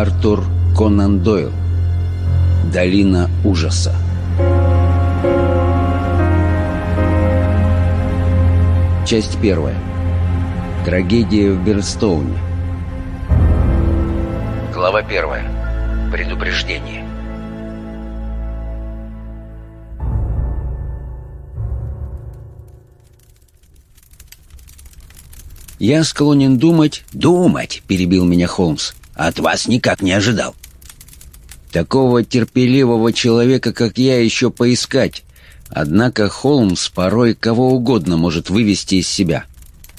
Артур Конан Дойл. Долина ужаса. Часть первая. Трагедия в Берстоуне. Глава первая. Предупреждение. «Я склонен думать...» «Думать!» — перебил меня Холмс. «От вас никак не ожидал». «Такого терпеливого человека, как я, еще поискать. Однако Холмс порой кого угодно может вывести из себя».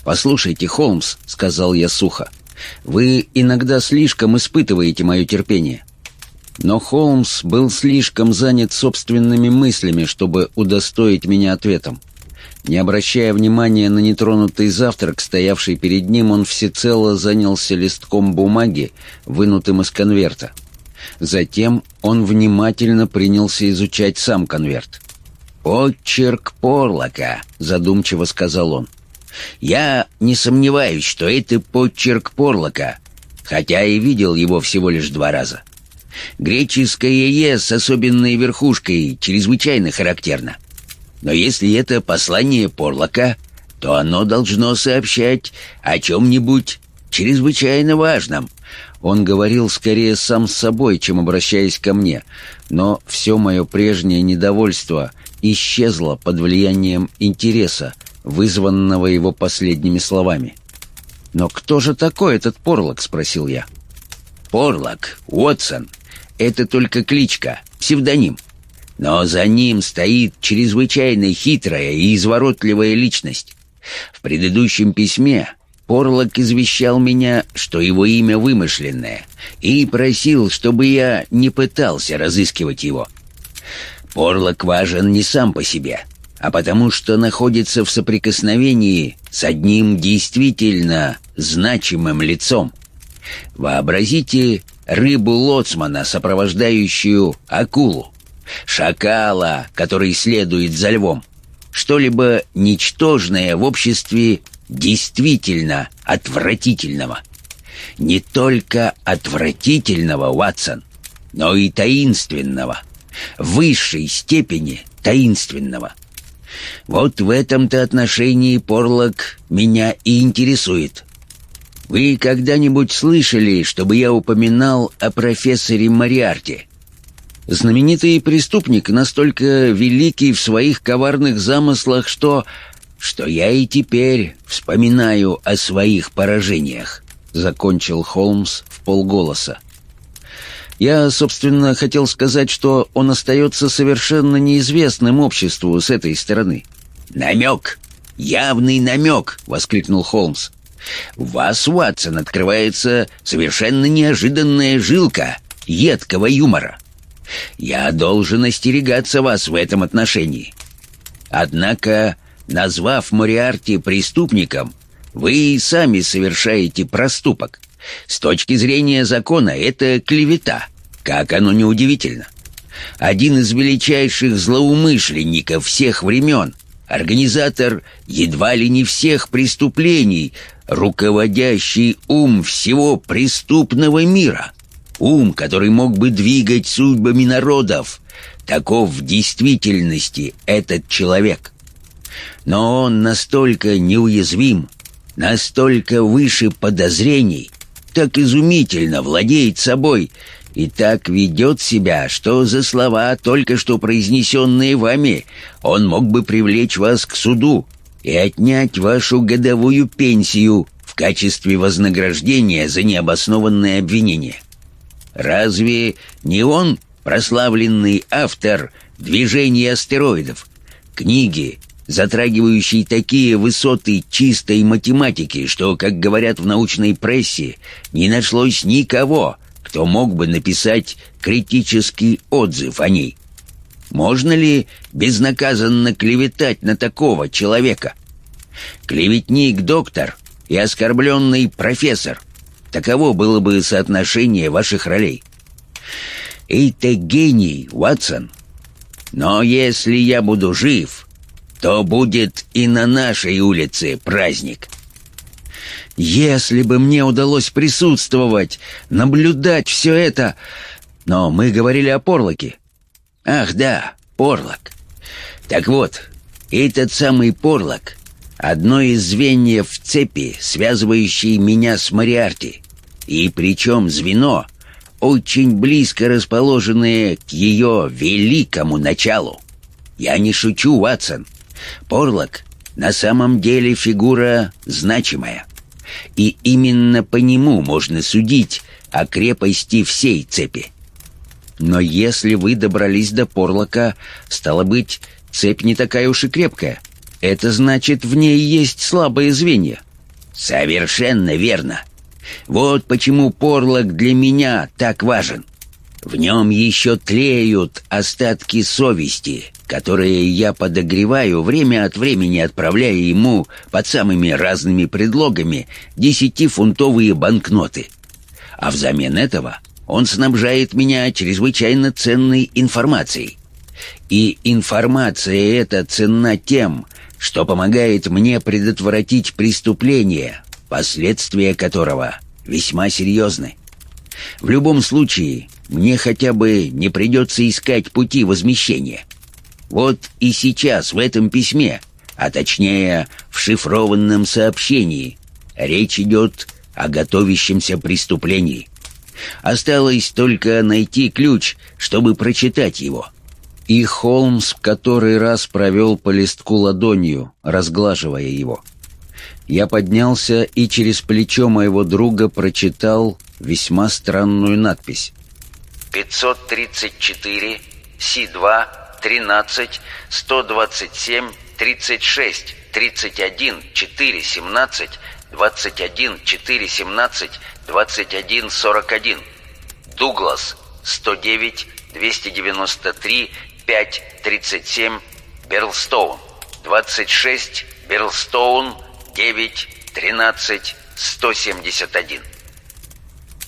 «Послушайте, Холмс», — сказал я сухо, — «вы иногда слишком испытываете мое терпение». Но Холмс был слишком занят собственными мыслями, чтобы удостоить меня ответом. Не обращая внимания на нетронутый завтрак, стоявший перед ним, он всецело занялся листком бумаги, вынутым из конверта. Затем он внимательно принялся изучать сам конверт. «Почерк Порлока», — задумчиво сказал он. «Я не сомневаюсь, что это почерк Порлока, хотя и видел его всего лишь два раза. Греческое «е» с особенной верхушкой чрезвычайно характерно. Но если это послание Порлока, то оно должно сообщать о чем-нибудь чрезвычайно важном. Он говорил скорее сам с собой, чем обращаясь ко мне, но все мое прежнее недовольство исчезло под влиянием интереса, вызванного его последними словами. «Но кто же такой этот Порлок?» — спросил я. «Порлок, Уотсон, это только кличка, псевдоним. Но за ним стоит чрезвычайно хитрая и изворотливая личность. В предыдущем письме Порлок извещал меня, что его имя вымышленное, и просил, чтобы я не пытался разыскивать его. Порлок важен не сам по себе, а потому что находится в соприкосновении с одним действительно значимым лицом. Вообразите рыбу лоцмана, сопровождающую акулу шакала, который следует за львом, что-либо ничтожное в обществе действительно отвратительного. Не только отвратительного, Ватсон, но и таинственного, в высшей степени таинственного. Вот в этом-то отношении Порлок меня и интересует. Вы когда-нибудь слышали, чтобы я упоминал о профессоре Мариарте? Знаменитый преступник настолько великий в своих коварных замыслах, что... что я и теперь вспоминаю о своих поражениях», — закончил Холмс в полголоса. Я, собственно, хотел сказать, что он остается совершенно неизвестным обществу с этой стороны. «Намек! Явный намек!» — воскликнул Холмс. «У вас, Уатсон, открывается совершенно неожиданная жилка едкого юмора. Я должен остерегаться вас в этом отношении. Однако, назвав Мориарти преступником, вы сами совершаете проступок. С точки зрения закона это клевета, как оно неудивительно. Один из величайших злоумышленников всех времен, организатор едва ли не всех преступлений, руководящий ум всего преступного мира — ум, который мог бы двигать судьбами народов. Таков в действительности этот человек. Но он настолько неуязвим, настолько выше подозрений, так изумительно владеет собой и так ведет себя, что за слова, только что произнесенные вами, он мог бы привлечь вас к суду и отнять вашу годовую пенсию в качестве вознаграждения за необоснованное обвинение. Разве не он прославленный автор «Движения астероидов», книги, затрагивающей такие высоты чистой математики, что, как говорят в научной прессе, не нашлось никого, кто мог бы написать критический отзыв о ней. Можно ли безнаказанно клеветать на такого человека? Клеветник-доктор и оскорбленный профессор — Таково было бы соотношение ваших ролей. Это гений, Ватсон. Но если я буду жив, то будет и на нашей улице праздник. Если бы мне удалось присутствовать, наблюдать все это... Но мы говорили о Порлоке. Ах да, Порлок. Так вот, этот самый Порлок — одно из звеньев в цепи, связывающей меня с Мариарти. И причем звено, очень близко расположенное к ее великому началу. Я не шучу, Ватсон. Порлок на самом деле фигура значимая и именно по нему можно судить о крепости всей цепи. Но если вы добрались до Порлока, стало быть, цепь не такая уж и крепкая. Это значит, в ней есть слабые звенья. Совершенно верно. Вот почему Порлок для меня так важен. В нем еще тлеют остатки совести, которые я подогреваю время от времени, отправляя ему под самыми разными предлогами десятифунтовые банкноты. А взамен этого он снабжает меня чрезвычайно ценной информацией. И информация эта ценна тем, что помогает мне предотвратить преступление, последствия которого весьма серьезны. В любом случае, мне хотя бы не придется искать пути возмещения. Вот и сейчас в этом письме, а точнее в шифрованном сообщении, речь идет о готовящемся преступлении. Осталось только найти ключ, чтобы прочитать его. И Холмс в который раз провел по листку ладонью, разглаживая его. Я поднялся и через плечо моего друга прочитал весьма странную надпись. 534, Си-2, 13, 127, 36, 31, 4, 17, 21, 4, 17, 21, 41. Дуглас, 109, 293, 5, 37, Берлстоун, 26, Берлстоун, 9, 13, 171.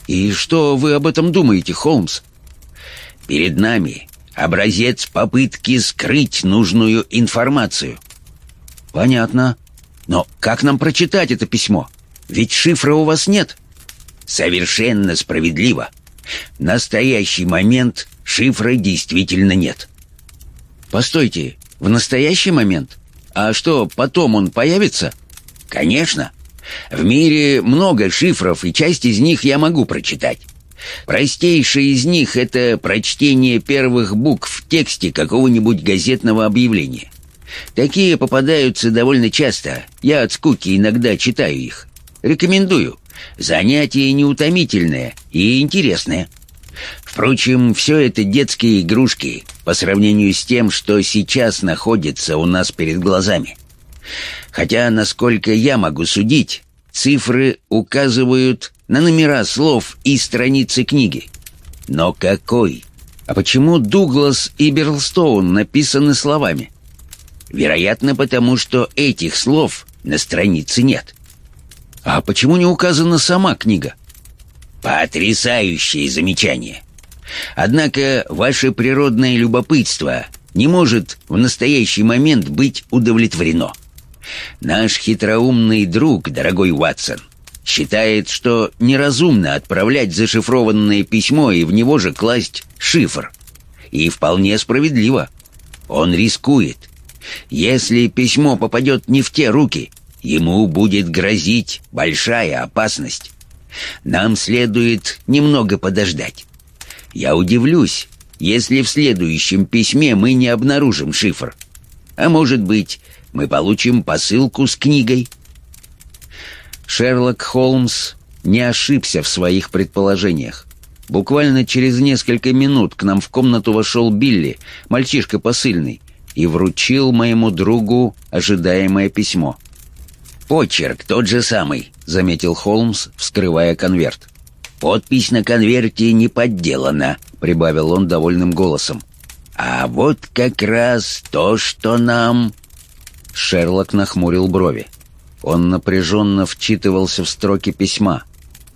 «И что вы об этом думаете, Холмс?» Перед нами образец попытки скрыть нужную информацию. Понятно. Но как нам прочитать это письмо? Ведь шифра у вас нет. Совершенно справедливо. В настоящий момент шифра действительно нет. Постойте, в настоящий момент? А что, потом он появится? Конечно. В мире много шифров, и часть из них я могу прочитать. Простейшее из них — это прочтение первых букв в тексте какого-нибудь газетного объявления. Такие попадаются довольно часто. Я от скуки иногда читаю их. Рекомендую. Занятие неутомительное и интересное. Впрочем, все это детские игрушки по сравнению с тем, что сейчас находится у нас перед глазами. Хотя, насколько я могу судить, цифры указывают на номера слов и страницы книги. Но какой? А почему Дуглас и Берлстоун написаны словами? Вероятно, потому что этих слов на странице нет. А почему не указана сама книга? Потрясающее замечание. Однако ваше природное любопытство не может в настоящий момент быть удовлетворено. Наш хитроумный друг, дорогой Ватсон, Считает, что неразумно отправлять зашифрованное письмо и в него же класть шифр. И вполне справедливо. Он рискует. Если письмо попадет не в те руки, ему будет грозить большая опасность. Нам следует немного подождать. Я удивлюсь, если в следующем письме мы не обнаружим шифр. А может быть, мы получим посылку с книгой — Шерлок Холмс не ошибся в своих предположениях. Буквально через несколько минут к нам в комнату вошел Билли, мальчишка посыльный, и вручил моему другу ожидаемое письмо. «Почерк тот же самый», — заметил Холмс, вскрывая конверт. «Подпись на конверте не подделана», — прибавил он довольным голосом. «А вот как раз то, что нам...» Шерлок нахмурил брови. Он напряженно вчитывался в строки письма.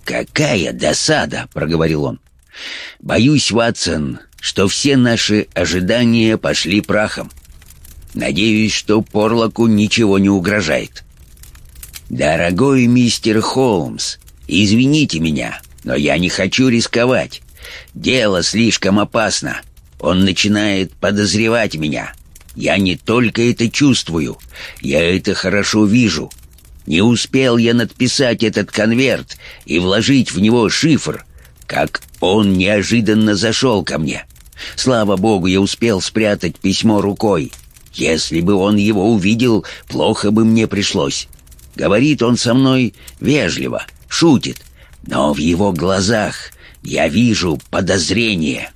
«Какая досада!» — проговорил он. «Боюсь, Ватсон, что все наши ожидания пошли прахом. Надеюсь, что Порлоку ничего не угрожает». «Дорогой мистер Холмс, извините меня, но я не хочу рисковать. Дело слишком опасно. Он начинает подозревать меня. Я не только это чувствую, я это хорошо вижу. Не успел я надписать этот конверт и вложить в него шифр, как он неожиданно зашел ко мне. Слава богу, я успел спрятать письмо рукой. Если бы он его увидел, плохо бы мне пришлось. Говорит он со мной вежливо, шутит, но в его глазах я вижу подозрение.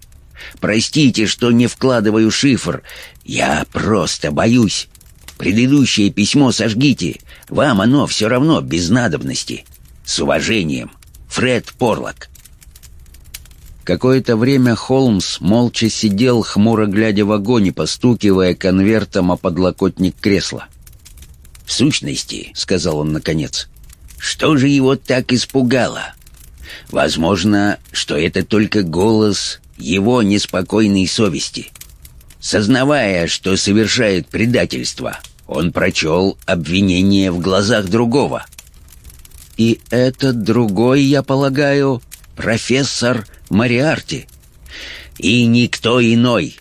Простите, что не вкладываю шифр. Я просто боюсь. Предыдущее письмо сожгите. Вам оно все равно без надобности. С уважением, Фред Порлок. Какое-то время Холмс молча сидел, хмуро глядя в огонь и постукивая конвертом о подлокотник кресла. «В сущности», — сказал он наконец, — «что же его так испугало? Возможно, что это только голос его неспокойной совести. Сознавая, что совершает предательство, он прочел обвинение в глазах другого. «И этот другой, я полагаю, профессор Мариарти?» «И никто иной.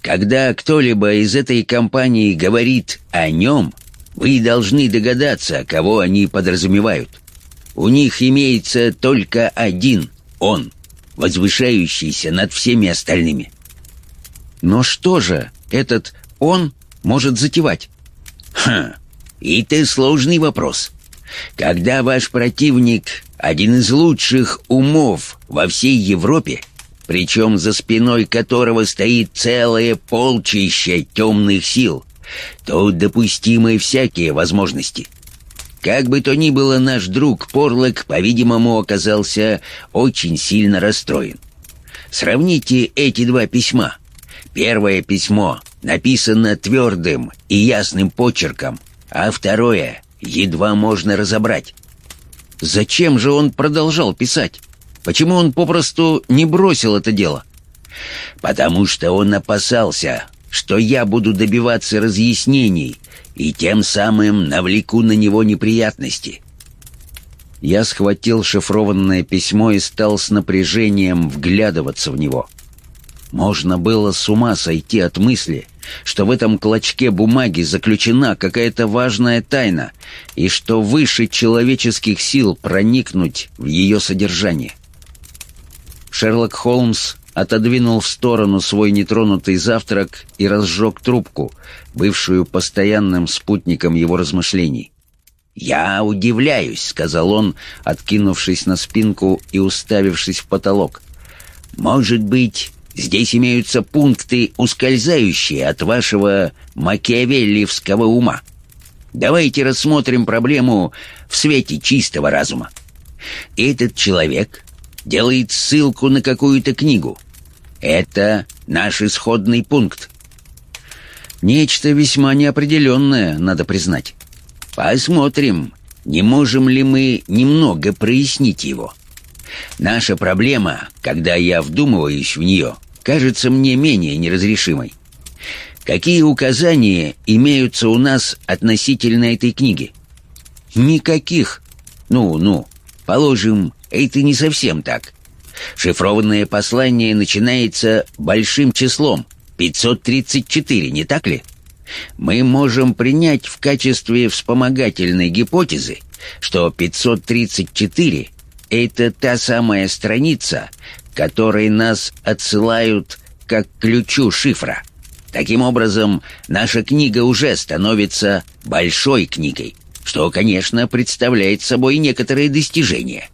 Когда кто-либо из этой компании говорит о нем, вы должны догадаться, кого они подразумевают. У них имеется только один он, возвышающийся над всеми остальными». Но что же этот он может затевать? Хм, это сложный вопрос. Когда ваш противник — один из лучших умов во всей Европе, причем за спиной которого стоит целое полчище темных сил, то допустимы всякие возможности. Как бы то ни было, наш друг Порлок, по-видимому, оказался очень сильно расстроен. Сравните эти два письма. Первое письмо написано твердым и ясным почерком, а второе едва можно разобрать. Зачем же он продолжал писать? Почему он попросту не бросил это дело? Потому что он опасался, что я буду добиваться разъяснений и тем самым навлеку на него неприятности. Я схватил шифрованное письмо и стал с напряжением вглядываться в него — можно было с ума сойти от мысли, что в этом клочке бумаги заключена какая-то важная тайна и что выше человеческих сил проникнуть в ее содержание. Шерлок Холмс отодвинул в сторону свой нетронутый завтрак и разжег трубку, бывшую постоянным спутником его размышлений. «Я удивляюсь», — сказал он, откинувшись на спинку и уставившись в потолок. «Может быть, Здесь имеются пункты, ускользающие от вашего макиавеллиевского ума. Давайте рассмотрим проблему в свете чистого разума. Этот человек делает ссылку на какую-то книгу. Это наш исходный пункт. Нечто весьма неопределенное, надо признать. Посмотрим, не можем ли мы немного прояснить его. Наша проблема, когда я вдумываюсь в нее, кажется мне менее неразрешимой. Какие указания имеются у нас относительно этой книги? Никаких. Ну, ну, положим, это не совсем так. Шифрованное послание начинается большим числом 534, не так ли? Мы можем принять в качестве вспомогательной гипотезы, что 534 это та самая страница, которой нас отсылают как ключу шифра. Таким образом, наша книга уже становится большой книгой, что, конечно, представляет собой некоторые достижения.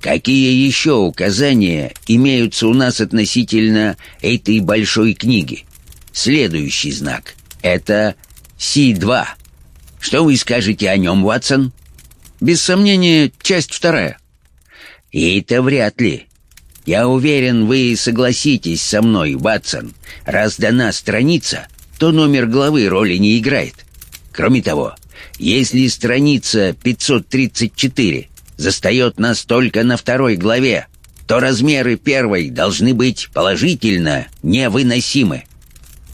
Какие еще указания имеются у нас относительно этой большой книги? Следующий знак — это Си-2. Что вы скажете о нем, Ватсон? Без сомнения, часть вторая. И это вряд ли. Я уверен, вы согласитесь со мной, Ватсон. Раз дана страница, то номер главы роли не играет. Кроме того, если страница 534 застает нас только на второй главе, то размеры первой должны быть положительно невыносимы.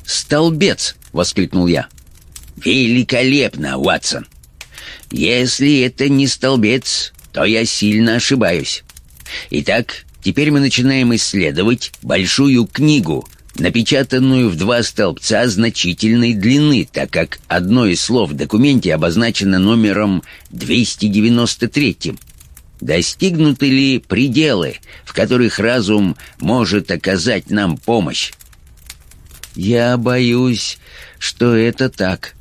«Столбец!» — воскликнул я. «Великолепно, Уатсон! Если это не столбец, то я сильно ошибаюсь. Итак, теперь мы начинаем исследовать большую книгу, напечатанную в два столбца значительной длины, так как одно из слов в документе обозначено номером 293. Достигнуты ли пределы, в которых разум может оказать нам помощь? Я боюсь, что это так.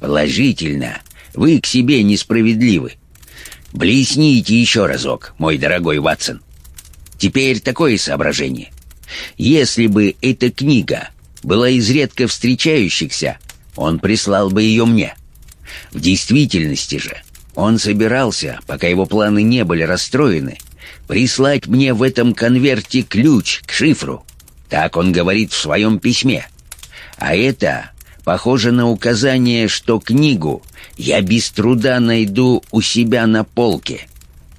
Положительно. Вы к себе несправедливы. Блесните еще разок, мой дорогой Ватсон. Теперь такое соображение. Если бы эта книга была из редко встречающихся, он прислал бы ее мне. В действительности же он собирался, пока его планы не были расстроены, прислать мне в этом конверте ключ к шифру. Так он говорит в своем письме. А это похоже на указание, что книгу я без труда найду у себя на полке.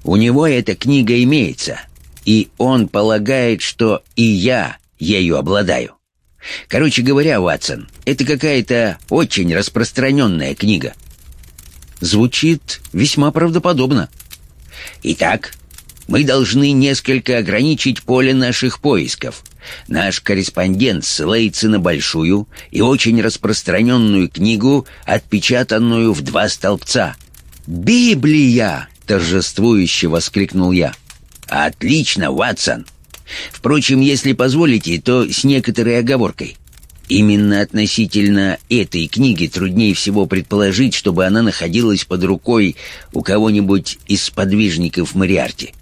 У него эта книга имеется, и он полагает, что и я ею обладаю. Короче говоря, Ватсон, это какая-то очень распространенная книга. Звучит весьма правдоподобно. Итак, мы должны несколько ограничить поле наших поисков. Наш корреспондент ссылается на большую и очень распространенную книгу, отпечатанную в два столбца. «Библия!» — торжествующе воскликнул я. «Отлично, Ватсон! Впрочем, если позволите, то с некоторой оговоркой. Именно относительно этой книги труднее всего предположить, чтобы она находилась под рукой у кого-нибудь из подвижников Мариарти.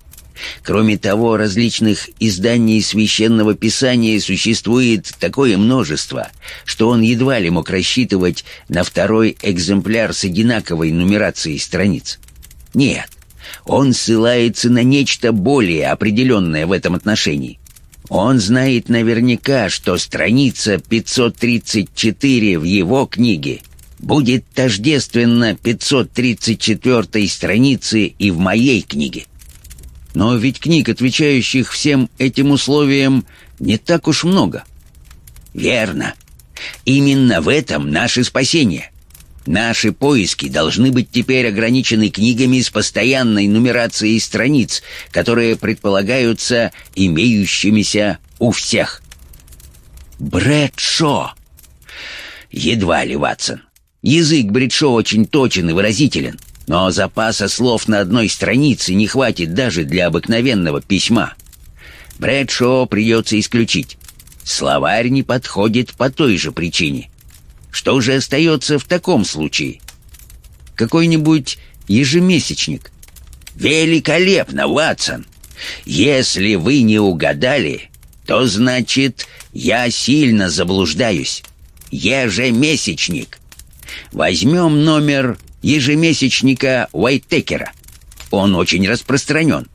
Кроме того, различных изданий священного писания существует такое множество, что он едва ли мог рассчитывать на второй экземпляр с одинаковой нумерацией страниц. Нет, он ссылается на нечто более определенное в этом отношении. Он знает наверняка, что страница 534 в его книге будет тождественна 534 странице и в моей книге. Но ведь книг, отвечающих всем этим условиям, не так уж много. Верно. Именно в этом наше спасение. Наши поиски должны быть теперь ограничены книгами с постоянной нумерацией страниц, которые предполагаются имеющимися у всех. Брэдшо. Едва ли, Ватсон. Язык Брэдшо очень точен и выразителен, но запаса слов на одной странице не хватит даже для обыкновенного письма. Брэдшо придется исключить. Словарь не подходит по той же причине. Что же остается в таком случае? Какой-нибудь ежемесячник. Великолепно, Ватсон! Если вы не угадали, то значит, я сильно заблуждаюсь. Ежемесячник. Возьмем номер ежемесячника Уайтекера. Он очень распространен.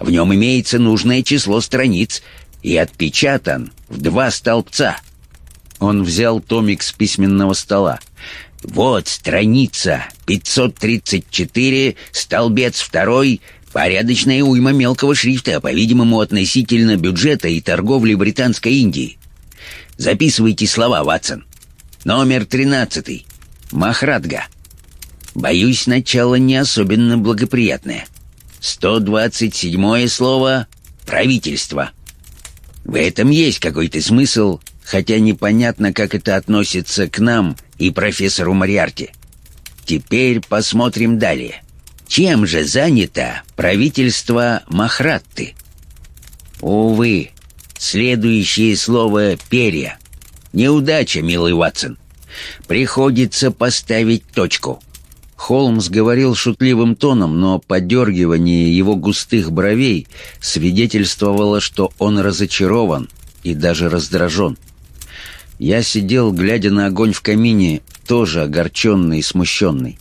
В нем имеется нужное число страниц и отпечатан в два столбца. Он взял томик с письменного стола. «Вот страница 534, столбец второй, порядочная уйма мелкого шрифта, по-видимому, относительно бюджета и торговли Британской Индии. Записывайте слова, Ватсон. Номер тринадцатый. Махрадга. Боюсь, начало не особенно благоприятное. 127 слово «правительство». В этом есть какой-то смысл, хотя непонятно, как это относится к нам и профессору Мариарти. Теперь посмотрим далее. Чем же занято правительство Махратты? Увы, следующее слово «перья». Неудача, милый Ватсон. Приходится поставить точку. Холмс говорил шутливым тоном, но подергивание его густых бровей свидетельствовало, что он разочарован и даже раздражен. Я сидел, глядя на огонь в камине, тоже огорченный и смущенный.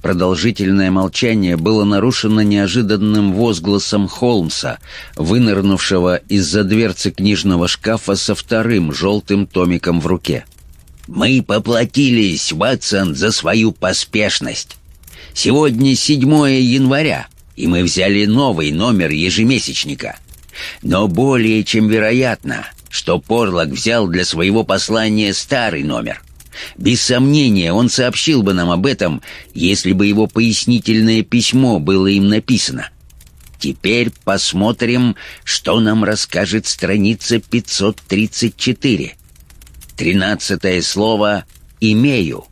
Продолжительное молчание было нарушено неожиданным возгласом Холмса, вынырнувшего из-за дверцы книжного шкафа со вторым желтым томиком в руке. «Мы поплатились, Ватсон, за свою поспешность. Сегодня 7 января, и мы взяли новый номер ежемесячника. Но более чем вероятно, что Порлок взял для своего послания старый номер. Без сомнения, он сообщил бы нам об этом, если бы его пояснительное письмо было им написано. Теперь посмотрим, что нам расскажет страница 534. Тринадцатое слово «имею».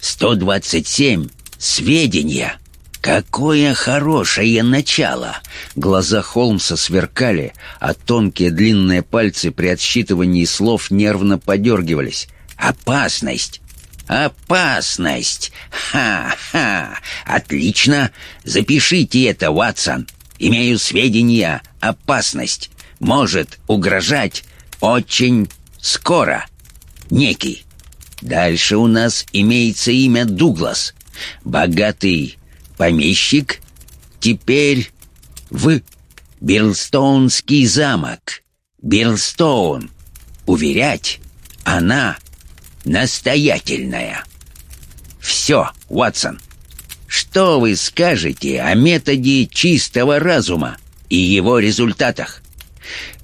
127 «сведения». Какое хорошее начало! Глаза Холмса сверкали, а тонкие длинные пальцы при отсчитывании слов нервно подергивались. Опасность! Опасность! Ха-ха! Отлично! Запишите это, Ватсон! Имею сведения. Опасность. Может угрожать очень скоро. Некий. Дальше у нас имеется имя Дуглас. Богатый помещик. Теперь в Бирлстоунский замок. Бирлстоун. Уверять, она настоятельная. Все, Уотсон. Что вы скажете о методе чистого разума и его результатах?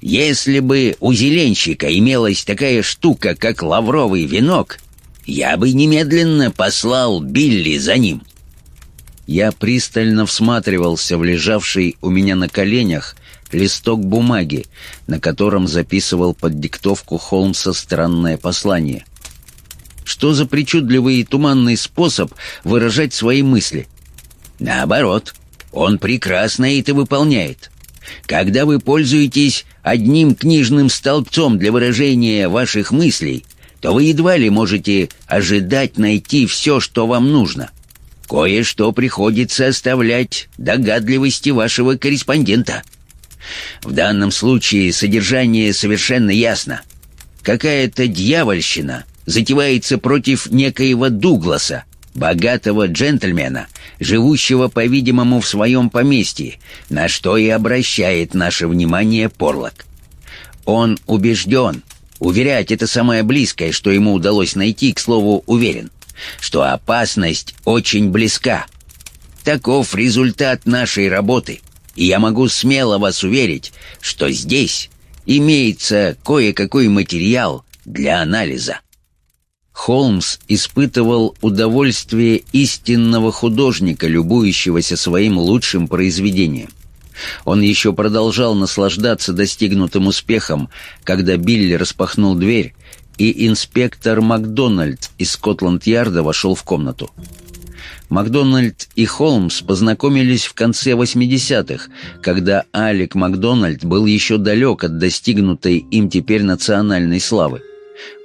Если бы у зеленщика имелась такая штука, как лавровый венок, я бы немедленно послал Билли за ним. Я пристально всматривался в лежавший у меня на коленях листок бумаги, на котором записывал под диктовку Холмса странное послание. Что за причудливый и туманный способ выражать свои мысли? Наоборот, он прекрасно это выполняет. Когда вы пользуетесь одним книжным столбцом для выражения ваших мыслей, то вы едва ли можете ожидать найти все, что вам нужно. Кое-что приходится оставлять догадливости вашего корреспондента. В данном случае содержание совершенно ясно. Какая-то дьявольщина затевается против некоего Дугласа, богатого джентльмена, живущего, по-видимому, в своем поместье, на что и обращает наше внимание Порлок. Он убежден, уверять это самое близкое, что ему удалось найти, к слову, уверен, что опасность очень близка. Таков результат нашей работы, и я могу смело вас уверить, что здесь имеется кое-какой материал для анализа. Холмс испытывал удовольствие истинного художника, любующегося своим лучшим произведением. Он еще продолжал наслаждаться достигнутым успехом, когда Билли распахнул дверь, и инспектор Макдональд из Скотланд-Ярда вошел в комнату. Макдональд и Холмс познакомились в конце 80-х, когда Алек Макдональд был еще далек от достигнутой им теперь национальной славы.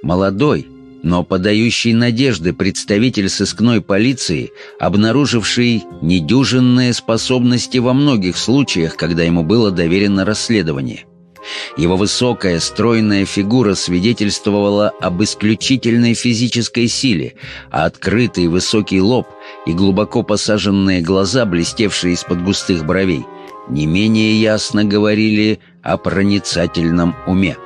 Молодой, но подающий надежды представитель сыскной полиции, обнаруживший недюжинные способности во многих случаях, когда ему было доверено расследование. Его высокая, стройная фигура свидетельствовала об исключительной физической силе, а открытый высокий лоб и глубоко посаженные глаза, блестевшие из-под густых бровей, не менее ясно говорили о проницательном уме.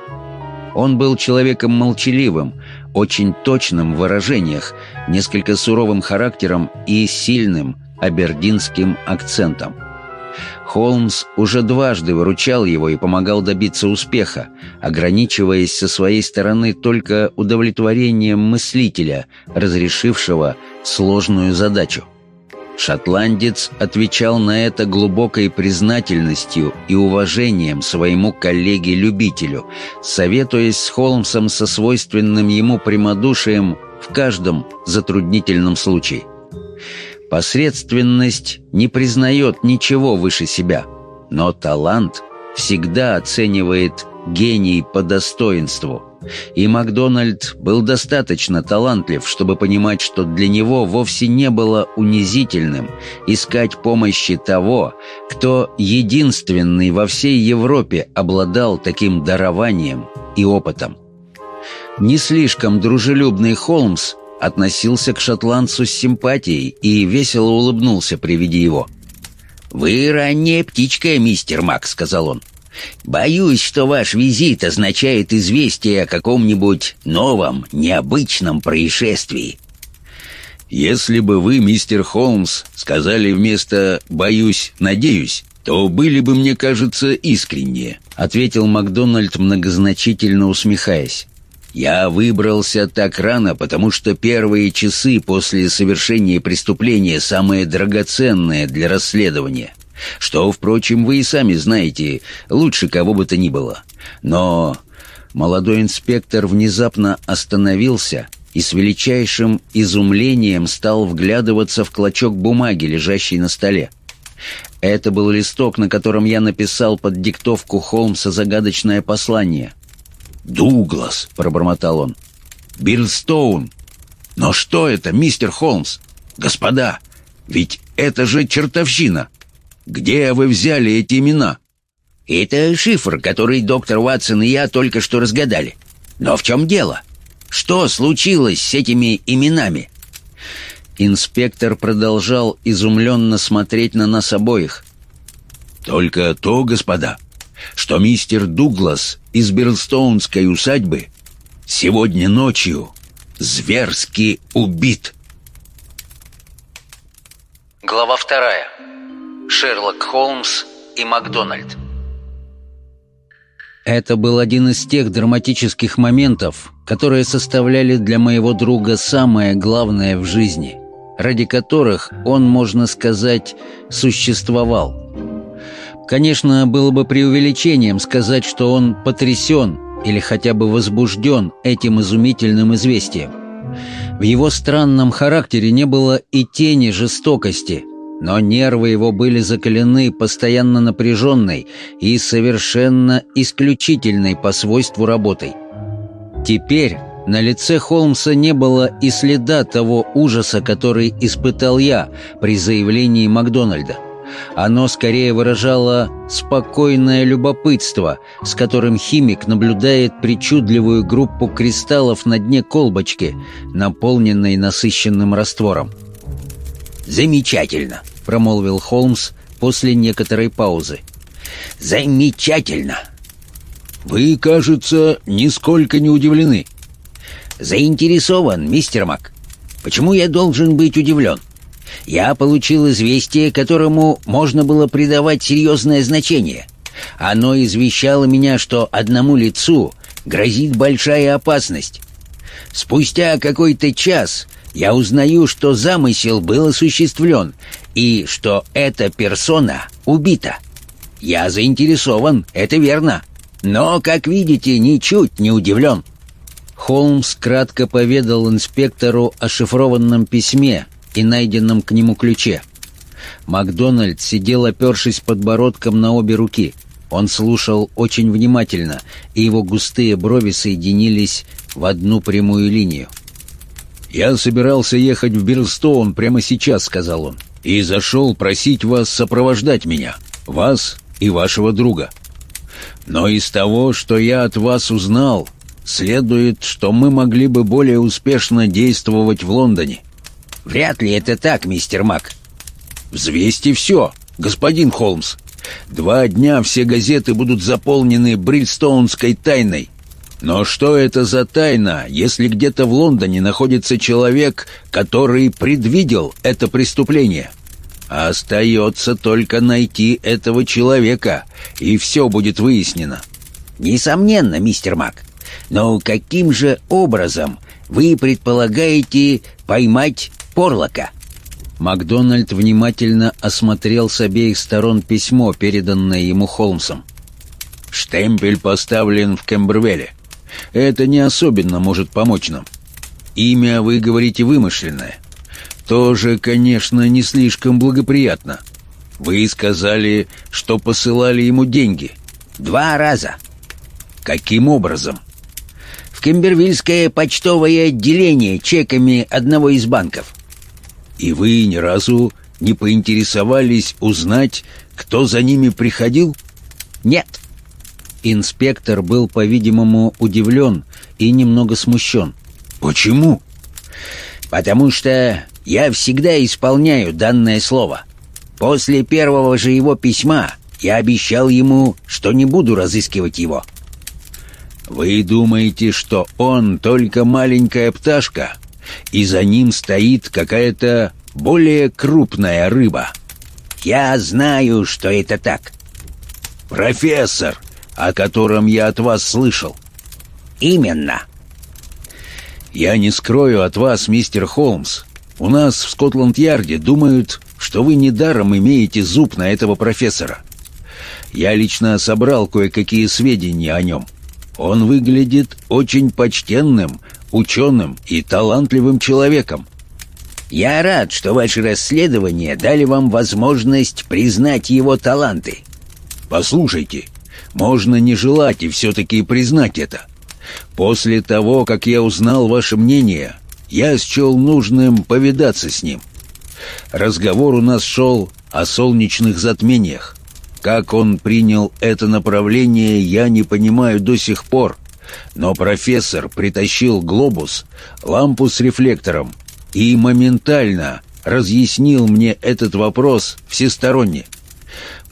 Он был человеком молчаливым, очень точным в выражениях, несколько суровым характером и сильным абердинским акцентом. Холмс уже дважды выручал его и помогал добиться успеха, ограничиваясь со своей стороны только удовлетворением мыслителя, разрешившего сложную задачу. Шотландец отвечал на это глубокой признательностью и уважением своему коллеге-любителю, советуясь с Холмсом со свойственным ему прямодушием в каждом затруднительном случае. Посредственность не признает ничего выше себя, но талант всегда оценивает гений по достоинству – и Макдональд был достаточно талантлив, чтобы понимать, что для него вовсе не было унизительным искать помощи того, кто единственный во всей Европе обладал таким дарованием и опытом. Не слишком дружелюбный Холмс относился к шотландцу с симпатией и весело улыбнулся при виде его. «Вы ранняя птичка, мистер Мак», — сказал он. Боюсь, что ваш визит означает известие о каком-нибудь новом, необычном происшествии». «Если бы вы, мистер Холмс, сказали вместо «боюсь, надеюсь», то были бы, мне кажется, искреннее», — ответил Макдональд, многозначительно усмехаясь. Я выбрался так рано, потому что первые часы после совершения преступления самые драгоценные для расследования. Что, впрочем, вы и сами знаете, лучше кого бы то ни было. Но молодой инспектор внезапно остановился и с величайшим изумлением стал вглядываться в клочок бумаги, лежащий на столе. Это был листок, на котором я написал под диктовку Холмса загадочное послание — «Дуглас», — пробормотал он. «Бирстоун. Но что это, мистер Холмс? Господа, ведь это же чертовщина. Где вы взяли эти имена?» «Это шифр, который доктор Ватсон и я только что разгадали. Но в чем дело? Что случилось с этими именами?» Инспектор продолжал изумленно смотреть на нас обоих. «Только то, господа, что мистер Дуглас из Берлстоунской усадьбы сегодня ночью зверски убит. Глава вторая. Шерлок Холмс и Макдональд. Это был один из тех драматических моментов, которые составляли для моего друга самое главное в жизни, ради которых он, можно сказать, существовал. Конечно, было бы преувеличением сказать, что он потрясен или хотя бы возбужден этим изумительным известием. В его странном характере не было и тени жестокости, но нервы его были закалены постоянно напряженной и совершенно исключительной по свойству работой. Теперь на лице Холмса не было и следа того ужаса, который испытал я при заявлении Макдональда. Оно скорее выражало спокойное любопытство, с которым химик наблюдает причудливую группу кристаллов на дне колбочки, наполненной насыщенным раствором. «Замечательно», — промолвил Холмс после некоторой паузы. «Замечательно!» «Вы, кажется, нисколько не удивлены». «Заинтересован, мистер Мак. Почему я должен быть удивлен?» Я получил известие, которому можно было придавать серьезное значение. Оно извещало меня, что одному лицу грозит большая опасность. Спустя какой-то час я узнаю, что замысел был осуществлен и что эта персона убита. Я заинтересован, это верно, но, как видите, ничуть не удивлен. Холмс кратко поведал инспектору о шифрованном письме, и найденном к нему ключе. Макдональд сидел, опершись подбородком на обе руки. Он слушал очень внимательно, и его густые брови соединились в одну прямую линию. «Я собирался ехать в Бирстоун прямо сейчас», — сказал он, — «и зашел просить вас сопровождать меня, вас и вашего друга. Но из того, что я от вас узнал, следует, что мы могли бы более успешно действовать в Лондоне. Вряд ли это так, мистер Мак. Взвесьте все, господин Холмс. Два дня все газеты будут заполнены брильстоунской тайной. Но что это за тайна, если где-то в Лондоне находится человек, который предвидел это преступление? Остается только найти этого человека, и все будет выяснено. Несомненно, мистер Мак. Но каким же образом вы предполагаете поймать Порлока. Макдональд внимательно осмотрел с обеих сторон письмо, переданное ему Холмсом. «Штемпель поставлен в Кембервелле. Это не особенно может помочь нам. Имя, вы говорите, вымышленное. Тоже, конечно, не слишком благоприятно. Вы сказали, что посылали ему деньги. Два раза. Каким образом?» В Кембервильское почтовое отделение чеками одного из банков. И вы ни разу не поинтересовались узнать, кто за ними приходил? Нет. Инспектор был, по-видимому, удивлен и немного смущен. Почему? Потому что я всегда исполняю данное слово. После первого же его письма я обещал ему, что не буду разыскивать его. Вы думаете, что он только маленькая пташка? И за ним стоит какая-то более крупная рыба. Я знаю, что это так. Профессор, о котором я от вас слышал. Именно. «Я не скрою от вас, мистер Холмс. У нас в Скотланд-Ярде думают, что вы недаром имеете зуб на этого профессора. Я лично собрал кое-какие сведения о нем. Он выглядит очень почтенным, ученым и талантливым человеком. Я рад, что ваши расследования дали вам возможность признать его таланты. Послушайте, можно не желать и все-таки признать это. После того, как я узнал ваше мнение, я счел нужным повидаться с ним. Разговор у нас шел о солнечных затмениях. Как он принял это направление, я не понимаю до сих пор. Но профессор притащил глобус, лампу с рефлектором и моментально разъяснил мне этот вопрос всесторонне.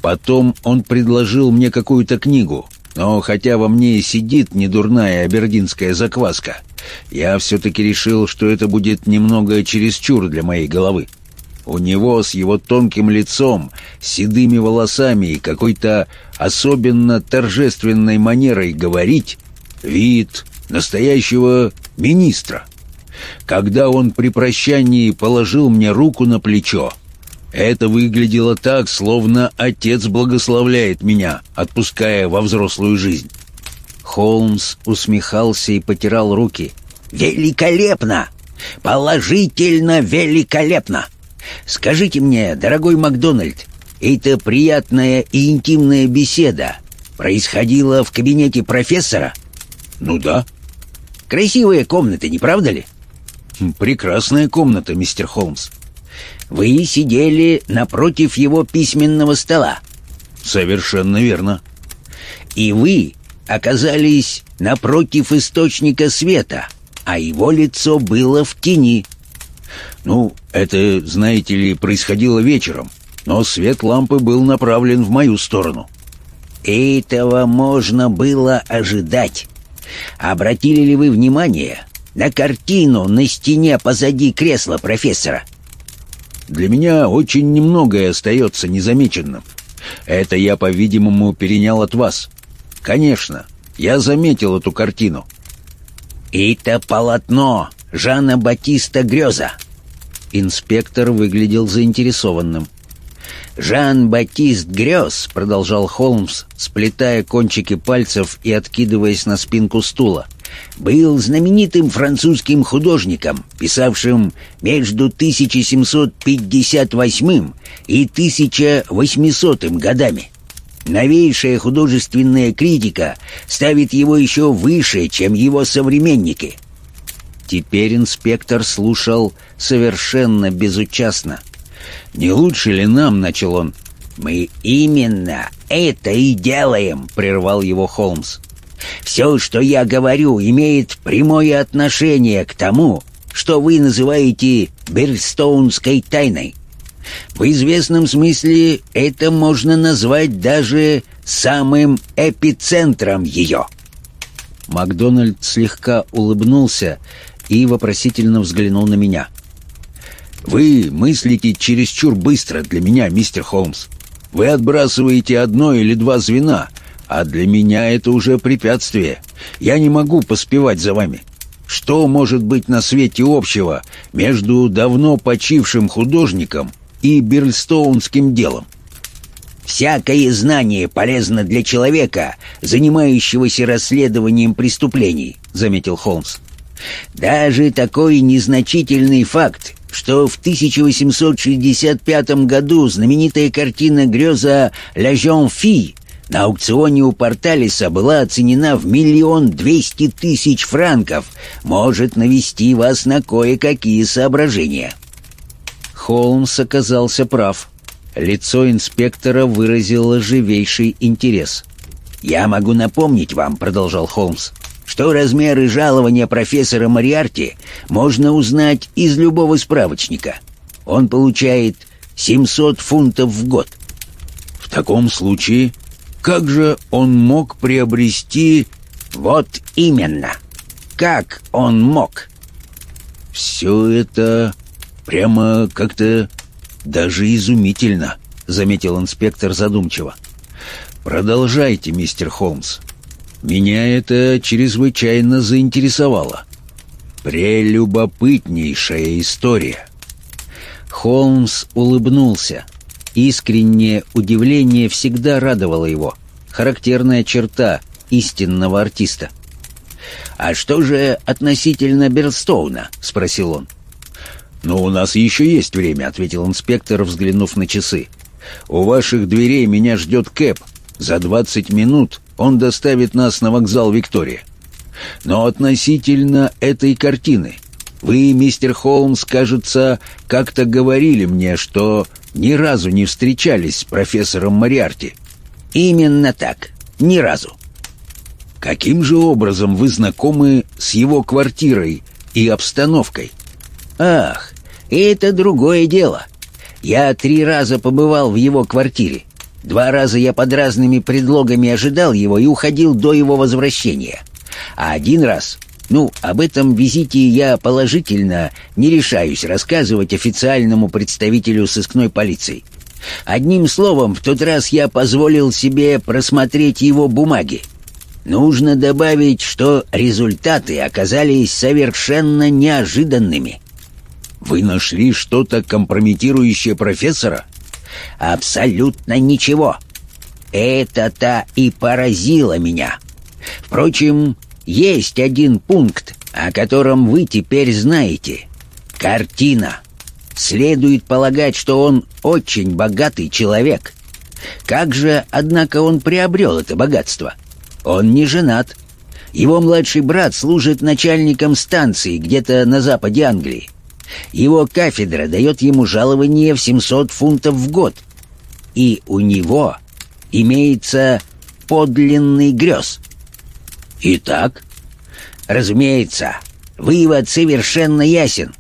Потом он предложил мне какую-то книгу, но хотя во мне и сидит недурная абердинская закваска, я все-таки решил, что это будет немного чересчур для моей головы. У него с его тонким лицом, седыми волосами и какой-то особенно торжественной манерой говорить вид настоящего министра. Когда он при прощании положил мне руку на плечо, это выглядело так, словно отец благословляет меня, отпуская во взрослую жизнь. Холмс усмехался и потирал руки. «Великолепно! Положительно великолепно! Скажите мне, дорогой Макдональд, эта приятная и интимная беседа происходила в кабинете профессора? Ну да. Красивая комната, не правда ли? Прекрасная комната, мистер Холмс. Вы сидели напротив его письменного стола. Совершенно верно. И вы оказались напротив источника света, а его лицо было в тени. Ну, это, знаете ли, происходило вечером, но свет лампы был направлен в мою сторону. Этого можно было ожидать. Обратили ли вы внимание на картину на стене позади кресла профессора? Для меня очень немногое остается незамеченным. Это я, по-видимому, перенял от вас. Конечно, я заметил эту картину. Это полотно Жана Батиста Грёза. Инспектор выглядел заинтересованным. «Жан-Батист Грёз», — продолжал Холмс, сплетая кончики пальцев и откидываясь на спинку стула, был знаменитым французским художником, писавшим между 1758 и 1800 годами. Новейшая художественная критика ставит его еще выше, чем его современники — Теперь инспектор слушал совершенно безучастно. «Не лучше ли нам?» — начал он. «Мы именно это и делаем», — прервал его Холмс. «Все, что я говорю, имеет прямое отношение к тому, что вы называете Берлстоунской тайной. В известном смысле это можно назвать даже самым эпицентром ее». Макдональд слегка улыбнулся и вопросительно взглянул на меня. «Вы мыслите чересчур быстро для меня, мистер Холмс. Вы отбрасываете одно или два звена, а для меня это уже препятствие. Я не могу поспевать за вами. Что может быть на свете общего между давно почившим художником и берлстоунским делом?» Всякое знание полезно для человека, занимающегося расследованием преступлений», — заметил Холмс. Даже такой незначительный факт, что в 1865 году знаменитая картина греза «Ля Жон Фи» на аукционе у Порталиса была оценена в миллион двести тысяч франков, может навести вас на кое-какие соображения. Холмс оказался прав. Лицо инспектора выразило живейший интерес. «Я могу напомнить вам», — продолжал Холмс, что размеры жалования профессора Мариарти можно узнать из любого справочника. Он получает 700 фунтов в год. В таком случае, как же он мог приобрести... Вот именно. Как он мог? Все это прямо как-то даже изумительно, заметил инспектор задумчиво. Продолжайте, мистер Холмс. Меня это чрезвычайно заинтересовало. Прелюбопытнейшая история. Холмс улыбнулся. Искреннее удивление всегда радовало его. Характерная черта истинного артиста. «А что же относительно Берстоуна?» — спросил он. «Ну, у нас еще есть время», — ответил инспектор, взглянув на часы. «У ваших дверей меня ждет Кэп. За двадцать минут он доставит нас на вокзал Виктория. Но относительно этой картины, вы, мистер Холмс, кажется, как-то говорили мне, что ни разу не встречались с профессором Мариарти. Именно так. Ни разу. Каким же образом вы знакомы с его квартирой и обстановкой? Ах, это другое дело. Я три раза побывал в его квартире. Два раза я под разными предлогами ожидал его и уходил до его возвращения. А один раз ну, об этом визите я положительно не решаюсь рассказывать официальному представителю сыскной полиции. Одним словом, в тот раз я позволил себе просмотреть его бумаги. Нужно добавить, что результаты оказались совершенно неожиданными. Вы нашли что-то компрометирующее профессора? Абсолютно ничего. Это-то и поразило меня. Впрочем, есть один пункт, о котором вы теперь знаете. Картина. Следует полагать, что он очень богатый человек. Как же, однако, он приобрел это богатство? Он не женат. Его младший брат служит начальником станции где-то на западе Англии. Его кафедра дает ему жалование в 700 фунтов в год. И у него имеется подлинный грез — Итак, разумеется, вывод совершенно ясен.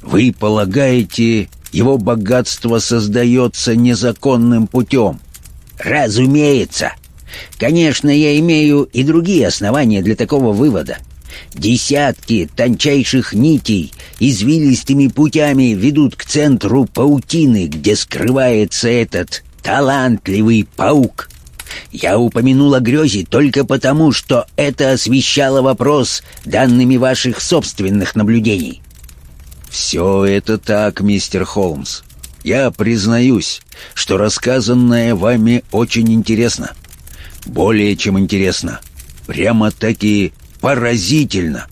Вы полагаете, его богатство создается незаконным путем? Разумеется. Конечно, я имею и другие основания для такого вывода. Десятки тончайших нитей извилистыми путями ведут к центру паутины, где скрывается этот талантливый паук. Я упомянул о грезе только потому, что это освещало вопрос данными ваших собственных наблюдений. «Все это так, мистер Холмс. Я признаюсь, что рассказанное вами очень интересно. Более чем интересно. Прямо-таки поразительно.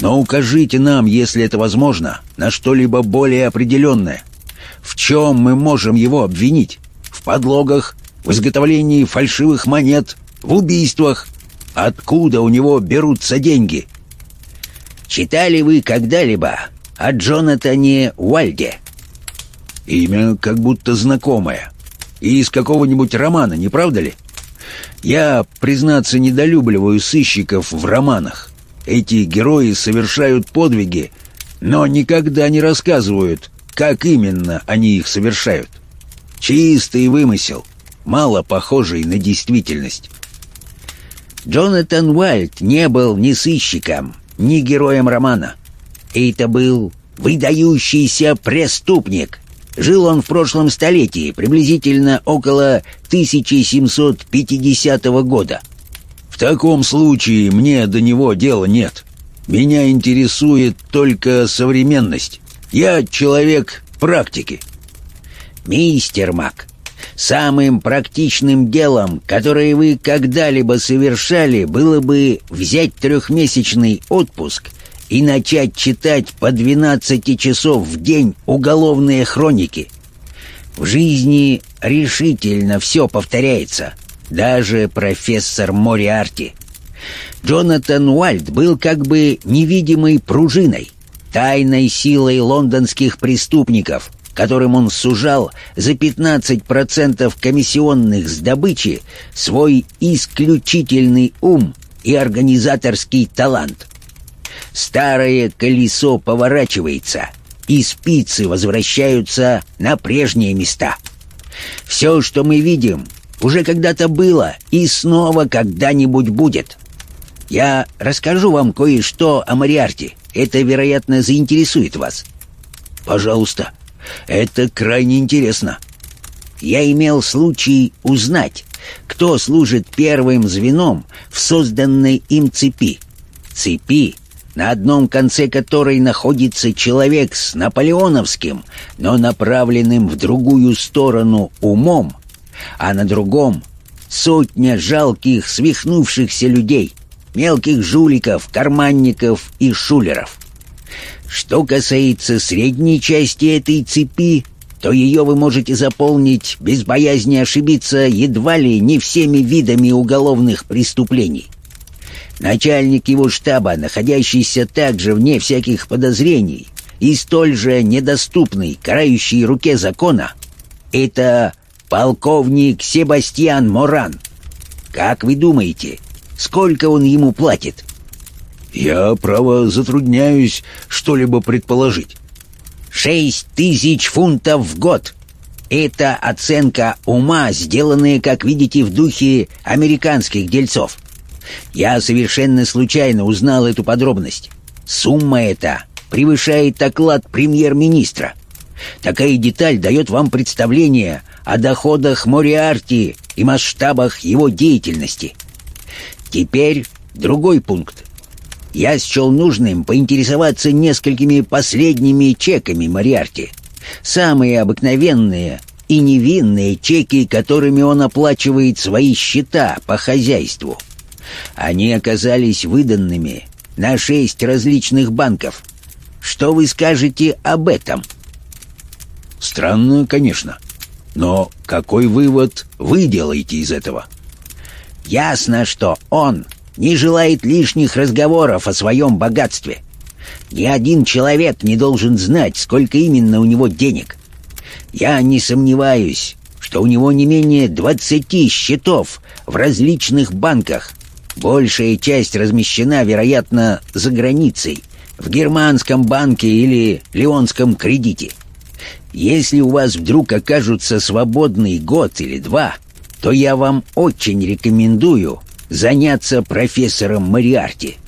Но укажите нам, если это возможно, на что-либо более определенное. В чем мы можем его обвинить? В подлогах в изготовлении фальшивых монет, в убийствах. Откуда у него берутся деньги? Читали вы когда-либо о Джонатане Уальде? Имя как будто знакомое. И из какого-нибудь романа, не правда ли? Я, признаться, недолюбливаю сыщиков в романах. Эти герои совершают подвиги, но никогда не рассказывают, как именно они их совершают. Чистый вымысел — мало похожий на действительность. Джонатан Уайльд не был ни сыщиком, ни героем романа. Это был выдающийся преступник. Жил он в прошлом столетии, приблизительно около 1750 года. В таком случае мне до него дела нет. Меня интересует только современность. Я человек практики. Мистер Мак, Самым практичным делом, которое вы когда-либо совершали, было бы взять трехмесячный отпуск и начать читать по 12 часов в день уголовные хроники. В жизни решительно все повторяется, даже профессор Мориарти. Джонатан Уальд был как бы невидимой пружиной, тайной силой лондонских преступников — которым он сужал за 15% комиссионных с добычи свой исключительный ум и организаторский талант. Старое колесо поворачивается, и спицы возвращаются на прежние места. Все, что мы видим, уже когда-то было и снова когда-нибудь будет. Я расскажу вам кое-что о Мариарте. Это, вероятно, заинтересует вас. Пожалуйста. Это крайне интересно. Я имел случай узнать, кто служит первым звеном в созданной им цепи. Цепи, на одном конце которой находится человек с наполеоновским, но направленным в другую сторону умом, а на другом — сотня жалких свихнувшихся людей, мелких жуликов, карманников и шулеров. Что касается средней части этой цепи, то ее вы можете заполнить без боязни ошибиться едва ли не всеми видами уголовных преступлений. Начальник его штаба, находящийся также вне всяких подозрений и столь же недоступный карающей руке закона, это полковник Себастьян Моран. Как вы думаете, сколько он ему платит? Я, право, затрудняюсь что-либо предположить. Шесть тысяч фунтов в год. Это оценка ума, сделанная, как видите, в духе американских дельцов. Я совершенно случайно узнал эту подробность. Сумма эта превышает оклад премьер-министра. Такая деталь дает вам представление о доходах Мориарти и масштабах его деятельности. Теперь другой пункт. Я счел нужным поинтересоваться несколькими последними чеками Мориарти. Самые обыкновенные и невинные чеки, которыми он оплачивает свои счета по хозяйству. Они оказались выданными на шесть различных банков. Что вы скажете об этом? Странно, конечно. Но какой вывод вы делаете из этого? Ясно, что он не желает лишних разговоров о своем богатстве. Ни один человек не должен знать, сколько именно у него денег. Я не сомневаюсь, что у него не менее двадцати счетов в различных банках, Большая часть размещена, вероятно, за границей, в германском банке или леонском кредите. Если у вас вдруг окажутся свободный год или два, то я вам очень рекомендую заняться профессором Мариарти.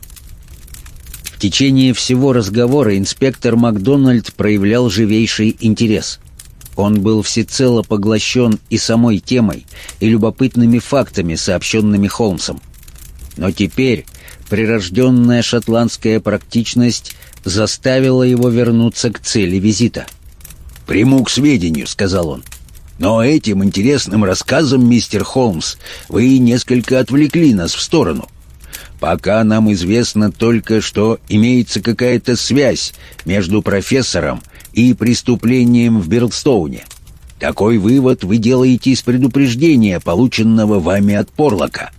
В течение всего разговора инспектор Макдональд проявлял живейший интерес. Он был всецело поглощен и самой темой, и любопытными фактами, сообщенными Холмсом. Но теперь прирожденная шотландская практичность заставила его вернуться к цели визита. «Приму к сведению», — сказал он. «Но этим интересным рассказом, мистер Холмс, вы несколько отвлекли нас в сторону. Пока нам известно только, что имеется какая-то связь между профессором и преступлением в Берлстоуне. Такой вывод вы делаете из предупреждения, полученного вами от Порлока.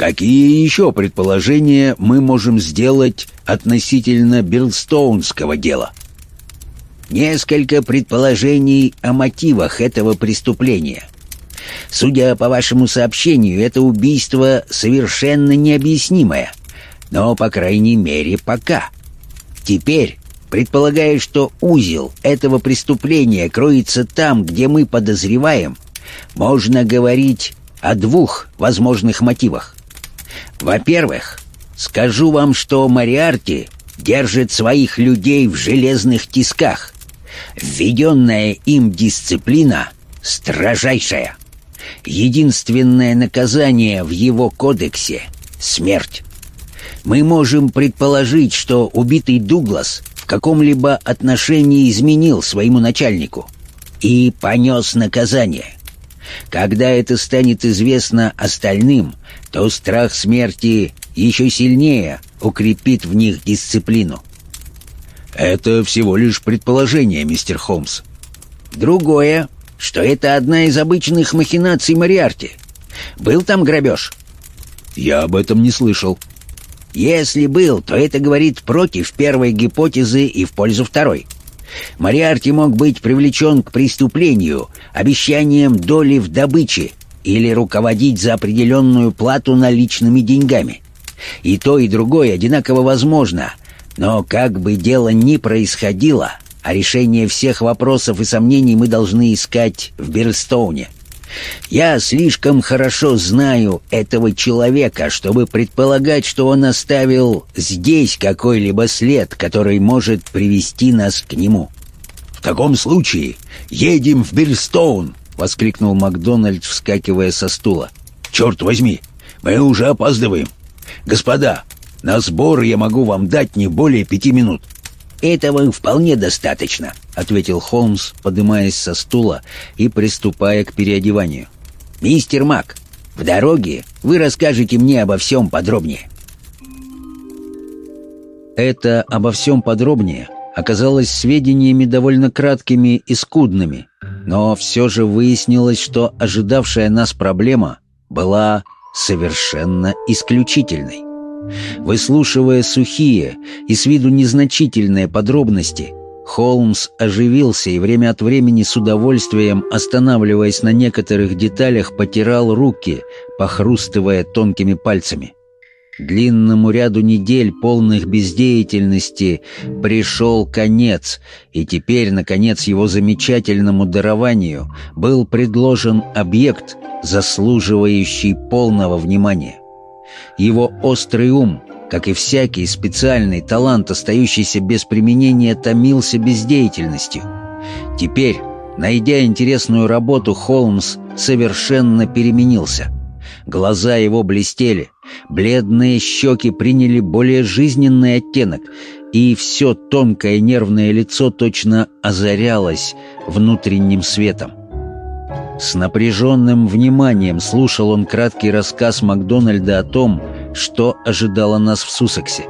Какие еще предположения мы можем сделать относительно Берлстоунского дела? Несколько предположений о мотивах этого преступления. Судя по вашему сообщению, это убийство совершенно необъяснимое, но, по крайней мере, пока. Теперь, предполагая, что узел этого преступления кроется там, где мы подозреваем, можно говорить о двух возможных мотивах. Во-первых, скажу вам, что Мариарти держит своих людей в железных тисках. Введенная им дисциплина строжайшая. Единственное наказание в его кодексе — смерть. Мы можем предположить, что убитый Дуглас в каком-либо отношении изменил своему начальнику и понес наказание. Когда это станет известно остальным, то страх смерти еще сильнее укрепит в них дисциплину. Это всего лишь предположение, мистер Холмс. Другое, что это одна из обычных махинаций Мариарти. Был там грабеж? Я об этом не слышал. Если был, то это говорит против первой гипотезы и в пользу второй. Мариарти мог быть привлечен к преступлению обещанием доли в добыче или руководить за определенную плату наличными деньгами. И то, и другое одинаково возможно, но как бы дело ни происходило, а решение всех вопросов и сомнений мы должны искать в Бирстоуне. Я слишком хорошо знаю этого человека, чтобы предполагать, что он оставил здесь какой-либо след, который может привести нас к нему. В таком случае едем в Бирстоун, воскликнул Макдональд, вскакивая со стула. «Черт возьми, мы уже опаздываем! Господа, На сбор я могу вам дать не более пяти минут». «Этого вполне достаточно», — ответил Холмс, поднимаясь со стула и приступая к переодеванию. «Мистер Мак, в дороге вы расскажете мне обо всем подробнее». Это обо всем подробнее оказалось сведениями довольно краткими и скудными, но все же выяснилось, что ожидавшая нас проблема была совершенно исключительной. Выслушивая сухие и с виду незначительные подробности, Холмс оживился и время от времени с удовольствием, останавливаясь на некоторых деталях, потирал руки, похрустывая тонкими пальцами. Длинному ряду недель, полных бездеятельности, пришел конец, и теперь, наконец, его замечательному дарованию был предложен объект, заслуживающий полного внимания. Его острый ум, как и всякий специальный талант, остающийся без применения, томился бездеятельностью. Теперь, найдя интересную работу, Холмс совершенно переменился. Глаза его блестели, бледные щеки приняли более жизненный оттенок, и все тонкое нервное лицо точно озарялось внутренним светом. С напряженным вниманием слушал он краткий рассказ Макдональда о том, что ожидало нас в Сусексе.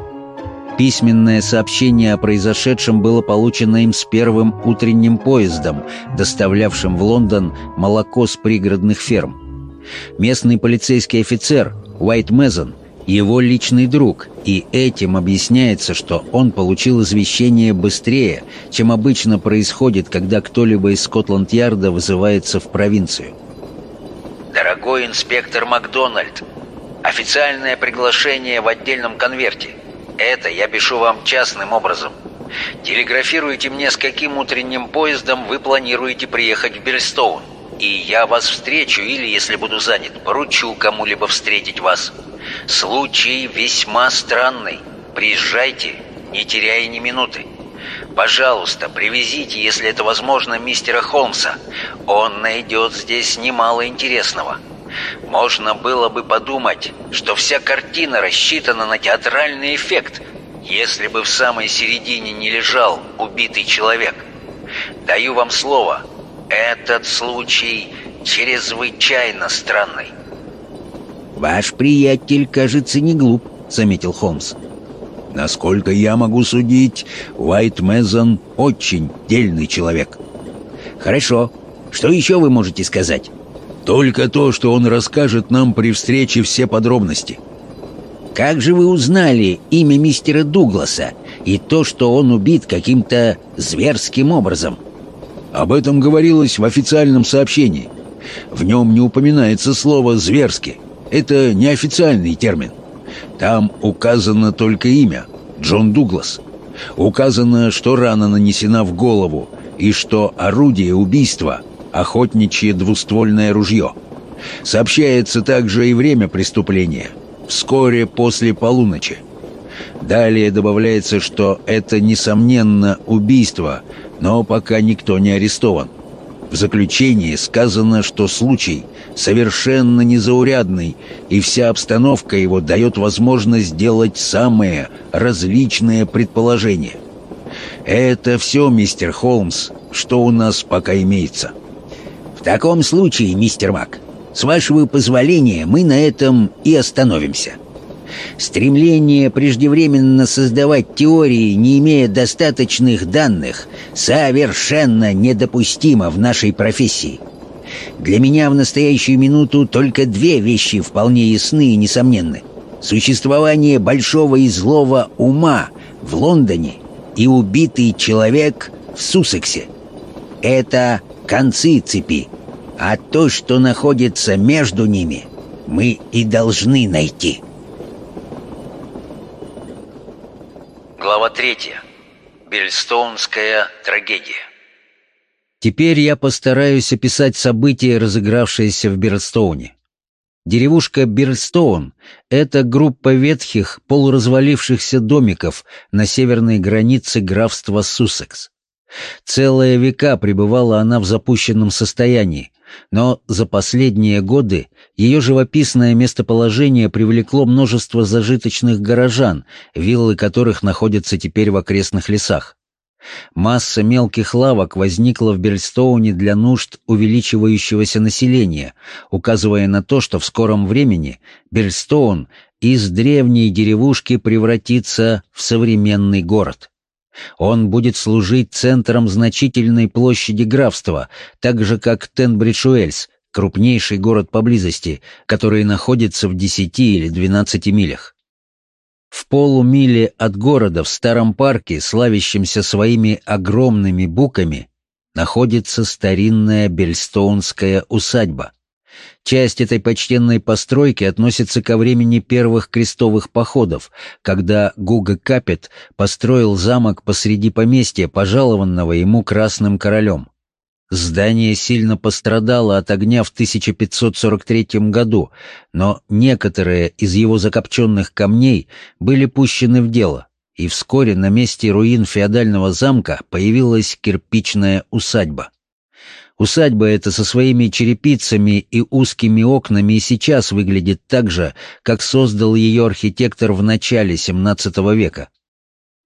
Письменное сообщение о произошедшем было получено им с первым утренним поездом, доставлявшим в Лондон молоко с пригородных ферм. Местный полицейский офицер Уайт Мезон его личный друг, и этим объясняется, что он получил извещение быстрее, чем обычно происходит, когда кто-либо из Скотланд-Ярда вызывается в провинцию. «Дорогой инспектор Макдональд, официальное приглашение в отдельном конверте. Это я пишу вам частным образом. Телеграфируйте мне, с каким утренним поездом вы планируете приехать в Бельстоун, и я вас встречу или, если буду занят, поручу кому-либо встретить вас». Случай весьма странный. Приезжайте, не теряя ни минуты. Пожалуйста, привезите, если это возможно, мистера Холмса. Он найдет здесь немало интересного. Можно было бы подумать, что вся картина рассчитана на театральный эффект, если бы в самой середине не лежал убитый человек. Даю вам слово, этот случай чрезвычайно странный. «Ваш приятель, кажется, не глуп», — заметил Холмс. «Насколько я могу судить, Уайт Мезон очень дельный человек». «Хорошо. Что еще вы можете сказать?» «Только то, что он расскажет нам при встрече все подробности». «Как же вы узнали имя мистера Дугласа и то, что он убит каким-то зверским образом?» «Об этом говорилось в официальном сообщении. В нем не упоминается слово «зверски». Это неофициальный термин. Там указано только имя — Джон Дуглас. Указано, что рана нанесена в голову и что орудие убийства — охотничье двуствольное ружье. Сообщается также и время преступления — вскоре после полуночи. Далее добавляется, что это, несомненно, убийство, но пока никто не арестован. В заключении сказано, что случай совершенно незаурядный, и вся обстановка его дает возможность сделать самые различные предположения. Это все, мистер Холмс, что у нас пока имеется. В таком случае, мистер Мак, с вашего позволения мы на этом и остановимся. Стремление преждевременно создавать теории, не имея достаточных данных, совершенно недопустимо в нашей профессии. Для меня в настоящую минуту только две вещи вполне ясны и несомненны. Существование большого и злого ума в Лондоне и убитый человек в Суссексе. Это концы цепи, а то, что находится между ними, мы и должны найти». Глава третья. Бельстоунская трагедия. Теперь я постараюсь описать события, разыгравшиеся в Берлстоуне. Деревушка Берлстоун — это группа ветхих, полуразвалившихся домиков на северной границе графства Суссекс. Целые века пребывала она в запущенном состоянии, но за последние годы ее живописное местоположение привлекло множество зажиточных горожан, виллы которых находятся теперь в окрестных лесах. Масса мелких лавок возникла в Бельстоуне для нужд увеличивающегося населения, указывая на то, что в скором времени Бельстоун из древней деревушки превратится в современный город. Он будет служить центром значительной площади графства, так же как Тенбридж-Уэльс, крупнейший город поблизости, который находится в 10 или 12 милях. В полумиле от города в старом парке, славящемся своими огромными буками, находится старинная бельстоунская усадьба. Часть этой почтенной постройки относится ко времени первых крестовых походов, когда Гуга Капет построил замок посреди поместья, пожалованного ему Красным Королем. Здание сильно пострадало от огня в 1543 году, но некоторые из его закопченных камней были пущены в дело, и вскоре на месте руин феодального замка появилась кирпичная усадьба. Усадьба эта со своими черепицами и узкими окнами и сейчас выглядит так же, как создал ее архитектор в начале XVII века.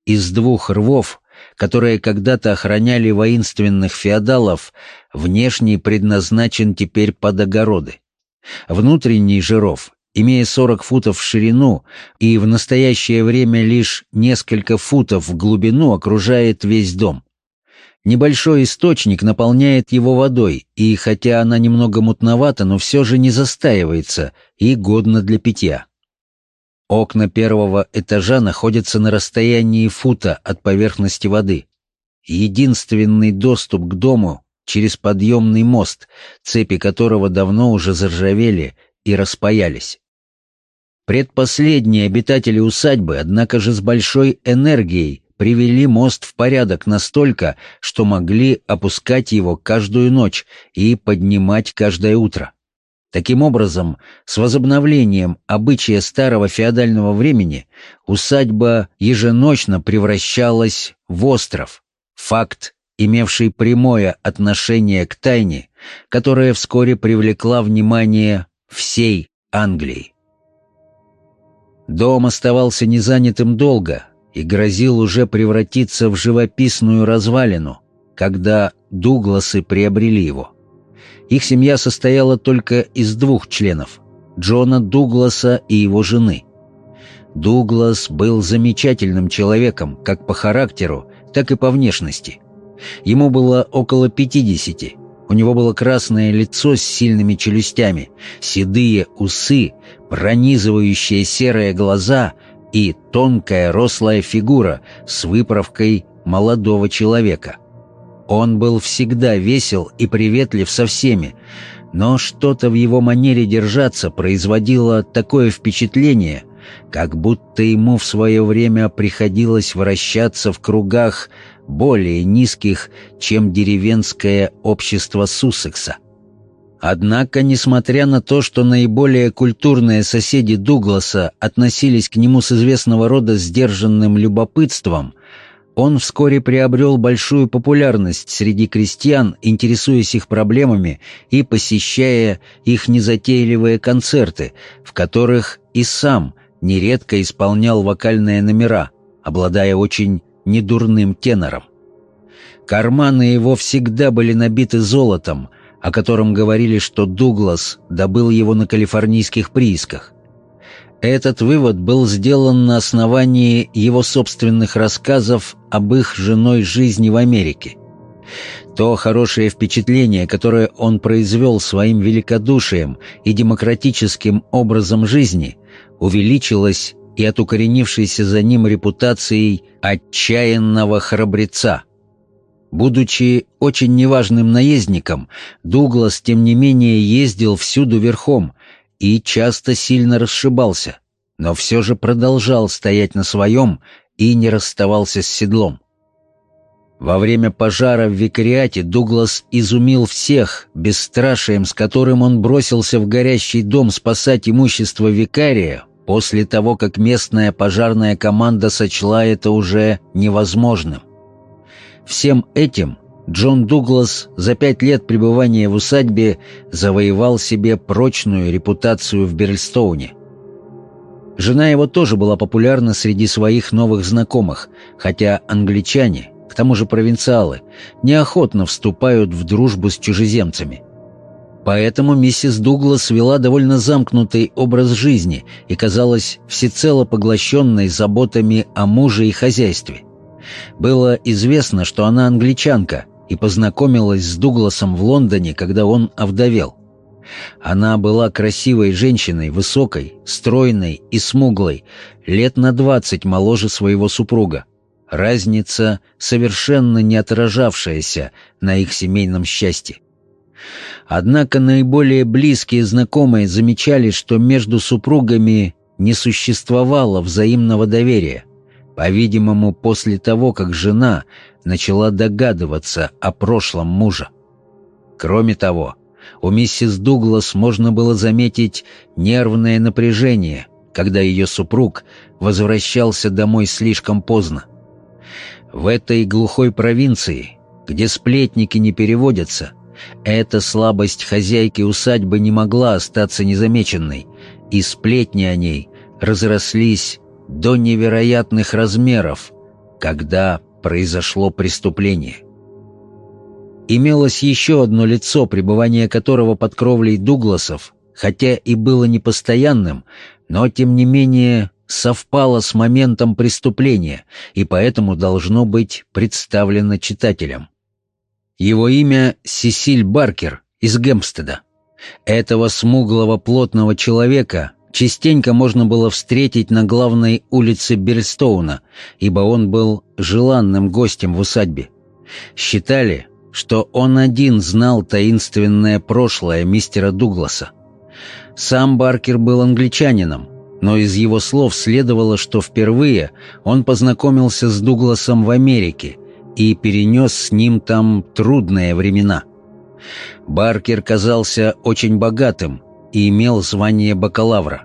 Из двух рвов, которые когда-то охраняли воинственных феодалов, внешний предназначен теперь под огороды. Внутренний же ров, имея 40 футов в ширину и в настоящее время лишь несколько футов в глубину, окружает весь дом. Небольшой источник наполняет его водой, и хотя она немного мутновата, но все же не застаивается и годна для питья. Окна первого этажа находятся на расстоянии фута от поверхности воды. Единственный доступ к дому через подъемный мост, цепи которого давно уже заржавели и распаялись. Предпоследние обитатели усадьбы, однако же с большой энергией, привели мост в порядок настолько, что могли опускать его каждую ночь и поднимать каждое утро. Таким образом, с возобновлением обычая старого феодального времени усадьба еженочно превращалась в остров, факт, имевший прямое отношение к тайне, которая вскоре привлекла внимание всей Англии. Дом оставался незанятым долго, и грозил уже превратиться в живописную развалину, когда Дугласы приобрели его. Их семья состояла только из двух членов – Джона Дугласа и его жены. Дуглас был замечательным человеком как по характеру, так и по внешности. Ему было около пятидесяти. У него было красное лицо с сильными челюстями, седые усы, пронизывающие серые глаза и тонкая рослая фигура с выправкой молодого человека. Он был всегда весел и приветлив со всеми, но что-то в его манере держаться производило такое впечатление, как будто ему в свое время приходилось вращаться в кругах более низких, чем деревенское общество Суссекса. Однако, несмотря на то, что наиболее культурные соседи Дугласа относились к нему с известного рода сдержанным любопытством, он вскоре приобрел большую популярность среди крестьян, интересуясь их проблемами и посещая их незатейливые концерты, в которых и сам нередко исполнял вокальные номера, обладая очень недурным тенором. Карманы его всегда были набиты золотом — о котором говорили, что Дуглас добыл его на калифорнийских приисках. Этот вывод был сделан на основании его собственных рассказов об их женой жизни в Америке. То хорошее впечатление, которое он произвел своим великодушием и демократическим образом жизни, увеличилось и от укоренившейся за ним репутацией отчаянного храбреца – Будучи очень неважным наездником, Дуглас, тем не менее, ездил всюду верхом и часто сильно расшибался, но все же продолжал стоять на своем и не расставался с седлом. Во время пожара в викариате Дуглас изумил всех бесстрашием, с которым он бросился в горящий дом спасать имущество викария после того, как местная пожарная команда сочла это уже невозможным. Всем этим Джон Дуглас за пять лет пребывания в усадьбе завоевал себе прочную репутацию в Берлстоуне. Жена его тоже была популярна среди своих новых знакомых, хотя англичане, к тому же провинциалы, неохотно вступают в дружбу с чужеземцами. Поэтому миссис Дуглас вела довольно замкнутый образ жизни и казалась всецело поглощенной заботами о муже и хозяйстве. Было известно, что она англичанка и познакомилась с Дугласом в Лондоне, когда он овдовел. Она была красивой женщиной, высокой, стройной и смуглой, лет на двадцать моложе своего супруга. Разница, совершенно не отражавшаяся на их семейном счастье. Однако наиболее близкие знакомые замечали, что между супругами не существовало взаимного доверия. По-видимому, после того, как жена начала догадываться о прошлом мужа. Кроме того, у миссис Дуглас можно было заметить нервное напряжение, когда ее супруг возвращался домой слишком поздно. В этой глухой провинции, где сплетники не переводятся, эта слабость хозяйки усадьбы не могла остаться незамеченной, и сплетни о ней разрослись до невероятных размеров, когда произошло преступление. Имелось еще одно лицо, пребывание которого под кровлей Дугласов, хотя и было непостоянным, но, тем не менее, совпало с моментом преступления и поэтому должно быть представлено читателям. Его имя Сесиль Баркер из Гемстеда. Этого смуглого плотного человека частенько можно было встретить на главной улице Бельстоуна, ибо он был желанным гостем в усадьбе. Считали, что он один знал таинственное прошлое мистера Дугласа. Сам Баркер был англичанином, но из его слов следовало, что впервые он познакомился с Дугласом в Америке и перенес с ним там трудные времена. Баркер казался очень богатым и имел звание бакалавра.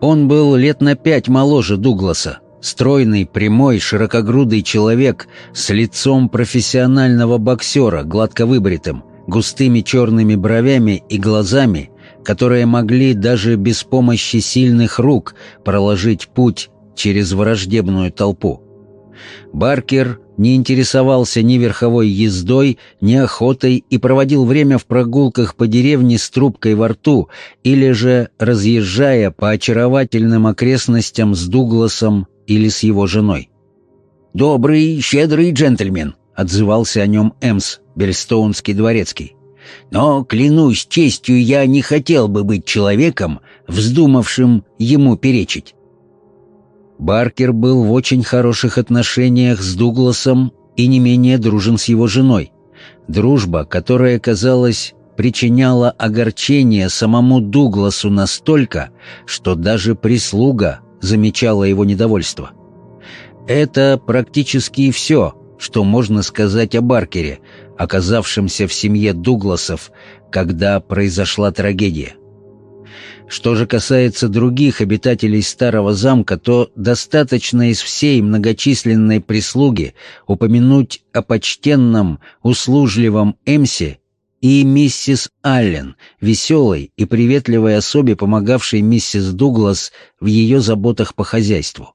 Он был лет на пять моложе Дугласа, стройный, прямой, широкогрудый человек с лицом профессионального боксера, гладко выбритым, густыми черными бровями и глазами, которые могли даже без помощи сильных рук проложить путь через враждебную толпу. Баркер не интересовался ни верховой ездой, ни охотой и проводил время в прогулках по деревне с трубкой во рту или же разъезжая по очаровательным окрестностям с Дугласом или с его женой. «Добрый, щедрый джентльмен», — отзывался о нем Эмс, Бельстоунский дворецкий. «Но, клянусь честью, я не хотел бы быть человеком, вздумавшим ему перечить. Баркер был в очень хороших отношениях с Дугласом и не менее дружен с его женой. Дружба, которая, казалось, причиняла огорчение самому Дугласу настолько, что даже прислуга замечала его недовольство. Это практически все, что можно сказать о Баркере, оказавшемся в семье Дугласов, когда произошла трагедия. Что же касается других обитателей старого замка, то достаточно из всей многочисленной прислуги упомянуть о почтенном, услужливом Эмсе и миссис Аллен, веселой и приветливой особе, помогавшей миссис Дуглас в ее заботах по хозяйству.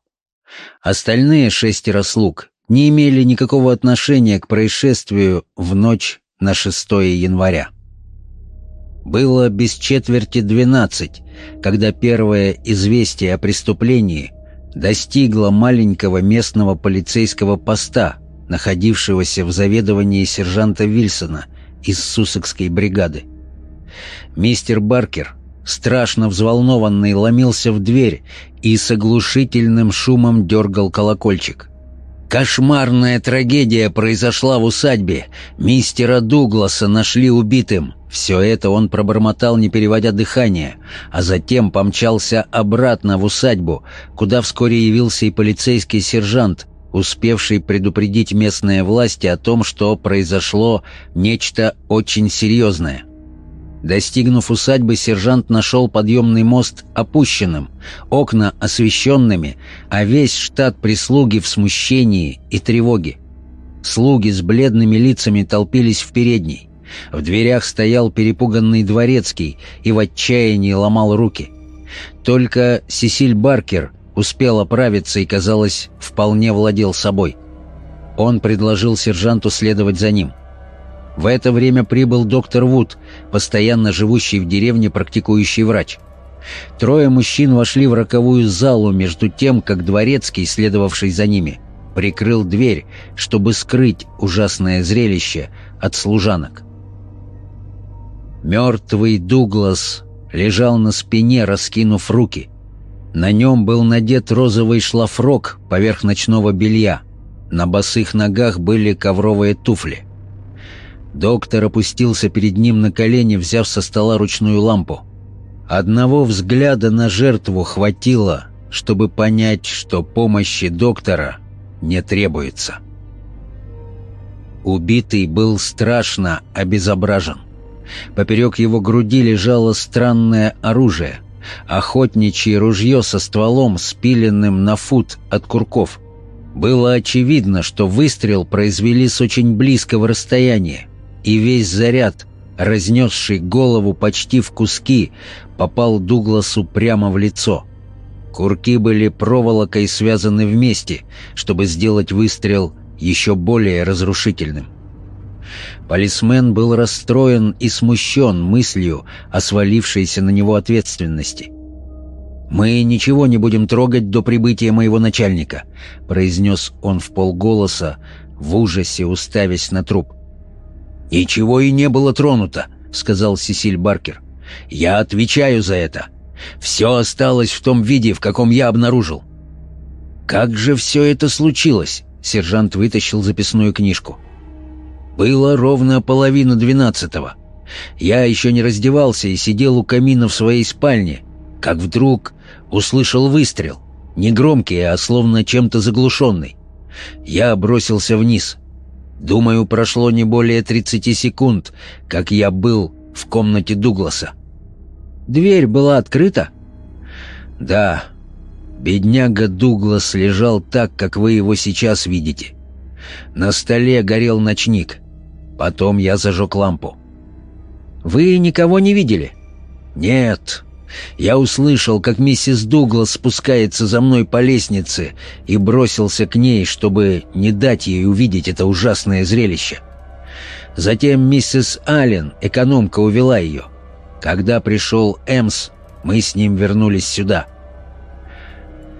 Остальные шестеро слуг не имели никакого отношения к происшествию в ночь на 6 января. Было без четверти двенадцать, когда первое известие о преступлении достигло маленького местного полицейского поста, находившегося в заведовании сержанта Вильсона из Сусекской бригады. Мистер Баркер, страшно взволнованный, ломился в дверь и с оглушительным шумом дергал колокольчик. Кошмарная трагедия произошла в усадьбе. Мистера Дугласа нашли убитым. Все это он пробормотал, не переводя дыхание, а затем помчался обратно в усадьбу, куда вскоре явился и полицейский сержант, успевший предупредить местные власти о том, что произошло нечто очень серьезное. Достигнув усадьбы, сержант нашел подъемный мост опущенным, окна освещенными, а весь штат прислуги в смущении и тревоге. Слуги с бледными лицами толпились в передней. В дверях стоял перепуганный дворецкий и в отчаянии ломал руки. Только Сесиль Баркер успел оправиться и, казалось, вполне владел собой. Он предложил сержанту следовать за ним. В это время прибыл доктор Вуд, постоянно живущий в деревне практикующий врач. Трое мужчин вошли в роковую залу между тем, как дворецкий, следовавший за ними, прикрыл дверь, чтобы скрыть ужасное зрелище от служанок. Мертвый Дуглас лежал на спине, раскинув руки. На нем был надет розовый шлафрок поверх ночного белья. На босых ногах были ковровые туфли. Доктор опустился перед ним на колени, взяв со стола ручную лампу. Одного взгляда на жертву хватило, чтобы понять, что помощи доктора не требуется. Убитый был страшно обезображен. Поперек его груди лежало странное оружие — охотничье ружье со стволом, спиленным на фут от курков. Было очевидно, что выстрел произвели с очень близкого расстояния, и весь заряд, разнесший голову почти в куски, попал Дугласу прямо в лицо. Курки были проволокой связаны вместе, чтобы сделать выстрел еще более разрушительным. Полисмен был расстроен и смущен мыслью о свалившейся на него ответственности. «Мы ничего не будем трогать до прибытия моего начальника», — произнес он в полголоса, в ужасе уставясь на труп. «Ничего и не было тронуто», — сказал Сесиль Баркер. «Я отвечаю за это. Все осталось в том виде, в каком я обнаружил». «Как же все это случилось?» — сержант вытащил записную книжку. Было ровно половина двенадцатого. Я еще не раздевался и сидел у камина в своей спальне, как вдруг услышал выстрел. Не громкий, а словно чем-то заглушенный. Я бросился вниз. Думаю, прошло не более 30 секунд, как я был в комнате Дугласа. Дверь была открыта? Да. Бедняга Дуглас лежал так, как вы его сейчас видите. На столе горел ночник. Потом я зажег лампу. «Вы никого не видели?» «Нет. Я услышал, как миссис Дуглас спускается за мной по лестнице и бросился к ней, чтобы не дать ей увидеть это ужасное зрелище. Затем миссис Аллен, экономка, увела ее. Когда пришел Эмс, мы с ним вернулись сюда».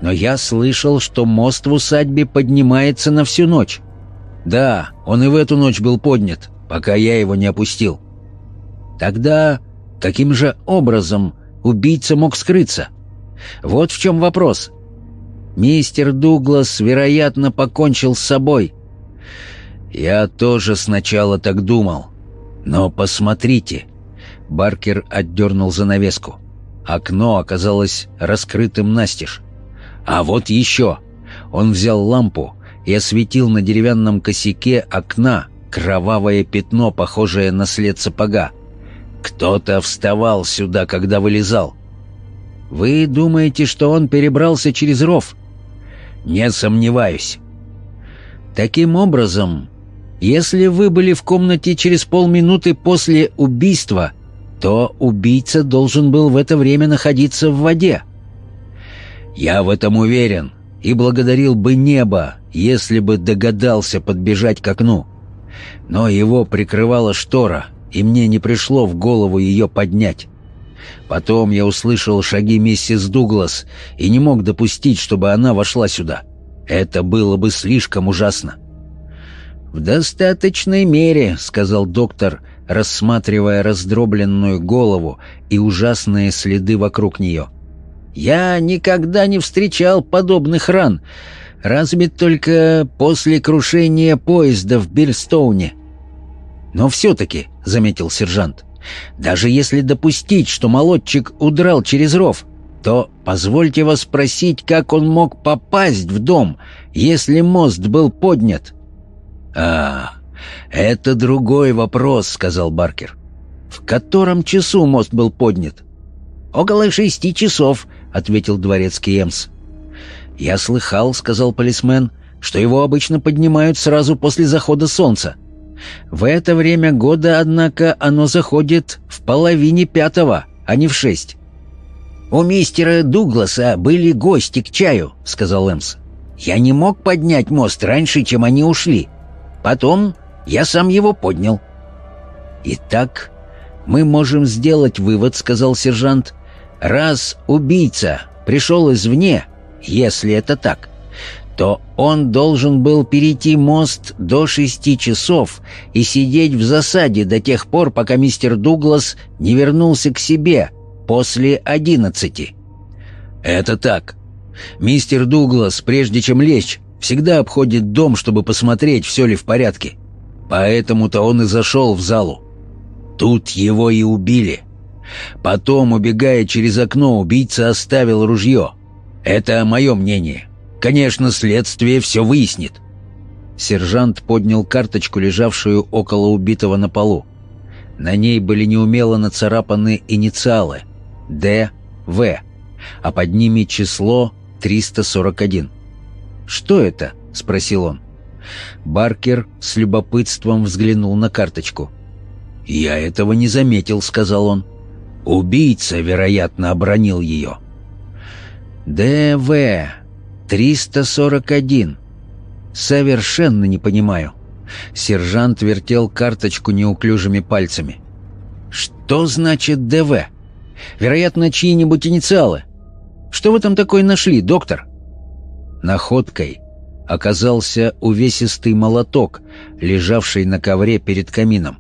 «Но я слышал, что мост в усадьбе поднимается на всю ночь». Да, он и в эту ночь был поднят, пока я его не опустил. Тогда каким же образом убийца мог скрыться? Вот в чем вопрос. Мистер Дуглас, вероятно, покончил с собой. Я тоже сначала так думал. Но посмотрите. Баркер отдернул занавеску. Окно оказалось раскрытым настежь. А вот еще. Он взял лампу и осветил на деревянном косяке окна кровавое пятно, похожее на след сапога. Кто-то вставал сюда, когда вылезал. Вы думаете, что он перебрался через ров? Не сомневаюсь. Таким образом, если вы были в комнате через полминуты после убийства, то убийца должен был в это время находиться в воде. Я в этом уверен и благодарил бы небо, если бы догадался подбежать к окну. Но его прикрывала штора, и мне не пришло в голову ее поднять. Потом я услышал шаги миссис Дуглас и не мог допустить, чтобы она вошла сюда. Это было бы слишком ужасно. «В достаточной мере», — сказал доктор, рассматривая раздробленную голову и ужасные следы вокруг нее. «Я никогда не встречал подобных ран, разве только после крушения поезда в Бирстоуне. «Но все-таки», — заметил сержант, — «даже если допустить, что молодчик удрал через ров, то позвольте вас спросить, как он мог попасть в дом, если мост был поднят?» «А, это другой вопрос», — сказал Баркер. «В котором часу мост был поднят?» «Около шести часов», — ответил дворецкий Эмс. «Я слыхал», — сказал полисмен, что его обычно поднимают сразу после захода солнца. В это время года, однако, оно заходит в половине пятого, а не в шесть. «У мистера Дугласа были гости к чаю», — сказал Эмс. «Я не мог поднять мост раньше, чем они ушли. Потом я сам его поднял». «Итак, мы можем сделать вывод», — сказал сержант. «Раз убийца пришел извне, если это так, то он должен был перейти мост до шести часов и сидеть в засаде до тех пор, пока мистер Дуглас не вернулся к себе после одиннадцати. «Это так. Мистер Дуглас, прежде чем лечь, всегда обходит дом, чтобы посмотреть, все ли в порядке. Поэтому-то он и зашел в залу. Тут его и убили. Потом, убегая через окно, убийца оставил ружье. Это мое мнение. Конечно, следствие все выяснит». Сержант поднял карточку, лежавшую около убитого на полу. На ней были неумело нацарапаны инициалы «Д. В», а под ними число 341. «Что это?» — спросил он. Баркер с любопытством взглянул на карточку. «Я этого не заметил», — сказал он. «Убийца, вероятно, обронил ее». «ДВ», 341. Совершенно не понимаю. Сержант вертел карточку неуклюжими пальцами. Что значит ДВ? Вероятно, чьи-нибудь инициалы. Что вы там такое нашли, доктор? Находкой оказался увесистый молоток, лежавший на ковре перед камином.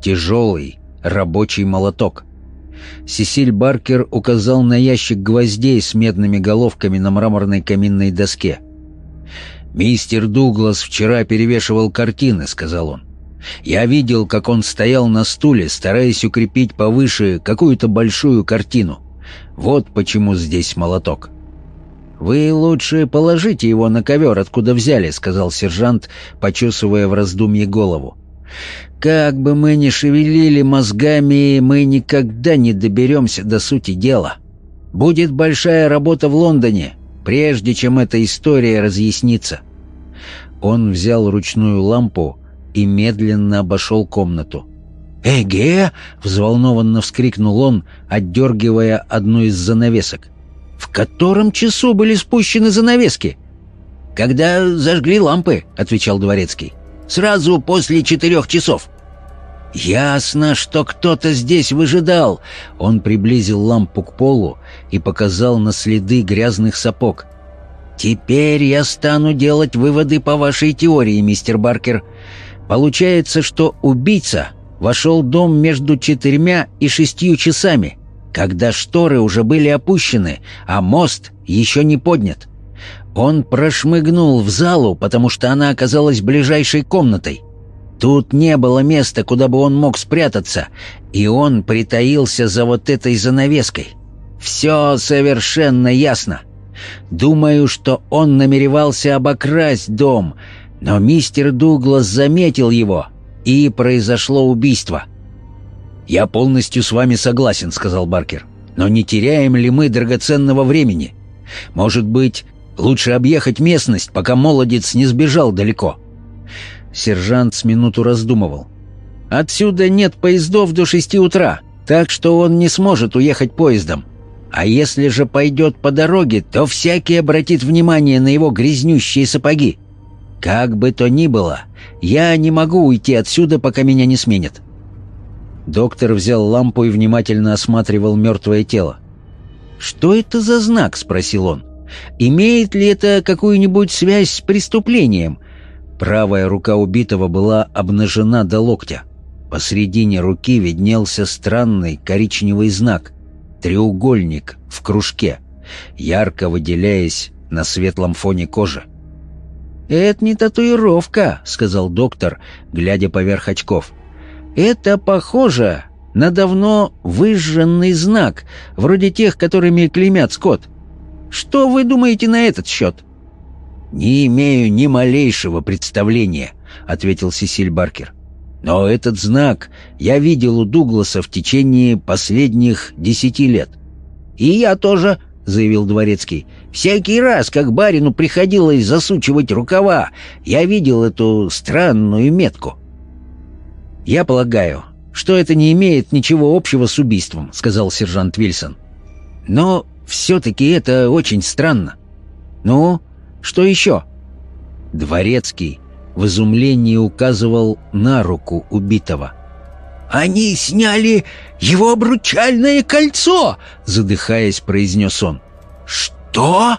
Тяжелый рабочий молоток. Сесиль Баркер указал на ящик гвоздей с медными головками на мраморной каминной доске. «Мистер Дуглас вчера перевешивал картины», — сказал он. «Я видел, как он стоял на стуле, стараясь укрепить повыше какую-то большую картину. Вот почему здесь молоток». «Вы лучше положите его на ковер, откуда взяли», — сказал сержант, почесывая в раздумье голову. Как бы мы ни шевелили мозгами, мы никогда не доберемся до сути дела. Будет большая работа в Лондоне, прежде чем эта история разъяснится. Он взял ручную лампу и медленно обошел комнату. «Эге!» — взволнованно вскрикнул он, отдергивая одну из занавесок. «В котором часу были спущены занавески?» «Когда зажгли лампы», — отвечал дворецкий. Сразу после четырех часов». «Ясно, что кто-то здесь выжидал!» Он приблизил лампу к полу и показал на следы грязных сапог. «Теперь я стану делать выводы по вашей теории, мистер Баркер. Получается, что убийца вошел в дом между четырьмя и шестью часами, когда шторы уже были опущены, а мост еще не поднят. Он прошмыгнул в залу, потому что она оказалась ближайшей комнатой. Тут не было места, куда бы он мог спрятаться, и он притаился за вот этой занавеской. Все совершенно ясно. Думаю, что он намеревался обокрасть дом, но мистер Дуглас заметил его, и произошло убийство. «Я полностью с вами согласен», — сказал Баркер. «Но не теряем ли мы драгоценного времени? Может быть, Лучше объехать местность, пока молодец не сбежал далеко». Сержант с минуту раздумывал. «Отсюда нет поездов до шести утра, так что он не сможет уехать поездом. А если же пойдет по дороге, то всякий обратит внимание на его грязнющие сапоги. Как бы то ни было, я не могу уйти отсюда, пока меня не сменят». Доктор взял лампу и внимательно осматривал мертвое тело. «Что это за знак?» — спросил он. Имеет ли это какую-нибудь связь с преступлением? Правая рука убитого была обнажена до локтя. Посредине руки виднелся странный коричневый знак — треугольник в кружке, ярко выделяясь на светлом фоне кожи. «Это не татуировка», — сказал доктор, глядя поверх очков. «Это похоже на давно выжженный знак, вроде тех, которыми клеймят скот. Что вы думаете на этот счет?» «Не имею ни малейшего представления», — ответил Сесиль Баркер. «Но этот знак я видел у Дугласа в течение последних десяти лет». «И я тоже», — заявил Дворецкий. «Всякий раз, как барину приходилось засучивать рукава, я видел эту странную метку». «Я полагаю, что это не имеет ничего общего с убийством», — сказал сержант Вильсон. «Но все-таки это очень странно. Ну, что еще?» Дворецкий в изумлении указывал на руку убитого. «Они сняли его обручальное кольцо!» — задыхаясь, произнес он. «Что?»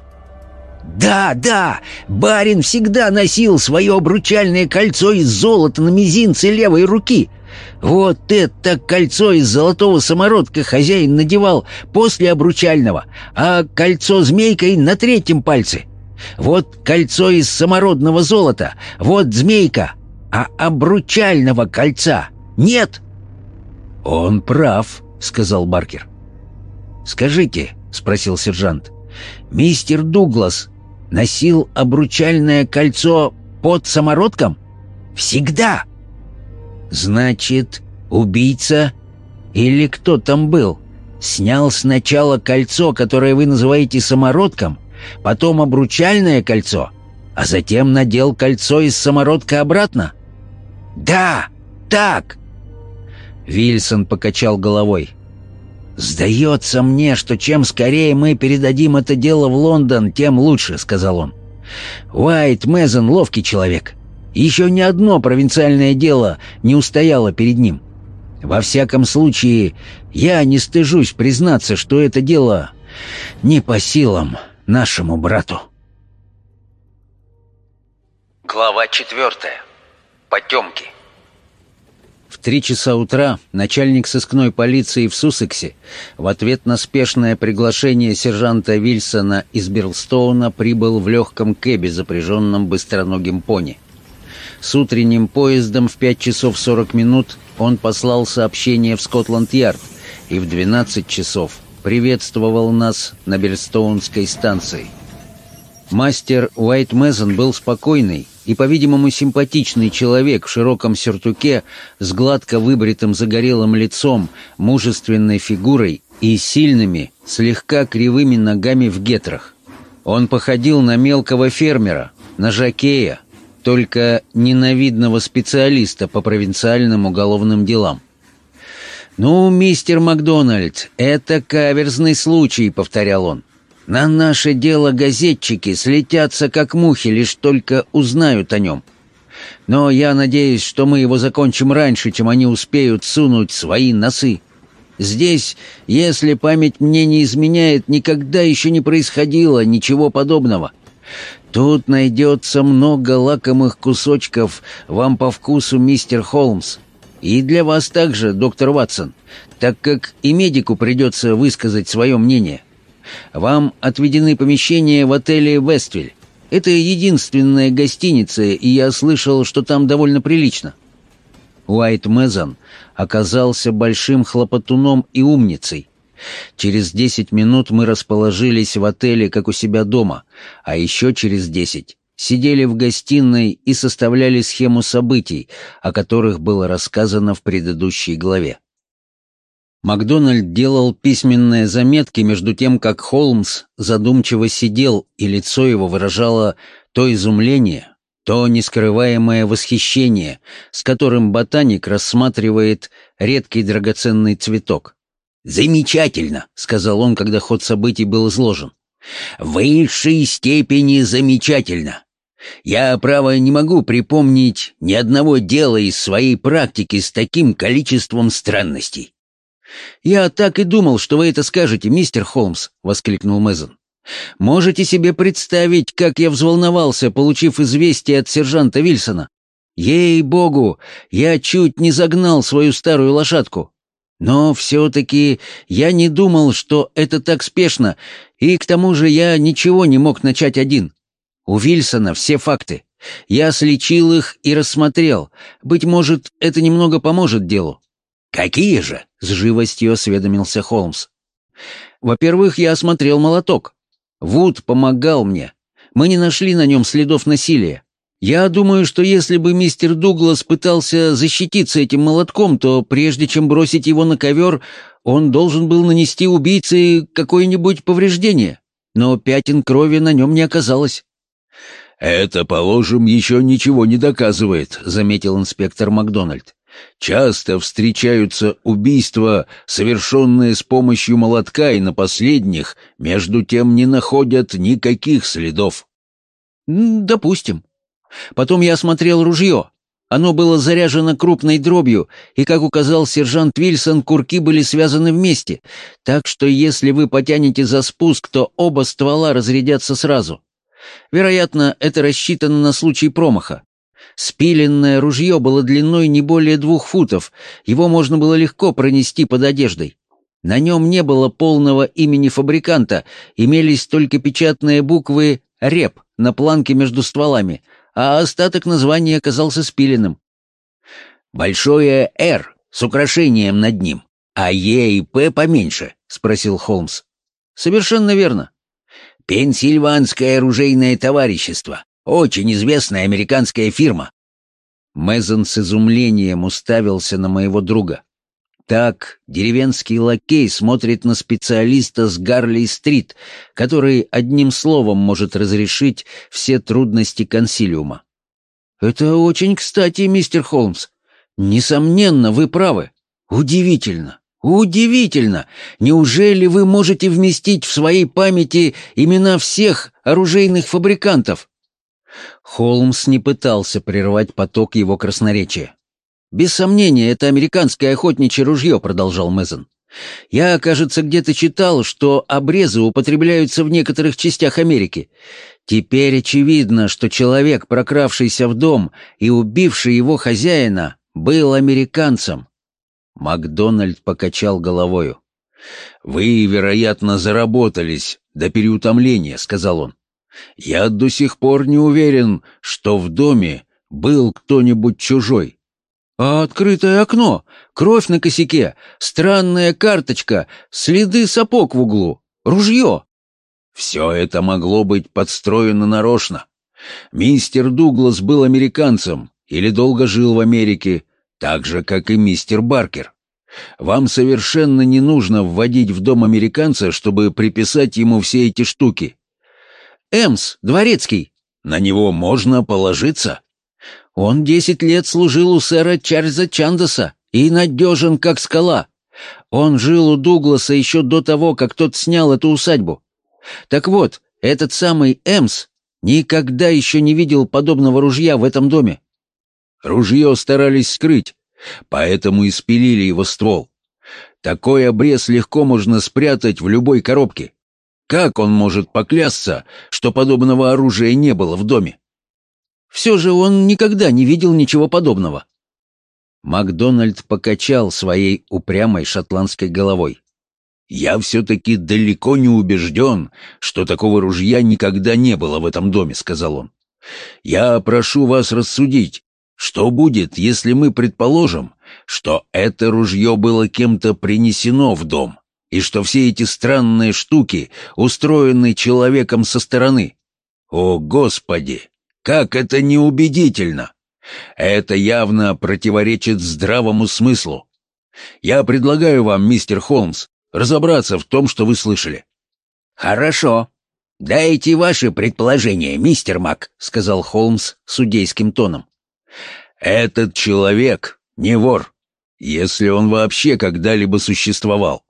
«Да, да, барин всегда носил свое обручальное кольцо из золота на мизинце левой руки. Вот это кольцо из золотого самородка хозяин надевал после обручального, а кольцо змейкой на третьем пальце. Вот кольцо из самородного золота, вот змейка, а обручального кольца нет». «Он прав», — сказал Баркер. «Скажите», — спросил сержант, — «мистер Дуглас носил обручальное кольцо под самородком?» «Всегда!» «Значит, убийца или кто там был, снял сначала кольцо, которое вы называете самородком, потом обручальное кольцо, а затем надел кольцо из самородка обратно?» «Да, так!» Вильсон покачал головой. «Сдается мне, что чем скорее мы передадим это дело в Лондон, тем лучше», — сказал он. «Уайт Мэзен ловкий человек. Еще ни одно провинциальное дело не устояло перед ним. Во всяком случае, я не стыжусь признаться, что это дело не по силам нашему брату». Глава четвертая. Потемки. В три часа утра начальник сыскной полиции в Суссексе в ответ на спешное приглашение сержанта Вильсона из Берлстоуна прибыл в легком кэбе, запряженном быстроногим пони. С утренним поездом в 5 часов 40 минут он послал сообщение в Скотланд-Ярд и в 12 часов приветствовал нас на Берлстоунской станции. Мастер Уайт Мэзон был спокойный и, по-видимому, симпатичный человек в широком сюртуке с гладко выбритым загорелым лицом, мужественной фигурой и сильными, слегка кривыми ногами в гетрах. Он походил на мелкого фермера, на жакея, только ненавидного специалиста по провинциальным уголовным делам. «Ну, мистер Макдональд, это каверзный случай», — повторял он. На наше дело газетчики слетятся, как мухи, лишь только узнают о нем. Но я надеюсь, что мы его закончим раньше, чем они успеют сунуть свои носы. Здесь, если память мне не изменяет, никогда еще не происходило ничего подобного. Тут найдется много лакомых кусочков вам по вкусу, мистер Холмс. И для вас также, доктор Ватсон, так как и медику придется высказать свое мнение. Вам отведены помещения в отеле «Вествиль». Это единственная гостиница, и я слышал, что там довольно прилично». Уайт Мезон оказался большим хлопотуном и умницей. Через десять минут мы расположились в отеле, как у себя дома, а еще через десять сидели в гостиной и составляли схему событий, о которых было рассказано в предыдущей главе. Макдональд делал письменные заметки между тем, как Холмс задумчиво сидел, и лицо его выражало то изумление, то нескрываемое восхищение, с которым ботаник рассматривает редкий драгоценный цветок. «Замечательно», — сказал он, когда ход событий был изложен. «В высшей степени замечательно. Я, право, не могу припомнить ни одного дела из своей практики с таким количеством странностей. «Я так и думал, что вы это скажете, мистер Холмс», — воскликнул Мэзон. «Можете себе представить, как я взволновался, получив известие от сержанта Вильсона? Ей-богу, я чуть не загнал свою старую лошадку. Но все-таки я не думал, что это так спешно, и к тому же я ничего не мог начать один. У Вильсона все факты. Я слечил их и рассмотрел. Быть может, это немного поможет делу. «Какие же?» — с живостью осведомился Холмс. «Во-первых, я осмотрел молоток. Вуд помогал мне. Мы не нашли на нем следов насилия. Я думаю, что если бы мистер Дуглас пытался защититься этим молотком, то прежде чем бросить его на ковер, Он должен был нанести убийце какое-нибудь повреждение, но пятен крови на нем не оказалось. «Это, положим, еще ничего не доказывает», — заметил инспектор Макдональд. «Часто встречаются убийства, совершенные с помощью молотка, и на последних, между тем, не находят никаких следов». «Допустим. Потом я осмотрел ружье. Оно было заряжено крупной дробью, и, как указал сержант Вильсон, курки были связаны вместе, так что если вы потянете за спуск, то оба ствола разрядятся сразу. Вероятно, это рассчитано на случай промаха. Спиленное ружье было длиной не более двух футов, его можно было легко пронести под одеждой. На нем не было полного имени фабриканта, имелись только печатные буквы «РЕП» на планке между стволами — а остаток названия оказался спиленным. «Большое «Р» с украшением над ним, а «Е» и «П» поменьше», — спросил Холмс. «Совершенно верно». «Пенсильванское оружейное товарищество. Очень известная американская фирма». Мезон с изумлением уставился на моего друга. Так деревенский лакей смотрит на специалиста с Гарли-стрит, который одним словом может разрешить все трудности консилиума. «Это очень кстати, мистер Холмс. Несомненно, вы правы. Удивительно, удивительно! Неужели вы можете вместить в своей памяти имена всех оружейных фабрикантов?» Холмс не пытался прервать поток его красноречия. «Без сомнения, это американское охотничье ружье», — продолжал Мэзон. «Я, кажется, где-то читал, что обрезы употребляются в некоторых частях Америки. Теперь очевидно, что человек, прокравшийся в дом и убивший его хозяина, был американцем». Макдональд покачал головою. «Вы, вероятно, заработались до переутомления», — сказал он. «Я до сих пор не уверен, что в доме был кто-нибудь чужой». А открытое окно, кровь на косяке, странная карточка, следы сапог в углу, ружье. Все это могло быть подстроено нарочно. Мистер Дуглас был американцем или долго жил в Америке, так же, как и мистер Баркер. Вам совершенно не нужно вводить в дом американца, чтобы приписать ему все эти штуки. Эмс, дворецкий. На него можно положиться? Он десять лет служил у сэра Чарльза Чандаса и надежен, как скала. Он жил у Дугласа еще до того, как тот снял эту усадьбу. Так вот, этот самый Эмс никогда еще не видел подобного ружья в этом доме. Ружье старались скрыть, поэтому и спилили его ствол. Такой обрез легко можно спрятать в любой коробке. Как он может поклясться, что подобного оружия не было в доме? Все же он никогда не видел ничего подобного. Макдональд покачал своей упрямой шотландской головой. «Я все-таки далеко не убежден, что такого ружья никогда не было в этом доме», — сказал он. «Я прошу вас рассудить, что будет, если мы предположим, что это ружье было кем-то принесено в дом, и что все эти странные штуки устроены человеком со стороны? О, Господи! Как это неубедительно! Это явно противоречит здравому смыслу. Я предлагаю вам, мистер Холмс, разобраться в том, что вы слышали. Хорошо. Дайте ваши предположения, мистер Мак, сказал Холмс судейским тоном. Этот человек не вор, если он вообще когда-либо существовал.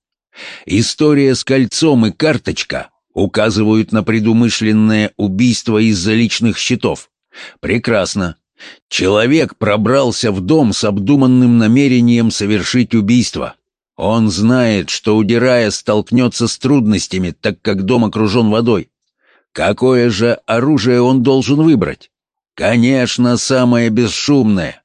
История с кольцом и карточка указывают на предумышленное убийство из-за личных счетов. Прекрасно. Человек пробрался в дом с обдуманным намерением совершить убийство. Он знает, что, удирая, столкнется с трудностями, так как дом окружен водой. Какое же оружие он должен выбрать? Конечно, самое бесшумное.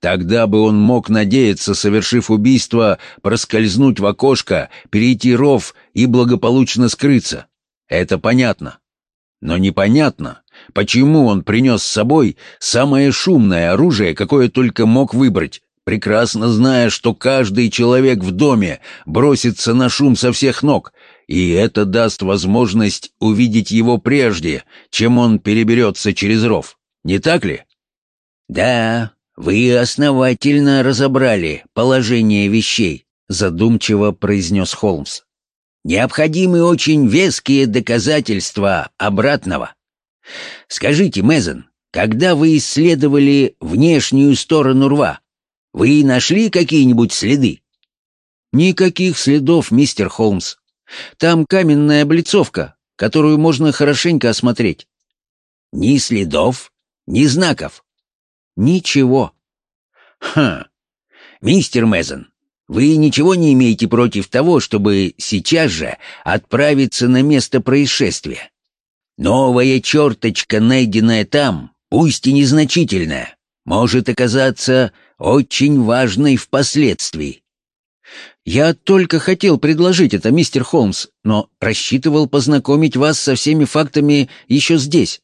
Тогда бы он мог надеяться, совершив убийство, проскользнуть в окошко, перейти ров и благополучно скрыться. Это понятно. Но непонятно, почему он принес с собой самое шумное оружие, какое только мог выбрать, прекрасно зная, что каждый человек в доме бросится на шум со всех ног, и это даст возможность увидеть его прежде, чем он переберется через ров. Не так ли? Да, вы основательно разобрали положение вещей, — задумчиво произнес Холмс. «Необходимы очень веские доказательства обратного. Скажите, Мезон, когда вы исследовали внешнюю сторону рва, вы нашли какие-нибудь следы?» «Никаких следов, мистер Холмс. Там каменная облицовка, которую можно хорошенько осмотреть». «Ни следов, ни знаков?» «Ничего». «Хм. Мистер Мезон, вы ничего не имеете против того, чтобы сейчас же отправиться на место происшествия? Новая черточка, найденная там, пусть и незначительная, может оказаться очень важной впоследствии. Я только хотел предложить это, мистер Холмс, но рассчитывал познакомить вас со всеми фактами еще здесь.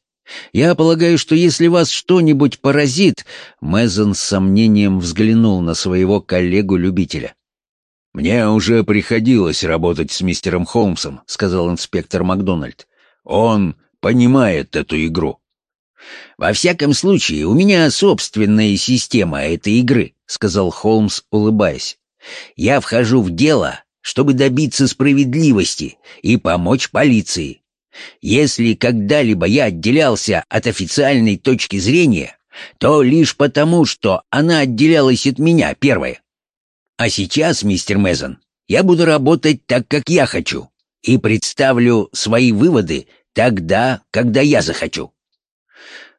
Я полагаю, что если вас что-нибудь поразит...» Мэзон с сомнением взглянул на своего коллегу-любителя. «Мне уже приходилось работать с мистером Холмсом», — сказал инспектор Макдональд. «Он понимает эту игру». «Во всяком случае, у меня собственная система этой игры», — сказал Холмс, улыбаясь. «Я вхожу в дело, чтобы добиться справедливости и помочь полиции. Если когда-либо я отделялся от официальной точки зрения, то лишь потому, что она отделялась от меня первая. А сейчас, мистер Мезон, я буду работать так, как я хочу, и представлю свои выводы тогда, когда я захочу.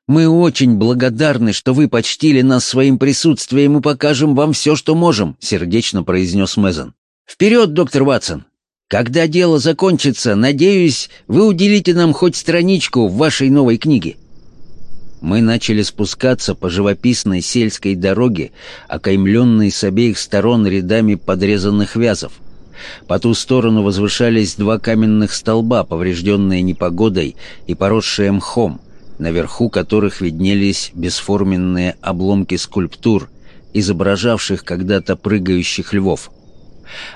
Мы очень благодарны, что вы почтили нас своим присутствием и покажем вам все, что можем», — сердечно произнес Мезон. «Вперед, доктор Ватсон! Когда дело закончится, надеюсь, вы уделите нам хоть страничку в вашей новой книге». Мы начали спускаться по живописной сельской дороге, окаймленной с обеих сторон рядами подрезанных вязов. По ту сторону возвышались два каменных столба, поврежденные непогодой и поросшие мхом, наверху которых виднелись бесформенные обломки скульптур, изображавших когда-то прыгающих львов.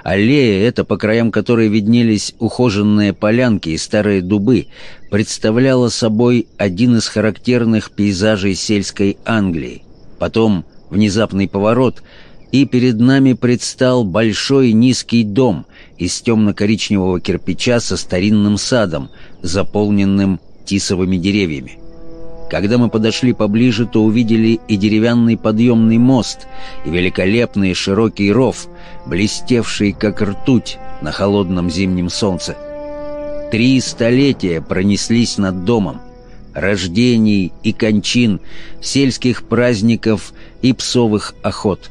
Аллея эта, по краям которой виднелись ухоженные полянки и старые дубы, представляла собой один из характерных пейзажей сельской Англии. Потом внезапный поворот, и перед нами предстал большой низкий дом из темно-коричневого кирпича со старинным садом, заполненным тисовыми деревьями. Когда мы подошли поближе, то увидели и деревянный подъемный мост, и великолепный широкий ров, блестевший как ртуть на холодном зимнем солнце. Три столетия пронеслись над домом, рождений и кончин, сельских праздников и псовых охот.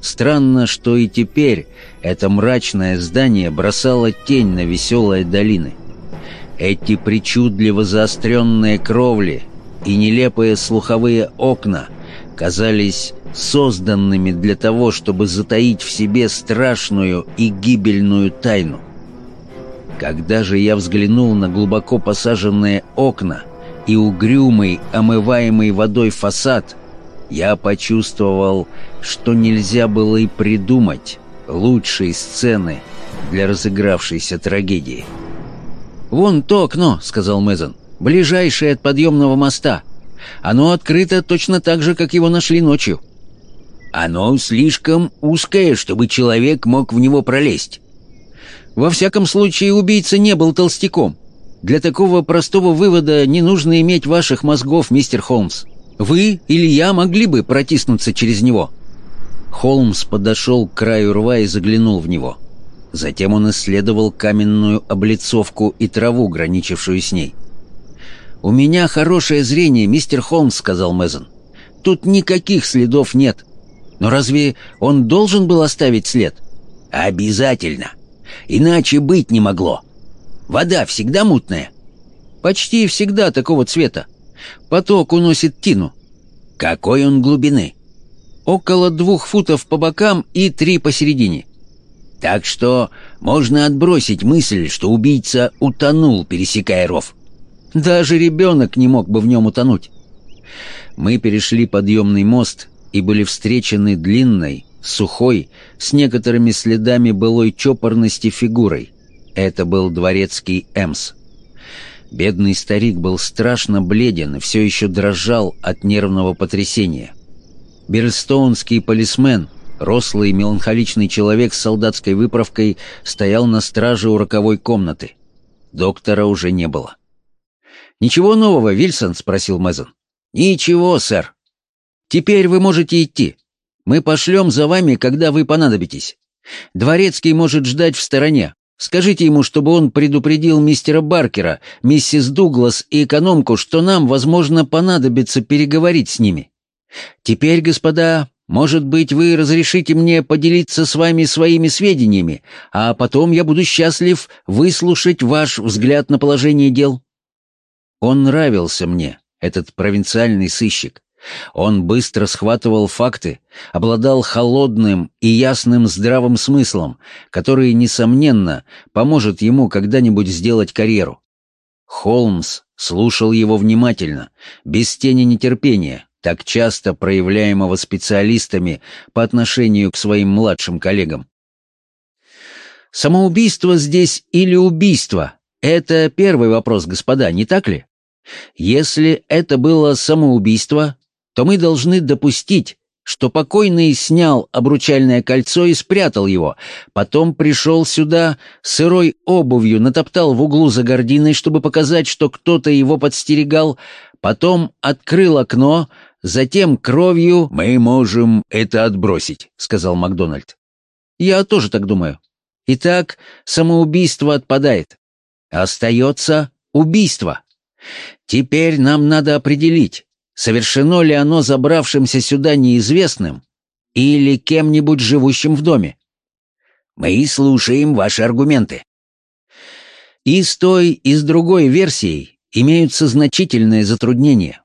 Странно, что и теперь это мрачное здание бросало тень на веселые долины. Эти причудливо заостренные кровли — и нелепые слуховые окна казались созданными для того, чтобы затаить в себе страшную и гибельную тайну. Когда же я взглянул на глубоко посаженные окна и угрюмый, омываемый водой фасад, я почувствовал, что нельзя было и придумать лучшие сцены для разыгравшейся трагедии. «Вон то окно», — сказал Мэзон ближайшее от подъемного моста. Оно открыто точно так же, как его нашли ночью. Оно слишком узкое, чтобы человек мог в него пролезть. Во всяком случае, убийца не был толстяком. Для такого простого вывода не нужно иметь ваших мозгов, мистер Холмс. Вы или я могли бы протиснуться через него. Холмс подошел к краю рва и заглянул в него. Затем он исследовал каменную облицовку и траву, граничившую с ней. «У меня хорошее зрение, мистер Холмс», — сказал Мэзон. «Тут никаких следов нет. Но разве он должен был оставить след?» «Обязательно. Иначе быть не могло. Вода всегда мутная?» «Почти всегда такого цвета. Поток уносит тину». «Какой он глубины?» «Около двух футов по бокам и три посередине». «Так что можно отбросить мысль, что убийца утонул, пересекая ров». Даже ребенок не мог бы в нем утонуть. Мы перешли подъемный мост и были встречены длинной, сухой, с некоторыми следами былой чопорности фигурой. Это был дворецкий Эмс. Бедный старик был страшно бледен и все еще дрожал от нервного потрясения. Берлстоунский полисмен, Рослый меланхоличный человек с солдатской выправкой стоял на страже у роковой комнаты. Доктора уже не было. «Ничего нового, Вильсон?» — спросил Мэзон. «Ничего, сэр. Теперь вы можете идти. Мы пошлем за вами, когда вы понадобитесь. Дворецкий может ждать в стороне. Скажите ему, чтобы он предупредил мистера Баркера, миссис Дуглас и экономку, что нам, возможно, понадобится переговорить с ними. Теперь, господа, может быть, вы разрешите мне поделиться с вами своими сведениями, а потом я буду счастлив выслушать ваш взгляд на положение дел. Он нравился мне, этот провинциальный сыщик. Он быстро схватывал факты, обладал холодным и ясным здравым смыслом, который, несомненно, поможет ему когда-нибудь сделать карьеру. Холмс слушал его внимательно, без тени нетерпения, так часто проявляемого специалистами по отношению к своим младшим коллегам. Самоубийство здесь или убийство — это первый вопрос, господа, не так ли? Если это было самоубийство, то мы должны допустить, что покойный снял обручальное кольцо и спрятал его, потом пришел сюда сырой обувью, натоптал в углу за гординой, чтобы показать, что кто-то его подстерегал, потом открыл окно, затем кровью... «Мы можем это отбросить», — сказал Макдональд. «Я тоже так думаю. Итак, самоубийство отпадает. Остается убийство. Теперь нам надо определить, совершено ли оно забравшимся сюда неизвестным или кем-нибудь живущим в доме. Мы слушаем ваши аргументы. И с той, и с другой версией имеются значительные затруднения.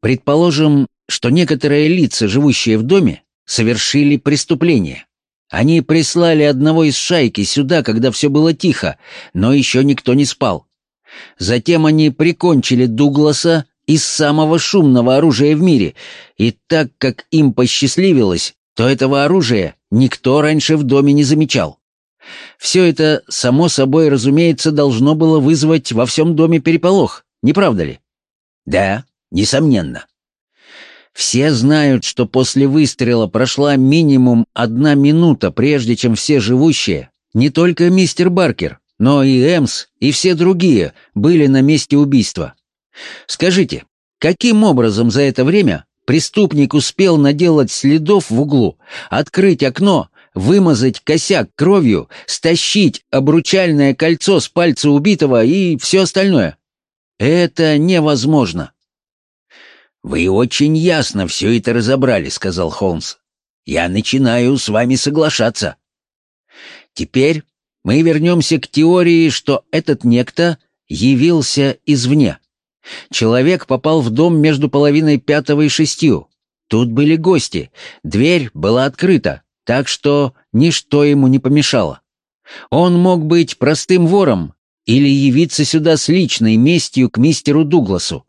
Предположим, что некоторые лица, живущие в доме, совершили преступление. Они прислали одного из шайки сюда, когда все было тихо, но еще никто не спал. Затем они прикончили Дугласа из самого шумного оружия в мире, и так как им посчастливилось, то этого оружия никто раньше в доме не замечал. Все это, само собой, разумеется, должно было вызвать во всем доме переполох, не правда ли? Да, несомненно. Все знают, что после выстрела прошла минимум одна минута, прежде чем все живущие, не только мистер Баркер, но и Эмс, и все другие были на месте убийства. Скажите, каким образом за это время преступник успел наделать следов в углу, открыть окно, вымазать косяк кровью, стащить обручальное кольцо с пальца убитого и все остальное? Это невозможно. «Вы очень ясно все это разобрали», — сказал Холмс. «Я начинаю с вами соглашаться». Теперь мы вернемся к теории, что этот некто явился извне. Человек попал в дом между половиной пятого и шестью. Тут были гости, дверь была открыта, так что ничто ему не помешало. Он мог быть простым вором или явиться сюда с личной местью к мистеру Дугласу.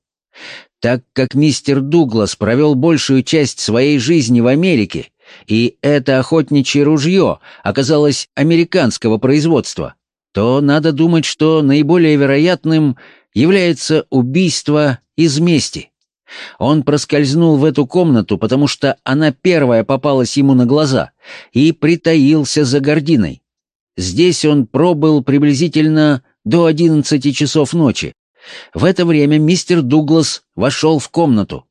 Так как мистер Дуглас провел большую часть своей жизни в Америке и это охотничье ружье оказалось американского производства, то надо думать, что наиболее вероятным является убийство из мести. Он проскользнул в эту комнату, потому что она первая попалась ему на глаза, и притаился за гординой. Здесь он пробыл приблизительно до одиннадцати часов ночи. В это время мистер Дуглас вошел в комнату.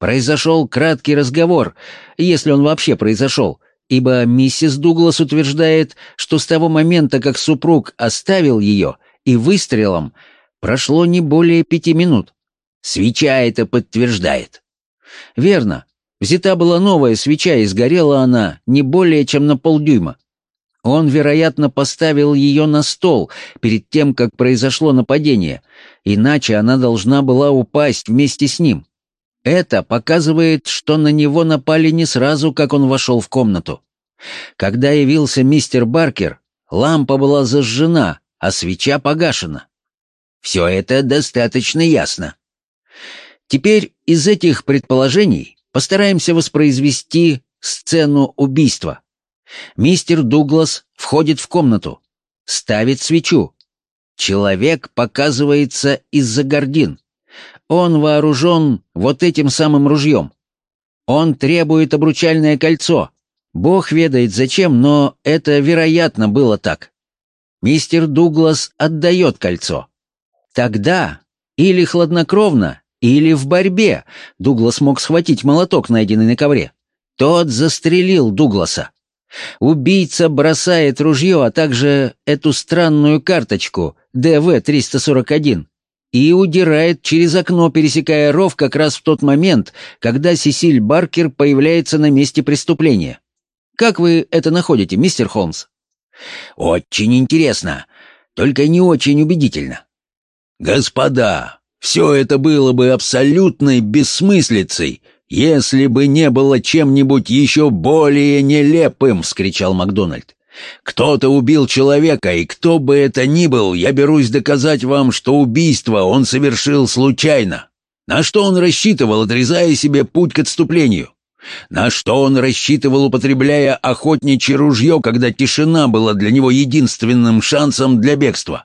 Произошел краткий разговор, если он вообще произошел, ибо миссис Дуглас утверждает, что с того момента, как супруг оставил ее, и выстрелом, прошло не более пяти минут. Свеча это подтверждает. Верно. Взята была новая свеча, и сгорела она не более чем на полдюйма. Он, вероятно, поставил ее на стол перед тем, как произошло нападение, иначе она должна была упасть вместе с ним. Это показывает, что на него напали не сразу, как он вошел в комнату. Когда явился мистер Баркер, лампа была зажжена, а свеча погашена. Все это достаточно ясно. Теперь из этих предположений постараемся воспроизвести сцену убийства. Мистер Дуглас входит в комнату, ставит свечу. Человек показывается из-за гордин. Он вооружен вот этим самым ружьем. Он требует обручальное кольцо. Бог ведает зачем, но это, вероятно, было так. Мистер Дуглас отдает кольцо. Тогда или хладнокровно, или в борьбе Дуглас мог схватить молоток, найденный на ковре. Тот застрелил Дугласа. Убийца бросает ружье, а также эту странную карточку ДВ-341 и удирает через окно, пересекая ров как раз в тот момент, когда Сесиль Баркер появляется на месте преступления. Как вы это находите, мистер Холмс? Очень интересно, только не очень убедительно. Господа, все это было бы абсолютной бессмыслицей, если бы не было чем-нибудь еще более нелепым, — вскричал Макдональд. Кто-то убил человека, и кто бы это ни был, я берусь доказать вам, что убийство он совершил случайно. На что он рассчитывал, отрезая себе путь к отступлению? На что он рассчитывал, употребляя охотничье ружье, когда тишина была для него единственным шансом для бегства?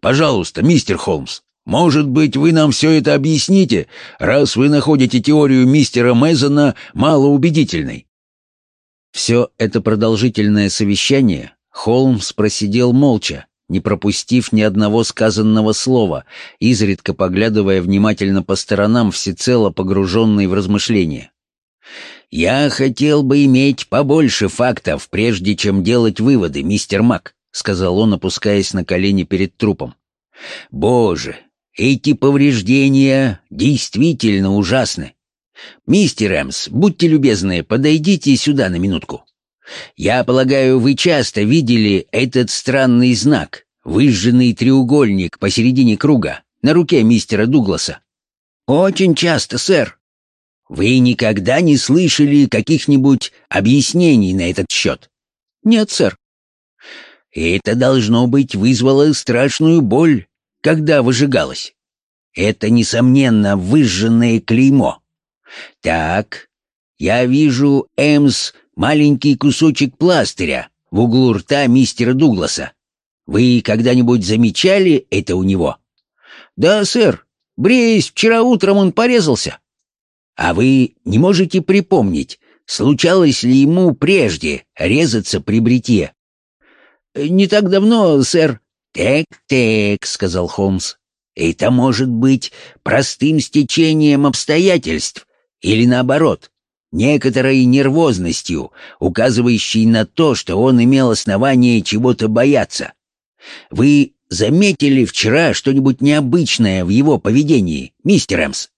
Пожалуйста, мистер Холмс, может быть, вы нам все это объясните, раз вы находите теорию мистера Мезона малоубедительной. Все это продолжительное совещание Холмс просидел молча, не пропустив ни одного сказанного слова, изредка поглядывая внимательно по сторонам, всецело погруженный в размышления. «Я хотел бы иметь побольше фактов, прежде чем делать выводы, мистер Мак», — сказал он, опускаясь на колени перед трупом. «Боже, эти повреждения действительно ужасны. «Мистер Эмс, будьте любезны, подойдите сюда на минутку. Я полагаю, вы часто видели этот странный знак, выжженный треугольник посередине круга, на руке мистера Дугласа?» «Очень часто, сэр». «Вы никогда не слышали каких-нибудь объяснений на этот счет?» «Нет, сэр». «Это, должно быть, вызвало страшную боль, когда выжигалось. Это, несомненно, выжженное клеймо. Так, я вижу, Эмс, маленький кусочек пластыря в углу рта мистера Дугласа. Вы когда-нибудь замечали это у него? Да, сэр. Бреясь, вчера утром он порезался. А вы не можете припомнить, случалось ли ему прежде резаться при бритье? Не так давно, сэр. «Так-так», — сказал Холмс. «Это может быть простым стечением обстоятельств, или наоборот, некоторой нервозностью, указывающей на то, что он имел основание чего-то бояться. Вы заметили вчера что-нибудь необычное в его поведении, мистер Эмс?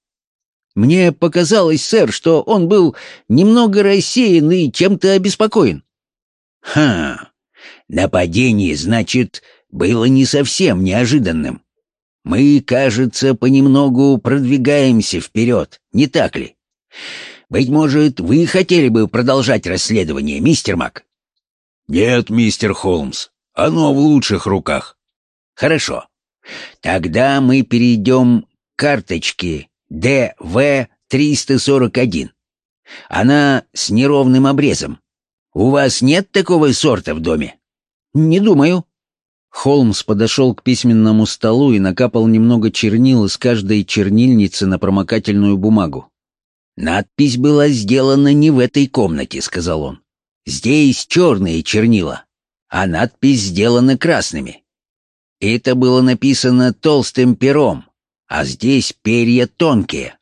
Мне показалось, сэр, что он был немного рассеян и чем-то обеспокоен. Ха, нападение, значит, было не совсем неожиданным. Мы, кажется, понемногу продвигаемся вперед, не так ли? Быть может, вы хотели бы продолжать расследование, мистер Мак? Нет, мистер Холмс, оно в лучших руках. Хорошо. Тогда мы перейдем к карточке ДВ-341. Она с неровным обрезом. У вас нет такого сорта в доме? Не думаю. Холмс подошел к письменному столу и накапал немного чернил из каждой чернильницы на промокательную бумагу. «Надпись была сделана не в этой комнате», — сказал он. «Здесь черные чернила, а надпись сделана красными. Это было написано толстым пером, а здесь перья тонкие.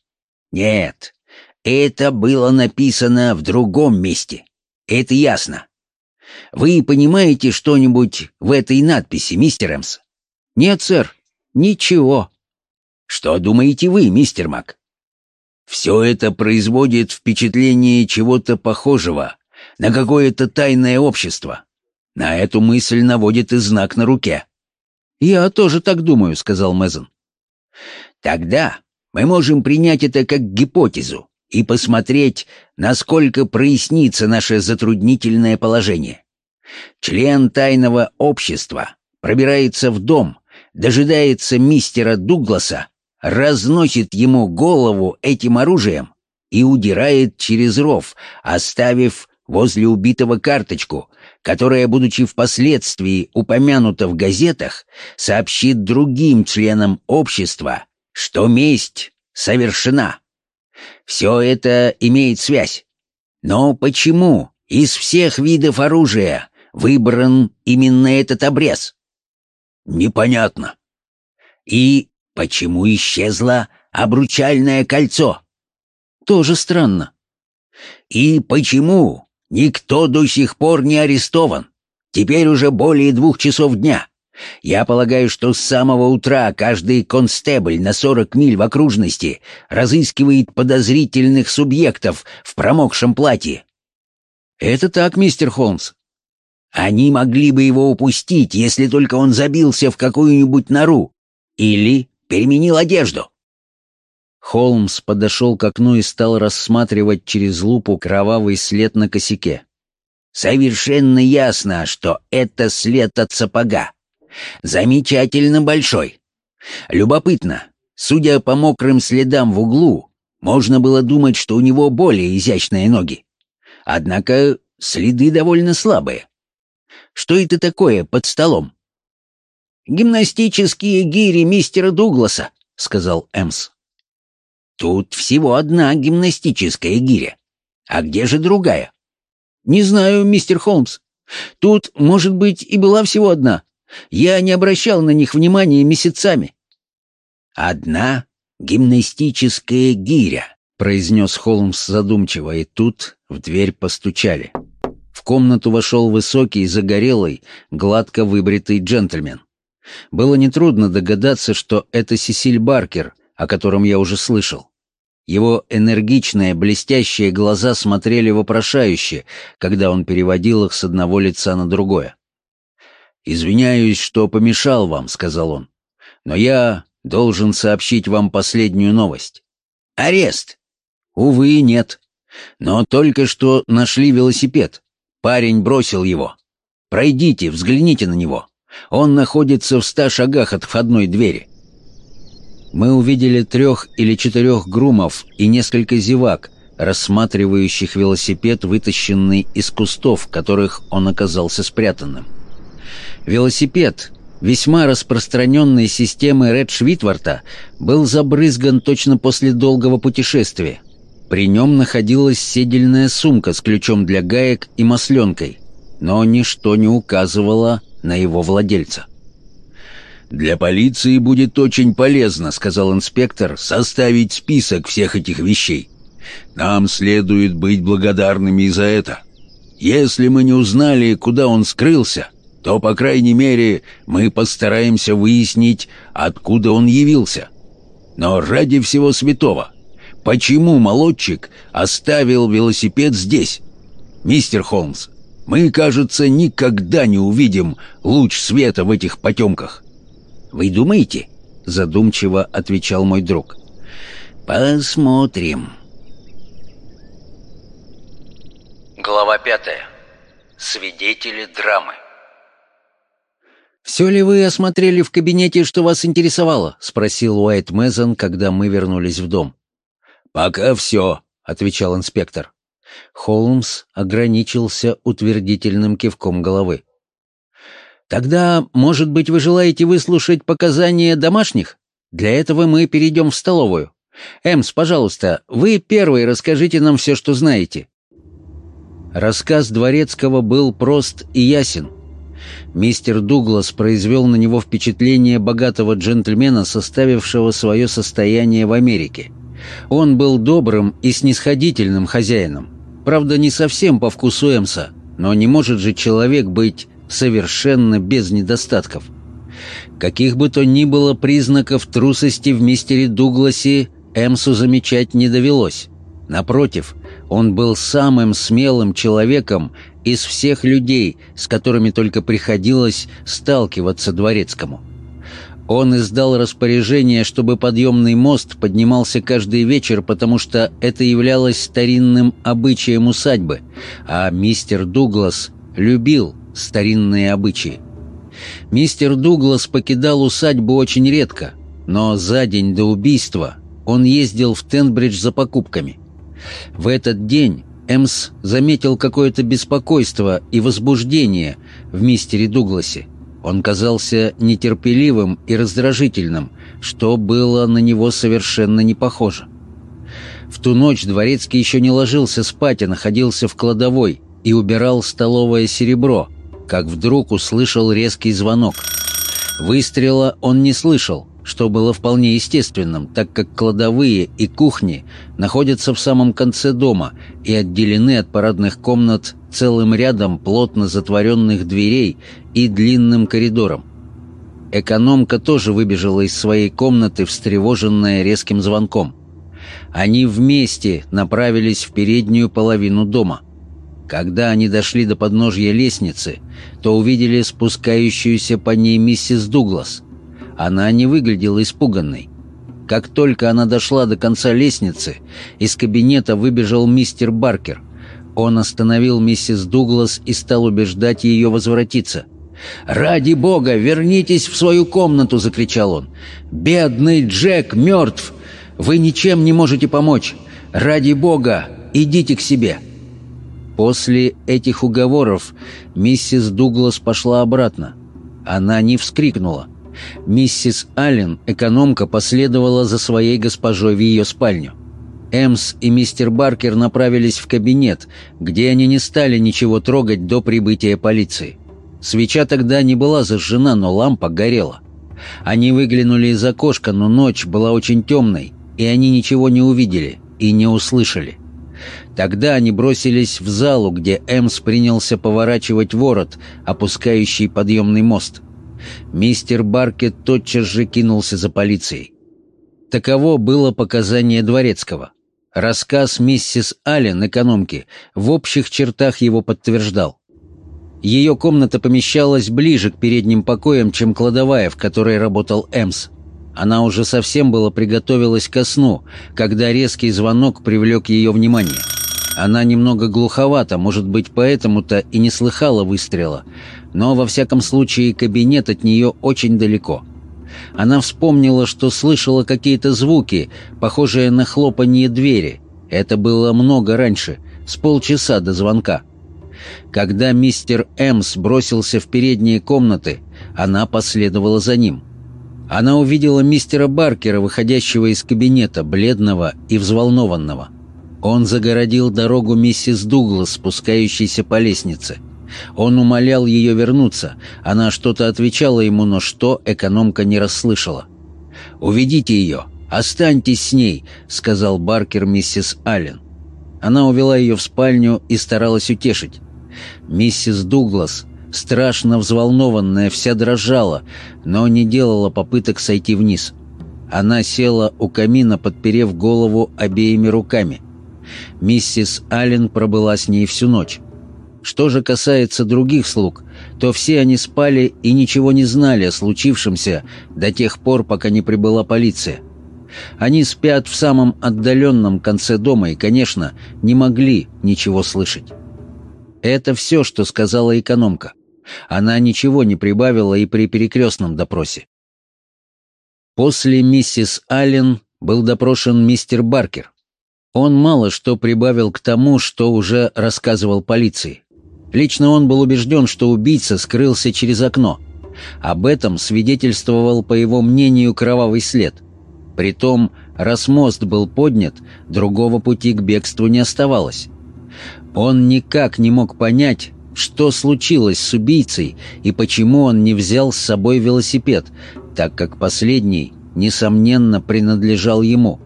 Нет, это было написано в другом месте. Это ясно. Вы понимаете что-нибудь в этой надписи, мистер Эмс? Нет, сэр, ничего. Что думаете вы, мистер Мак? Все это производит впечатление чего-то похожего на какое-то тайное общество. На эту мысль наводит и знак на руке. «Я тоже так думаю», — сказал Мэзон. «Тогда мы можем принять это как гипотезу и посмотреть, насколько прояснится наше затруднительное положение. Член тайного общества пробирается в дом, дожидается мистера Дугласа разносит ему голову этим оружием и удирает через ров, оставив возле убитого карточку, которая, будучи впоследствии упомянута в газетах, сообщит другим членам общества, что месть совершена. Все это имеет связь. Но почему, Из всех видов оружия выбран именно этот обрез. Непонятно. И почему исчезло обручальное кольцо? Тоже странно. И почему никто до сих пор не арестован? Теперь уже более двух часов дня. Я полагаю, что с самого утра каждый констебль на сорок миль в окружности разыскивает подозрительных субъектов в промокшем платье. Это так, мистер Холмс. Они могли бы его упустить, если только он забился в какую-нибудь нору или переменил одежду. Холмс подошел к окну и стал рассматривать через лупу кровавый след на косяке. Совершенно ясно, что это след от сапога. Замечательно большой. Любопытно. Судя по мокрым следам в углу, можно было думать, что у него более изящные ноги. Однако следы довольно слабые. Что это такое под столом? «Гимнастические гири мистера Дугласа», — сказал Эмс. «Тут всего одна гимнастическая гиря. А где же другая?» «Не знаю, мистер Холмс. Тут, может быть, и была всего одна. Я не обращал на них внимания месяцами». «Одна гимнастическая гиря», — произнес Холмс задумчиво, и тут в дверь постучали. В комнату вошел высокий, загорелый, гладко выбритый джентльмен. Было нетрудно догадаться, что это Сесиль Баркер, о котором я уже слышал. Его энергичные, блестящие глаза смотрели вопрошающе, когда он переводил их с одного лица на другое. «Извиняюсь, что помешал вам», — сказал он. «Но я должен сообщить вам последнюю новость. Арест!» «Увы, нет. Но только что нашли велосипед. Парень бросил его. Пройдите, взгляните на него. Он находится в ста шагах от входной двери». Мы увидели трех или четырех грумов и несколько зевак, рассматривающих велосипед, вытащенный из кустов, в которых он оказался спрятанным. Велосипед, весьма распространенной системы Ред Швитварта, был забрызган точно после долгого путешествия. При нем находилась седельная сумка с ключом для гаек и масленкой, но ничто не указывало на его владельца. «Для полиции будет очень полезно», — сказал инспектор, — «составить список всех этих вещей. Нам следует быть благодарными за это. Если мы не узнали, куда он скрылся, то, по крайней мере, мы постараемся выяснить, откуда он явился. Но ради всего святого, почему молодчик оставил велосипед здесь? Мистер Холмс, мы, кажется, никогда не увидим луч света в этих потемках. «Вы думаете?» — задумчиво отвечал мой друг. «Посмотрим». Глава пятая. Свидетели драмы. «Все ли вы осмотрели в кабинете, что вас интересовало?» — спросил Уайт Мэзон, когда мы вернулись в дом. «Пока все», — отвечал инспектор. Холмс ограничился утвердительным кивком головы. Тогда, может быть, вы желаете выслушать показания домашних? Для этого мы перейдем в столовую. Эмс, пожалуйста, вы первый расскажите нам все, что знаете». Рассказ Дворецкого был прост и ясен. Мистер Дуглас произвел на него впечатление богатого джентльмена, составившего свое состояние в Америке. Он был добрым и снисходительным хозяином. Правда, не совсем по вкусу Эмса, но не может же человек быть совершенно без недостатков. Каких бы то ни было признаков трусости в мистере Дугласе Эмсу замечать не довелось. Напротив, он был самым смелым человеком из всех людей, с которыми только приходилось сталкиваться дворецкому. Он издал распоряжение, чтобы подъемный мост поднимался каждый вечер, потому что это являлось старинным обычаем усадьбы, а мистер Дуглас любил старинные обычаи. Мистер Дуглас покидал усадьбу очень редко, но за день до убийства он ездил в Тенбридж за покупками. В этот день Эмс заметил какое-то беспокойство и возбуждение в мистере Дугласе. Он казался нетерпеливым и раздражительным, что было на него совершенно не похоже. В ту ночь Дворецкий еще не ложился спать, а находился в кладовой, и убирал столовое серебро, как вдруг услышал резкий звонок. Выстрела он не слышал, что было вполне естественным, так как кладовые и кухни находятся в самом конце дома и отделены от парадных комнат целым рядом плотно затворенных дверей и длинным коридором. Экономка тоже выбежала из своей комнаты, встревоженная резким звонком. Они вместе направились в переднюю половину дома. Когда они дошли до подножья лестницы, то увидели спускающуюся по ней миссис Дуглас. Она не выглядела испуганной. Как только она дошла до конца лестницы, из кабинета выбежал мистер Баркер. Он остановил миссис Дуглас и стал убеждать ее возвратиться – «Ради бога, вернитесь в свою комнату!» — закричал он. «Бедный Джек мертв! Вы ничем не можете помочь! Ради бога, идите к себе!» После этих уговоров миссис Дуглас пошла обратно. Она не вскрикнула. Миссис Аллен, экономка, последовала за своей госпожой в ее спальню. Эмс и мистер Баркер направились в кабинет, где они не стали ничего трогать до прибытия полиции. Свеча тогда не была зажжена, но лампа горела. Они выглянули из окошка, но ночь была очень темной, и они ничего не увидели и не услышали. Тогда они бросились в залу, где Эмс принялся поворачивать ворот, опускающий подъемный мост. Мистер Баркет тотчас же кинулся за полицией. Таково было показание Дворецкого. Рассказ миссис Аллен, экономки, в общих чертах его подтверждал. Ее комната помещалась ближе к передним покоям, чем кладовая, в которой работал Эмс. Она уже совсем было приготовилась ко сну, когда резкий звонок привлек ее внимание. Она немного глуховата, может быть, поэтому-то и не слыхала выстрела, но, во всяком случае, кабинет от нее очень далеко. Она вспомнила, что слышала какие-то звуки, похожие на хлопанье двери. Это было много раньше, с полчаса до звонка. Когда мистер Эмс бросился в передние комнаты, она последовала за ним. Она увидела мистера Баркера, выходящего из кабинета, бледного и взволнованного. Он загородил дорогу миссис Дуглас, спускающейся по лестнице. Он умолял ее вернуться. Она что-то отвечала ему, но что экономка не расслышала. «Уведите ее! Останьтесь с ней!» — сказал Баркер миссис Аллен. Она увела ее в спальню и старалась утешить. Миссис Дуглас, страшно взволнованная, вся дрожала, но не делала попыток сойти вниз. Она села у камина, подперев голову обеими руками. Миссис Аллен пробыла с ней всю ночь. Что же касается других слуг, то все они спали и ничего не знали о случившемся до тех пор, пока не прибыла полиция. Они спят в самом отдаленном конце дома и, конечно, не могли ничего слышать. Это все, что сказала экономка. Она ничего не прибавила и при перекрестном допросе. После миссис Аллен был допрошен мистер Баркер. Он мало что прибавил к тому, что уже рассказывал полиции. Лично он был убежден, что убийца скрылся через окно. Об этом свидетельствовал, по его мнению, кровавый след. Притом, раз мост был поднят, другого пути к бегству не оставалось. Он никак не мог понять, что случилось с убийцей и почему он не взял с собой велосипед, так как последний, несомненно, принадлежал ему.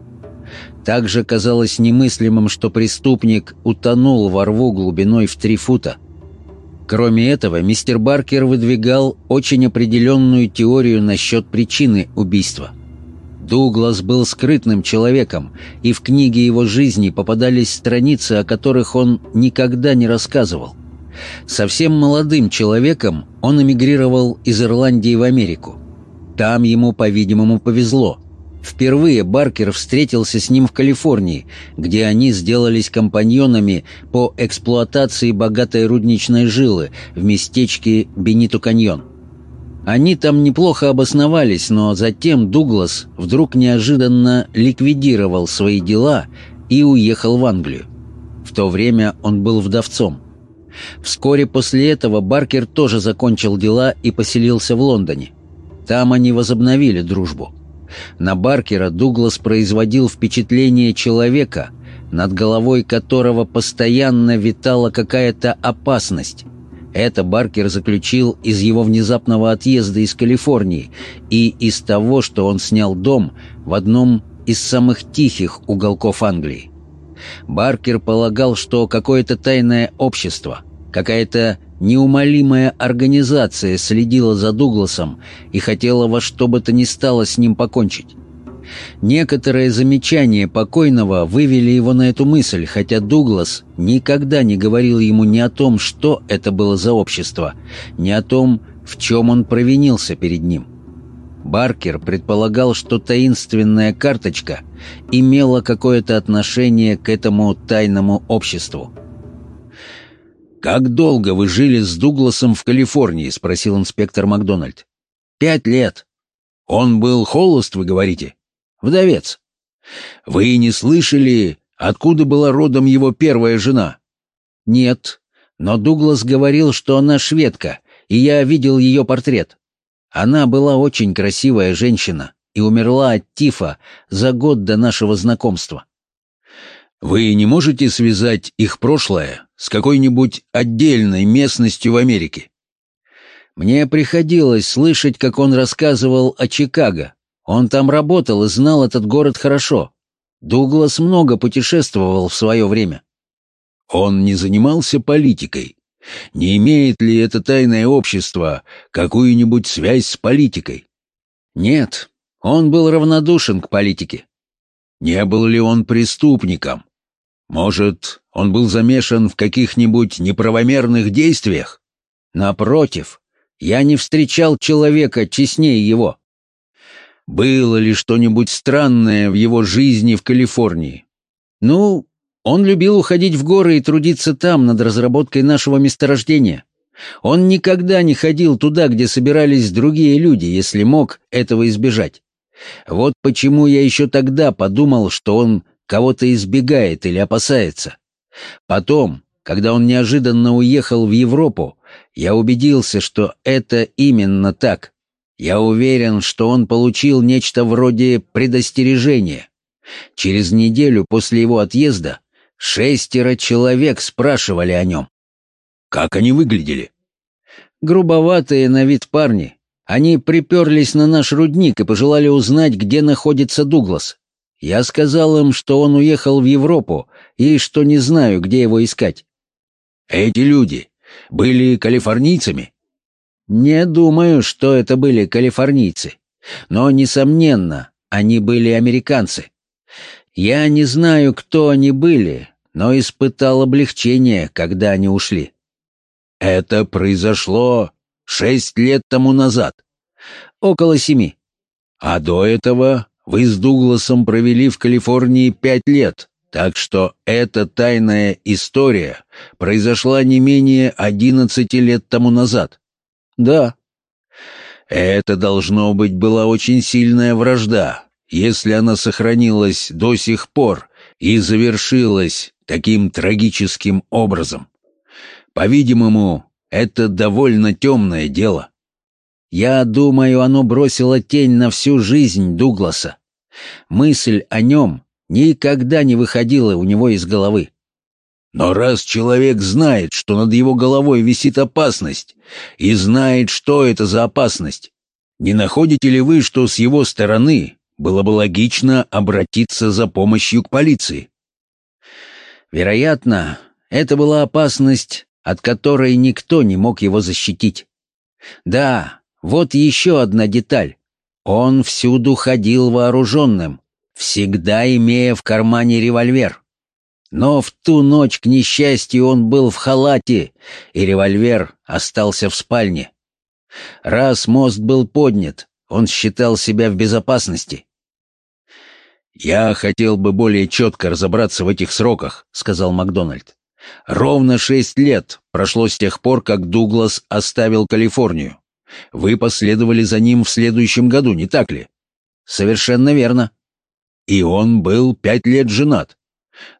Также казалось немыслимым, что преступник утонул во рву глубиной в три фута. Кроме этого, мистер Баркер выдвигал очень определенную теорию насчет причины убийства – Дуглас был скрытным человеком, и в книге его жизни попадались страницы, о которых он никогда не рассказывал. Совсем молодым человеком он эмигрировал из Ирландии в Америку. Там ему, по-видимому, повезло. Впервые Баркер встретился с ним в Калифорнии, где они сделались компаньонами по эксплуатации богатой рудничной жилы в местечке Бенито-Каньон. Они там неплохо обосновались, но затем Дуглас вдруг неожиданно ликвидировал свои дела и уехал в Англию. В то время он был вдовцом. Вскоре после этого Баркер тоже закончил дела и поселился в Лондоне. Там они возобновили дружбу. На Баркера Дуглас производил впечатление человека, над головой которого постоянно витала какая-то опасность. Это Баркер заключил из его внезапного отъезда из Калифорнии и из того, что он снял дом в одном из самых тихих уголков Англии. Баркер полагал, что какое-то тайное общество, какая-то неумолимая организация следила за Дугласом и хотела во что бы то ни стало с ним покончить. Некоторые замечания покойного вывели его на эту мысль, хотя Дуглас никогда не говорил ему ни о том, что это было за общество, ни о том, в чем он провинился перед ним. Баркер предполагал, что таинственная карточка имела какое-то отношение к этому тайному обществу. «Как долго вы жили с Дугласом в Калифорнии?» — спросил инспектор Макдональд. «Пять лет». «Он был холост, вы говорите?» «Вдовец». «Вы не слышали, откуда была родом его первая жена?» «Нет, но Дуглас говорил, что она шведка, и я видел ее портрет. Она была очень красивая женщина и умерла от тифа за год до нашего знакомства. Вы не можете связать их прошлое с какой-нибудь отдельной местностью в Америке? Мне приходилось слышать, как он рассказывал о Чикаго. Он там работал и знал этот город хорошо. Дуглас много путешествовал в свое время. Он не занимался политикой. Не имеет ли это тайное общество какую-нибудь связь с политикой? Нет, он был равнодушен к политике. Не был ли он преступником? Может, он был замешан в каких-нибудь неправомерных действиях? Напротив, я не встречал человека честнее его. Было ли что-нибудь странное в его жизни в Калифорнии? Ну, он любил уходить в горы и трудиться там над разработкой нашего месторождения. Он никогда не ходил туда, где собирались другие люди, если мог этого избежать. Вот почему я еще тогда подумал, что он кого-то избегает или опасается. Потом, когда он неожиданно уехал в Европу, я убедился, что это именно так. Я уверен, что он получил нечто вроде предостережения. Через неделю после его отъезда шестеро человек спрашивали о нем. Как они выглядели? Грубоватые на вид парни. Они приперлись на наш рудник и пожелали узнать, где находится Дуглас. Я сказал им, что он уехал в Европу и что не знаю, где его искать. Эти люди были калифорнийцами? Не думаю, что это были калифорнийцы. Но, несомненно, они были американцы. Я не знаю, кто они были, но испытал облегчение, когда они ушли. Это произошло шесть лет тому назад. Около семи. А до этого вы с Дугласом провели в Калифорнии пять лет, так что эта тайная история произошла не менее одиннадцати лет тому назад. Да. Это, должно быть, была очень сильная вражда, если она сохранилась до сих пор и завершилась таким трагическим образом. По-видимому, это довольно темное дело. Я думаю, оно бросило тень на всю жизнь Дугласа. Мысль о нем никогда не выходила у него из головы. Но раз человек знает, что над его головой висит опасность, и знает, что это за опасность, не находите ли вы, что с его стороны было бы логично обратиться за помощью к полиции? Вероятно, это была опасность, от которой никто не мог его защитить. Да, вот еще одна деталь. Он всюду ходил вооруженным, всегда имея в кармане револьвер. Но в ту ночь, к несчастью, он был в халате, и револьвер остался в спальне. Раз мост был поднят, он считал себя в безопасности. «Я хотел бы более четко разобраться в этих сроках», — сказал Макдональд. «Ровно шесть лет прошло с тех пор, как Дуглас оставил Калифорнию. Вы последовали за ним в следующем году, не так ли? Совершенно верно. И он был пять лет женат.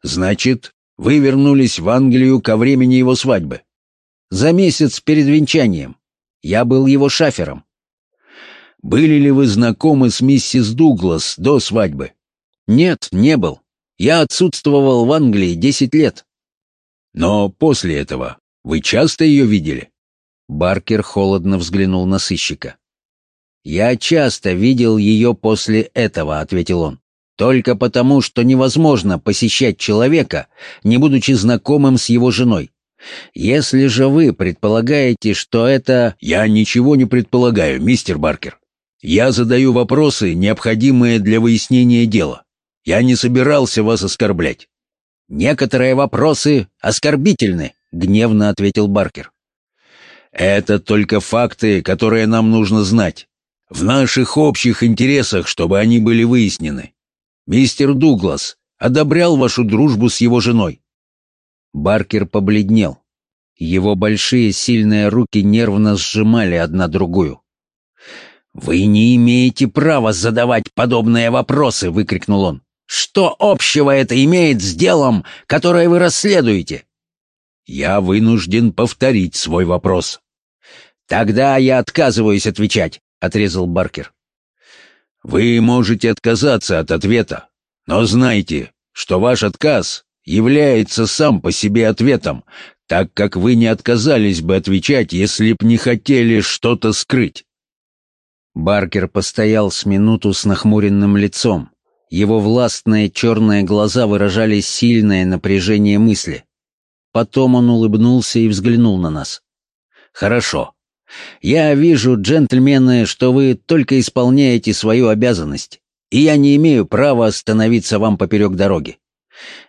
Значит, вы вернулись в Англию ко времени его свадьбы. За месяц перед венчанием. Я был его шафером. Были ли вы знакомы с миссис Дуглас до свадьбы? Нет, не был. Я отсутствовал в Англии десять лет». «Но после этого вы часто ее видели?» Баркер холодно взглянул на сыщика. «Я часто видел ее после этого», — ответил он. «Только потому, что невозможно посещать человека, не будучи знакомым с его женой. Если же вы предполагаете, что это...» «Я ничего не предполагаю, мистер Баркер. Я задаю вопросы, необходимые для выяснения дела. Я не собирался вас оскорблять». «Некоторые вопросы оскорбительны», — гневно ответил Баркер. «Это только факты, которые нам нужно знать. В наших общих интересах, чтобы они были выяснены. Мистер Дуглас одобрял вашу дружбу с его женой. Баркер побледнел. Его большие сильные руки нервно сжимали одна другую. «Вы не имеете права задавать подобные вопросы!» — выкрикнул он. «Что общего это имеет с делом, которое вы расследуете?» «Я вынужден повторить свой вопрос». «Тогда я отказываюсь отвечать отрезал Баркер. «Вы можете отказаться от ответа, но знайте, что ваш отказ является сам по себе ответом, так как вы не отказались бы отвечать, если б не хотели что-то скрыть». Баркер постоял с минуту с нахмуренным лицом. Его властные черные глаза выражали сильное напряжение мысли. Потом он улыбнулся и взглянул на нас. «Хорошо. Я вижу, джентльмены, что вы только исполняете свою обязанность, и я не имею права остановиться вам поперек дороги.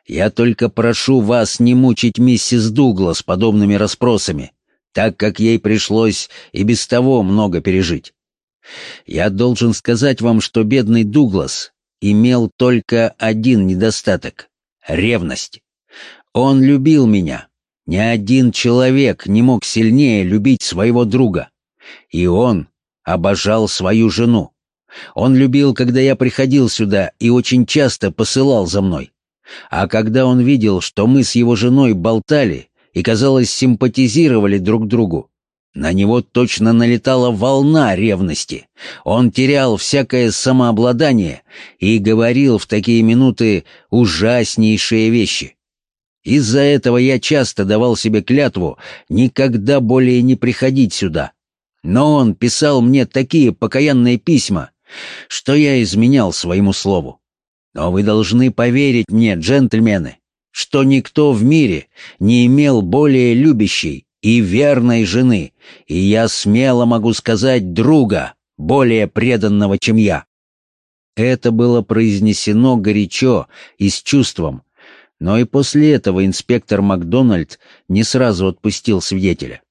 Я только прошу вас не мучить миссис Дуглас подобными расспросами, так как ей пришлось и без того много пережить. Я должен сказать вам, что бедный Дуглас имел только один недостаток — ревность. Он любил меня, ни один человек не мог сильнее любить своего друга. И он обожал свою жену. Он любил, когда я приходил сюда, и очень часто посылал за мной. А когда он видел, что мы с его женой болтали и, казалось, симпатизировали друг другу, на него точно налетала волна ревности. Он терял всякое самообладание и говорил в такие минуты ужаснейшие вещи. Из-за этого я часто давал себе клятву никогда более не приходить сюда. Но он писал мне такие покаянные письма, что я изменял своему слову. Но вы должны поверить мне, джентльмены, что никто в мире не имел более любящей и верной жены, и я смело могу сказать друга, более преданного, чем я. Это было произнесено горячо и с чувством, но и после этого инспектор Макдональд не сразу отпустил свидетеля.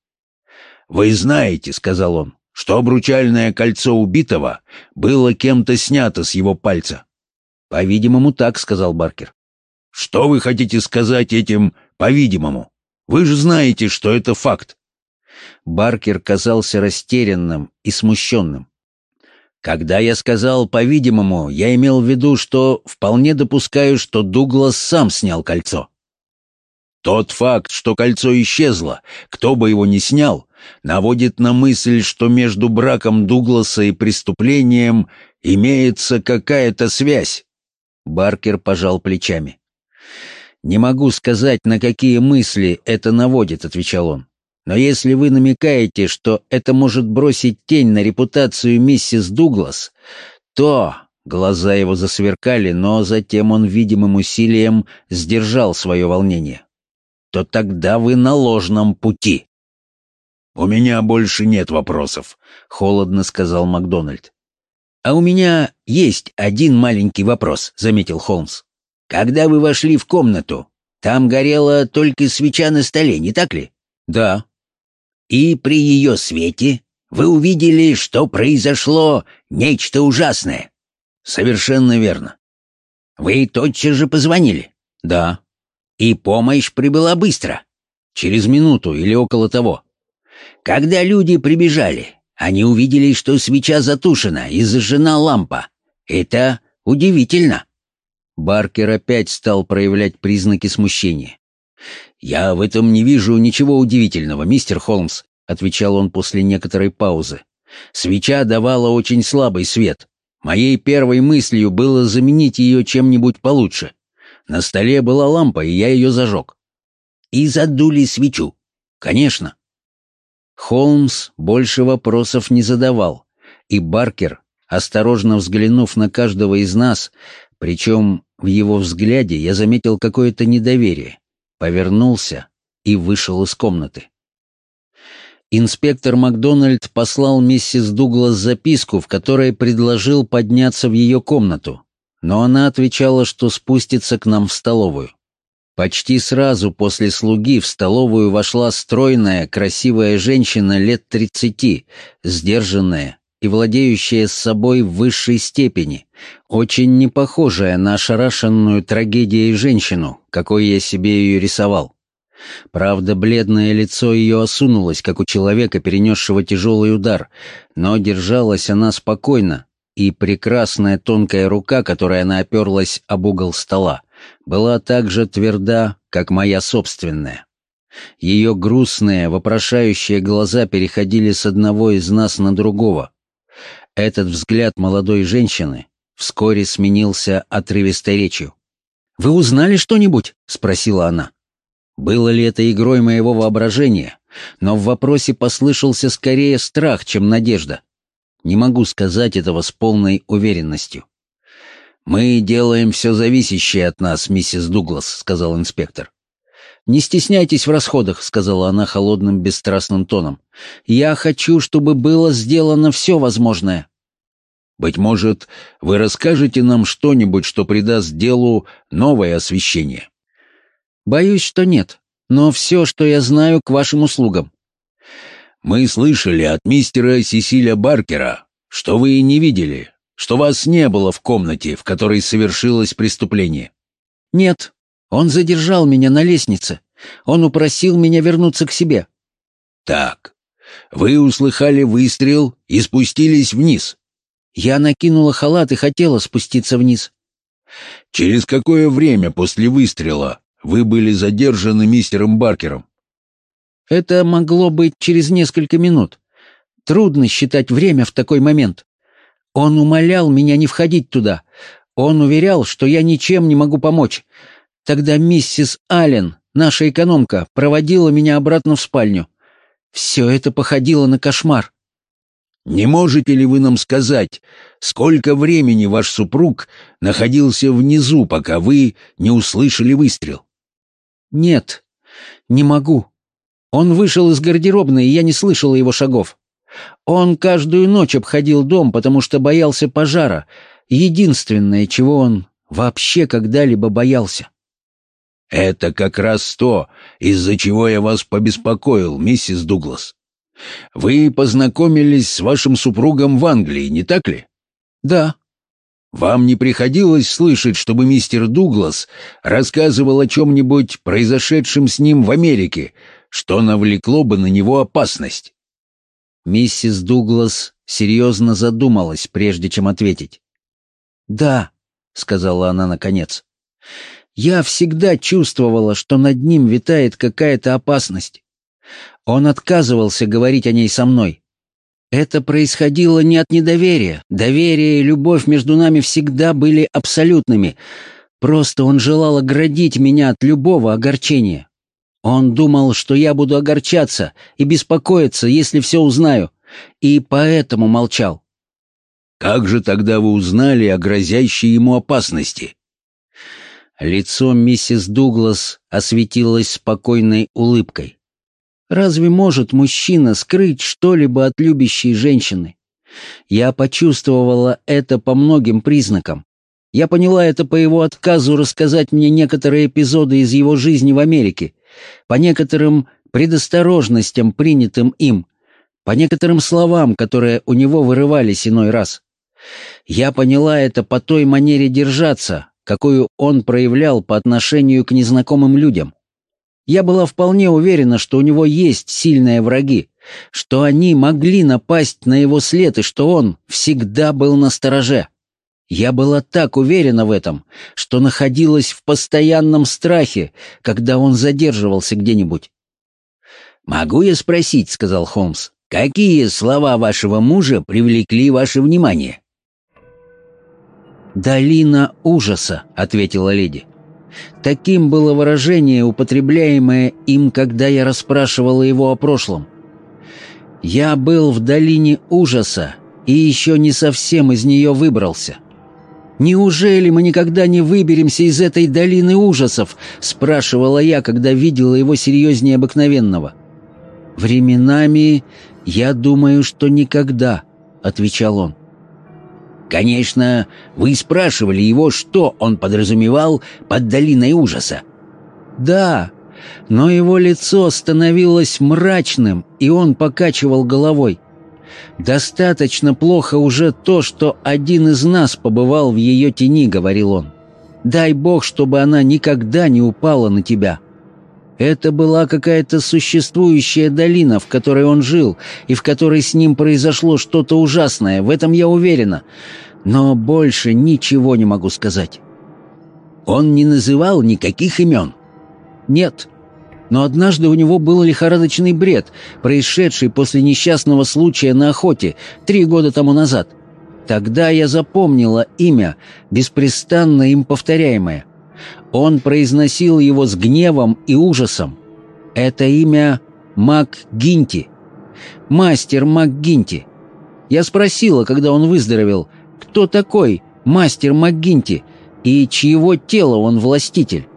«Вы знаете, — сказал он, — что обручальное кольцо убитого было кем-то снято с его пальца». «По-видимому, так», — сказал Баркер. «Что вы хотите сказать этим «по-видимому»? Вы же знаете, что это факт». Баркер казался растерянным и смущенным. Когда я сказал «по-видимому», я имел в виду, что вполне допускаю, что Дуглас сам снял кольцо. Тот факт, что кольцо исчезло, кто бы его ни снял, наводит на мысль, что между браком Дугласа и преступлением имеется какая-то связь. Баркер пожал плечами. «Не могу сказать, на какие мысли это наводит», — отвечал он. Но если вы намекаете, что это может бросить тень на репутацию миссис Дуглас, то...» Глаза его засверкали, но затем он видимым усилием сдержал свое волнение. «То тогда вы на ложном пути». «У меня больше нет вопросов», — холодно сказал Макдональд. «А у меня есть один маленький вопрос», — заметил Холмс. «Когда вы вошли в комнату, там горела только свеча на столе, не так ли?» «Да», и при ее свете вы увидели, что произошло нечто ужасное. Совершенно верно. Вы тотчас же позвонили? Да. И помощь прибыла быстро? Через минуту или около того. Когда люди прибежали, они увидели, что свеча затушена и зажжена лампа. Это удивительно. Баркер опять стал проявлять признаки смущения. «Я в этом не вижу ничего удивительного, мистер Холмс», — отвечал он после некоторой паузы. «Свеча давала очень слабый свет. Моей первой мыслью было заменить ее чем-нибудь получше. На столе была лампа, и я ее зажег. И задули свечу. Конечно. Холмс больше вопросов не задавал, и Баркер, осторожно взглянув на каждого из нас, причем в его взгляде я заметил какое-то недоверие, повернулся и вышел из комнаты. Инспектор Макдональд послал миссис Дуглас записку, в которой предложил подняться в ее комнату, но она отвечала, что спустится к нам в столовую. Почти сразу после слуги в столовую вошла стройная, красивая женщина лет тридцати, сдержанная и владеющая собой в высшей степени, очень не похожая на ошарашенную трагедией женщину, какой я себе ее рисовал. Правда, бледное лицо ее осунулось, как у человека, перенесшего тяжелый удар, но держалась она спокойно, и прекрасная тонкая рука, которой она оперлась об угол стола, была так же тверда, как моя собственная. Ее грустные, вопрошающие глаза переходили с одного из нас на другого. Этот взгляд молодой женщины вскоре сменился отрывистой речью. «Вы узнали что-нибудь?» — спросила она. Было ли это игрой моего воображения, но в вопросе послышался скорее страх, чем надежда. Не могу сказать этого с полной уверенностью. «Мы делаем все зависящее от нас, миссис Дуглас», — сказал инспектор. «Не стесняйтесь в расходах», — сказала она холодным, бесстрастным тоном. «Я хочу, чтобы было сделано все возможное». «Быть может, вы расскажете нам что-нибудь, что придаст делу новое освещение?» «Боюсь, что нет, но все, что я знаю, к вашим услугам». «Мы слышали от мистера Сесиля Баркера, что вы не видели, что вас не было в комнате, в которой совершилось преступление». «Нет, он задержал меня на лестнице. Он упросил меня вернуться к себе». «Так, вы услыхали выстрел и спустились вниз?» Я накинула халат и хотела спуститься вниз. «Через какое время после выстрела вы были задержаны мистером Баркером?» «Это могло быть через несколько минут. Трудно считать время в такой момент. Он умолял меня не входить туда. Он уверял, что я ничем не могу помочь. Тогда миссис Аллен, наша экономка, проводила меня обратно в спальню. Все это походило на кошмар. «Не можете ли вы нам сказать, сколько времени ваш супруг находился внизу, пока вы не услышали выстрел?» «Нет, не могу. Он вышел из гардеробной, и я не слышала его шагов. Он каждую ночь обходил дом, потому что боялся пожара. Единственное, чего он вообще когда-либо боялся. «Это как раз то, из-за чего я вас побеспокоил, миссис Дуглас. Вы познакомились с вашим супругом в Англии, не так ли?» «Да». «Вам не приходилось слышать, чтобы мистер Дуглас рассказывал о чем-нибудь, произошедшем с ним в Америке, что навлекло бы на него опасность?» Миссис Дуглас серьезно задумалась, прежде чем ответить. «Да», — сказала она наконец, — «я всегда чувствовала, что над ним витает какая-то опасность. Он отказывался говорить о ней со мной. Это происходило не от недоверия. Доверие и любовь между нами всегда были абсолютными. Просто он желал оградить меня от любого огорчения. Он думал, что я буду огорчаться и беспокоиться, если все узнаю, и поэтому молчал. «Как же тогда вы узнали о грозящей ему опасности?» Лицо миссис Дуглас осветилось спокойной улыбкой. «Разве может мужчина скрыть что-либо от любящей женщины? Я почувствовала это по многим признакам. Я поняла это по его отказу рассказать мне некоторые эпизоды из его жизни в Америке, по некоторым предосторожностям, принятым им, по некоторым словам, которые у него вырывались иной раз. Я поняла это по той манере держаться, какую он проявлял по отношению к незнакомым людям. Я была вполне уверена, что у него есть сильные враги, что они могли напасть на его след и что он всегда был на стороже. Я была так уверена в этом, что находилась в постоянном страхе, когда он задерживался где-нибудь. «Могу я спросить, — сказал Холмс, — какие слова вашего мужа привлекли ваше внимание?» «Долина ужаса», — ответила леди. Таким было выражение, употребляемое им, когда я расспрашивала его о прошлом. «Я был в долине ужаса и еще не совсем из нее выбрался. «Неужели мы никогда не выберемся из этой долины ужасов?» — спрашивала я, когда видела его серьезнее обыкновенного. «Временами я думаю, что никогда», — отвечал он. «Конечно, вы спрашивали его, что он подразумевал под долиной ужаса». «Да, но его лицо становилось мрачным, и он покачивал головой. «Достаточно плохо уже то, что один из нас побывал в ее тени», — говорил он. «Дай Бог, чтобы она никогда не упала на тебя». Это была какая-то существующая долина, в которой он жил, и в которой с ним произошло что-то ужасное, в этом я уверена. Но больше ничего не могу сказать. Он не называл никаких имен? Нет. Но однажды у него был лихорадочный бред, происшедший после несчастного случая на охоте три года тому назад. Тогда я запомнила имя, беспрестанно им повторяемое. Он произносил его с гневом и ужасом. Это имя МакГинти. Мастер МакГинти. Я спросила, когда он выздоровел, кто такой мастер МакГинти и чьего тела он властитель.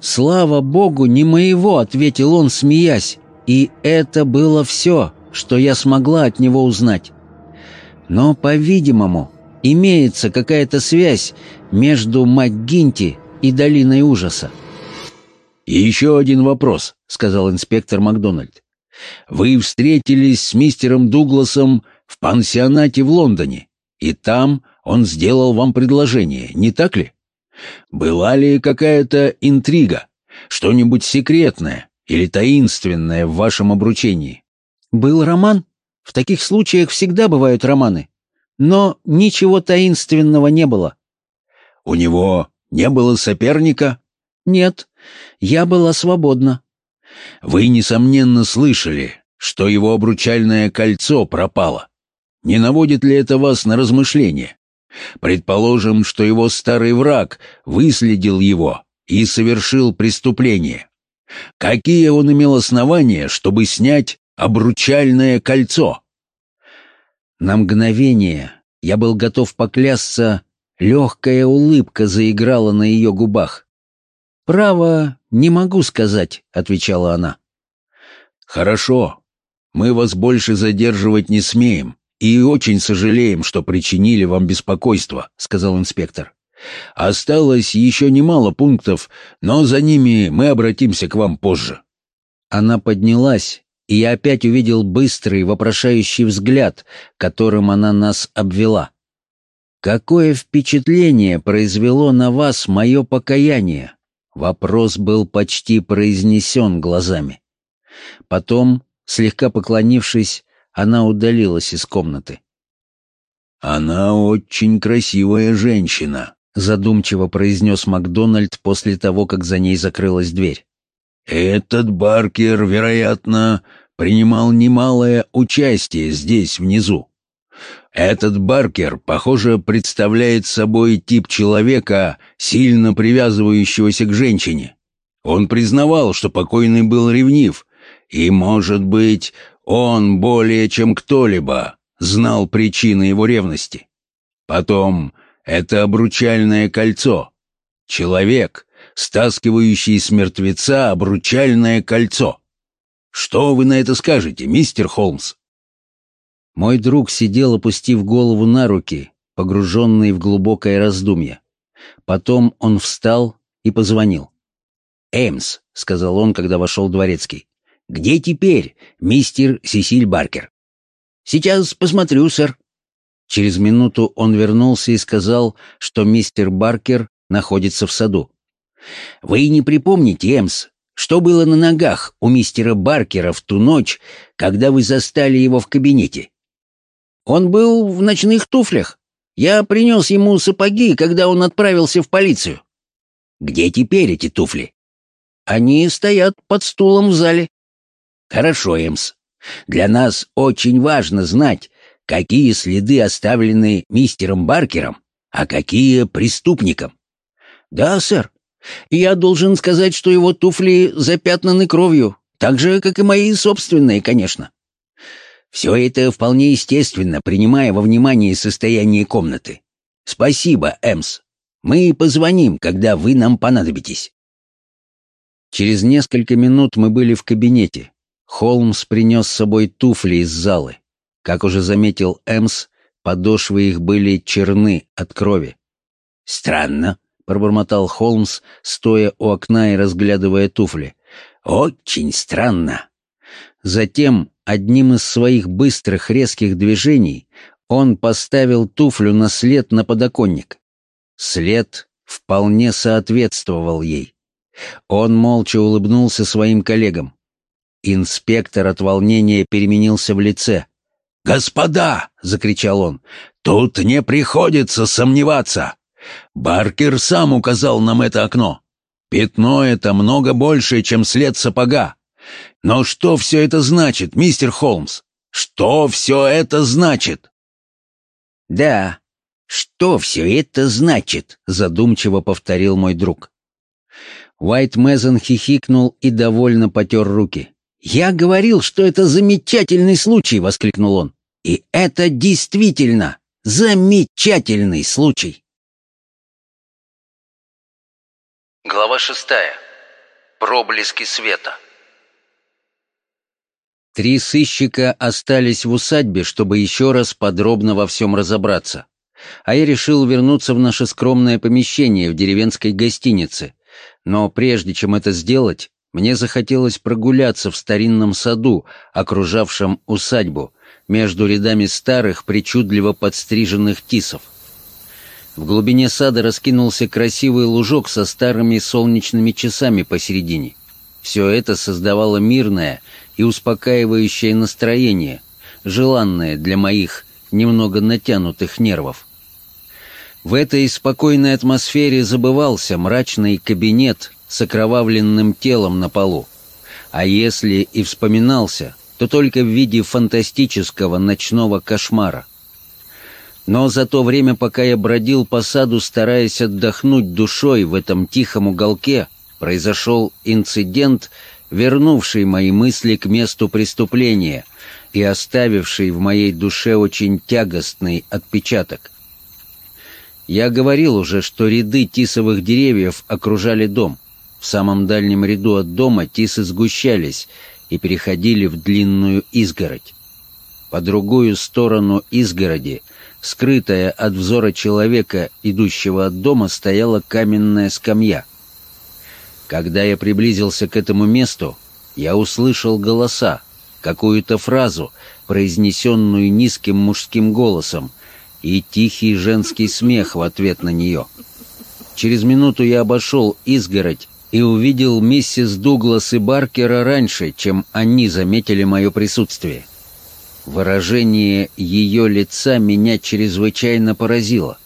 «Слава Богу, не моего», — ответил он, смеясь. И это было все, что я смогла от него узнать. Но, по-видимому, имеется какая-то связь между МакГинти и Долиной Ужаса. «И еще один вопрос», — сказал инспектор Макдональд. «Вы встретились с мистером Дугласом в пансионате в Лондоне, и там он сделал вам предложение, не так ли?» Была ли какая-то интрига, что-нибудь секретное или таинственное в вашем обручении? Был роман. В таких случаях всегда бывают романы. Но ничего таинственного не было. У него не было соперника? Нет, я была свободна. Вы, несомненно, слышали, что его обручальное кольцо пропало. Не наводит ли это вас на размышления? Предположим, что его старый враг выследил его и совершил преступление. Какие он имел основания, чтобы снять обручальное кольцо? На мгновение я был готов поклясться, легкая улыбка заиграла на ее губах. «Право, не могу сказать», — отвечала она. «Хорошо, мы вас больше задерживать не смеем и очень сожалеем, что причинили вам беспокойство», — сказал инспектор. «Осталось еще немало пунктов, но за ними мы обратимся к вам позже». Она поднялась, и я опять увидел быстрый, вопрошающий взгляд, которым она нас обвела. «Какое впечатление произвело на вас мое покаяние?» Вопрос был почти произнесен глазами. Потом, слегка поклонившись, она удалилась из комнаты. «Она очень красивая женщина», — задумчиво произнес Макдональд после того, как за ней закрылась дверь. «Этот Баркер, вероятно, принимал немалое участие здесь, внизу. Этот Баркер, похоже, представляет собой тип человека, сильно привязывающегося к женщине. Он признавал, что покойный был ревнив, и, может быть, он более чем кто-либо знал причины его ревности. Потом это обручальное кольцо. Человек, стаскивающий с мертвеца обручальное кольцо. Что вы на это скажете, мистер Холмс? Мой друг сидел, опустив голову на руки, погруженный в глубокое раздумье. Потом он встал и позвонил. «Эмс», — сказал он, когда вошел дворецкий. Где теперь мистер Сесиль Баркер?» «Сейчас посмотрю, сэр». Через минуту он вернулся и сказал, что мистер Баркер находится в саду. «Вы не припомните, Эмс, что было на ногах у мистера Баркера в ту ночь, когда вы застали его в кабинете?» «Он был в ночных туфлях. Я принес ему сапоги, когда он отправился в полицию». «Где теперь эти туфли?» «Они стоят под стулом в зале». Хорошо, Эмс. Для нас очень важно знать, какие следы оставлены мистером Баркером, а какие преступником. Да, сэр. Я должен сказать, что его туфли запятнаны кровью, так же, как и мои собственные, конечно. Все это вполне естественно, принимая во внимание состояние комнаты. Спасибо, Эмс. Мы позвоним, когда вы нам понадобитесь. Через несколько минут мы были в кабинете. Холмс принес с собой туфли из залы. Как уже заметил Эмс, подошвы их были черны от крови. «Странно», — пробормотал Холмс, стоя у окна и разглядывая туфли. «Очень странно». Затем, одним из своих быстрых резких движений, он поставил туфлю на след на подоконник. След вполне соответствовал ей. Он молча улыбнулся своим коллегам. Инспектор от волнения переменился в лице. «Господа!» — закричал он. «Тут не приходится сомневаться. Баркер сам указал нам это окно. Пятно это много больше, чем след сапога. Но что все это значит, мистер Холмс? Что все это значит?» «Да, что все это значит?» — задумчиво повторил мой друг. Уайт Мезон хихикнул и довольно потер руки. «Я говорил, что это замечательный случай!» — воскликнул он. «И это действительно замечательный случай!» Глава шестая. Проблески света. Три сыщика остались в усадьбе, чтобы еще раз подробно во всем разобраться. А я решил вернуться в наше скромное помещение в деревенской гостинице. Но прежде чем это сделать, мне захотелось прогуляться в старинном саду, окружавшем усадьбу, между рядами старых, причудливо подстриженных тисов. В глубине сада раскинулся красивый лужок со старыми солнечными часами посередине. Все это создавало мирное и успокаивающее настроение, желанное для моих немного натянутых нервов. В этой спокойной атмосфере забывался мрачный кабинет с окровавленным телом на полу. А если и вспоминался, то только в виде фантастического ночного кошмара. Но за то время, пока я бродил по саду, стараясь отдохнуть душой в этом тихом уголке, произошел инцидент, вернувший мои мысли к месту преступления и оставивший в моей душе очень тягостный отпечаток. Я говорил уже, что ряды тисовых деревьев окружали дом. В самом дальнем ряду от дома тисы сгущались и переходили в длинную изгородь. По другую сторону изгороди, скрытая от взора человека, идущего от дома, стояла каменная скамья. Когда я приблизился к этому месту, я услышал голоса, какую-то фразу, произнесенную низким мужским голосом, и тихий женский смех в ответ на нее. Через минуту я обошел изгородь и увидел миссис Дуглас и Баркера раньше, чем они заметили мое присутствие. Выражение ее лица меня чрезвычайно поразило.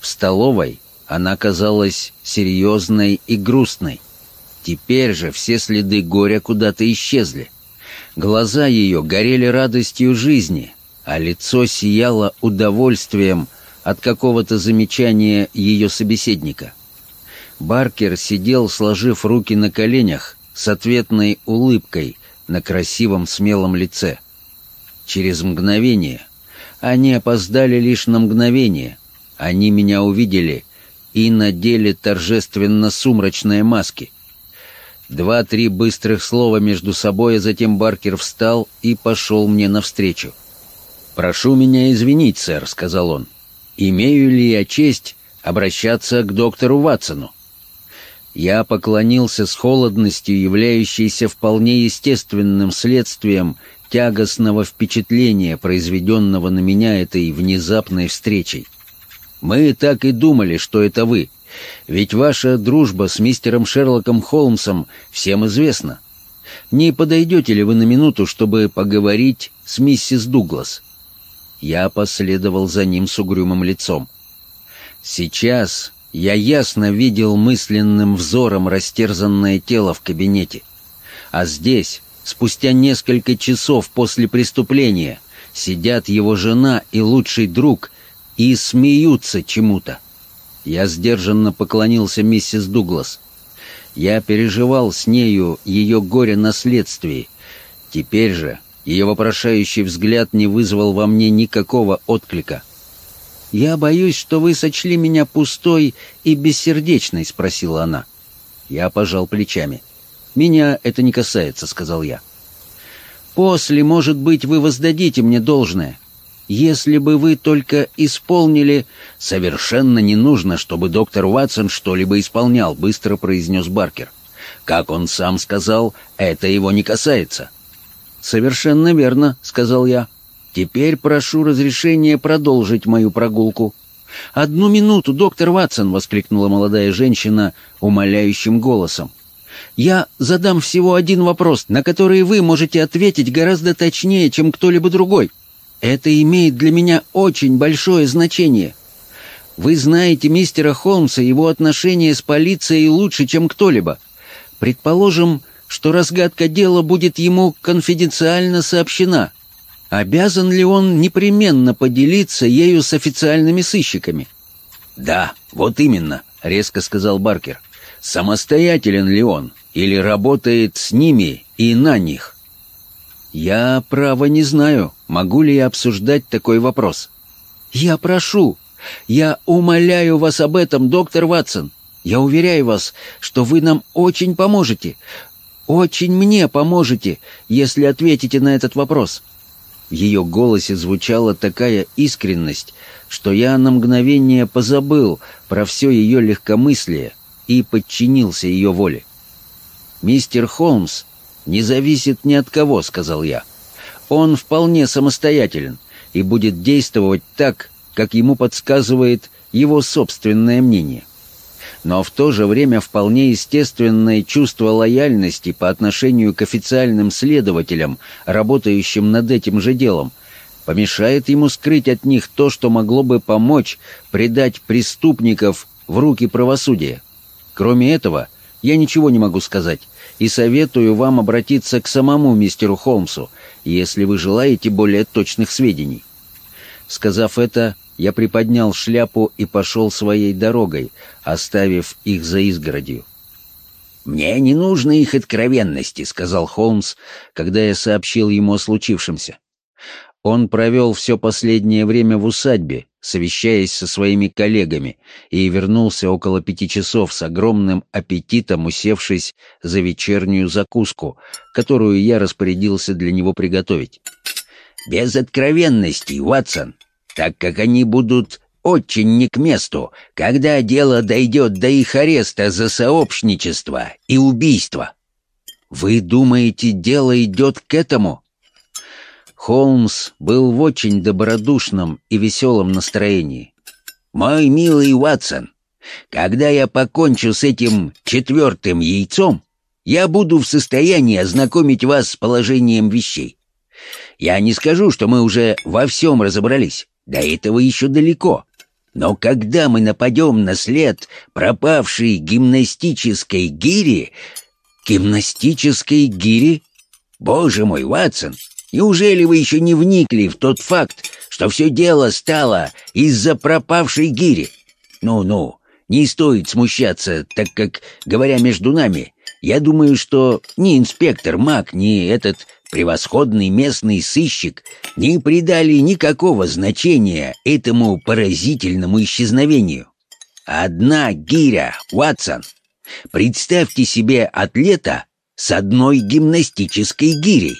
В столовой она казалась серьезной и грустной. Теперь же все следы горя куда-то исчезли. Глаза ее горели радостью жизни, а лицо сияло удовольствием от какого-то замечания ее собеседника — Баркер сидел, сложив руки на коленях, с ответной улыбкой на красивом смелом лице. Через мгновение, они опоздали лишь на мгновение, они меня увидели и надели торжественно-сумрачные маски. Два-три быстрых слова между собой, а затем Баркер встал и пошел мне навстречу. «Прошу меня извинить, сэр», — сказал он. «Имею ли я честь обращаться к доктору Ватсону?» Я поклонился с холодностью, являющейся вполне естественным следствием тягостного впечатления, произведенного на меня этой внезапной встречей. Мы так и думали, что это вы, ведь ваша дружба с мистером Шерлоком Холмсом всем известна. Не подойдете ли вы на минуту, чтобы поговорить с миссис Дуглас?» Я последовал за ним с угрюмым лицом. Сейчас я ясно видел мысленным взором растерзанное тело в кабинете. А здесь, спустя несколько часов после преступления, сидят его жена и лучший друг и смеются чему-то. Я сдержанно поклонился миссис Дуглас. Я переживал с нею ее горе на следствии. Теперь же ее вопрошающий взгляд не вызвал во мне никакого отклика. «Я боюсь, что вы сочли меня пустой и бессердечной», — спросила она. Я пожал плечами. «Меня это не касается», — сказал я. «После, может быть, вы воздадите мне должное. Если бы вы только исполнили...» «Совершенно не нужно, чтобы доктор Ватсон что-либо исполнял», — быстро произнес Баркер. «Как он сам сказал, это его не касается». «Совершенно верно», — сказал я. «Теперь прошу разрешения продолжить мою прогулку». «Одну минуту, доктор Ватсон!» — воскликнула молодая женщина умоляющим голосом. «Я задам всего один вопрос, на который вы можете ответить гораздо точнее, чем кто-либо другой. Это имеет для меня очень большое значение. Вы знаете мистера Холмса и его отношения с полицией лучше, чем кто-либо. Предположим, что разгадка дела будет ему конфиденциально сообщена. Обязан ли он непременно поделиться ею с официальными сыщиками? «Да, вот именно», — резко сказал Баркер. «Самостоятелен ли он или работает с ними и на них?» «Я, право, не знаю, могу ли я обсуждать такой вопрос». «Я прошу, я умоляю вас об этом, доктор Ватсон. Я уверяю вас, что вы нам очень поможете очень мне поможете, если ответите на этот вопрос». В ее голосе звучала такая искренность, что я на мгновение позабыл про все ее легкомыслие и подчинился ее воле. «Мистер Холмс не зависит ни от кого», — сказал я. «Он вполне самостоятелен и будет действовать так, как ему подсказывает его собственное мнение но в то же время вполне естественное чувство лояльности по отношению к официальным следователям, работающим над этим же делом, помешает ему скрыть от них то, что могло бы помочь предать преступников в руки правосудия. Кроме этого, я ничего не могу сказать, и советую вам обратиться к самому мистеру Холмсу, если вы желаете более точных сведений. Сказав это, я приподнял шляпу и пошел своей дорогой, оставив их за изгородью. «Мне не нужно их откровенности», — сказал Холмс, когда я сообщил ему о случившемся. Он провел все последнее время в усадьбе, совещаясь со своими коллегами, и вернулся около пяти часов с огромным аппетитом, усевшись за вечернюю закуску, которую я распорядился для него приготовить. «Без откровенностей, Ватсон так как они будут очень не к месту, когда дело дойдет до их ареста за сообщничество и убийство. Вы думаете, дело идет к этому? Холмс был в очень добродушном и веселом настроении. «Мой милый Ватсон, когда я покончу с этим четвертым яйцом, я буду в состоянии ознакомить вас с положением вещей. Я не скажу, что мы уже во всем разобрались. До этого еще далеко. Но когда мы нападем на след пропавшей гимнастической гири... Гимнастической гири? Боже мой, Ватсон, неужели вы еще не вникли в тот факт, что все дело стало из-за пропавшей гири? Ну-ну, не стоит смущаться, так как, говоря между нами, я думаю, что ни инспектор Мак, ни этот превосходный местный сыщик не придали никакого значения этому поразительному исчезновению. Одна гиря, Ватсон. Представьте себе атлета с одной гимнастической гирей.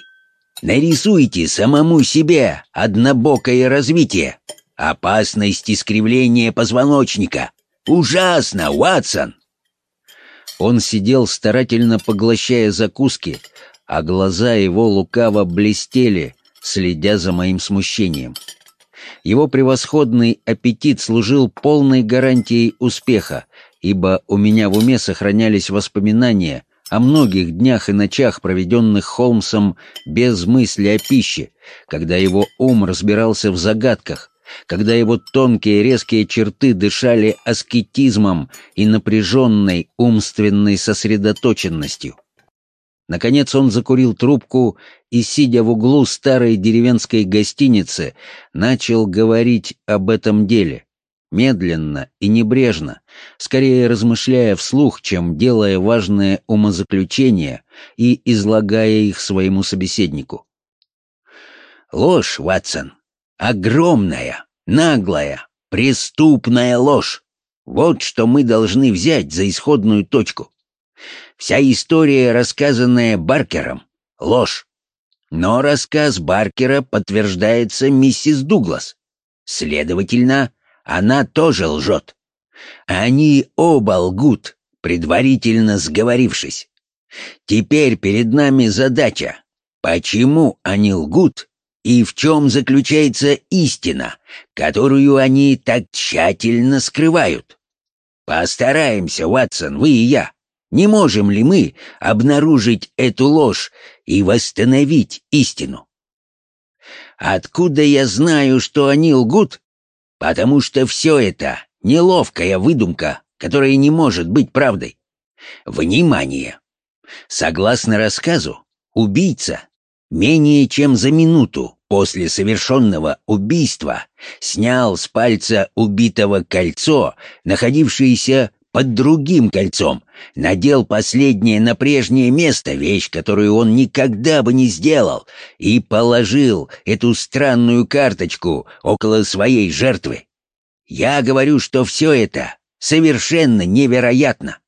Нарисуйте самому себе однобокое развитие. Опасность искривления позвоночника. Ужасно, Ватсон! Он сидел, старательно поглощая закуски, а глаза его лукаво блестели, следя за моим смущением. Его превосходный аппетит служил полной гарантией успеха, ибо у меня в уме сохранялись воспоминания о многих днях и ночах, проведенных Холмсом без мысли о пище, когда его ум разбирался в загадках, когда его тонкие резкие черты дышали аскетизмом и напряженной умственной сосредоточенностью. Наконец он закурил трубку и, сидя в углу старой деревенской гостиницы, начал говорить об этом деле. медленно и небрежно, скорее размышляя вслух, чем делая важные умозаключения и излагая их своему собеседнику. «Ложь, Ватсон, огромная, наглая, преступная ложь. Вот что мы должны взять за исходную точку. Вся история, рассказанная Баркером, — ложь. Но рассказ Баркера подтверждается миссис Дуглас. Следовательно, она тоже лжет. Они оба лгут, предварительно сговорившись. Теперь перед нами задача. Почему они лгут и в чем заключается истина, которую они так тщательно скрывают? Постараемся, Ватсон, вы и я. Не можем ли мы обнаружить эту ложь и восстановить истину? Откуда я знаю, что они лгут? Потому что все это неловкая выдумка, которая не может быть правдой. Внимание! Согласно рассказу, убийца менее чем за минуту после совершенного убийства снял с пальца убитого кольцо, находившееся под другим кольцом, надел последнее на прежнее место, вещь, которую он никогда бы не сделал, и положил эту странную карточку около своей жертвы. Я говорю, что все это совершенно невероятно.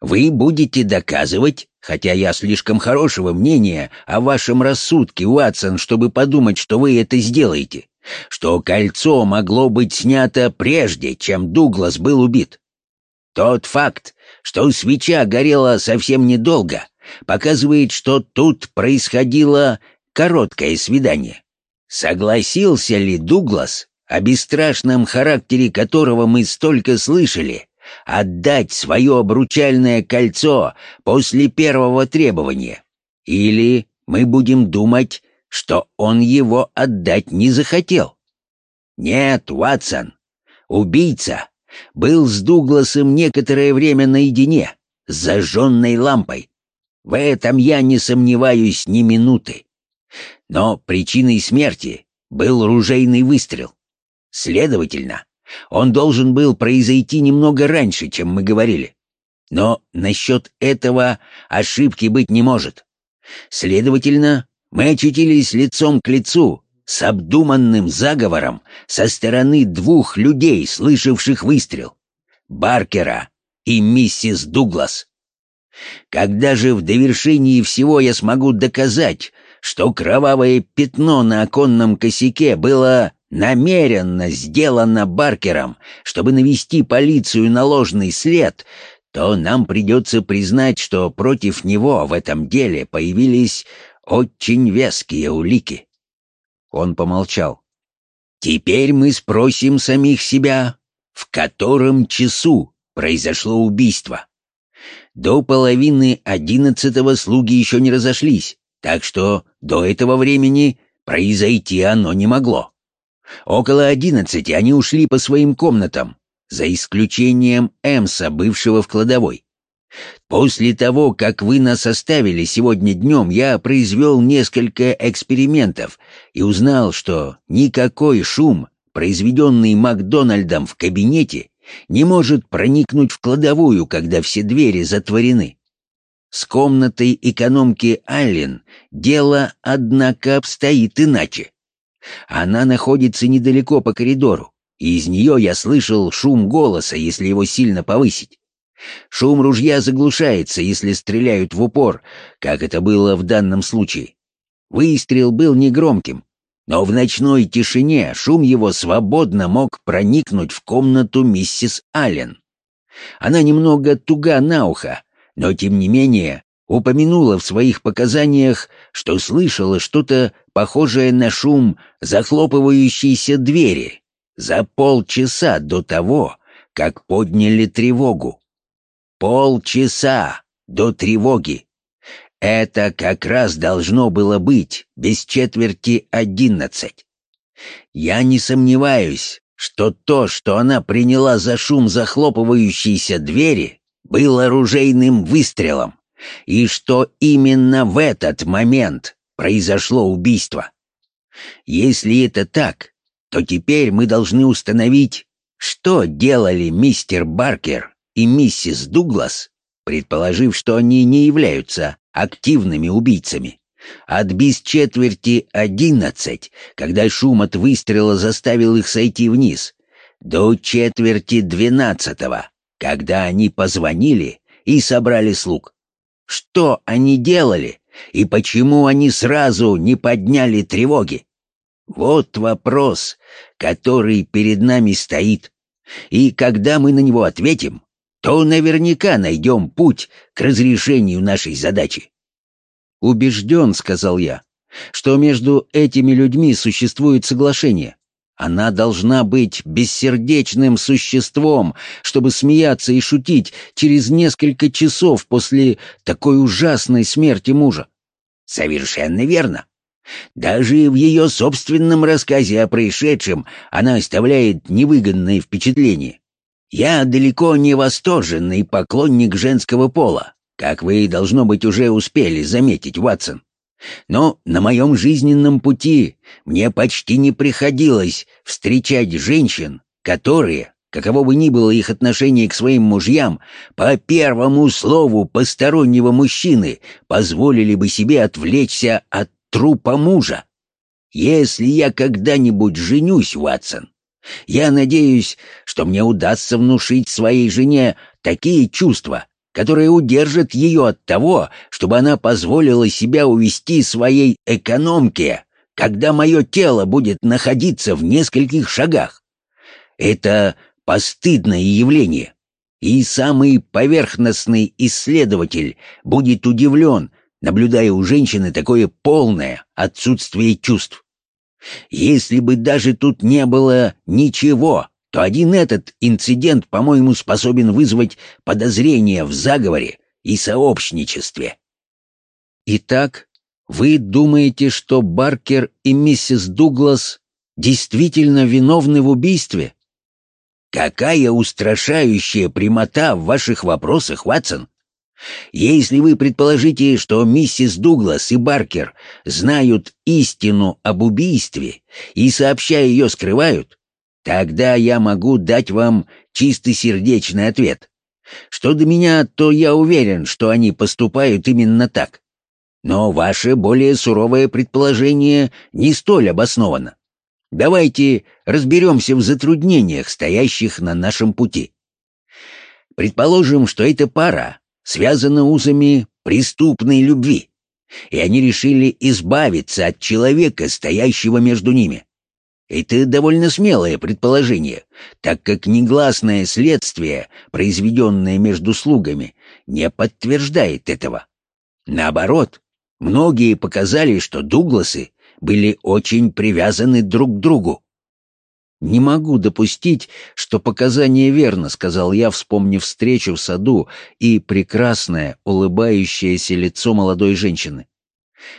Вы будете доказывать, хотя я слишком хорошего мнения о вашем рассудке, Уатсон, чтобы подумать, что вы это сделаете, что кольцо могло быть снято прежде, чем Дуглас был убит. Тот факт, что свеча горела совсем недолго, показывает, что тут происходило короткое свидание. Согласился ли Дуглас, о бесстрашном характере которого мы столько слышали, отдать свое обручальное кольцо после первого требования? Или мы будем думать, что он его отдать не захотел? Нет, Ватсон, убийца был с Дугласом некоторое время наедине, с зажженной лампой. В этом я не сомневаюсь ни минуты. Но причиной смерти был ружейный выстрел. Следовательно, он должен был произойти немного раньше, чем мы говорили. Но насчет этого ошибки быть не может. Следовательно, мы очутились лицом к лицу с обдуманным заговором со стороны двух людей, слышавших выстрел — Баркера и миссис Дуглас. Когда же в довершении всего я смогу доказать, что кровавое пятно на оконном косяке было намеренно сделано Баркером, чтобы навести полицию на ложный след, то нам придется признать, что против него в этом деле появились очень веские улики. Он помолчал. «Теперь мы спросим самих себя, в котором часу произошло убийство?» До половины одиннадцатого слуги еще не разошлись, так что до этого времени произойти оно не могло. Около одиннадцати они ушли по своим комнатам, за исключением Эмса, бывшего в кладовой. После того, как вы нас оставили сегодня днем, я произвел несколько экспериментов и узнал, что никакой шум, произведенный Макдональдом в кабинете, не может проникнуть в кладовую, когда все двери затворены. С комнатой экономки Аллен дело, однако, обстоит иначе. Она находится недалеко по коридору, и из нее я слышал шум голоса, если его сильно повысить. Шум ружья заглушается, если стреляют в упор, как это было в данном случае. Выстрел был негромким, но в ночной тишине шум его свободно мог проникнуть в комнату миссис Аллен. Она немного туга на ухо, но тем не менее упомянула в своих показаниях, что слышала что-то похожее на шум захлопывающейся двери за полчаса до того, как подняли тревогу. Полчаса до тревоги. Это как раз должно было быть без четверти одиннадцать. Я не сомневаюсь, что то, что она приняла за шум захлопывающейся двери, было оружейным выстрелом, и что именно в этот момент произошло убийство. Если это так, то теперь мы должны установить, Что делали мистер Баркер и миссис Дуглас, предположив, что они не являются активными убийцами? От без четверти одиннадцать, когда шум от выстрела заставил их сойти вниз, до четверти двенадцатого, когда они позвонили и собрали слуг. Что они делали и почему они сразу не подняли тревоги? Вот вопрос, который перед нами стоит. И когда мы на него ответим, то наверняка найдем путь к разрешению нашей задачи. «Убежден», — сказал я, — «что между этими людьми существует соглашение. Она должна быть бессердечным существом, чтобы смеяться и шутить через несколько часов после такой ужасной смерти мужа. Совершенно верно. Даже в ее собственном рассказе о происшедшем она оставляет невыгодное впечатление. Я далеко не восторженный поклонник женского пола, как вы, должно быть, уже успели заметить, Ватсон. Но на моем жизненном пути мне почти не приходилось встречать женщин, которые, каково бы ни было их отношение к своим мужьям, по первому слову постороннего мужчины позволили бы себе отвлечься от трупа мужа. Если я когда-нибудь женюсь, Ватсон, я надеюсь, что мне удастся внушить своей жене такие чувства, которые удержат ее от того, чтобы она позволила себя увести своей экономке, когда мое тело будет находиться в нескольких шагах. Это постыдное явление, и самый поверхностный исследователь будет удивлен, наблюдая у женщины такое полное отсутствие чувств. Если бы даже тут не было ничего, то один этот инцидент, по-моему, способен вызвать подозрения в заговоре и сообщничестве. Итак, вы думаете, что Баркер и миссис Дуглас действительно виновны в убийстве? Какая устрашающая прямота в ваших вопросах, Ватсон! Если вы предположите, что миссис Дуглас и Баркер знают истину об убийстве и, сообща ее, скрывают, Тогда я могу дать вам чистосердечный ответ. Что до меня, то я уверен, что они поступают именно так. Но ваше более суровое предположение не столь обосновано. Давайте разберемся в затруднениях, стоящих на нашем пути. Предположим, что эта пара связана узами преступной любви, и они решили избавиться от человека, стоящего между ними. Это довольно смелое предположение, так как негласное следствие, произведенное между слугами, не подтверждает этого. Наоборот, многие показали, что Дугласы были очень привязаны друг к другу. «Не могу допустить, что показание верно», — сказал я, вспомнив встречу в саду и прекрасное, улыбающееся лицо молодой женщины.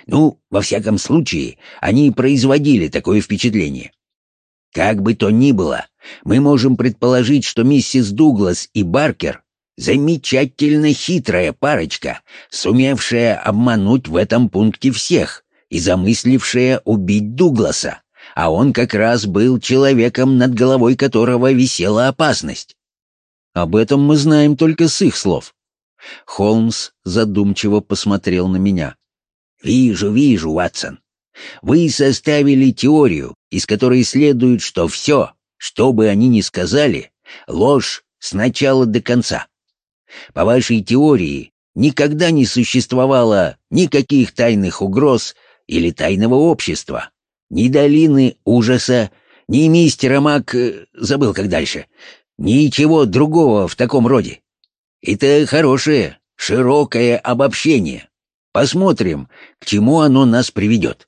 «Ну, во всяком случае, они производили такое впечатление. Как бы то ни было, мы можем предположить, что миссис Дуглас и Баркер — замечательно хитрая парочка, сумевшая обмануть в этом пункте всех и замыслившая убить Дугласа, а он как раз был человеком, над головой которого висела опасность. Об этом мы знаем только с их слов. Холмс задумчиво посмотрел на меня. «Вижу, вижу, Ватсон. Вы составили теорию, из которой следует, что все, что бы они ни сказали, ложь с начала до конца. По вашей теории, никогда не существовало никаких тайных угроз или тайного общества, ни долины ужаса, ни мистера Мак... Э, забыл, как дальше. Ничего другого в таком роде. Это хорошее, широкое обобщение. Посмотрим, к чему оно нас приведет.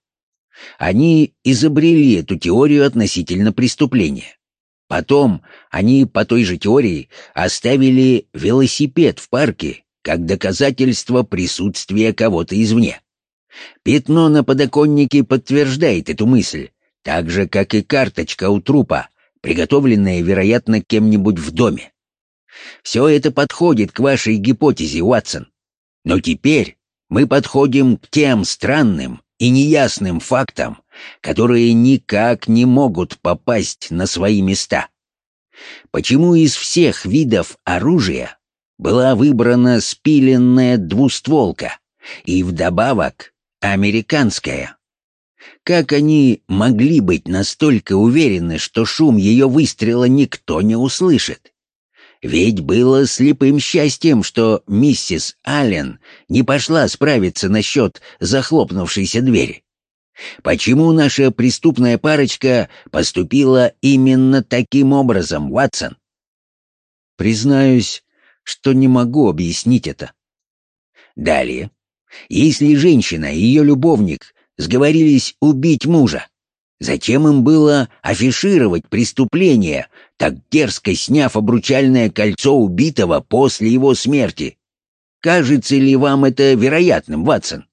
Они изобрели эту теорию относительно преступления. Потом они по той же теории оставили велосипед в парке как доказательство присутствия кого-то извне. Пятно на подоконнике подтверждает эту мысль, так же, как и карточка у трупа, приготовленная, вероятно, кем-нибудь в доме. Все это подходит к вашей гипотезе, Уатсон. Но теперь мы подходим к тем странным и неясным фактам, которые никак не могут попасть на свои места. Почему из всех видов оружия была выбрана спиленная двустволка и вдобавок американская? Как они могли быть настолько уверены, что шум ее выстрела никто не услышит? Ведь было слепым счастьем, что миссис Аллен не пошла справиться насчет захлопнувшейся двери. Почему наша преступная парочка поступила именно таким образом, Ватсон? Признаюсь, что не могу объяснить это. Далее. Если женщина и ее любовник сговорились убить мужа, зачем им было афишировать преступление, так дерзко сняв обручальное кольцо убитого после его смерти? Кажется ли вам это вероятным, Ватсон?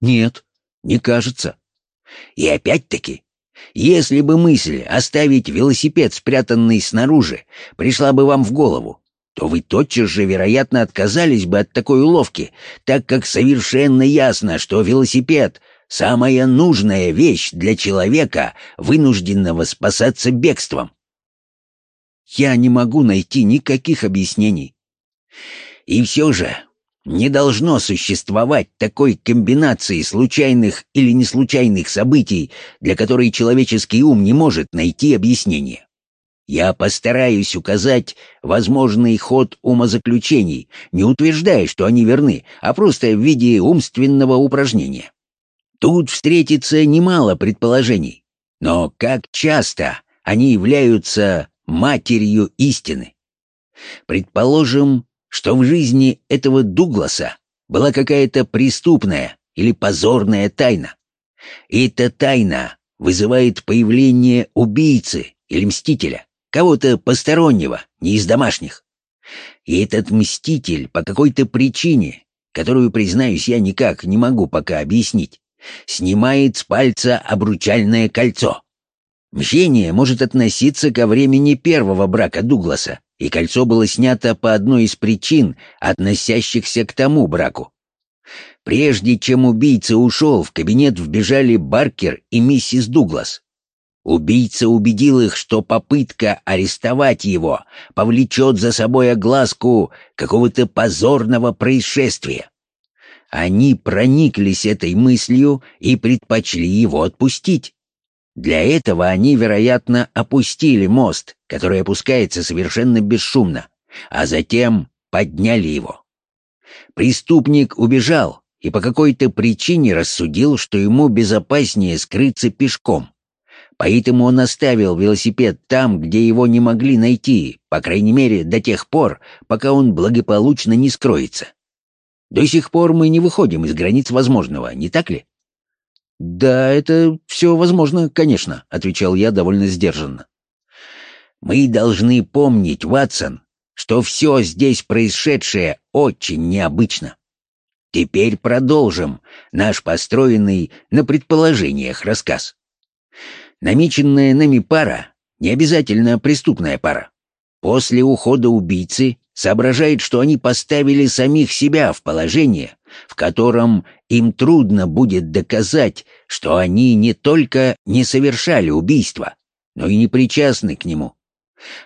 Нет, не кажется. И опять-таки, если бы мысль оставить велосипед, спрятанный снаружи, пришла бы вам в голову, то вы тотчас же, вероятно, отказались бы от такой уловки, так как совершенно ясно, что велосипед — самая нужная вещь для человека, вынужденного спасаться бегством. Я не могу найти никаких объяснений. И все же не должно существовать такой комбинации случайных или неслучайных событий, для которой человеческий ум не может найти объяснение. Я постараюсь указать возможный ход умозаключений, не утверждая, что они верны, а просто в виде умственного упражнения. Тут встретится немало предположений, но как часто они являются матерью истины? Предположим, что в жизни этого Дугласа была какая-то преступная или позорная тайна. И эта тайна вызывает появление убийцы или мстителя, кого-то постороннего, не из домашних. И этот мститель по какой-то причине, которую, признаюсь, я никак не могу пока объяснить, снимает с пальца обручальное кольцо. Мщение может относиться ко времени первого брака Дугласа, и кольцо было снято по одной из причин, относящихся к тому браку. Прежде чем убийца ушел, в кабинет вбежали Баркер и миссис Дуглас. Убийца убедил их, что попытка арестовать его повлечет за собой огласку какого-то позорного происшествия. Они прониклись этой мыслью и предпочли его отпустить. Для этого они, вероятно, опустили мост, который опускается совершенно бесшумно, а затем подняли его. Преступник убежал и по какой-то причине рассудил, что ему безопаснее скрыться пешком. Поэтому он оставил велосипед там, где его не могли найти, по крайней мере, до тех пор, пока он благополучно не скроется. До сих пор мы не выходим из границ возможного, не так ли? «Да, это все возможно, конечно», — отвечал я довольно сдержанно. «Мы должны помнить, Ватсон, что все здесь происшедшее очень необычно. Теперь продолжим наш построенный на предположениях рассказ. Намеченная нами пара, не обязательно преступная пара, после ухода убийцы соображает, что они поставили самих себя в положение, в котором им трудно будет доказать, что они не только не совершали убийство, но и не причастны к нему.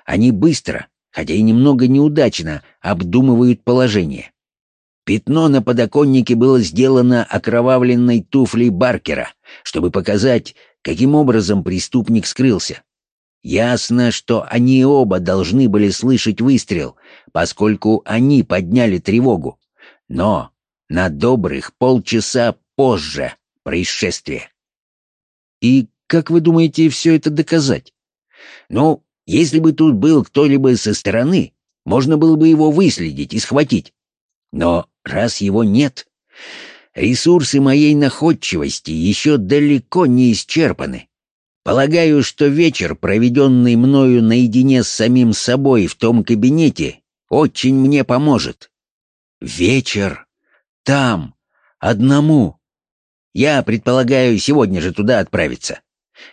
Они быстро, хотя и немного неудачно, обдумывают положение. Пятно на подоконнике было сделано окровавленной туфлей Баркера, чтобы показать, каким образом преступник скрылся. Ясно, что они оба должны были слышать выстрел, поскольку они подняли тревогу. Но на добрых полчаса позже происшествия. И как вы думаете все это доказать? Ну, если бы тут был кто-либо со стороны, можно было бы его выследить и схватить. Но раз его нет, ресурсы моей находчивости еще далеко не исчерпаны. Полагаю, что вечер, проведенный мною наедине с самим собой в том кабинете, очень мне поможет. Вечер там, одному. Я предполагаю сегодня же туда отправиться.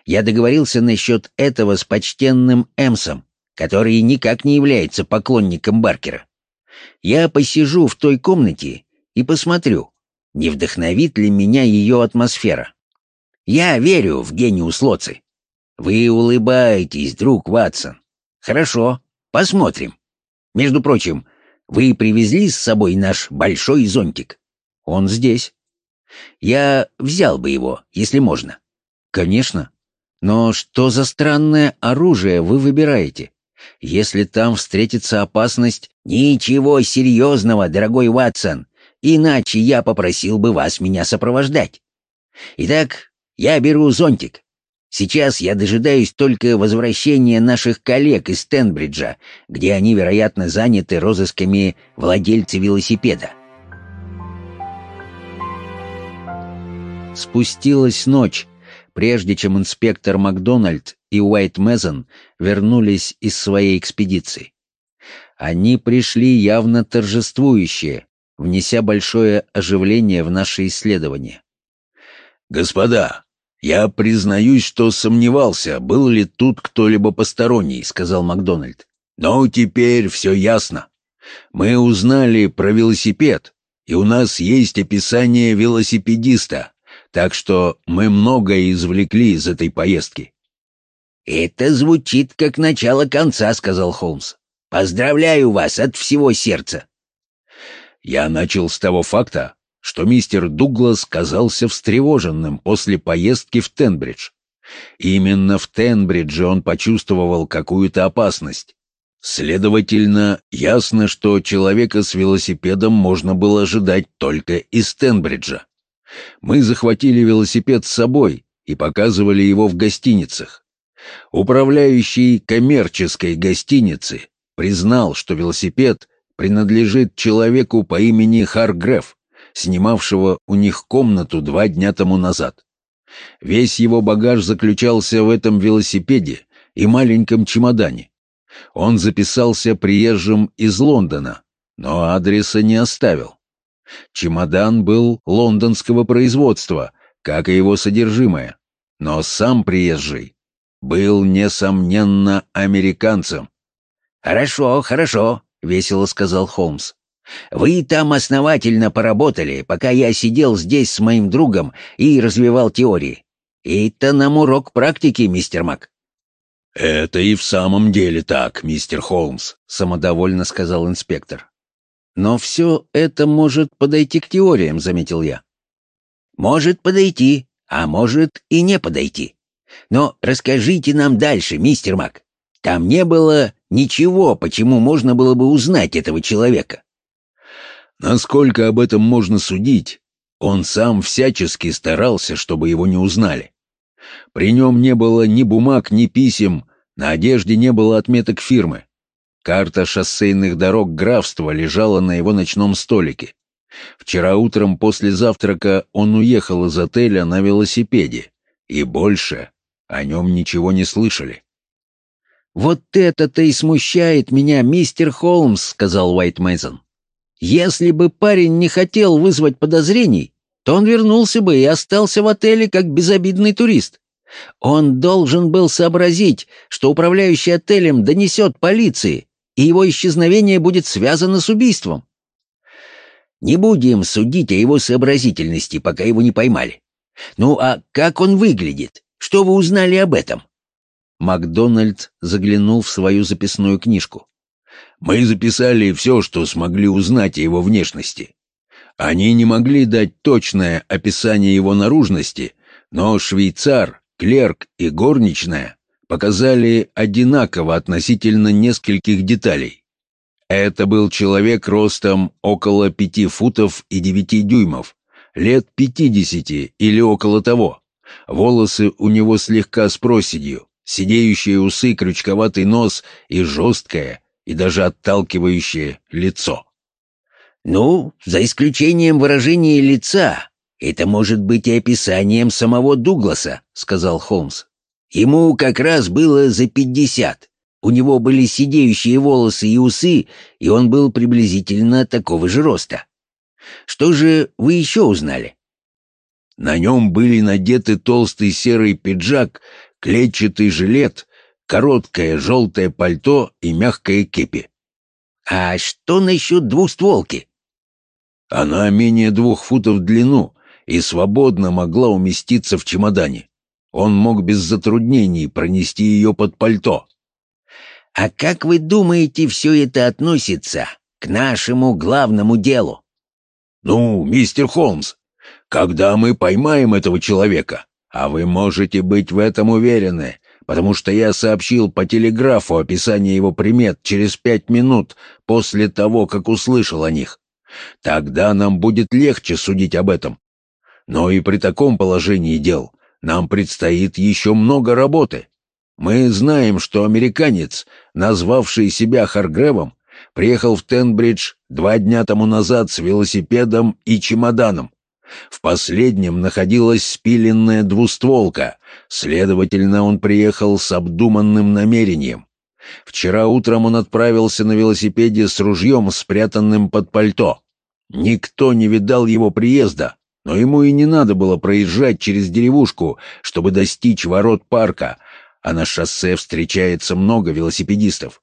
Я договорился насчет этого с почтенным Эмсом, который никак не является поклонником Баркера. Я посижу в той комнате и посмотрю, не вдохновит ли меня ее атмосфера. Я верю в гениус Лоци. Вы улыбаетесь, друг Ватсон. Хорошо, посмотрим. Между прочим, вы привезли с собой наш большой зонтик? Он здесь. Я взял бы его, если можно. Конечно. Но что за странное оружие вы выбираете? Если там встретится опасность... Ничего серьезного, дорогой Ватсон. Иначе я попросил бы вас меня сопровождать. Итак, я беру зонтик. Сейчас я дожидаюсь только возвращения наших коллег из Стенбриджа, где они, вероятно, заняты розысками владельца велосипеда. Спустилась ночь, прежде чем инспектор Макдональд и Уайт Мезон вернулись из своей экспедиции. Они пришли явно торжествующие, внеся большое оживление в наше исследование. «Господа, я признаюсь, что сомневался, был ли тут кто-либо посторонний», — сказал Макдональд. «Но теперь все ясно. Мы узнали про велосипед, и у нас есть описание велосипедиста, так что мы многое извлекли из этой поездки». «Это звучит как начало конца», — сказал Холмс. «Поздравляю вас от всего сердца». Я начал с того факта, что мистер Дуглас казался встревоженным после поездки в Тенбридж. Именно в Тенбридже он почувствовал какую-то опасность. Следовательно, ясно, что человека с велосипедом можно было ожидать только из Тенбриджа. Мы захватили велосипед с собой и показывали его в гостиницах. Управляющий коммерческой гостиницы признал, что велосипед принадлежит человеку по имени Харгреф, снимавшего у них комнату два дня тому назад. Весь его багаж заключался в этом велосипеде и маленьком чемодане. Он записался приезжим из Лондона, но адреса не оставил. Чемодан был лондонского производства, как и его содержимое, но сам приезжий был, несомненно, американцем. «Хорошо, хорошо», — весело сказал Холмс. Вы там основательно поработали, пока я сидел здесь с моим другом и развивал теории. Это нам урок практики, мистер Мак». «Это и в самом деле так, мистер Холмс», — самодовольно сказал инспектор. «Но все это может подойти к теориям», — заметил я. «Может подойти, а может и не подойти. Но расскажите нам дальше, мистер Мак. Там не было ничего, почему можно было бы узнать этого человека. Насколько об этом можно судить, он сам всячески старался, чтобы его не узнали. При нем не было ни бумаг, ни писем, на одежде не было отметок фирмы. Карта шоссейных дорог графства лежала на его ночном столике. Вчера утром после завтрака он уехал из отеля на велосипеде, и больше о нем ничего не слышали. «Вот это-то и смущает меня, мистер Холмс», — сказал Уайт Мейсон. Если бы парень не хотел вызвать подозрений, то он вернулся бы и остался в отеле как безобидный турист. Он должен был сообразить, что управляющий отелем донесет полиции, и его исчезновение будет связано с убийством. Не будем судить о его сообразительности, пока его не поймали. Ну а как он выглядит? Что вы узнали об этом? Макдональд заглянул в свою записную книжку. Мы записали все, что смогли узнать о его внешности. Они не могли дать точное описание его наружности, но швейцар, клерк и горничная показали одинаково относительно нескольких деталей. Это был человек ростом около пяти футов и девяти дюймов, лет пятидесяти или около того. Волосы у него слегка с проседью, сидеющие усы, крючковатый нос и жесткое, и даже отталкивающее лицо. «Ну, за исключением выражения лица, это может быть и описанием самого Дугласа», — сказал Холмс. «Ему как раз было за пятьдесят. У него были сидеющие волосы и усы, и он был приблизительно такого же роста. Что же вы еще узнали?» На нем были надеты толстый серый пиджак, клетчатый жилет короткое желтое пальто и мягкая кепи. «А что насчет двухстволки?» Она менее двух футов в длину и свободно могла уместиться в чемодане. Он мог без затруднений пронести ее под пальто. А как вы думаете, все это относится к нашему главному делу?» «Ну, мистер Холмс, когда мы поймаем этого человека, а вы можете быть в этом уверены, потому что я сообщил по телеграфу описание его примет через пять минут после того, как услышал о них. Тогда нам будет легче судить об этом. Но и при таком положении дел нам предстоит еще много работы. Мы знаем, что американец, назвавший себя Харгревом, приехал в Тенбридж два дня тому назад с велосипедом и чемоданом. В последнем находилась спиленная двустволка, следовательно, он приехал с обдуманным намерением. Вчера утром он отправился на велосипеде с ружьем, спрятанным под пальто. Никто не видал его приезда, но ему и не надо было проезжать через деревушку, чтобы достичь ворот парка, а на шоссе встречается много велосипедистов.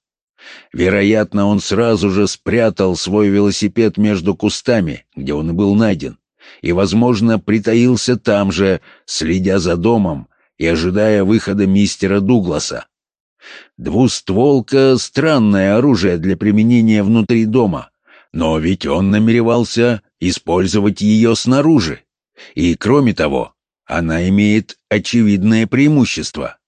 Вероятно, он сразу же спрятал свой велосипед между кустами, где он и был найден, и, возможно, притаился там же, следя за домом и ожидая выхода мистера Дугласа. Двустволка — странное оружие для применения внутри дома, но ведь он намеревался использовать ее снаружи. И, кроме того, она имеет очевидное преимущество.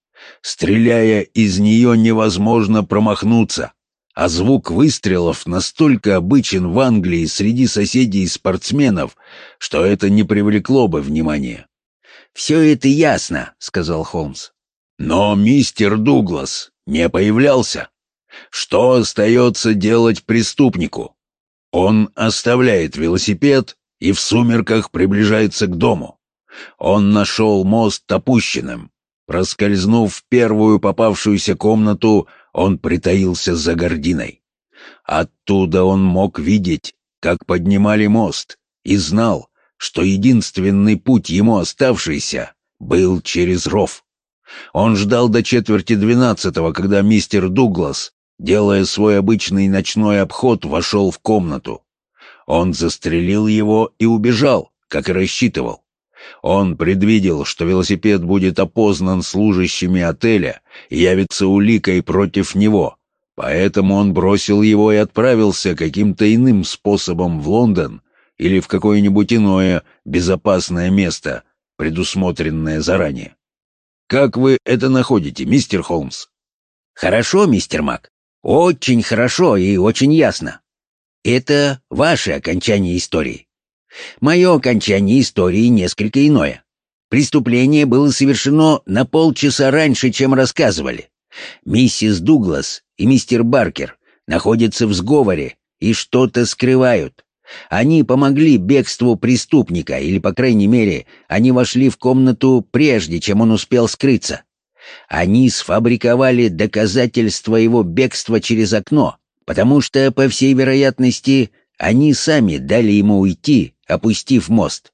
Стреляя из нее невозможно промахнуться, а звук выстрелов настолько обычен в Англии среди соседей и спортсменов, что это не привлекло бы внимания. «Все это ясно», — сказал Холмс. «Но мистер Дуглас не появлялся. Что остается делать преступнику? Он оставляет велосипед и в сумерках приближается к дому. Он нашел мост опущенным, Проскользнув в первую попавшуюся комнату, он притаился за гординой. Оттуда он мог видеть, как поднимали мост, и знал, что единственный путь ему оставшийся был через ров. Он ждал до четверти двенадцатого, когда мистер Дуглас, делая свой обычный ночной обход, вошел в комнату. Он застрелил его и убежал, как и рассчитывал. Он предвидел, что велосипед будет опознан служащими отеля и явится уликой против него, поэтому он бросил его и отправился каким-то иным способом в Лондон или в какое-нибудь иное безопасное место, предусмотренное заранее. Как вы это находите, мистер Холмс? Хорошо, мистер Мак. Очень хорошо и очень ясно. Это ваше окончание истории. Мое окончание истории несколько иное. Преступление было совершено на полчаса раньше, чем рассказывали. Миссис Дуглас и мистер Баркер находятся в сговоре и что-то скрывают. Они помогли бегству преступника, или, по крайней мере, они вошли в комнату прежде, чем он успел скрыться. Они сфабриковали доказательства его бегства через окно, потому что, по всей вероятности, они сами дали ему уйти, опустив мост.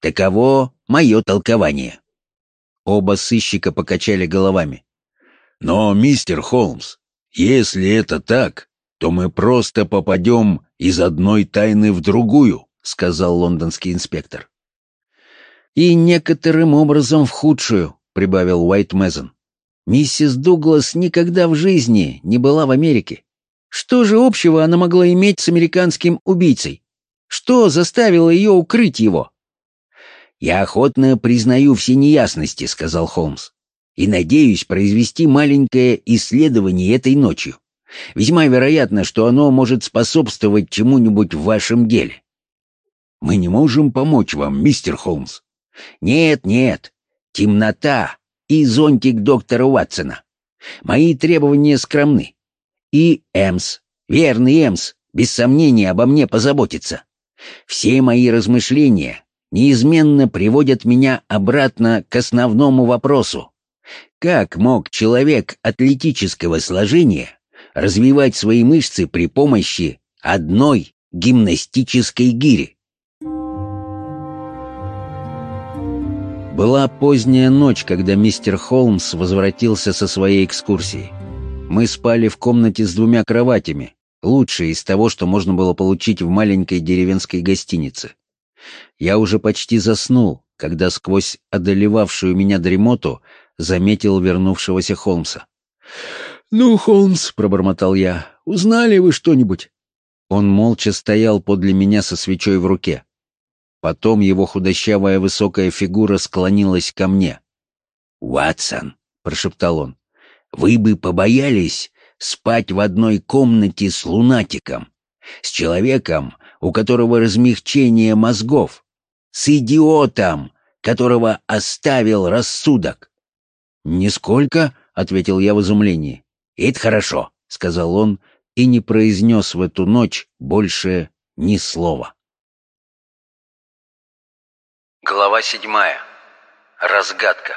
Таково мое толкование. Оба сыщика покачали головами. «Но, мистер Холмс, если это так, то мы просто попадем из одной тайны в другую», — сказал лондонский инспектор. «И некоторым образом в худшую», — прибавил Уайт Мезон. «Миссис Дуглас никогда в жизни не была в Америке. Что же общего она могла иметь с американским убийцей? Что заставило ее укрыть его? «Я охотно признаю все неясности», — сказал Холмс, «и надеюсь произвести маленькое исследование этой ночью. Весьма вероятно, что оно может способствовать чему-нибудь в вашем деле». «Мы не можем помочь вам, мистер Холмс». «Нет, нет. Темнота и зонтик доктора Уатсона. Мои требования скромны. И Эмс, верный Эмс, без сомнения обо мне позаботится. Все мои размышления неизменно приводят меня обратно к основному вопросу. Как мог человек атлетического сложения развивать свои мышцы при помощи одной гимнастической гири? Была поздняя ночь, когда мистер Холмс возвратился со своей экскурсии. Мы спали в комнате с двумя кроватями, Лучшее из того, что можно было получить в маленькой деревенской гостинице. Я уже почти заснул, когда сквозь одолевавшую меня дремоту заметил вернувшегося Холмса. «Ну, Холмс», — пробормотал я, — «узнали вы что-нибудь?» Он молча стоял подле меня со свечой в руке. Потом его худощавая высокая фигура склонилась ко мне. «Ватсон», — прошептал он, — «вы бы побоялись спать в одной комнате с лунатиком, с человеком, у которого размягчение мозгов, с идиотом, которого оставил рассудок». «Нисколько», — ответил я в изумлении. «Это хорошо», — сказал он и не произнес в эту ночь больше ни слова. Глава седьмая. Разгадка.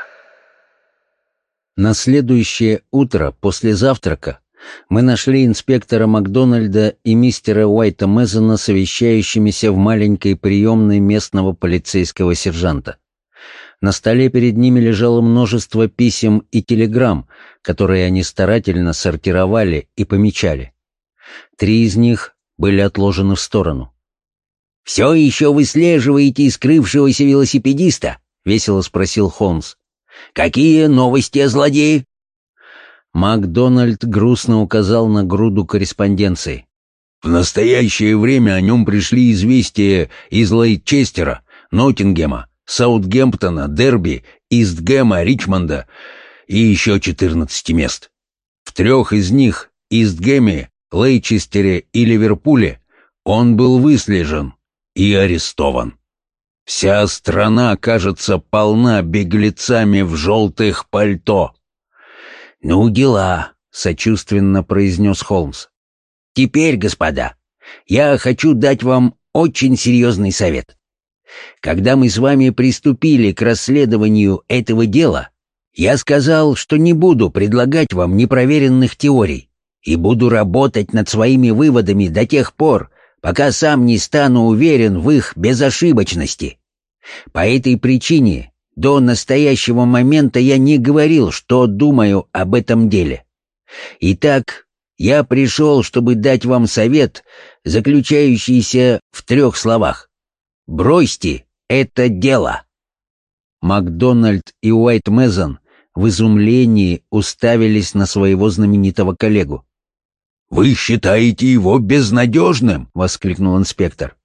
На следующее утро после завтрака мы нашли инспектора Макдональда и мистера Уайта Мезона совещающимися в маленькой приемной местного полицейского сержанта. На столе перед ними лежало множество писем и телеграмм, которые они старательно сортировали и помечали. Три из них были отложены в сторону. «Все еще выслеживаете скрывшегося велосипедиста?» — весело спросил Холмс. «Какие новости о злодее?» Макдональд грустно указал на груду корреспонденции. «В настоящее время о нем пришли известия из Лейтчестера, Ноттингема, Саутгемптона, Дерби, Истгэма, Ричмонда и еще 14 мест. В трех из них, Истгэме, Лейчестере и Ливерпуле, он был выслежен и арестован. Вся страна, кажется, полна беглецами в желтых пальто. «Ну, дела», — сочувственно произнес Холмс. «Теперь, господа, я хочу дать вам очень серьезный совет. Когда мы с вами приступили к расследованию этого дела, я сказал, что не буду предлагать вам непроверенных теорий и буду работать над своими выводами до тех пор, пока сам не стану уверен в их безошибочности. По этой причине до настоящего момента я не говорил, что думаю об этом деле. Итак, я пришел, чтобы дать вам совет, заключающийся в трех словах. Бросьте это дело. Макдональд и Уайт Мезон в изумлении уставились на своего знаменитого коллегу. «Вы считаете его безнадежным?» — воскликнул инспектор.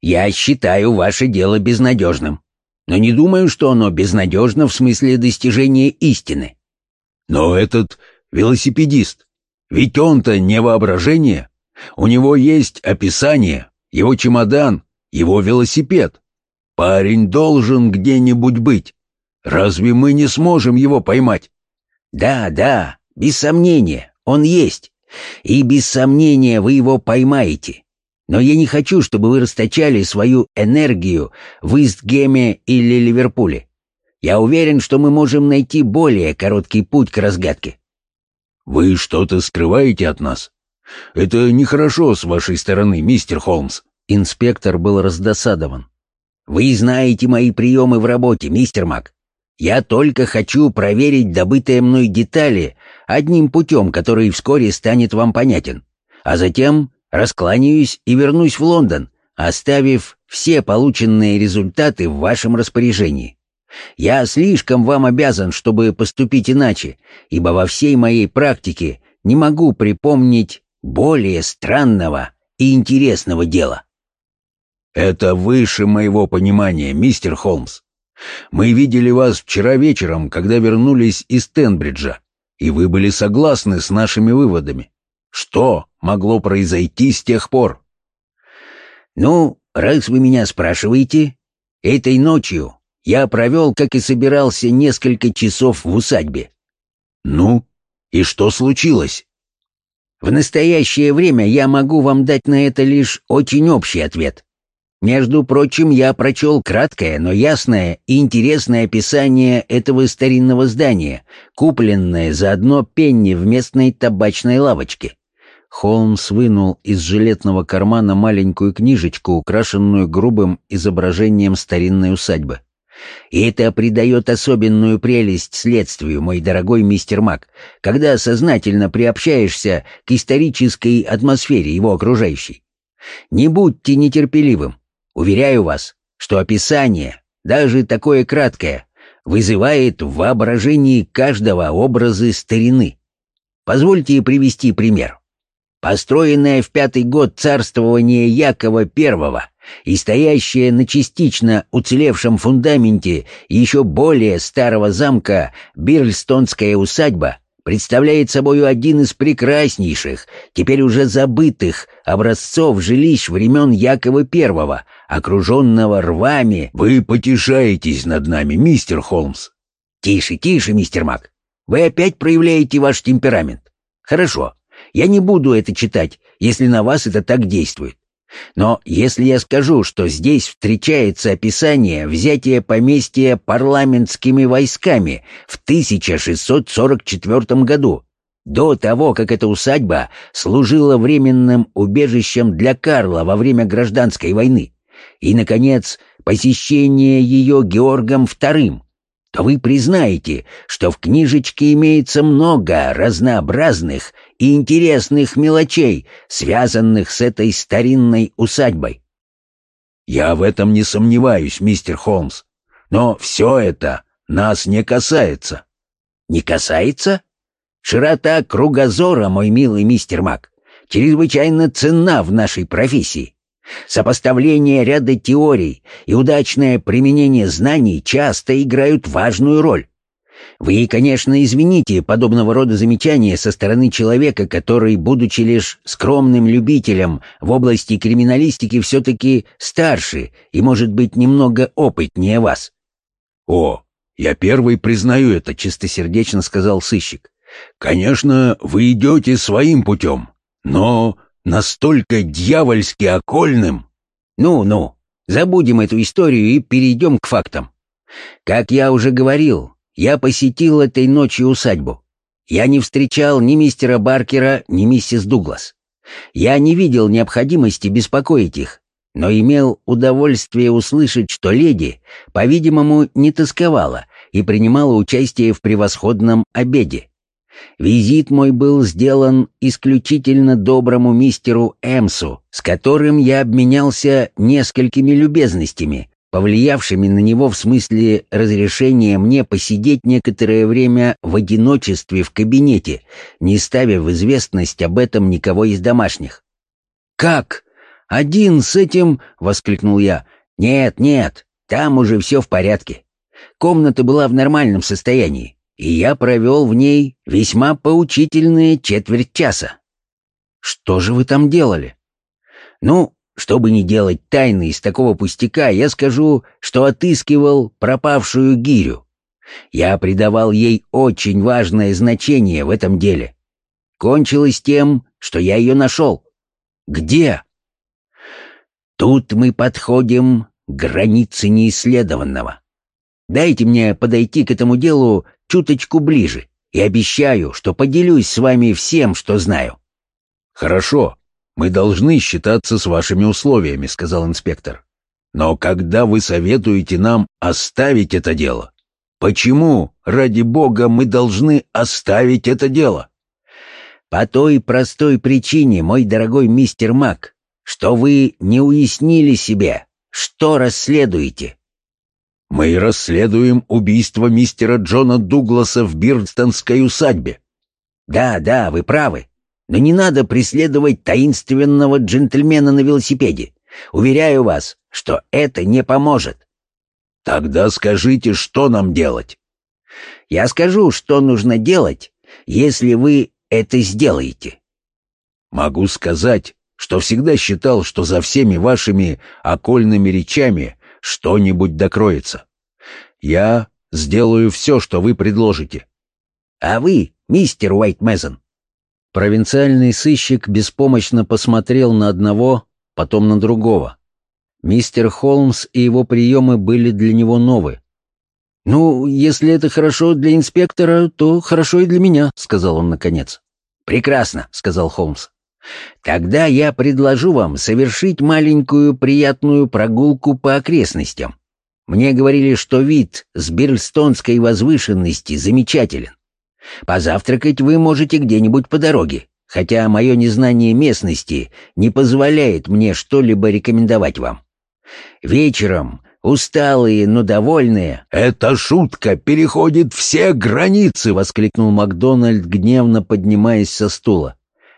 «Я считаю ваше дело безнадежным, но не думаю, что оно безнадежно в смысле достижения истины». «Но этот велосипедист, ведь он-то не воображение. У него есть описание, его чемодан, его велосипед. Парень должен где-нибудь быть. Разве мы не сможем его поймать?» «Да, да, без сомнения, он есть. И без сомнения вы его поймаете. Но я не хочу, чтобы вы расточали свою энергию в Истгеме или Ливерпуле. Я уверен, что мы можем найти более короткий путь к разгадке. Вы что-то скрываете от нас? Это нехорошо с вашей стороны, мистер Холмс. Инспектор был раздосадован. Вы знаете мои приемы в работе, мистер Мак. Я только хочу проверить добытые мной детали одним путем, который вскоре станет вам понятен. А затем раскланяюсь и вернусь в Лондон, оставив все полученные результаты в вашем распоряжении. Я слишком вам обязан, чтобы поступить иначе, ибо во всей моей практике не могу припомнить более странного и интересного дела. Это выше моего понимания, мистер Холмс. Мы видели вас вчера вечером, когда вернулись из Тенбриджа и вы были согласны с нашими выводами. Что могло произойти с тех пор? Ну, раз вы меня спрашиваете, этой ночью я провел, как и собирался, несколько часов в усадьбе. Ну, и что случилось? В настоящее время я могу вам дать на это лишь очень общий ответ. Между прочим, я прочел краткое, но ясное и интересное описание этого старинного здания, купленное за одно пенни в местной табачной лавочке. Холмс вынул из жилетного кармана маленькую книжечку, украшенную грубым изображением старинной усадьбы. И это придает особенную прелесть следствию, мой дорогой мистер Мак, когда сознательно приобщаешься к исторической атмосфере его окружающей. Не будьте нетерпеливым. Уверяю вас, что описание, даже такое краткое, вызывает в воображении каждого образы старины. Позвольте привести пример. Построенная в пятый год царствования Якова I и стоящая на частично уцелевшем фундаменте еще более старого замка Бирльстонская усадьба представляет собой один из прекраснейших, теперь уже забытых, образцов жилищ времен Якова I, окруженного рвами. «Вы потешаетесь над нами, мистер Холмс!» «Тише, тише, мистер Мак! Вы опять проявляете ваш темперамент. Хорошо, я не буду это читать, если на вас это так действует. Но если я скажу, что здесь встречается описание взятия поместья парламентскими войсками в 1644 году, до того, как эта усадьба служила временным убежищем для Карла во время гражданской войны, и, наконец, посещение ее Георгом II, то вы признаете, что в книжечке имеется много разнообразных и интересных мелочей, связанных с этой старинной усадьбой. Я в этом не сомневаюсь, мистер Холмс, но все это нас не касается. Не касается? Широта кругозора, мой милый мистер Мак, чрезвычайно ценна в нашей профессии. Сопоставление ряда теорий и удачное применение знаний часто играют важную роль. Вы, конечно, извините подобного рода замечания со стороны человека, который, будучи лишь скромным любителем в области криминалистики, все-таки старше и, может быть, немного опытнее вас. «О, я первый признаю это», — чистосердечно сказал сыщик. «Конечно, вы идете своим путем, но настолько дьявольски окольным. Ну-ну, забудем эту историю и перейдем к фактам. Как я уже говорил, я посетил этой ночью усадьбу. Я не встречал ни мистера Баркера, ни миссис Дуглас. Я не видел необходимости беспокоить их, но имел удовольствие услышать, что леди, по-видимому, не тосковала и принимала участие в превосходном обеде. Визит мой был сделан исключительно доброму мистеру Эмсу, с которым я обменялся несколькими любезностями, повлиявшими на него в смысле разрешения мне посидеть некоторое время в одиночестве в кабинете, не ставя в известность об этом никого из домашних. «Как? Один с этим?» — воскликнул я. «Нет, нет, там уже все в порядке. Комната была в нормальном состоянии и я провел в ней весьма поучительные четверть часа. Что же вы там делали? Ну, чтобы не делать тайны из такого пустяка, я скажу, что отыскивал пропавшую гирю. Я придавал ей очень важное значение в этом деле. Кончилось тем, что я ее нашел. Где? Тут мы подходим к границе неисследованного. Дайте мне подойти к этому делу чуточку ближе и обещаю, что поделюсь с вами всем, что знаю». «Хорошо, мы должны считаться с вашими условиями», — сказал инспектор. «Но когда вы советуете нам оставить это дело? Почему, ради бога, мы должны оставить это дело?» «По той простой причине, мой дорогой мистер Мак, что вы не уяснили себе, что расследуете. Мы расследуем убийство мистера Джона Дугласа в Бирдстонской усадьбе. Да, да, вы правы. Но не надо преследовать таинственного джентльмена на велосипеде. Уверяю вас, что это не поможет. Тогда скажите, что нам делать? Я скажу, что нужно делать, если вы это сделаете. Могу сказать, что всегда считал, что за всеми вашими окольными речами что-нибудь докроется. Я сделаю все, что вы предложите. А вы, мистер Уайтмезон? Провинциальный сыщик беспомощно посмотрел на одного, потом на другого. Мистер Холмс и его приемы были для него новы. «Ну, если это хорошо для инспектора, то хорошо и для меня», — сказал он наконец. «Прекрасно», — сказал Холмс. Тогда я предложу вам совершить маленькую приятную прогулку по окрестностям. Мне говорили, что вид с Берлстонской возвышенности замечателен. Позавтракать вы можете где-нибудь по дороге, хотя мое незнание местности не позволяет мне что-либо рекомендовать вам. Вечером Усталые, но довольные». «Эта шутка переходит все границы!» — воскликнул Макдональд, гневно поднимаясь со стула.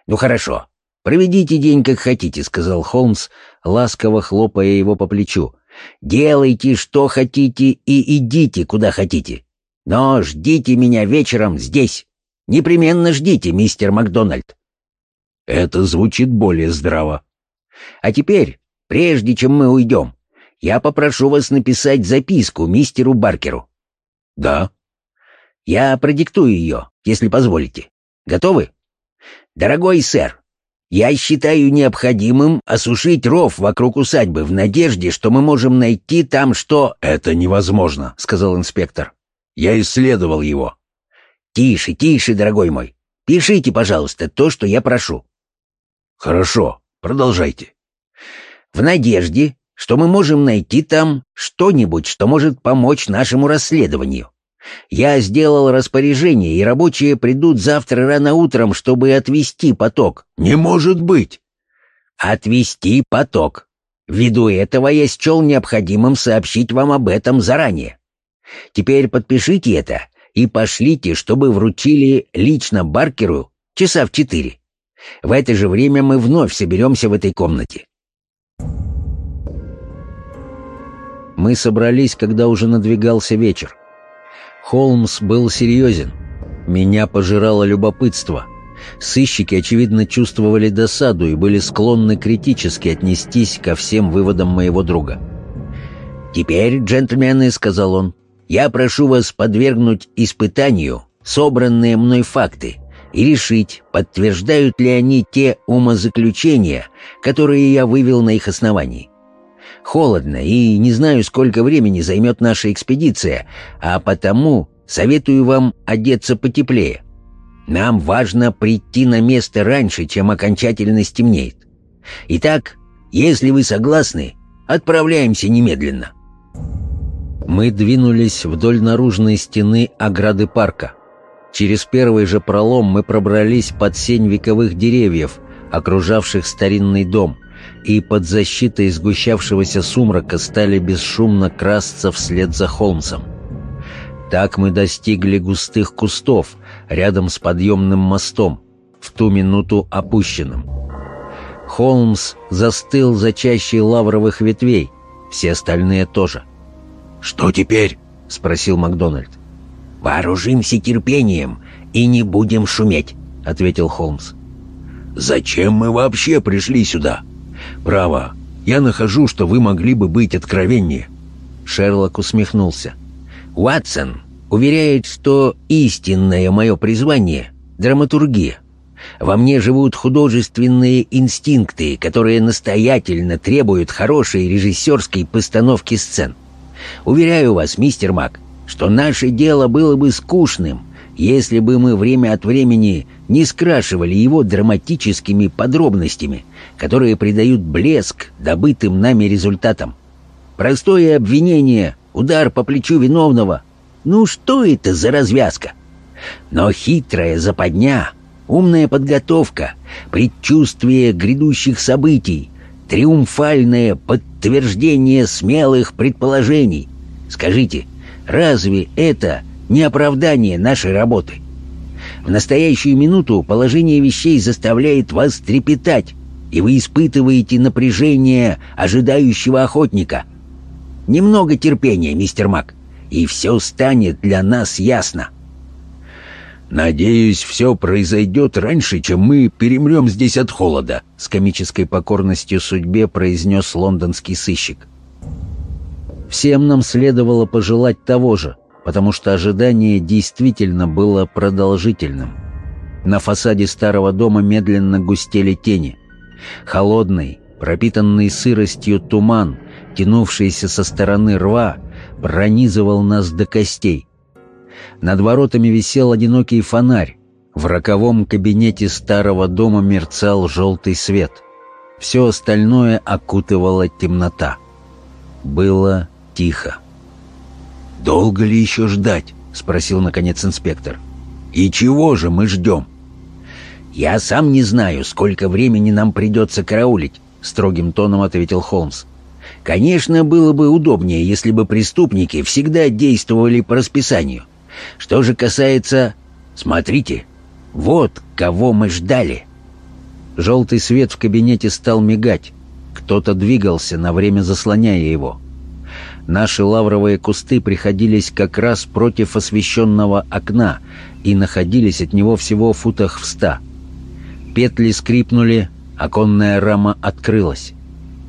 «Ну хорошо, проведите день как хотите», — сказал Холмс, ласково хлопая его по плечу. «Делайте, что хотите, и идите, куда хотите. Но ждите меня вечером здесь. Непременно ждите, мистер Макдональд». «Это звучит более здраво». «А теперь, прежде чем мы уйдем, я попрошу вас написать записку мистеру Баркеру». «Да». «Я продиктую ее, если позволите. Готовы?» «Дорогой сэр, я считаю необходимым осушить ров вокруг усадьбы в надежде, что мы можем найти там что...» «Это невозможно», — сказал инспектор. «Я исследовал его». «Тише, тише, дорогой мой. Пишите, пожалуйста, то, что я прошу». «Хорошо, продолжайте». «В надежде, что мы можем найти там что-нибудь, что может помочь нашему расследованию. Я сделал распоряжение, и рабочие придут завтра рано утром, чтобы отвести поток. Не может быть! Отвести поток. Ввиду этого я счел необходимым сообщить вам об этом заранее. Теперь подпишите это и пошлите, чтобы вручили лично Баркеру часа в четыре. В это же время мы вновь соберемся в этой комнате. Мы собрались, когда уже надвигался вечер. Холмс был серьезен. Меня пожирало любопытство. Сыщики, очевидно, чувствовали досаду и были склонны критически отнестись ко всем выводам моего друга. «Теперь, джентльмены, — сказал он, — я прошу вас подвергнуть испытанию собранные мной факты и решить, подтверждают ли они те умозаключения, которые я вывел на их основании. Холодно, и не знаю, сколько времени займет наша экспедиция, а потому советую вам одеться потеплее. Нам важно прийти на место раньше, чем окончательно стемнеет. Итак, если вы согласны, отправляемся немедленно». Мы двинулись вдоль наружной стены ограды парка. Через первый же пролом мы пробрались под сень вековых деревьев, окружавших старинный дом — и под защитой сгущавшегося сумрака стали бесшумно красться вслед за Холмсом. Так мы достигли густых кустов рядом с подъемным мостом, в ту минуту опущенным. Холмс застыл за чащей лавровых ветвей, все остальные тоже. «Что теперь?» — спросил Макдональд. «Вооружимся терпением и не будем шуметь», — ответил Холмс. «Зачем мы вообще пришли сюда?» «Право, я нахожу, что вы могли бы быть откровеннее». Шерлок усмехнулся. «Уатсон уверяет, что истинное мое призвание — драматургия. Во мне живут художественные инстинкты, которые настоятельно требуют хорошей режиссерской постановки сцен. Уверяю вас, мистер Мак, что наше дело было бы скучным, если бы мы время от времени не скрашивали его драматическими подробностями, которые придают блеск добытым нами результатам. Простое обвинение, удар по плечу виновного. Ну что это за развязка? Но хитрая западня, умная подготовка, предчувствие грядущих событий, триумфальное подтверждение смелых предположений. Скажите, разве это не оправдание нашей работы? В настоящую минуту положение вещей заставляет вас трепетать, и вы испытываете напряжение ожидающего охотника. Немного терпения, мистер Мак, и все станет для нас ясно. «Надеюсь, все произойдет раньше, чем мы перемрем здесь от холода», — с комической покорностью судьбе произнес лондонский сыщик. «Всем нам следовало пожелать того же», потому что ожидание действительно было продолжительным. На фасаде старого дома медленно густели тени. Холодный, пропитанный сыростью туман, тянувшийся со стороны рва, пронизывал нас до костей. Над воротами висел одинокий фонарь. В роковом кабинете старого дома мерцал желтый свет. Все остальное окутывала темнота. Было тихо. «Долго ли еще ждать?» — спросил, наконец, инспектор. «И чего же мы ждем?» «Я сам не знаю, сколько времени нам придется караулить», — строгим тоном ответил Холмс. Конечно, было бы удобнее, если бы преступники всегда действовали по расписанию. Что же касается... Смотрите, вот кого мы ждали. Желтый свет в кабинете стал мигать. Кто-то двигался, на время заслоняя его. Наши лавровые кусты приходились как раз против освещенного окна и находились от него всего в футах в ста. Петли скрипнули, оконная рама открылась.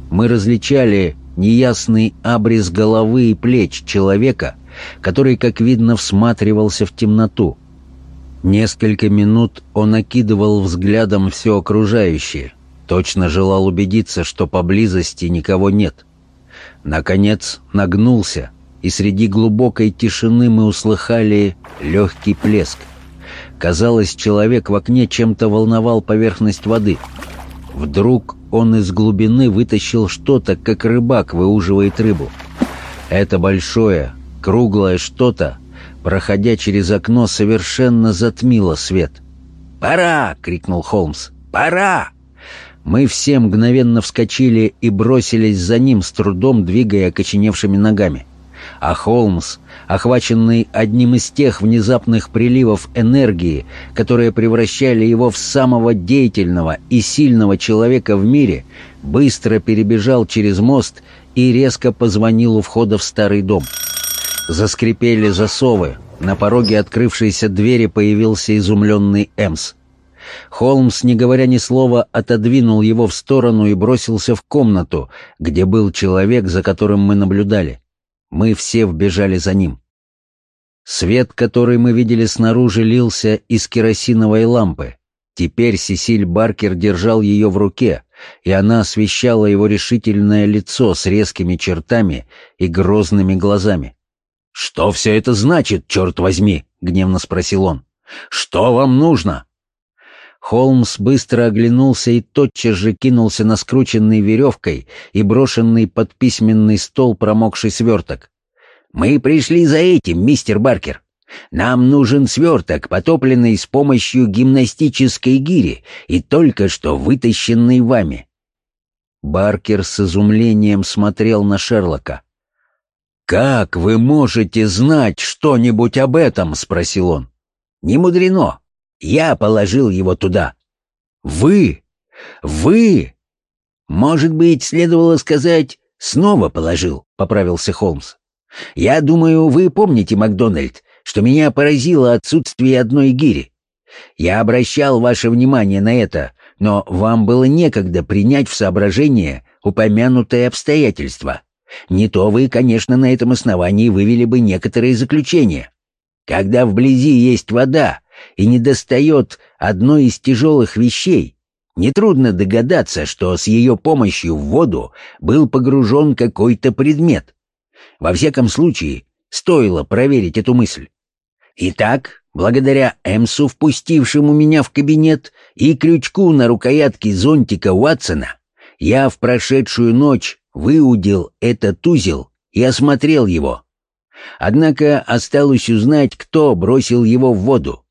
Мы различали неясный абрис головы и плеч человека, который, как видно, всматривался в темноту. Несколько минут он окидывал взглядом все окружающее, точно желал убедиться, что поблизости никого нет. Наконец нагнулся, и среди глубокой тишины мы услыхали легкий плеск. Казалось, человек в окне чем-то волновал поверхность воды. Вдруг он из глубины вытащил что-то, как рыбак выуживает рыбу. Это большое, круглое что-то, проходя через окно, совершенно затмило свет. «Пора!» — крикнул Холмс. «Пора!» Мы все мгновенно вскочили и бросились за ним, с трудом двигая окоченевшими ногами. А Холмс, охваченный одним из тех внезапных приливов энергии, которые превращали его в самого деятельного и сильного человека в мире, быстро перебежал через мост и резко позвонил у входа в старый дом. Заскрипели засовы, на пороге открывшейся двери появился изумленный Эмс. Холмс, не говоря ни слова, отодвинул его в сторону и бросился в комнату, где был человек, за которым мы наблюдали. Мы все вбежали за ним. Свет, который мы видели снаружи, лился из керосиновой лампы. Теперь Сесиль Баркер держал ее в руке, и она освещала его решительное лицо с резкими чертами и грозными глазами. «Что все это значит, черт возьми?» — гневно спросил он. «Что вам нужно?» Холмс быстро оглянулся и тотчас же кинулся на скрученный веревкой и брошенный под письменный стол промокший сверток. «Мы пришли за этим, мистер Баркер. Нам нужен сверток, потопленный с помощью гимнастической гири и только что вытащенный вами». Баркер с изумлением смотрел на Шерлока. «Как вы можете знать что-нибудь об этом?» — спросил он. «Не мудрено. Я положил его туда. Вы? Вы? Может быть, следовало сказать, снова положил, поправился Холмс. Я думаю, вы помните, Макдональд, что меня поразило отсутствие одной гири. Я обращал ваше внимание на это, но вам было некогда принять в соображение упомянутое обстоятельство. Не то вы, конечно, на этом основании вывели бы некоторые заключения. Когда вблизи есть вода, и недостает одной из тяжелых вещей, нетрудно догадаться, что с ее помощью в воду был погружен какой-то предмет. Во всяком случае, стоило проверить эту мысль. Итак, благодаря Эмсу, впустившему меня в кабинет, и крючку на рукоятке зонтика Уатсона, я в прошедшую ночь выудил этот узел и осмотрел его. Однако осталось узнать, кто бросил его в воду.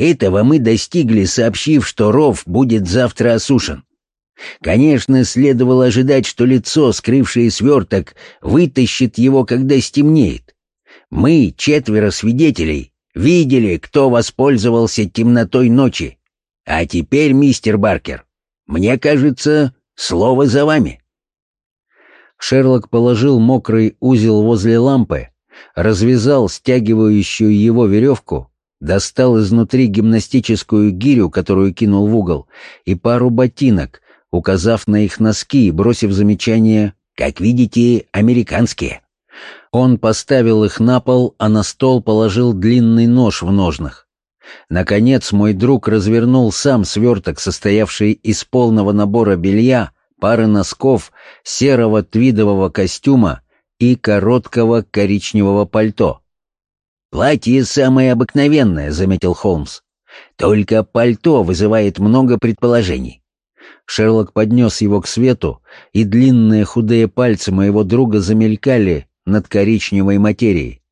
Этого мы достигли, сообщив, что ров будет завтра осушен. Конечно, следовало ожидать, что лицо, скрывшее сверток, вытащит его, когда стемнеет. Мы, четверо свидетелей, видели, кто воспользовался темнотой ночи. А теперь, мистер Баркер, мне кажется, слово за вами. Шерлок положил мокрый узел возле лампы, развязал стягивающую его веревку достал изнутри гимнастическую гирю, которую кинул в угол, и пару ботинок, указав на их носки и бросив замечание «Как видите, американские». Он поставил их на пол, а на стол положил длинный нож в ножнах. Наконец мой друг развернул сам сверток, состоявший из полного набора белья, пары носков, серого твидового костюма и короткого коричневого пальто. «Платье самое обыкновенное», — заметил Холмс. «Только пальто вызывает много предположений». Шерлок поднес его к свету, и длинные худые пальцы моего друга замелькали над коричневой материей.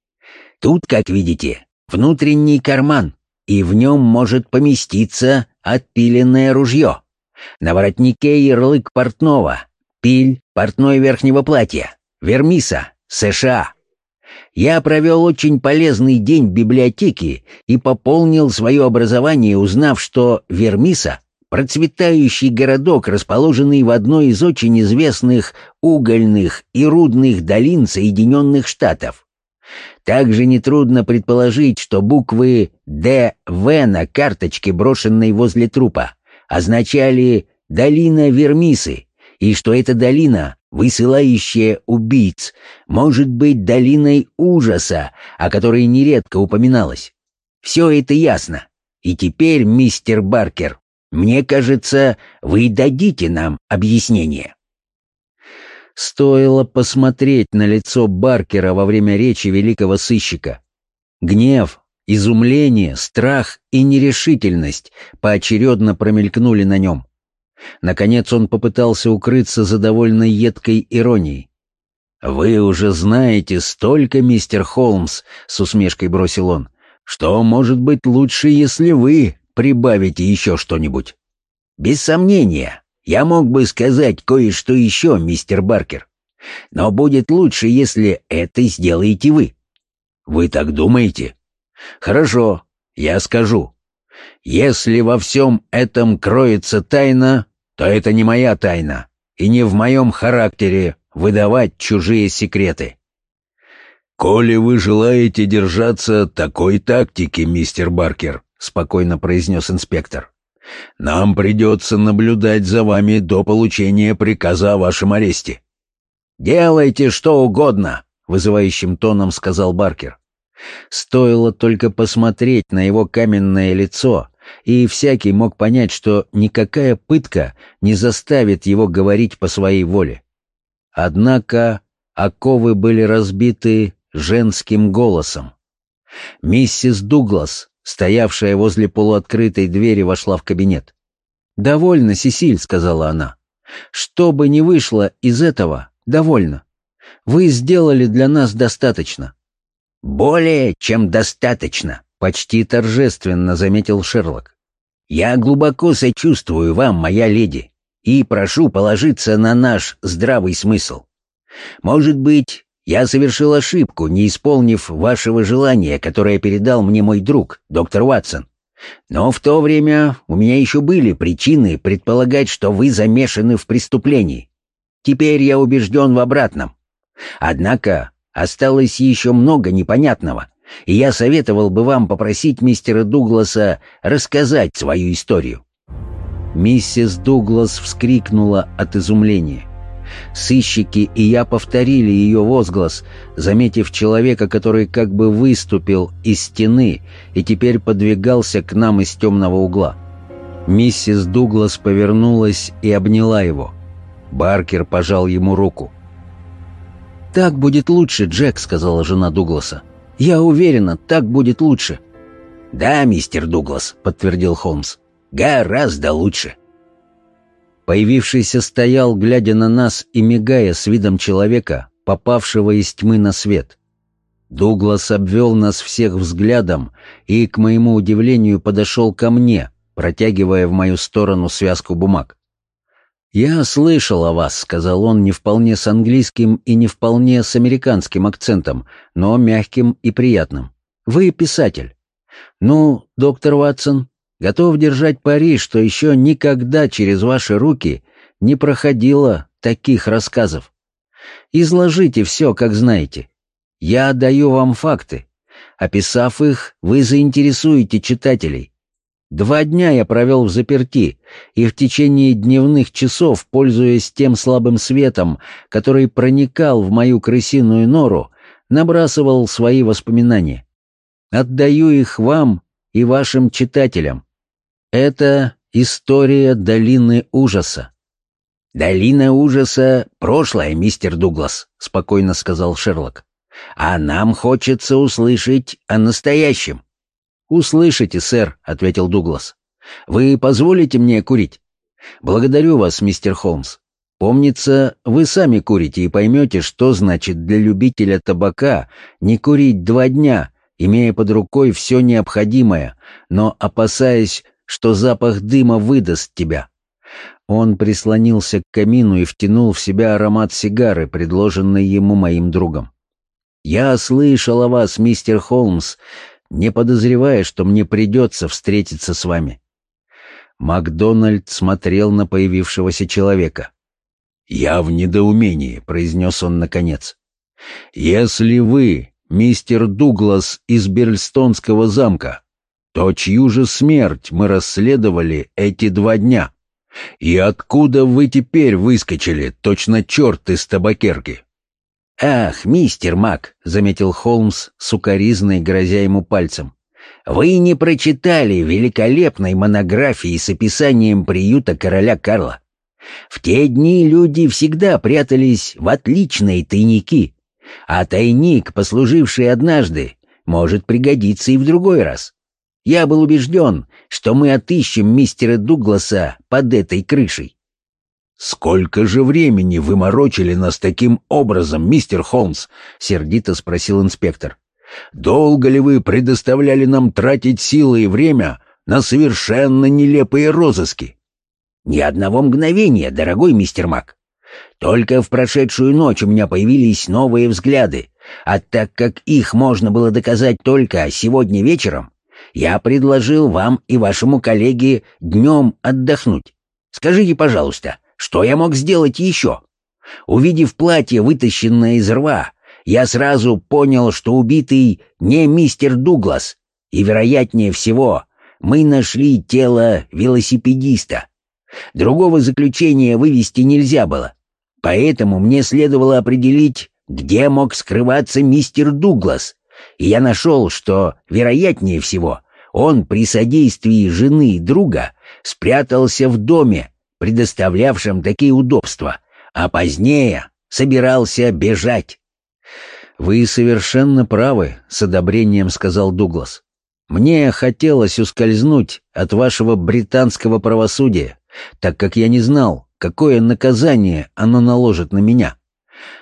«Тут, как видите, внутренний карман, и в нем может поместиться отпиленное ружье. На воротнике ярлык портного, Шпиль, портной верхнего платья. Вермиса, США. Я провел очень полезный день в библиотеке и пополнил свое образование, узнав, что Вермиса — процветающий городок, расположенный в одной из очень известных угольных и рудных долин Соединенных Штатов. Также нетрудно предположить, что буквы «ДВ» на карточке, брошенной возле трупа, означали «долина Вермисы», и что эта долина, высылающая убийц, может быть долиной ужаса, о которой нередко упоминалось. Все это ясно. И теперь, мистер Баркер, мне кажется, вы дадите нам объяснение. Стоило посмотреть на лицо Баркера во время речи великого сыщика. Гнев, изумление, страх и нерешительность поочередно промелькнули на нем. Наконец он попытался укрыться за довольно едкой иронией. «Вы уже знаете столько, мистер Холмс», — с усмешкой бросил он, — «что может быть лучше, если вы прибавите еще что-нибудь». «Без сомнения», я мог бы сказать кое-что еще, мистер Баркер. Но будет лучше, если это сделаете вы. Вы так думаете? Хорошо, я скажу. Если во всем этом кроется тайна, то это не моя тайна, и не в моем характере выдавать чужие секреты. «Коли вы желаете держаться такой тактики, мистер Баркер», — спокойно произнес инспектор, нам придется наблюдать за вами до получения приказа о вашем аресте». «Делайте что угодно», — вызывающим тоном сказал Баркер. Стоило только посмотреть на его каменное лицо, и всякий мог понять, что никакая пытка не заставит его говорить по своей воле. Однако оковы были разбиты женским голосом. Миссис Дуглас стоявшая возле полуоткрытой двери, вошла в кабинет. «Довольно, Сесиль», — сказала она. «Что бы ни вышло из этого, довольно. Вы сделали для нас достаточно». «Более чем достаточно», — почти торжественно заметил Шерлок. «Я глубоко сочувствую вам, моя леди, и прошу положиться на наш здравый смысл. Может быть, я совершил ошибку, не исполнив вашего желания, которое передал мне мой друг, доктор Ватсон. Но в то время у меня еще были причины предполагать, что вы замешаны в преступлении. Теперь я убежден в обратном. Однако осталось еще много непонятного, и я советовал бы вам попросить мистера Дугласа рассказать свою историю». Миссис Дуглас вскрикнула от изумления. Сыщики и я повторили ее возглас, заметив человека, который как бы выступил из стены и теперь подвигался к нам из темного угла. Миссис Дуглас повернулась и обняла его. Баркер пожал ему руку. «Так будет лучше, Джек», — сказала жена Дугласа. «Я уверена, так будет лучше». «Да, мистер Дуглас», — подтвердил Холмс. «Гораздо лучше». Появившийся стоял, глядя на нас и мигая с видом человека, попавшего из тьмы на свет. Дуглас обвел нас всех взглядом и, к моему удивлению, подошел ко мне, протягивая в мою сторону связку бумаг. «Я слышал о вас», — сказал он не вполне с английским и не вполне с американским акцентом, но мягким и приятным. «Вы писатель». «Ну, доктор Ватсон, Готов держать пари, что еще никогда через ваши руки не проходило таких рассказов. Изложите все, как знаете. Я даю вам факты. Описав их, вы заинтересуете читателей. Два дня я провел в заперти, и в течение дневных часов, пользуясь тем слабым светом, который проникал в мою крысиную нору, набрасывал свои воспоминания. Отдаю их вам и вашим читателям. Это история долины ужаса. «Долина ужаса — прошлое, мистер Дуглас», — спокойно сказал Шерлок. «А нам хочется услышать о настоящем». «Услышите, сэр», — ответил Дуглас. «Вы позволите мне курить?» «Благодарю вас, мистер Холмс. Помнится, вы сами курите и поймете, что значит для любителя табака не курить два дня, имея под рукой все необходимое, но опасаясь, что запах дыма выдаст тебя. Он прислонился к камину и втянул в себя аромат сигары, предложенный ему моим другом. «Я слышал о вас, мистер Холмс, не подозревая, что мне придется встретиться с вами». Макдональд смотрел на появившегося человека. «Я в недоумении», — произнес он наконец. «Если вы, мистер Дуглас из Берльстонского замка, то чью же смерть мы расследовали эти два дня? И откуда вы теперь выскочили, точно черт из табакерки?» «Ах, мистер Мак», — заметил Холмс, сукоризной грозя ему пальцем, — «вы не прочитали великолепной монографии с описанием приюта короля Карла. В те дни люди всегда прятались в отличные тайники, а тайник, послуживший однажды, может пригодиться и в другой раз. Я был убежден, что мы отыщем мистера Дугласа под этой крышей. «Сколько же времени вы морочили нас таким образом, мистер Холмс?» — сердито спросил инспектор. «Долго ли вы предоставляли нам тратить силы и время на совершенно нелепые розыски?» «Ни одного мгновения, дорогой мистер Мак. Только в прошедшую ночь у меня появились новые взгляды, а так как их можно было доказать только сегодня вечером, я предложил вам и вашему коллеге днем отдохнуть. Скажите, пожалуйста, что я мог сделать еще? Увидев платье, вытащенное из рва, я сразу понял, что убитый не мистер Дуглас, и, вероятнее всего, мы нашли тело велосипедиста. Другого заключения вывести нельзя было, поэтому мне следовало определить, где мог скрываться мистер Дуглас, и я нашел, что, вероятнее всего, он при содействии жены и друга спрятался в доме, предоставлявшем такие удобства, а позднее собирался бежать. «Вы совершенно правы», — с одобрением сказал Дуглас. «Мне хотелось ускользнуть от вашего британского правосудия, так как я не знал, какое наказание оно наложит на меня.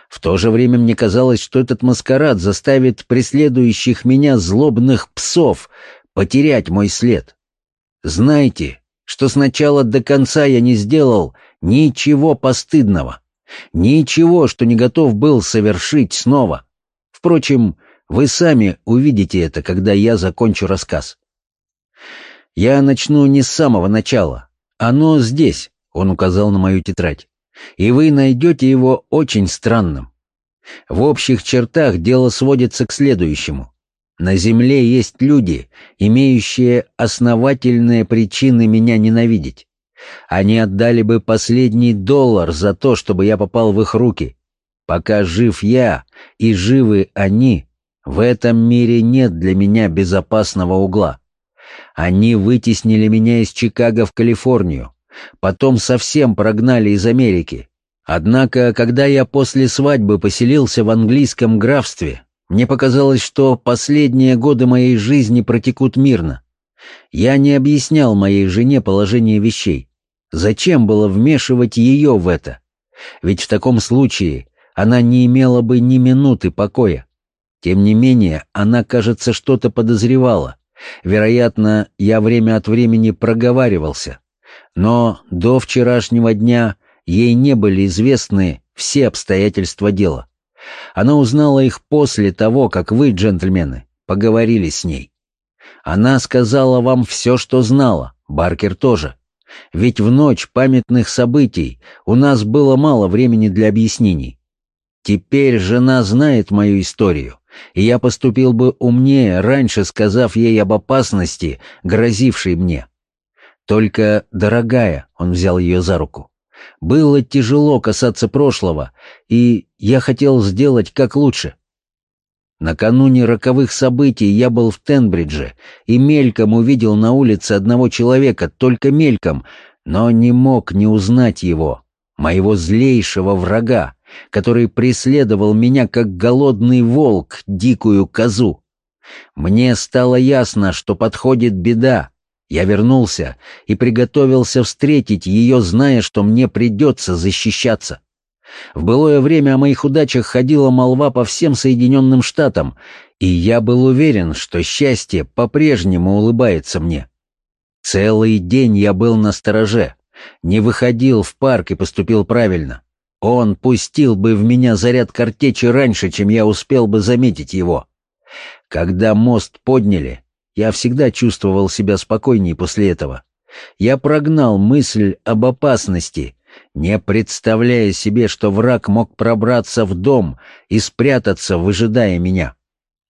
В то же время мне казалось, что этот маскарад заставит преследующих меня злобных псов потерять мой след. Знаете, что сначала до конца я не сделал ничего постыдного, ничего, что не готов был совершить снова. Впрочем, вы сами увидите это, когда я закончу рассказ. Я начну не с самого начала. Оно здесь, он указал на мою тетрадь, и вы найдете его очень странным. В общих чертах дело сводится к следующему. На земле есть люди, имеющие основательные причины меня ненавидеть. Они отдали бы последний доллар за то, чтобы я попал в их руки. Пока жив я и живы они, в этом мире нет для меня безопасного угла. Они вытеснили меня из Чикаго в Калифорнию, потом совсем прогнали из Америки. Однако, когда я после свадьбы поселился в английском графстве, мне показалось, что последние годы моей жизни протекут мирно. Я не объяснял моей жене положение вещей. Зачем было вмешивать ее в это? Ведь в таком случае она не имела бы ни минуты покоя. Тем не менее, она, кажется, что-то подозревала. Вероятно, я время от времени проговаривался. Но до вчерашнего дня ей не были известны все обстоятельства дела. Она узнала их после того, как вы, джентльмены, поговорили с ней. Она сказала вам все, что знала, Баркер тоже. Ведь в ночь памятных событий у нас было мало времени для объяснений. Теперь жена знает мою историю, и я поступил бы умнее, раньше сказав ей об опасности, грозившей мне. Только, дорогая, он взял ее за руку, было тяжело касаться прошлого, и я хотел сделать как лучше. Накануне роковых событий я был в Тенбридже и мельком увидел на улице одного человека, только мельком, но не мог не узнать его, моего злейшего врага, который преследовал меня как голодный волк дикую козу. Мне стало ясно, что подходит беда, я вернулся и приготовился встретить ее, зная, что мне придется защищаться. В былое время о моих удачах ходила молва по всем Соединенным Штатам, и я был уверен, что счастье по-прежнему улыбается мне. Целый день я был на стороже, Не выходил в парк и поступил правильно. Он пустил бы в меня заряд картечи раньше, чем я успел бы заметить его. Когда мост подняли, я всегда чувствовал себя спокойнее после этого. Я прогнал мысль об опасности, не представляя себе, что враг мог пробраться в дом и спрятаться, выжидая меня.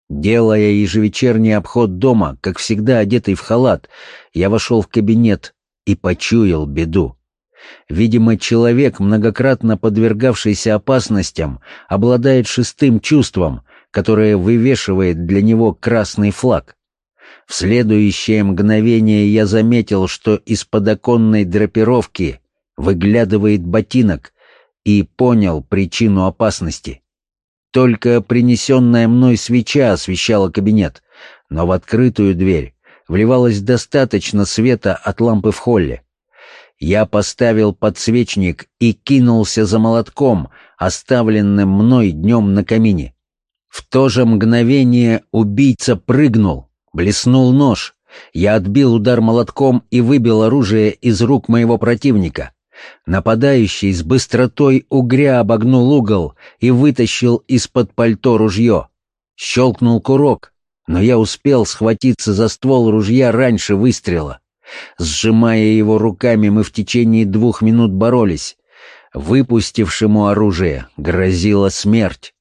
Делая ежевечерний обход дома, как всегда одетый в халат, я вошел в кабинет и почуял беду. Видимо, человек, многократно подвергавшийся опасностям, обладает шестым чувством, которое вывешивает для него красный флаг. В следующее мгновение я заметил, что из-под оконной драпировки выглядывает ботинок, и понял причину опасности. Только принесенная мной свеча освещала кабинет, но в открытую дверь вливалось достаточно света от лампы в холле. Я поставил подсвечник и кинулся за молотком, оставленным мной днем на камине. В то же мгновение убийца прыгнул, блеснул нож. Я отбил удар молотком и выбил оружие из рук моего противника. Нападающий с быстротой угря обогнул угол и вытащил из-под пальто ружье. Щелкнул курок, но я успел схватиться за ствол ружья раньше выстрела. Сжимая его руками, мы в течение двух минут боролись. Выпустившему оружие грозила смерть.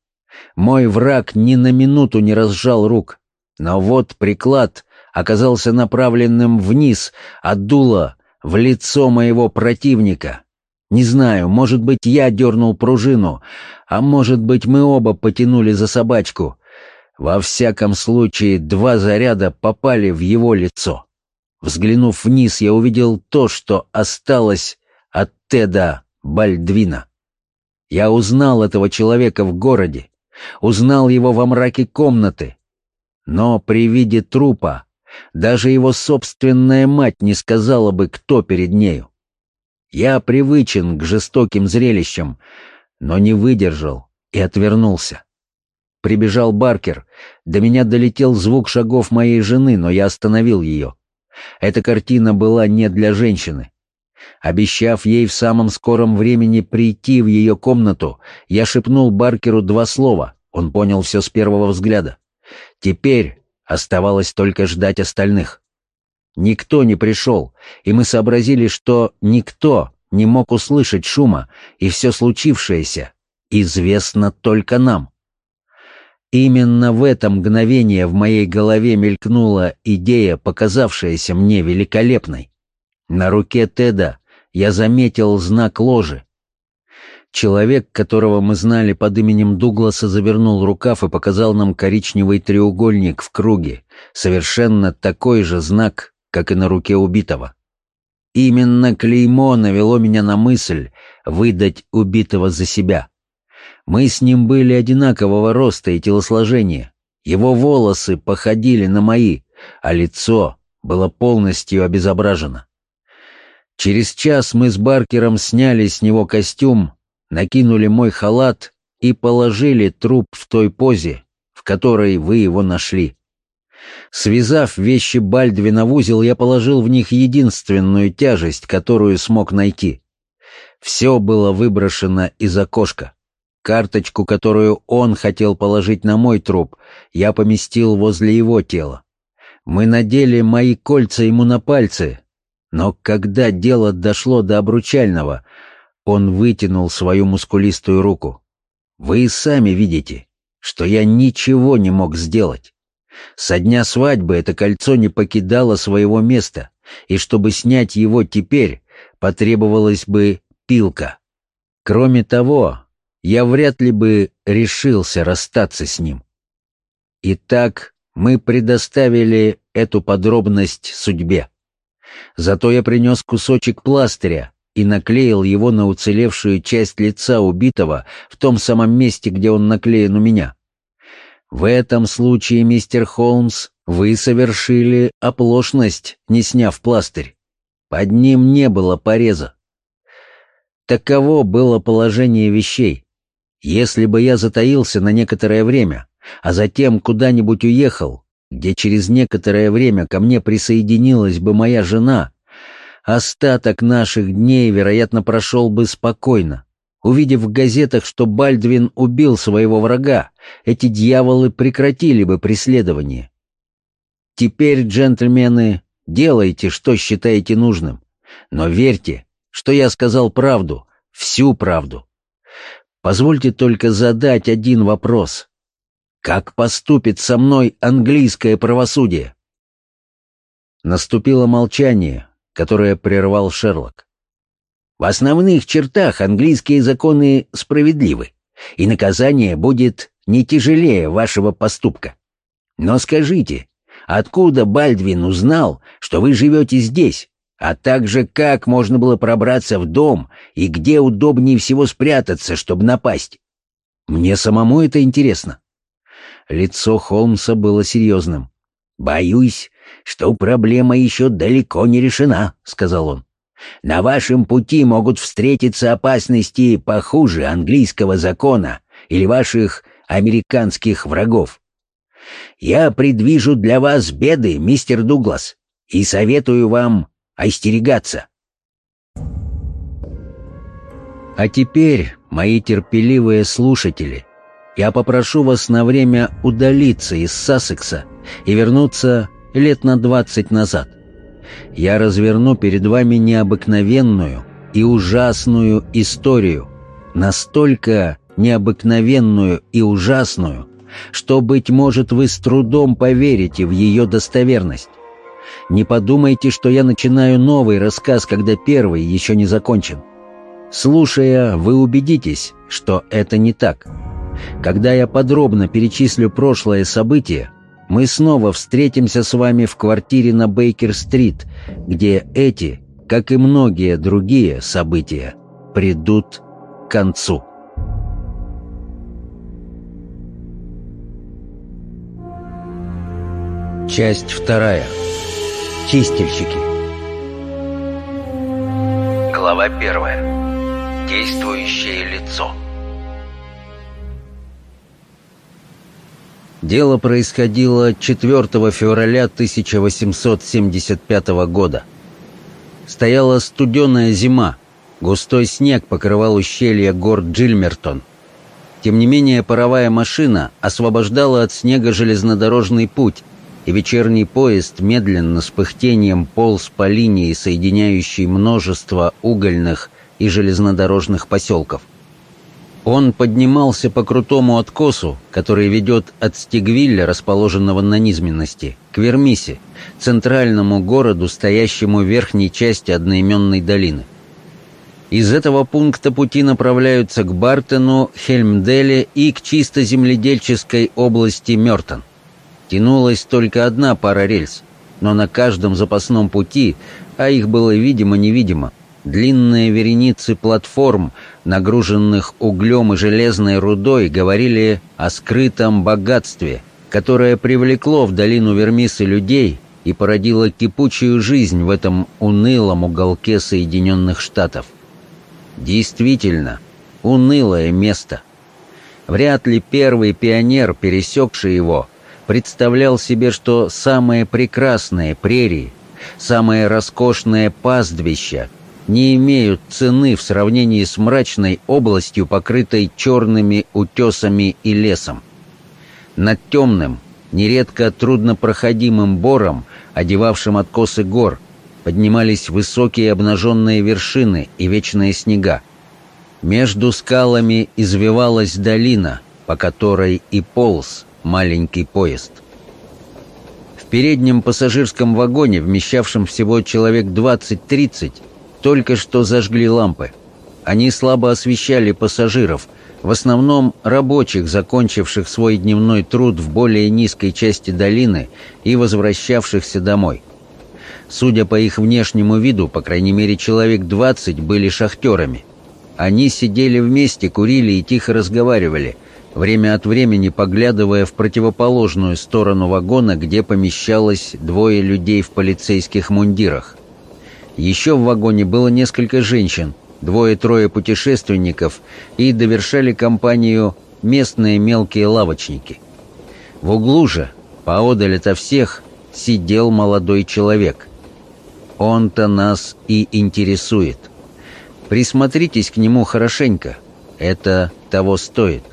Мой враг ни на минуту не разжал рук. Но вот приклад оказался направленным вниз, а дуло — в лицо моего противника. Не знаю, может быть, я дернул пружину, а может быть, мы оба потянули за собачку. Во всяком случае, два заряда попали в его лицо. Взглянув вниз, я увидел то, что осталось от Теда Бальдвина. Я узнал этого человека в городе, узнал его во мраке комнаты. Но при виде трупа даже его собственная мать не сказала бы, кто перед нею. Я привычен к жестоким зрелищам, но не выдержал и отвернулся. Прибежал Баркер, до меня долетел звук шагов моей жены, но я остановил ее. Эта картина была не для женщины. Обещав ей в самом скором времени прийти в ее комнату, я шепнул Баркеру два слова, он понял все с первого взгляда. Теперь оставалось только ждать остальных. Никто не пришел, и мы сообразили, что никто не мог услышать шума, и все случившееся известно только нам. Именно в это мгновение в моей голове мелькнула идея, показавшаяся мне великолепной. На руке Теда я заметил знак ложи. Человек, которого мы знали под именем Дугласа, завернул рукав и показал нам коричневый треугольник в круге, совершенно такой же знак, как и на руке убитого. Именно клеймо навело меня на мысль выдать убитого за себя. Мы с ним были одинакового роста и телосложения. Его волосы походили на мои, а лицо было полностью обезображено. Через час мы с Баркером сняли с него костюм, накинули мой халат и положили труп в той позе, в которой вы его нашли. Связав вещи Бальдвина в узел, я положил в них единственную тяжесть, которую смог найти. Все было выброшено из окошка. Карточку, которую он хотел положить на мой труп, я поместил возле его тела. Мы надели мои кольца ему на пальцы, но когда дело дошло до обручального, он вытянул свою мускулистую руку. Вы и сами видите, что я ничего не мог сделать. Со дня свадьбы это кольцо не покидало своего места, и чтобы снять его теперь, потребовалась бы пилка. Кроме того, я вряд ли бы решился расстаться с ним. Итак, мы предоставили эту подробность судьбе. Зато я принес кусочек пластыря и наклеил его на уцелевшую часть лица убитого в том самом месте, где он наклеен у меня. В этом случае, мистер Холмс, вы совершили оплошность, не сняв пластырь. Под ним не было пореза. Таково было положение вещей. Если бы я затаился на некоторое время, а затем куда-нибудь уехал, где через некоторое время ко мне присоединилась бы моя жена, Остаток наших дней, вероятно, прошел бы спокойно. Увидев в газетах, что Бальдвин убил своего врага, эти дьяволы прекратили бы преследование. Теперь, джентльмены, делайте, что считаете нужным. Но верьте, что я сказал правду, всю правду. Позвольте только задать один вопрос. Как поступит со мной английское правосудие? Наступило молчание, которое прервал Шерлок. В основных чертах английские законы справедливы, и наказание будет не тяжелее вашего поступка. Но скажите, откуда Бальдвин узнал, что вы живете здесь, а также как можно было пробраться в дом и где удобнее всего спрятаться, чтобы напасть? Мне самому это интересно. Лицо Холмса было серьезным. «Боюсь, что проблема еще далеко не решена», — сказал он. На вашем пути могут встретиться опасности похуже английского закона или ваших американских врагов. Я предвижу для вас беды, мистер Дуглас, и советую вам остерегаться. А теперь, мои терпеливые слушатели, я попрошу вас на время удалиться из Сассекса и вернуться лет на двадцать назад я разверну перед вами необыкновенную и ужасную историю, настолько необыкновенную и ужасную, что, быть может, вы с трудом поверите в ее достоверность. Не подумайте, что я начинаю новый рассказ, когда первый еще не закончен. Слушая, вы убедитесь, что это не так. Когда я подробно перечислю прошлое событие, мы снова встретимся с вами в квартире на Бейкер-стрит, где эти, как и многие другие события, придут к концу. Часть вторая. Чистильщики. Глава первая. Действующее лицо. Дело происходило 4 февраля 1875 года. Стояла студеная зима, густой снег покрывал ущелье гор Джильмертон. Тем не менее, паровая машина освобождала от снега железнодорожный путь, и вечерний поезд медленно с пыхтением полз по линии, соединяющей множество угольных и железнодорожных поселков – он поднимался по крутому откосу, который ведет от Стигвилля, расположенного на низменности, к Вермисе, центральному городу, стоящему в верхней части одноименной долины. Из этого пункта пути направляются к Бартену, Хельмделе и к чисто земледельческой области Мертон. Тянулась только одна пара рельс, но на каждом запасном пути, а их было видимо-невидимо, Длинные вереницы платформ, нагруженных углем и железной рудой, говорили о скрытом богатстве, которое привлекло в долину Вермисы людей и породило кипучую жизнь в этом унылом уголке Соединенных Штатов. Действительно, унылое место. Вряд ли первый пионер, пересекший его, представлял себе, что самые прекрасные прерии, самые роскошные пастбища — не имеют цены в сравнении с мрачной областью, покрытой черными утесами и лесом. Над темным, нередко труднопроходимым бором, одевавшим откосы гор, поднимались высокие обнаженные вершины и вечные снега. Между скалами извивалась долина, по которой и полз маленький поезд. В переднем пассажирском вагоне, вмещавшем всего человек 20-30, только что зажгли лампы. Они слабо освещали пассажиров, в основном рабочих, закончивших свой дневной труд в более низкой части долины и возвращавшихся домой. Судя по их внешнему виду, по крайней мере человек двадцать были шахтерами. Они сидели вместе, курили и тихо разговаривали, время от времени поглядывая в противоположную сторону вагона, где помещалось двое людей в полицейских мундирах. Еще в вагоне было несколько женщин, двое-трое путешественников и довершали компанию местные мелкие лавочники. В углу же, поодаль ото всех, сидел молодой человек. Он-то нас и интересует. Присмотритесь к нему хорошенько. Это того стоит.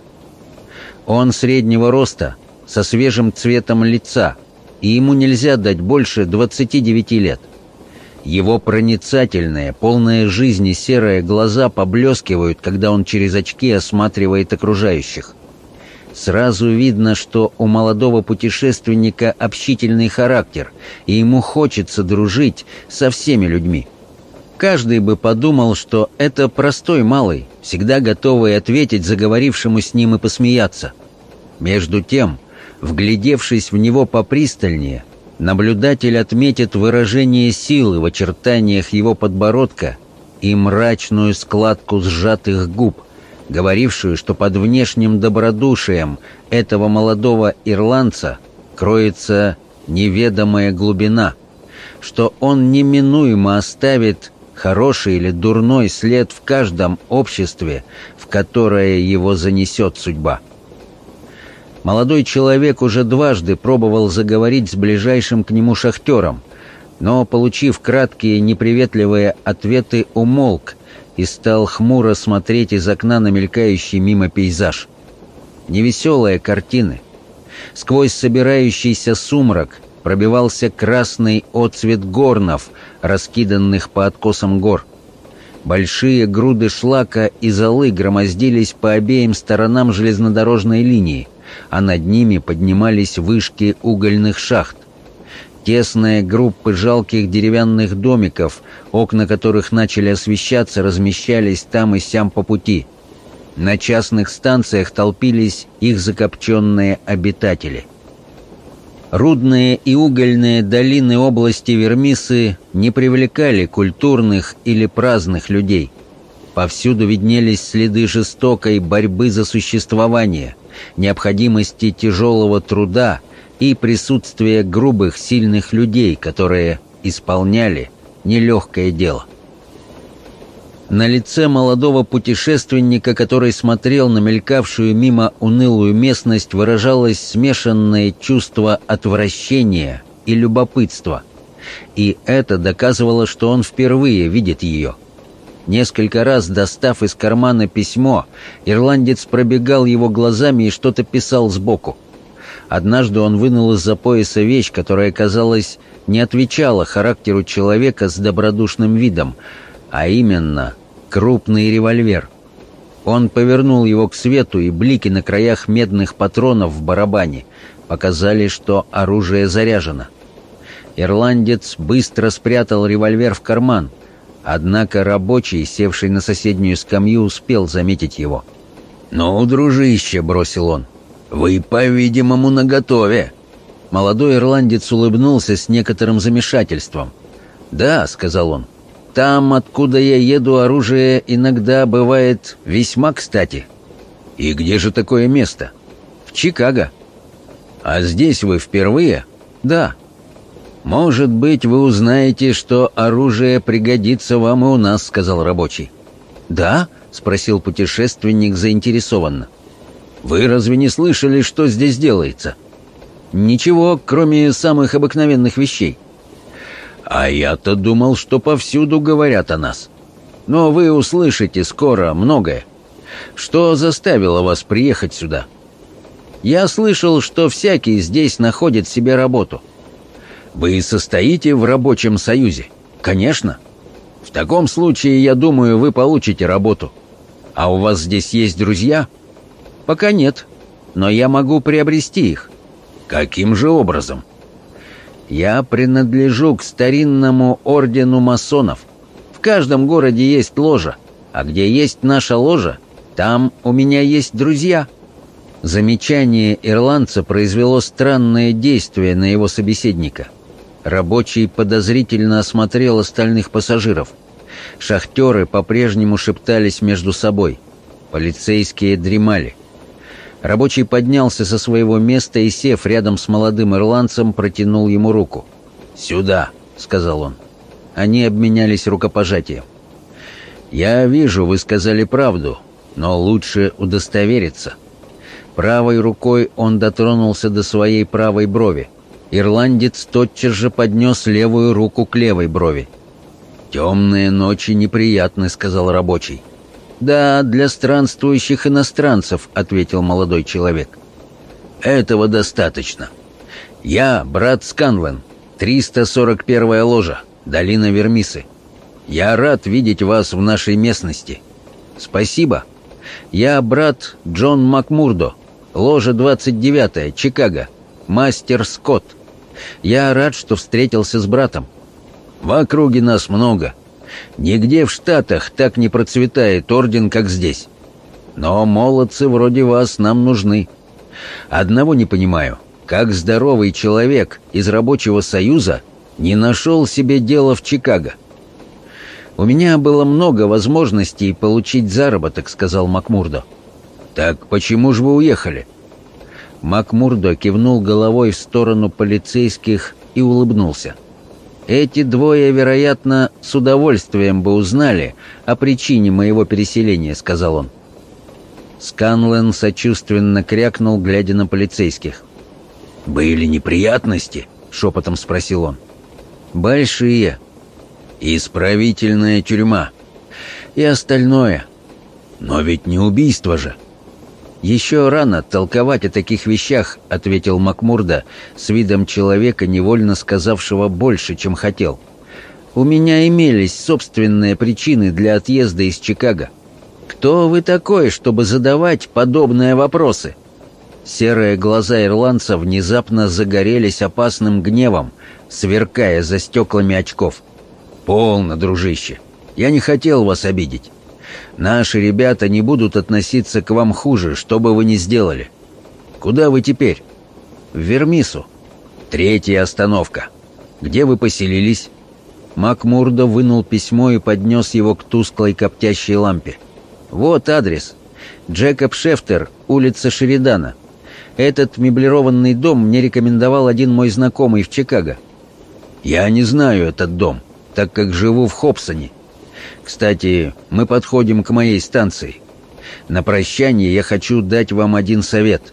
Он среднего роста, со свежим цветом лица, и ему нельзя дать больше 29 лет. Его проницательные, полные жизни серые глаза поблескивают, когда он через очки осматривает окружающих. Сразу видно, что у молодого путешественника общительный характер, и ему хочется дружить со всеми людьми. Каждый бы подумал, что это простой малый, всегда готовый ответить заговорившему с ним и посмеяться. Между тем, вглядевшись в него попристальнее, наблюдатель отметит выражение силы в очертаниях его подбородка и мрачную складку сжатых губ, говорившую, что под внешним добродушием этого молодого ирландца кроется неведомая глубина, что он неминуемо оставит хороший или дурной след в каждом обществе, в которое его занесет судьба. Молодой человек уже дважды пробовал заговорить с ближайшим к нему шахтером, но, получив краткие неприветливые ответы, умолк и стал хмуро смотреть из окна на мелькающий мимо пейзаж. Невеселые картины. Сквозь собирающийся сумрак пробивался красный отцвет горнов, раскиданных по откосам гор. Большие груды шлака и золы громоздились по обеим сторонам железнодорожной линии а над ними поднимались вышки угольных шахт. Тесные группы жалких деревянных домиков, окна которых начали освещаться, размещались там и сям по пути. На частных станциях толпились их закопченные обитатели. Рудные и угольные долины области Вермисы не привлекали культурных или праздных людей. Повсюду виднелись следы жестокой борьбы за существование – необходимости тяжелого труда и присутствия грубых, сильных людей, которые исполняли нелегкое дело. На лице молодого путешественника, который смотрел на мелькавшую мимо унылую местность, выражалось смешанное чувство отвращения и любопытства. И это доказывало, что он впервые видит ее – Несколько раз, достав из кармана письмо, ирландец пробегал его глазами и что-то писал сбоку. Однажды он вынул из-за пояса вещь, которая, казалось, не отвечала характеру человека с добродушным видом, а именно крупный револьвер. Он повернул его к свету, и блики на краях медных патронов в барабане показали, что оружие заряжено. Ирландец быстро спрятал револьвер в карман — Однако рабочий, севший на соседнюю скамью, успел заметить его. «Ну, дружище», — бросил он, — «вы, по-видимому, наготове». Молодой ирландец улыбнулся с некоторым замешательством. «Да», — сказал он, — «там, откуда я еду, оружие иногда бывает весьма кстати». «И где же такое место?» «В Чикаго». «А здесь вы впервые?» «Да». «Может быть, вы узнаете, что оружие пригодится вам и у нас», — сказал рабочий. «Да?» — спросил путешественник заинтересованно. «Вы разве не слышали, что здесь делается?» «Ничего, кроме самых обыкновенных вещей». «А я-то думал, что повсюду говорят о нас. Но вы услышите скоро многое. Что заставило вас приехать сюда?» «Я слышал, что всякий здесь находит себе работу». Вы состоите в рабочем союзе? Конечно. В таком случае, я думаю, вы получите работу. А у вас здесь есть друзья? Пока нет, но я могу приобрести их. Каким же образом? Я принадлежу к старинному ордену масонов. В каждом городе есть ложа, а где есть наша ложа, там у меня есть друзья. Замечание ирландца произвело странное действие на его собеседника — Рабочий подозрительно осмотрел остальных пассажиров. Шахтеры по-прежнему шептались между собой. Полицейские дремали. Рабочий поднялся со своего места и, сев рядом с молодым ирландцем, протянул ему руку. «Сюда», — сказал он. Они обменялись рукопожатием. «Я вижу, вы сказали правду, но лучше удостовериться». Правой рукой он дотронулся до своей правой брови. Ирландец тотчас же поднес левую руку к левой брови. «Темные ночи неприятны», — сказал рабочий. «Да, для странствующих иностранцев», — ответил молодой человек. «Этого достаточно. Я брат Сканлен, 341-я ложа, долина Вермисы. Я рад видеть вас в нашей местности. Спасибо. Я брат Джон Макмурдо, ложа 29-я, Чикаго, мастер Скотт. Я рад, что встретился с братом. В округе нас много. Нигде в Штатах так не процветает орден, как здесь. Но молодцы вроде вас нам нужны. Одного не понимаю. Как здоровый человек из рабочего союза не нашел себе дело в Чикаго? «У меня было много возможностей получить заработок», — сказал Макмурдо. «Так почему же вы уехали?» Макмурдо кивнул головой в сторону полицейских и улыбнулся. «Эти двое, вероятно, с удовольствием бы узнали о причине моего переселения», — сказал он. Сканлен сочувственно крякнул, глядя на полицейских. «Были неприятности?» — шепотом спросил он. «Большие. Исправительная тюрьма. И остальное. Но ведь не убийство же». «Еще рано толковать о таких вещах», — ответил Макмурда с видом человека, невольно сказавшего больше, чем хотел. «У меня имелись собственные причины для отъезда из Чикаго. Кто вы такой, чтобы задавать подобные вопросы?» Серые глаза ирландца внезапно загорелись опасным гневом, сверкая за стеклами очков. «Полно, дружище. Я не хотел вас обидеть. Наши ребята не будут относиться к вам хуже, что бы вы ни сделали. Куда вы теперь? В Вермису. Третья остановка. Где вы поселились? Макмурдо вынул письмо и поднес его к тусклой коптящей лампе. Вот адрес. Джекоб Шефтер, улица Шеридана. Этот меблированный дом мне рекомендовал один мой знакомый в Чикаго. Я не знаю этот дом, так как живу в Хобсоне. Кстати, мы подходим к моей станции. На прощание я хочу дать вам один совет.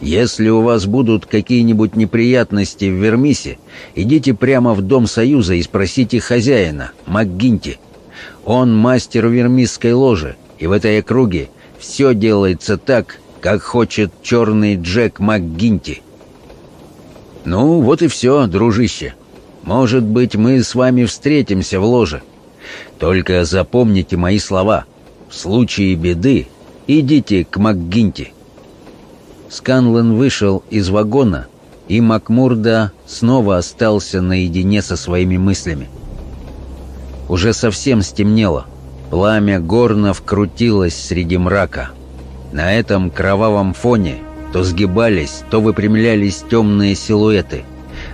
Если у вас будут какие-нибудь неприятности в Вермисе, идите прямо в Дом Союза и спросите хозяина, МакГинти. Он мастер вермисской ложи, и в этой округе все делается так, как хочет черный Джек МакГинти. Ну, вот и все, дружище. Может быть, мы с вами встретимся в ложе. Только запомните мои слова. В случае беды идите к МакГинти». Сканлен вышел из вагона, и Макмурда снова остался наедине со своими мыслями. Уже совсем стемнело. Пламя горнов крутилось среди мрака. На этом кровавом фоне то сгибались, то выпрямлялись темные силуэты.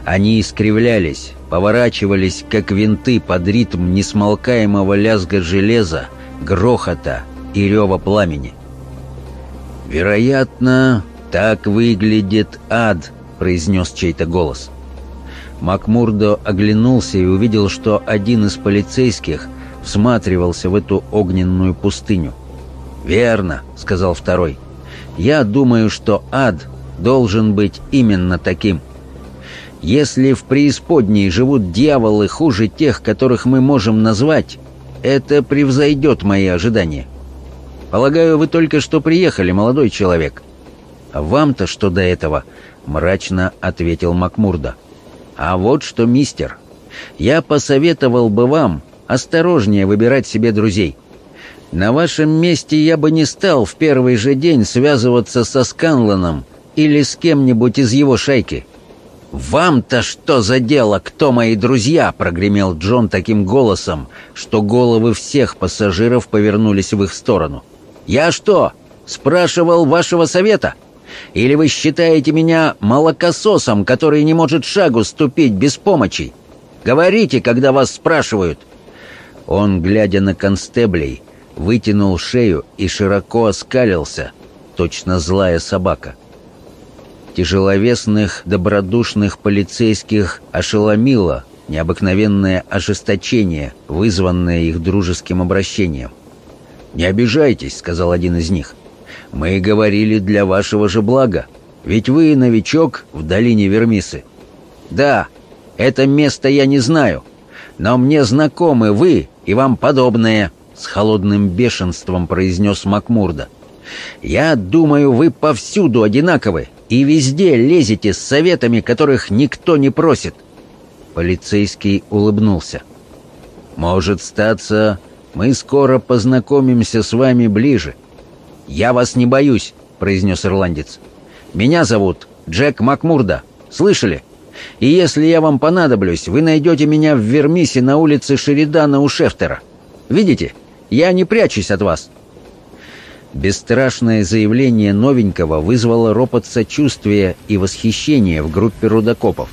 Они искривлялись, поворачивались, как винты под ритм несмолкаемого лязга железа, грохота и рева пламени. «Вероятно, так выглядит ад», — произнес чей-то голос. Макмурдо оглянулся и увидел, что один из полицейских всматривался в эту огненную пустыню. «Верно», — сказал второй. «Я думаю, что ад должен быть именно таким». Если в преисподней живут дьяволы хуже тех, которых мы можем назвать, это превзойдет мои ожидания. Полагаю, вы только что приехали, молодой человек. А вам-то что до этого? Мрачно ответил Макмурда. А вот что, мистер, я посоветовал бы вам осторожнее выбирать себе друзей. На вашем месте я бы не стал в первый же день связываться со Сканланом или с кем-нибудь из его шайки. «Вам-то что за дело, кто мои друзья?» — прогремел Джон таким голосом, что головы всех пассажиров повернулись в их сторону. «Я что, спрашивал вашего совета? Или вы считаете меня молокососом, который не может шагу ступить без помощи? Говорите, когда вас спрашивают!» Он, глядя на констеблей, вытянул шею и широко оскалился, точно злая собака. Тяжеловесных, добродушных полицейских ошеломило необыкновенное ожесточение, вызванное их дружеским обращением. «Не обижайтесь», — сказал один из них. «Мы говорили для вашего же блага, ведь вы новичок в долине Вермисы». Да, это место я не знаю, но мне знакомы вы и вам подобные», — с холодным бешенством произнес Макмурда. «Я думаю, вы повсюду одинаковы и везде лезете с советами, которых никто не просит». Полицейский улыбнулся. «Может статься, мы скоро познакомимся с вами ближе». «Я вас не боюсь», — произнес ирландец. «Меня зовут Джек Макмурда. Слышали? И если я вам понадоблюсь, вы найдете меня в Вермисе на улице Шеридана у Шефтера. Видите, я не прячусь от вас». Бесстрашное заявление новенького вызвало ропот сочувствия и восхищения в группе рудокопов.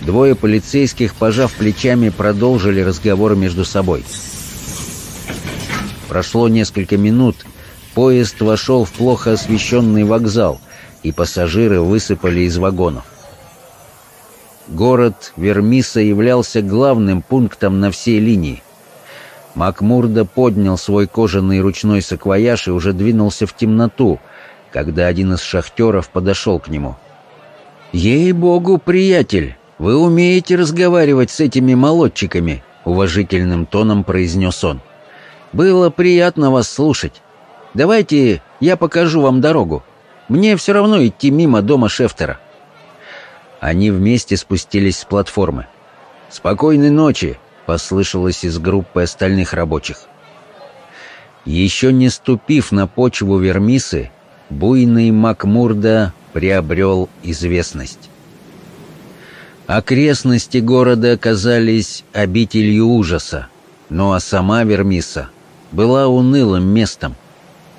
Двое полицейских, пожав плечами, продолжили разговор между собой. Прошло несколько минут, поезд вошел в плохо освещенный вокзал, и пассажиры высыпали из вагонов. Город Вермиса являлся главным пунктом на всей линии. Макмурда поднял свой кожаный ручной саквояж и уже двинулся в темноту, когда один из шахтеров подошел к нему. «Ей-богу, приятель, вы умеете разговаривать с этими молодчиками», — уважительным тоном произнес он. «Было приятно вас слушать. Давайте я покажу вам дорогу. Мне все равно идти мимо дома Шефтера». Они вместе спустились с платформы. «Спокойной ночи!» — послышалось из группы остальных рабочих. Еще не ступив на почву Вермисы, буйный Макмурда приобрел известность. Окрестности города оказались обителью ужаса, ну а сама Вермиса была унылым местом.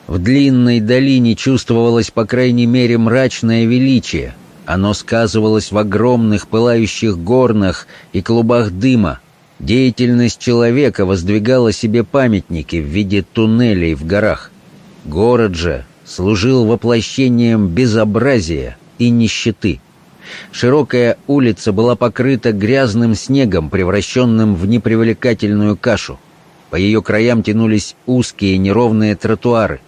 В длинной долине чувствовалось, по крайней мере, мрачное величие — оно сказывалось в огромных пылающих горнах и клубах дыма. Деятельность человека воздвигала себе памятники в виде туннелей в горах. Город же служил воплощением безобразия и нищеты. Широкая улица была покрыта грязным снегом, превращенным в непривлекательную кашу. По ее краям тянулись узкие неровные тротуары.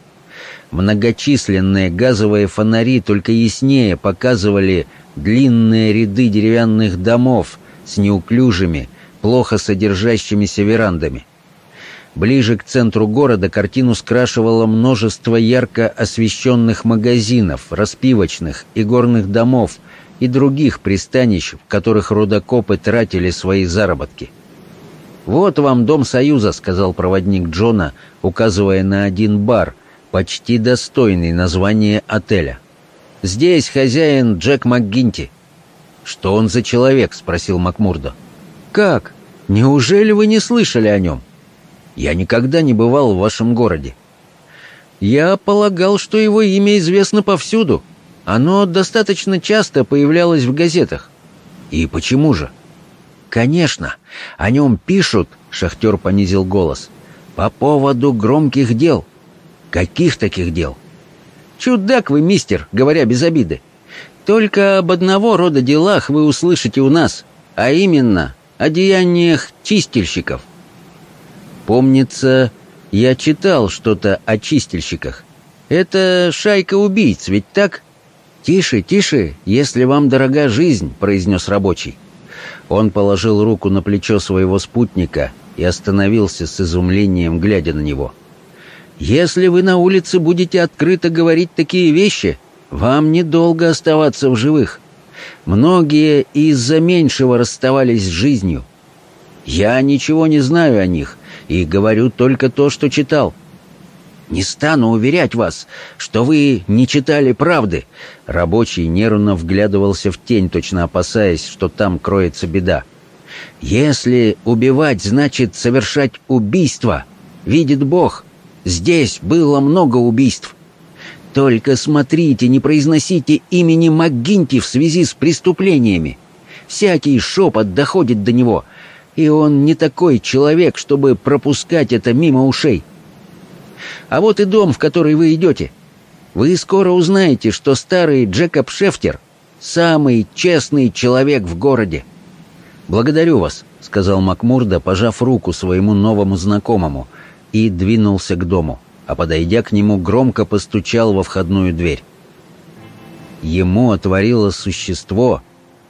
Многочисленные газовые фонари только яснее показывали длинные ряды деревянных домов с неуклюжими, плохо содержащимися верандами. Ближе к центру города картину скрашивало множество ярко освещенных магазинов, распивочных и горных домов и других пристанищ, в которых рудокопы тратили свои заработки. «Вот вам Дом Союза», — сказал проводник Джона, указывая на один бар — почти достойный названия отеля. Здесь хозяин Джек МакГинти. «Что он за человек?» — спросил Макмурдо. «Как? Неужели вы не слышали о нем?» «Я никогда не бывал в вашем городе». «Я полагал, что его имя известно повсюду. Оно достаточно часто появлялось в газетах». «И почему же?» «Конечно, о нем пишут», — шахтер понизил голос, — «по поводу громких дел. «Каких таких дел?» «Чудак вы, мистер, говоря без обиды. Только об одного рода делах вы услышите у нас, а именно о деяниях чистильщиков». «Помнится, я читал что-то о чистильщиках. Это шайка убийц, ведь так?» «Тише, тише, если вам дорога жизнь», — произнес рабочий. Он положил руку на плечо своего спутника и остановился с изумлением, глядя на него. — если вы на улице будете открыто говорить такие вещи, вам недолго оставаться в живых. Многие из-за меньшего расставались с жизнью. Я ничего не знаю о них и говорю только то, что читал. Не стану уверять вас, что вы не читали правды. Рабочий нервно вглядывался в тень, точно опасаясь, что там кроется беда. Если убивать значит совершать убийство, видит Бог, Здесь было много убийств. Только смотрите, не произносите имени МакГинти в связи с преступлениями. Всякий шепот доходит до него, и он не такой человек, чтобы пропускать это мимо ушей. А вот и дом, в который вы идете. Вы скоро узнаете, что старый Джекоб Шефтер — самый честный человек в городе. «Благодарю вас», — сказал Макмурда, пожав руку своему новому знакомому — и двинулся к дому, а подойдя к нему, громко постучал во входную дверь. Ему отворило существо,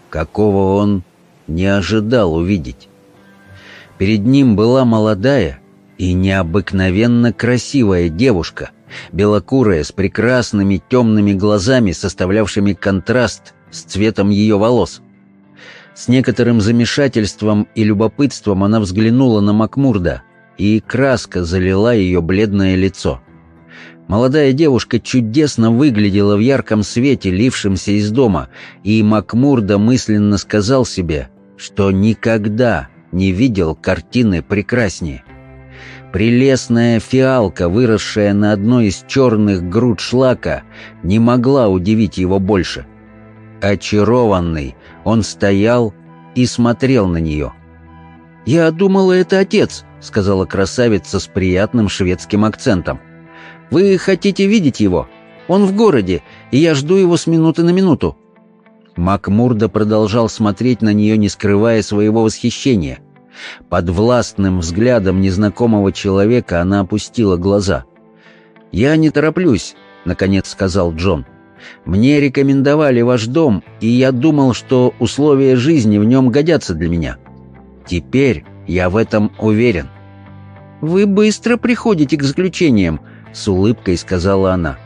какого он не ожидал увидеть. Перед ним была молодая и необыкновенно красивая девушка, белокурая, с прекрасными темными глазами, составлявшими контраст с цветом ее волос. С некоторым замешательством и любопытством она взглянула на Макмурда, и краска залила ее бледное лицо. Молодая девушка чудесно выглядела в ярком свете, лившемся из дома, и Макмурда мысленно сказал себе, что никогда не видел картины прекраснее. Прелестная фиалка, выросшая на одной из черных груд шлака, не могла удивить его больше. Очарованный, он стоял и смотрел на нее. «Я думала, это отец», — сказала красавица с приятным шведским акцентом. «Вы хотите видеть его? Он в городе, и я жду его с минуты на минуту». Макмурда продолжал смотреть на нее, не скрывая своего восхищения — под властным взглядом незнакомого человека она опустила глаза. «Я не тороплюсь», — наконец сказал Джон. «Мне рекомендовали ваш дом, и я думал, что условия жизни в нем годятся для меня. Теперь я в этом уверен». «Вы быстро приходите к заключениям», — с улыбкой сказала она.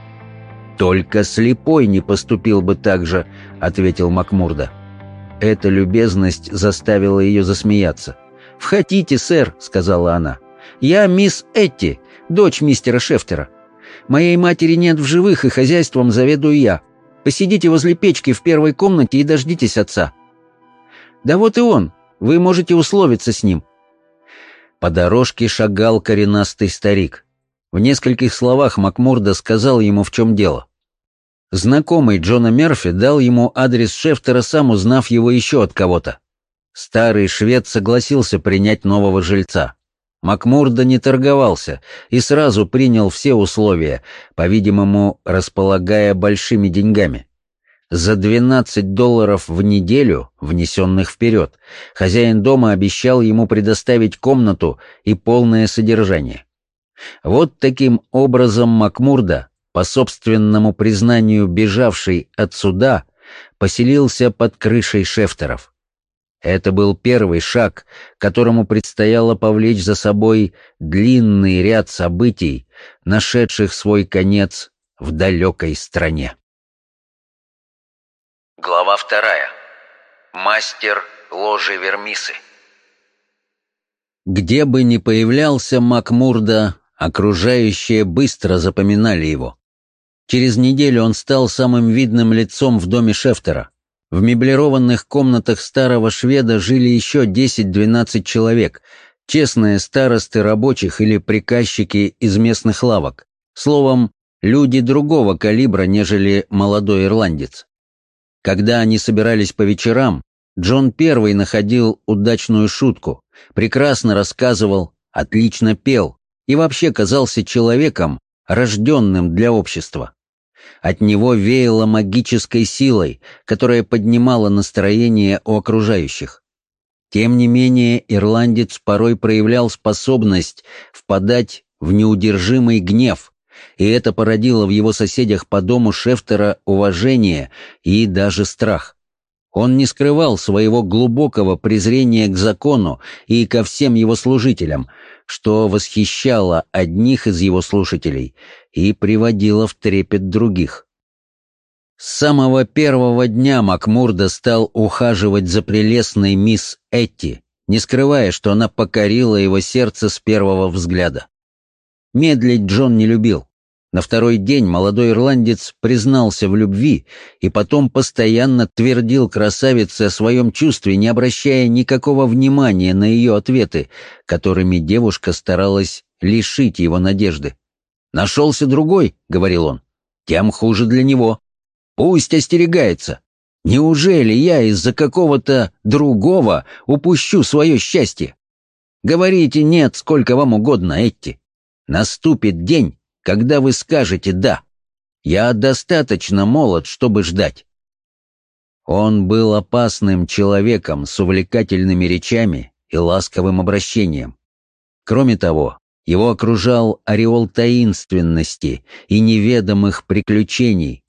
«Только слепой не поступил бы так же», — ответил Макмурда. Эта любезность заставила ее засмеяться. «Входите, сэр», — сказала она. «Я мисс Этти, дочь мистера Шефтера. Моей матери нет в живых, и хозяйством заведую я. Посидите возле печки в первой комнате и дождитесь отца». «Да вот и он. Вы можете условиться с ним». По дорожке шагал коренастый старик. В нескольких словах Макмурда сказал ему, в чем дело. Знакомый Джона Мерфи дал ему адрес Шефтера, сам узнав его еще от кого-то. Старый швед согласился принять нового жильца. Макмурда не торговался и сразу принял все условия, по-видимому, располагая большими деньгами. За 12 долларов в неделю, внесенных вперед, хозяин дома обещал ему предоставить комнату и полное содержание. Вот таким образом Макмурда, по собственному признанию бежавший от суда, поселился под крышей шефтеров. Это был первый шаг, которому предстояло повлечь за собой длинный ряд событий, нашедших свой конец в далекой стране. Глава вторая. Мастер ложи Вермисы. Где бы ни появлялся Макмурда, окружающие быстро запоминали его. Через неделю он стал самым видным лицом в доме Шефтера. В меблированных комнатах старого шведа жили еще 10-12 человек, честные старосты рабочих или приказчики из местных лавок. Словом, люди другого калибра, нежели молодой ирландец. Когда они собирались по вечерам, Джон первый находил удачную шутку, прекрасно рассказывал, отлично пел и вообще казался человеком, рожденным для общества. От него веяло магической силой, которая поднимала настроение у окружающих. Тем не менее, ирландец порой проявлял способность впадать в неудержимый гнев, и это породило в его соседях по дому Шефтера уважение и даже страх. Он не скрывал своего глубокого презрения к закону и ко всем его служителям, что восхищало одних из его слушателей и приводило в трепет других. С самого первого дня Макмурда стал ухаживать за прелестной мисс Этти, не скрывая, что она покорила его сердце с первого взгляда. Медлить Джон не любил. На второй день молодой ирландец признался в любви и потом постоянно твердил красавице о своем чувстве, не обращая никакого внимания на ее ответы, которыми девушка старалась лишить его надежды. «Нашелся другой», — говорил он, — «тем хуже для него. Пусть остерегается. Неужели я из-за какого-то другого упущу свое счастье? Говорите «нет» сколько вам угодно, Этти. Наступит день, когда вы скажете «да». Я достаточно молод, чтобы ждать. Он был опасным человеком с увлекательными речами и ласковым обращением. Кроме того, его окружал ореол таинственности и неведомых приключений.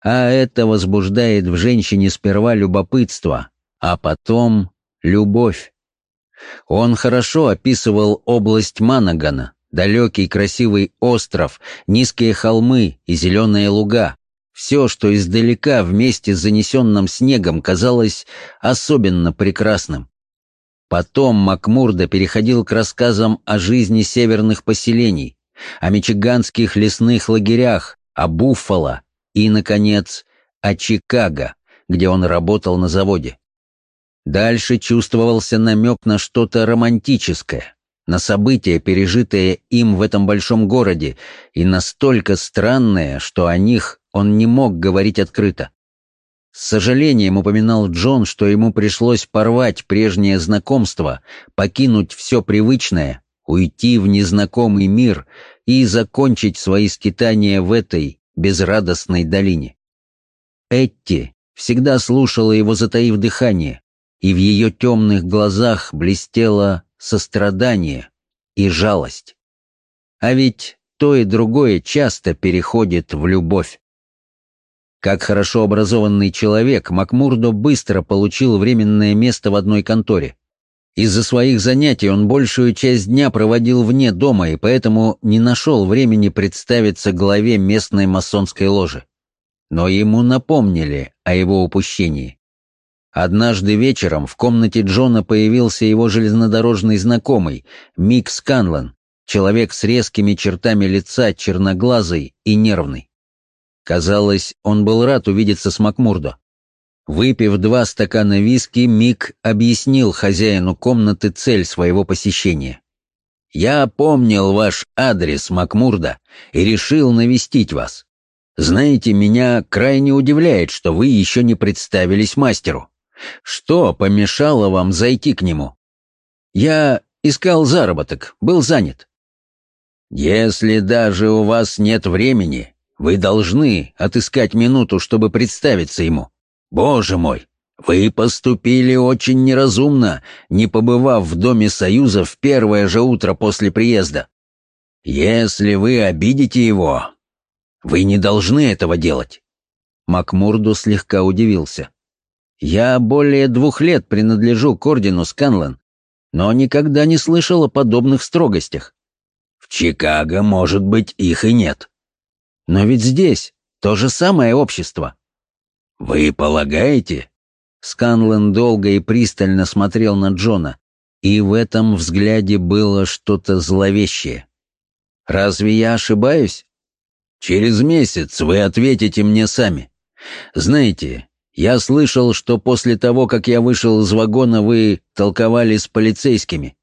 А это возбуждает в женщине сперва любопытство, а потом любовь. Он хорошо описывал область Манагана, далекий красивый остров, низкие холмы и зеленые луга. Все, что издалека вместе с занесенным снегом казалось особенно прекрасным. Потом Макмурда переходил к рассказам о жизни северных поселений, о мичиганских лесных лагерях, о Буффало и, наконец, о Чикаго, где он работал на заводе. Дальше чувствовался намек на что-то романтическое, на события, пережитые им в этом большом городе, и настолько странные, что о них он не мог говорить открыто. С сожалением упоминал Джон, что ему пришлось порвать прежнее знакомство, покинуть все привычное, уйти в незнакомый мир и закончить свои скитания в этой безрадостной долине. Этти всегда слушала его, затаив дыхание, и в ее темных глазах блестело сострадание и жалость. А ведь то и другое часто переходит в любовь. Как хорошо образованный человек, Макмурдо быстро получил временное место в одной конторе. Из-за своих занятий он большую часть дня проводил вне дома и поэтому не нашел времени представиться главе местной масонской ложи. Но ему напомнили о его упущении. Однажды вечером в комнате Джона появился его железнодорожный знакомый, Мик Сканлан, человек с резкими чертами лица, черноглазый и нервный. Казалось, он был рад увидеться с Макмурдо. Выпив два стакана виски, Мик объяснил хозяину комнаты цель своего посещения. «Я помнил ваш адрес, Макмурда, и решил навестить вас. Знаете, меня крайне удивляет, что вы еще не представились мастеру. Что помешало вам зайти к нему? Я искал заработок, был занят. Если даже у вас нет времени, вы должны отыскать минуту, чтобы представиться ему. Боже мой, вы поступили очень неразумно, не побывав в Доме Союза в первое же утро после приезда. Если вы обидите его, вы не должны этого делать. Макмурду слегка удивился. Я более двух лет принадлежу к ордену Сканлан, но никогда не слышал о подобных строгостях. В Чикаго, может быть, их и нет. Но ведь здесь то же самое общество. Вы полагаете? Сканлан долго и пристально смотрел на Джона, и в этом взгляде было что-то зловещее. Разве я ошибаюсь? Через месяц вы ответите мне сами. Знаете, я слышал, что после того, как я вышел из вагона, вы толковали с полицейскими.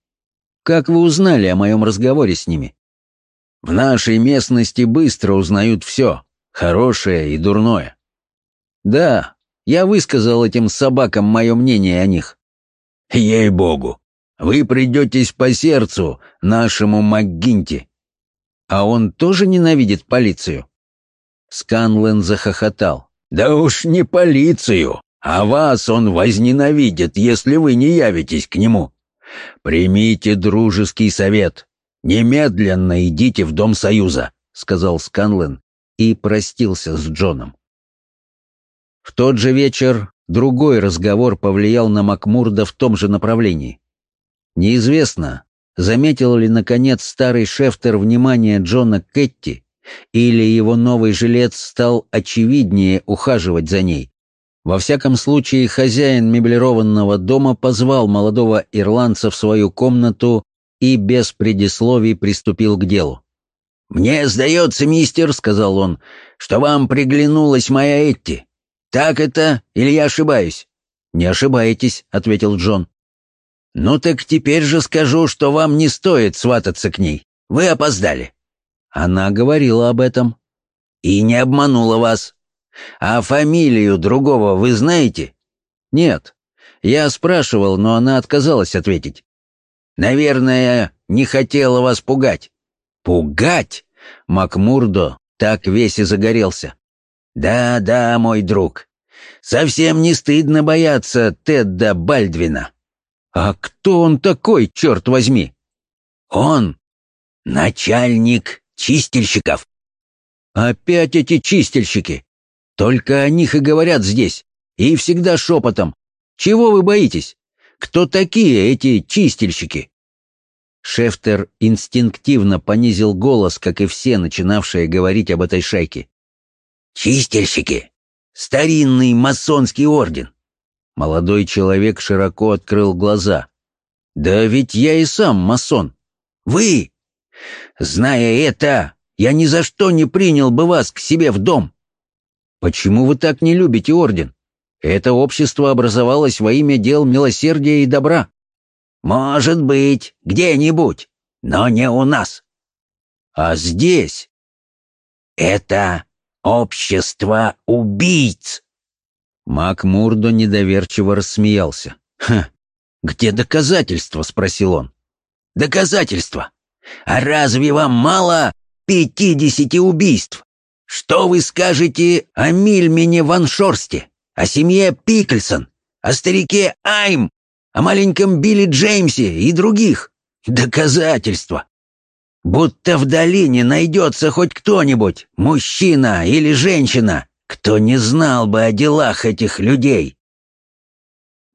Как вы узнали о моем разговоре с ними? В нашей местности быстро узнают все, хорошее и дурное. Да, я высказал этим собакам мое мнение о них. Ей-богу, вы придетесь по сердцу нашему МакГинти. А он тоже ненавидит полицию? Сканлен захохотал. Да уж не полицию, а вас он возненавидит, если вы не явитесь к нему. Примите дружеский совет. Немедленно идите в Дом Союза, сказал Сканлен и простился с Джоном. В тот же вечер другой разговор повлиял на Макмурда в том же направлении. Неизвестно, заметил ли, наконец, старый Шефтер внимание Джона Кэтти или его новый жилец стал очевиднее ухаживать за ней. Во всяком случае, хозяин меблированного дома позвал молодого ирландца в свою комнату и без предисловий приступил к делу. «Мне сдается, мистер, — сказал он, — что вам приглянулась моя Этти. Так это или я ошибаюсь?» «Не ошибаетесь», — ответил Джон. «Ну так теперь же скажу, что вам не стоит свататься к ней. Вы опоздали. Она говорила об этом. И не обманула вас. А фамилию другого вы знаете? Нет. Я спрашивал, но она отказалась ответить. Наверное, не хотела вас пугать. Пугать? Макмурдо так весь и загорелся. Да, да, мой друг. Совсем не стыдно бояться Тедда Бальдвина. А кто он такой, черт возьми? Он начальник чистильщиков. Опять эти чистильщики. Только о них и говорят здесь, и всегда шепотом. Чего вы боитесь? Кто такие эти чистильщики?» Шефтер инстинктивно понизил голос, как и все, начинавшие говорить об этой шайке. «Чистильщики! Старинный масонский орден!» Молодой человек широко открыл глаза. «Да ведь я и сам масон!» «Вы! Зная это, я ни за что не принял бы вас к себе в дом!» «Почему вы так не любите орден? Это общество образовалось во имя дел милосердия и добра». «Может быть, где-нибудь, но не у нас». «А здесь?» «Это общество убийц!» Мак Мурдо недоверчиво рассмеялся. «Ха! Где доказательства?» — спросил он. «Доказательства? А разве вам мало пятидесяти убийств? Что вы скажете о Мильмене Ван Шорсте, о семье Пикльсон, о старике Айм, о маленьком Билли Джеймсе и других? Доказательства. Будто в долине найдется хоть кто-нибудь, мужчина или женщина, кто не знал бы о делах этих людей.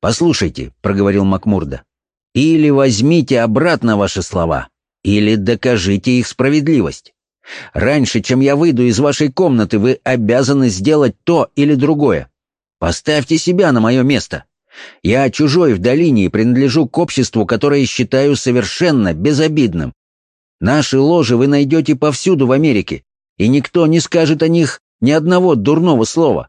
«Послушайте», — проговорил Макмурда, — «или возьмите обратно ваши слова, или докажите их справедливость. Раньше, чем я выйду из вашей комнаты, вы обязаны сделать то или другое. Поставьте себя на мое место. Я чужой в долине и принадлежу к обществу, которое считаю совершенно безобидным. Наши ложи вы найдете повсюду в Америке, и никто не скажет о них ни одного дурного слова.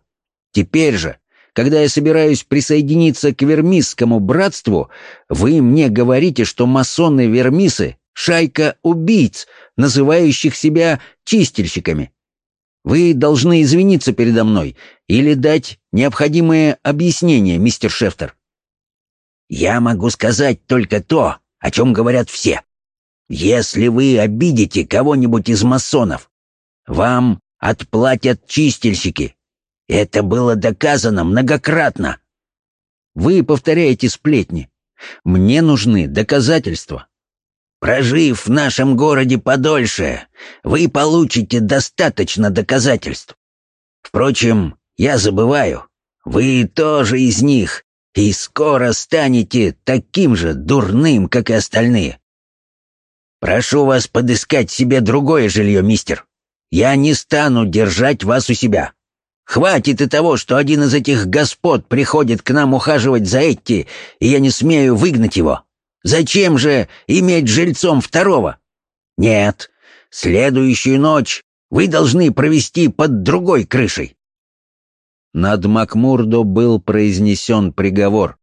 Теперь же, когда я собираюсь присоединиться к Вермисскому братству, вы мне говорите, что масоны-вермисы — шайка убийц, называющих себя чистильщиками. Вы должны извиниться передо мной или дать необходимое объяснение, мистер Шефтер. Я могу сказать только то, о чем говорят все. Если вы обидите кого-нибудь из масонов, вам отплатят чистильщики. Это было доказано многократно. Вы повторяете сплетни. Мне нужны доказательства. Прожив в нашем городе подольше, вы получите достаточно доказательств. Впрочем, я забываю, вы тоже из них, и скоро станете таким же дурным, как и остальные. Прошу вас подыскать себе другое жилье, мистер. Я не стану держать вас у себя. Хватит и того, что один из этих господ приходит к нам ухаживать за Этти, и я не смею выгнать его. Зачем же иметь жильцом второго? Нет, следующую ночь вы должны провести под другой крышей. Над Макмурдо был произнесен приговор.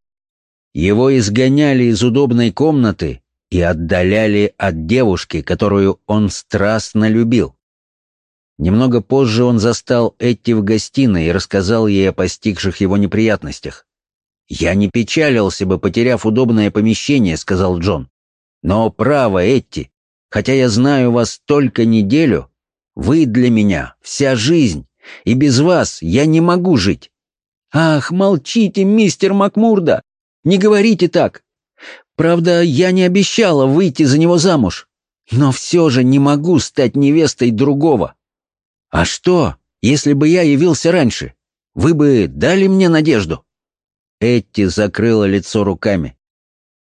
Его изгоняли из удобной комнаты и отдаляли от девушки, которую он страстно любил. Немного позже он застал Этти в гостиной и рассказал ей о постигших его неприятностях. «Я не печалился бы, потеряв удобное помещение», — сказал Джон. «Но право, Этти, хотя я знаю вас только неделю, вы для меня вся жизнь, и без вас я не могу жить». «Ах, молчите, мистер Макмурда! Не говорите так! Правда, я не обещала выйти за него замуж, но все же не могу стать невестой другого. «А что, если бы я явился раньше? Вы бы дали мне надежду?» Этти закрыла лицо руками.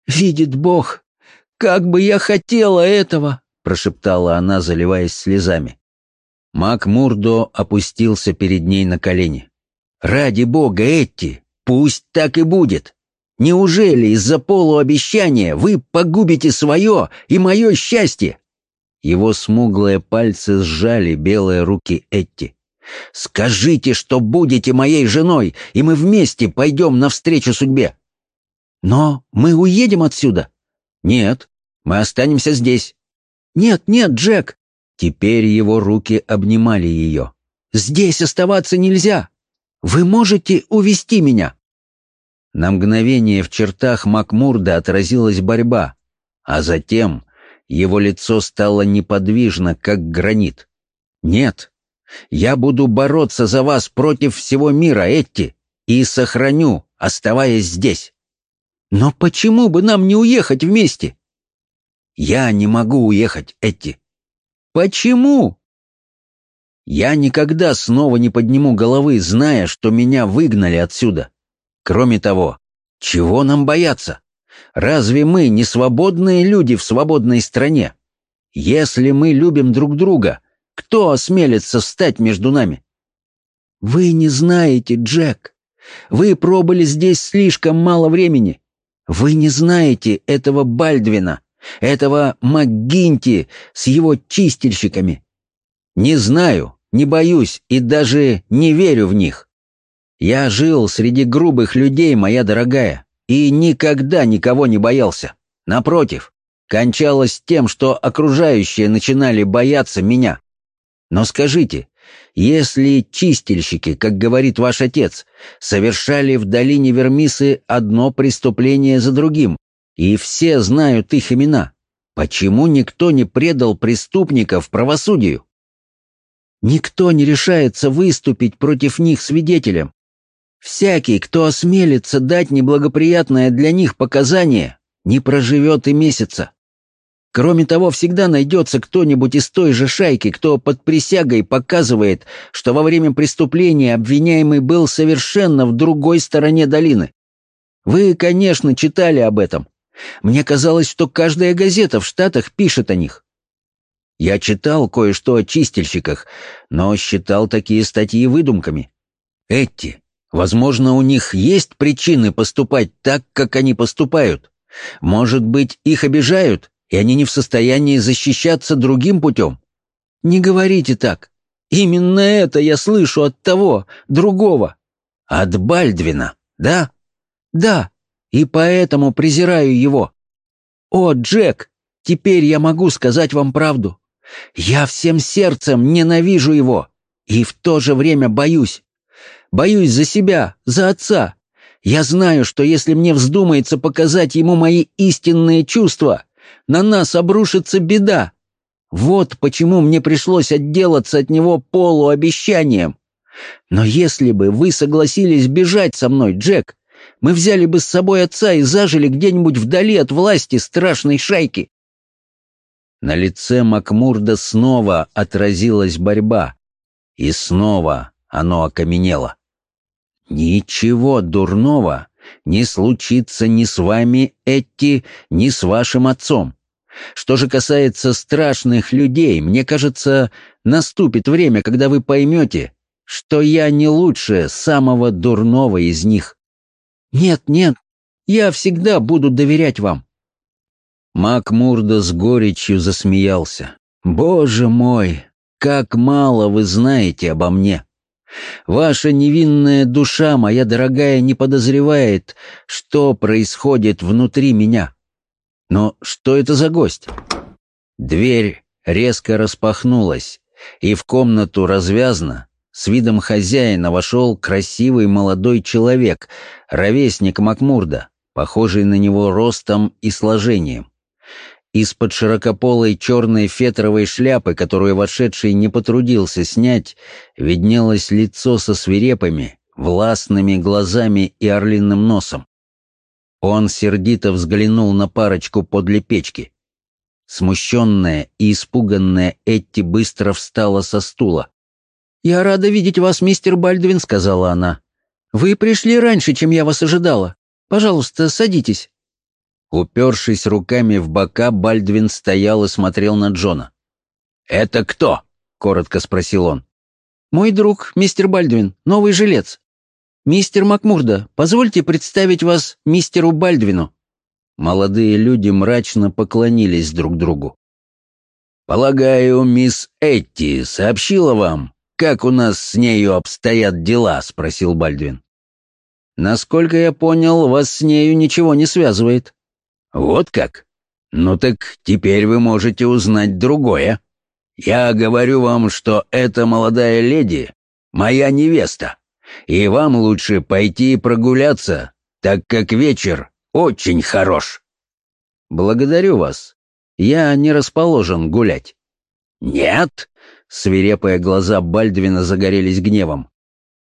«Видит Бог, как бы я хотела этого!» прошептала она, заливаясь слезами. Мак Мурдо опустился перед ней на колени. «Ради бога, Этти, пусть так и будет! Неужели из-за полуобещания вы погубите свое и мое счастье?» Его смуглые пальцы сжали белые руки Этти. «Скажите, что будете моей женой, и мы вместе пойдем навстречу судьбе». «Но мы уедем отсюда?» «Нет, мы останемся здесь». «Нет, нет, Джек!» Теперь его руки обнимали ее. «Здесь оставаться нельзя! Вы можете увести меня!» На мгновение в чертах Макмурда отразилась борьба, а затем его лицо стало неподвижно, как гранит. «Нет, я буду бороться за вас против всего мира, Этти, и сохраню, оставаясь здесь. Но почему бы нам не уехать вместе?» «Я не могу уехать, Этти». «Почему?» Я никогда снова не подниму головы, зная, что меня выгнали отсюда. Кроме того, чего нам бояться? Разве мы не свободные люди в свободной стране? Если мы любим друг друга, кто осмелится встать между нами? Вы не знаете, Джек. Вы пробыли здесь слишком мало времени. Вы не знаете этого Бальдвина, этого МакГинти с его чистильщиками. Не знаю, не боюсь и даже не верю в них. Я жил среди грубых людей, моя дорогая, и никогда никого не боялся. Напротив, кончалось тем, что окружающие начинали бояться меня. Но скажите, если чистильщики, как говорит ваш отец, совершали в долине Вермисы одно преступление за другим, и все знают их имена, почему никто не предал преступников правосудию? Никто не решается выступить против них свидетелем. Всякий, кто осмелится дать неблагоприятное для них показание, не проживет и месяца. Кроме того, всегда найдется кто-нибудь из той же шайки, кто под присягой показывает, что во время преступления обвиняемый был совершенно в другой стороне долины. Вы, конечно, читали об этом. Мне казалось, что каждая газета в Штатах пишет о них. Я читал кое-что о чистильщиках, но считал такие статьи выдумками. Эти, возможно, у них есть причины поступать так, как они поступают. Может быть, их обижают, и они не в состоянии защищаться другим путем. Не говорите так. Именно это я слышу от того, другого. От Бальдвина, да? Да, и поэтому презираю его. О, Джек, теперь я могу сказать вам правду. Я всем сердцем ненавижу его и в то же время боюсь. Боюсь за себя, за отца. Я знаю, что если мне вздумается показать ему мои истинные чувства, на нас обрушится беда. Вот почему мне пришлось отделаться от него полуобещанием. Но если бы вы согласились бежать со мной, Джек, мы взяли бы с собой отца и зажили где-нибудь вдали от власти страшной шайки. На лице Макмурда снова отразилась борьба, и снова оно окаменело. «Ничего дурного не случится ни с вами, Этти, ни с вашим отцом. Что же касается страшных людей, мне кажется, наступит время, когда вы поймете, что я не лучше самого дурного из них. Нет, нет, я всегда буду доверять вам. Мак Мурда с горечью засмеялся. «Боже мой, как мало вы знаете обо мне! Ваша невинная душа, моя дорогая, не подозревает, что происходит внутри меня. Но что это за гость? Дверь резко распахнулась, и в комнату развязно, с видом хозяина вошел красивый молодой человек, ровесник Макмурда, похожий на него ростом и сложением. Из-под широкополой черной фетровой шляпы, которую вошедший не потрудился снять, виднелось лицо со свирепыми, властными глазами и орлиным носом. Он сердито взглянул на парочку подле печки. Смущенная и испуганная Этти быстро встала со стула. «Я рада видеть вас, мистер Бальдвин», — сказала она. «Вы пришли раньше, чем я вас ожидала. Пожалуйста, садитесь». Упершись руками в бока, Бальдвин стоял и смотрел на Джона. «Это кто?» — коротко спросил он. «Мой друг, мистер Бальдвин, новый жилец. «Мистер Макмурда, позвольте представить вас мистеру Бальдвину». Молодые люди мрачно поклонились друг другу. «Полагаю, мисс Этти сообщила вам, как у нас с нею обстоят дела?» — спросил Бальдвин. «Насколько я понял, вас с нею ничего не связывает». «Вот как? Ну так теперь вы можете узнать другое. Я говорю вам, что эта молодая леди — моя невеста и вам лучше пойти прогуляться, так как вечер очень хорош». «Благодарю вас. Я не расположен гулять». «Нет?» — свирепые глаза Бальдвина загорелись гневом.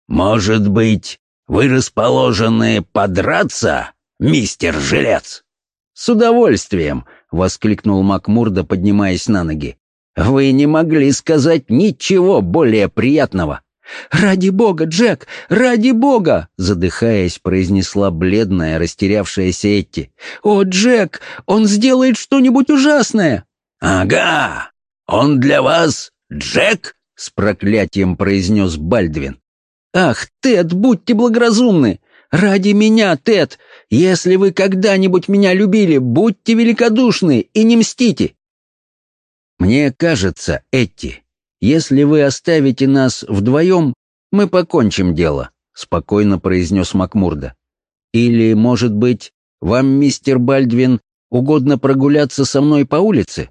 «Может быть, вы расположены подраться, мистер Жилец?» «С удовольствием!» — воскликнул Макмурда, поднимаясь на ноги. Вы не могли сказать ничего более приятного. «Ради бога, Джек! Ради бога!» Задыхаясь, произнесла бледная, растерявшаяся Этти. «О, Джек! Он сделает что-нибудь ужасное!» «Ага! Он для вас Джек?» С проклятием произнес Бальдвин. «Ах, Тед, будьте благоразумны! Ради меня, Тед! Если вы когда-нибудь меня любили, будьте великодушны и не мстите!» «Мне кажется, Этти, если вы оставите нас вдвоем, мы покончим дело», — спокойно произнес Макмурда. «Или, может быть, вам, мистер Бальдвин, угодно прогуляться со мной по улице?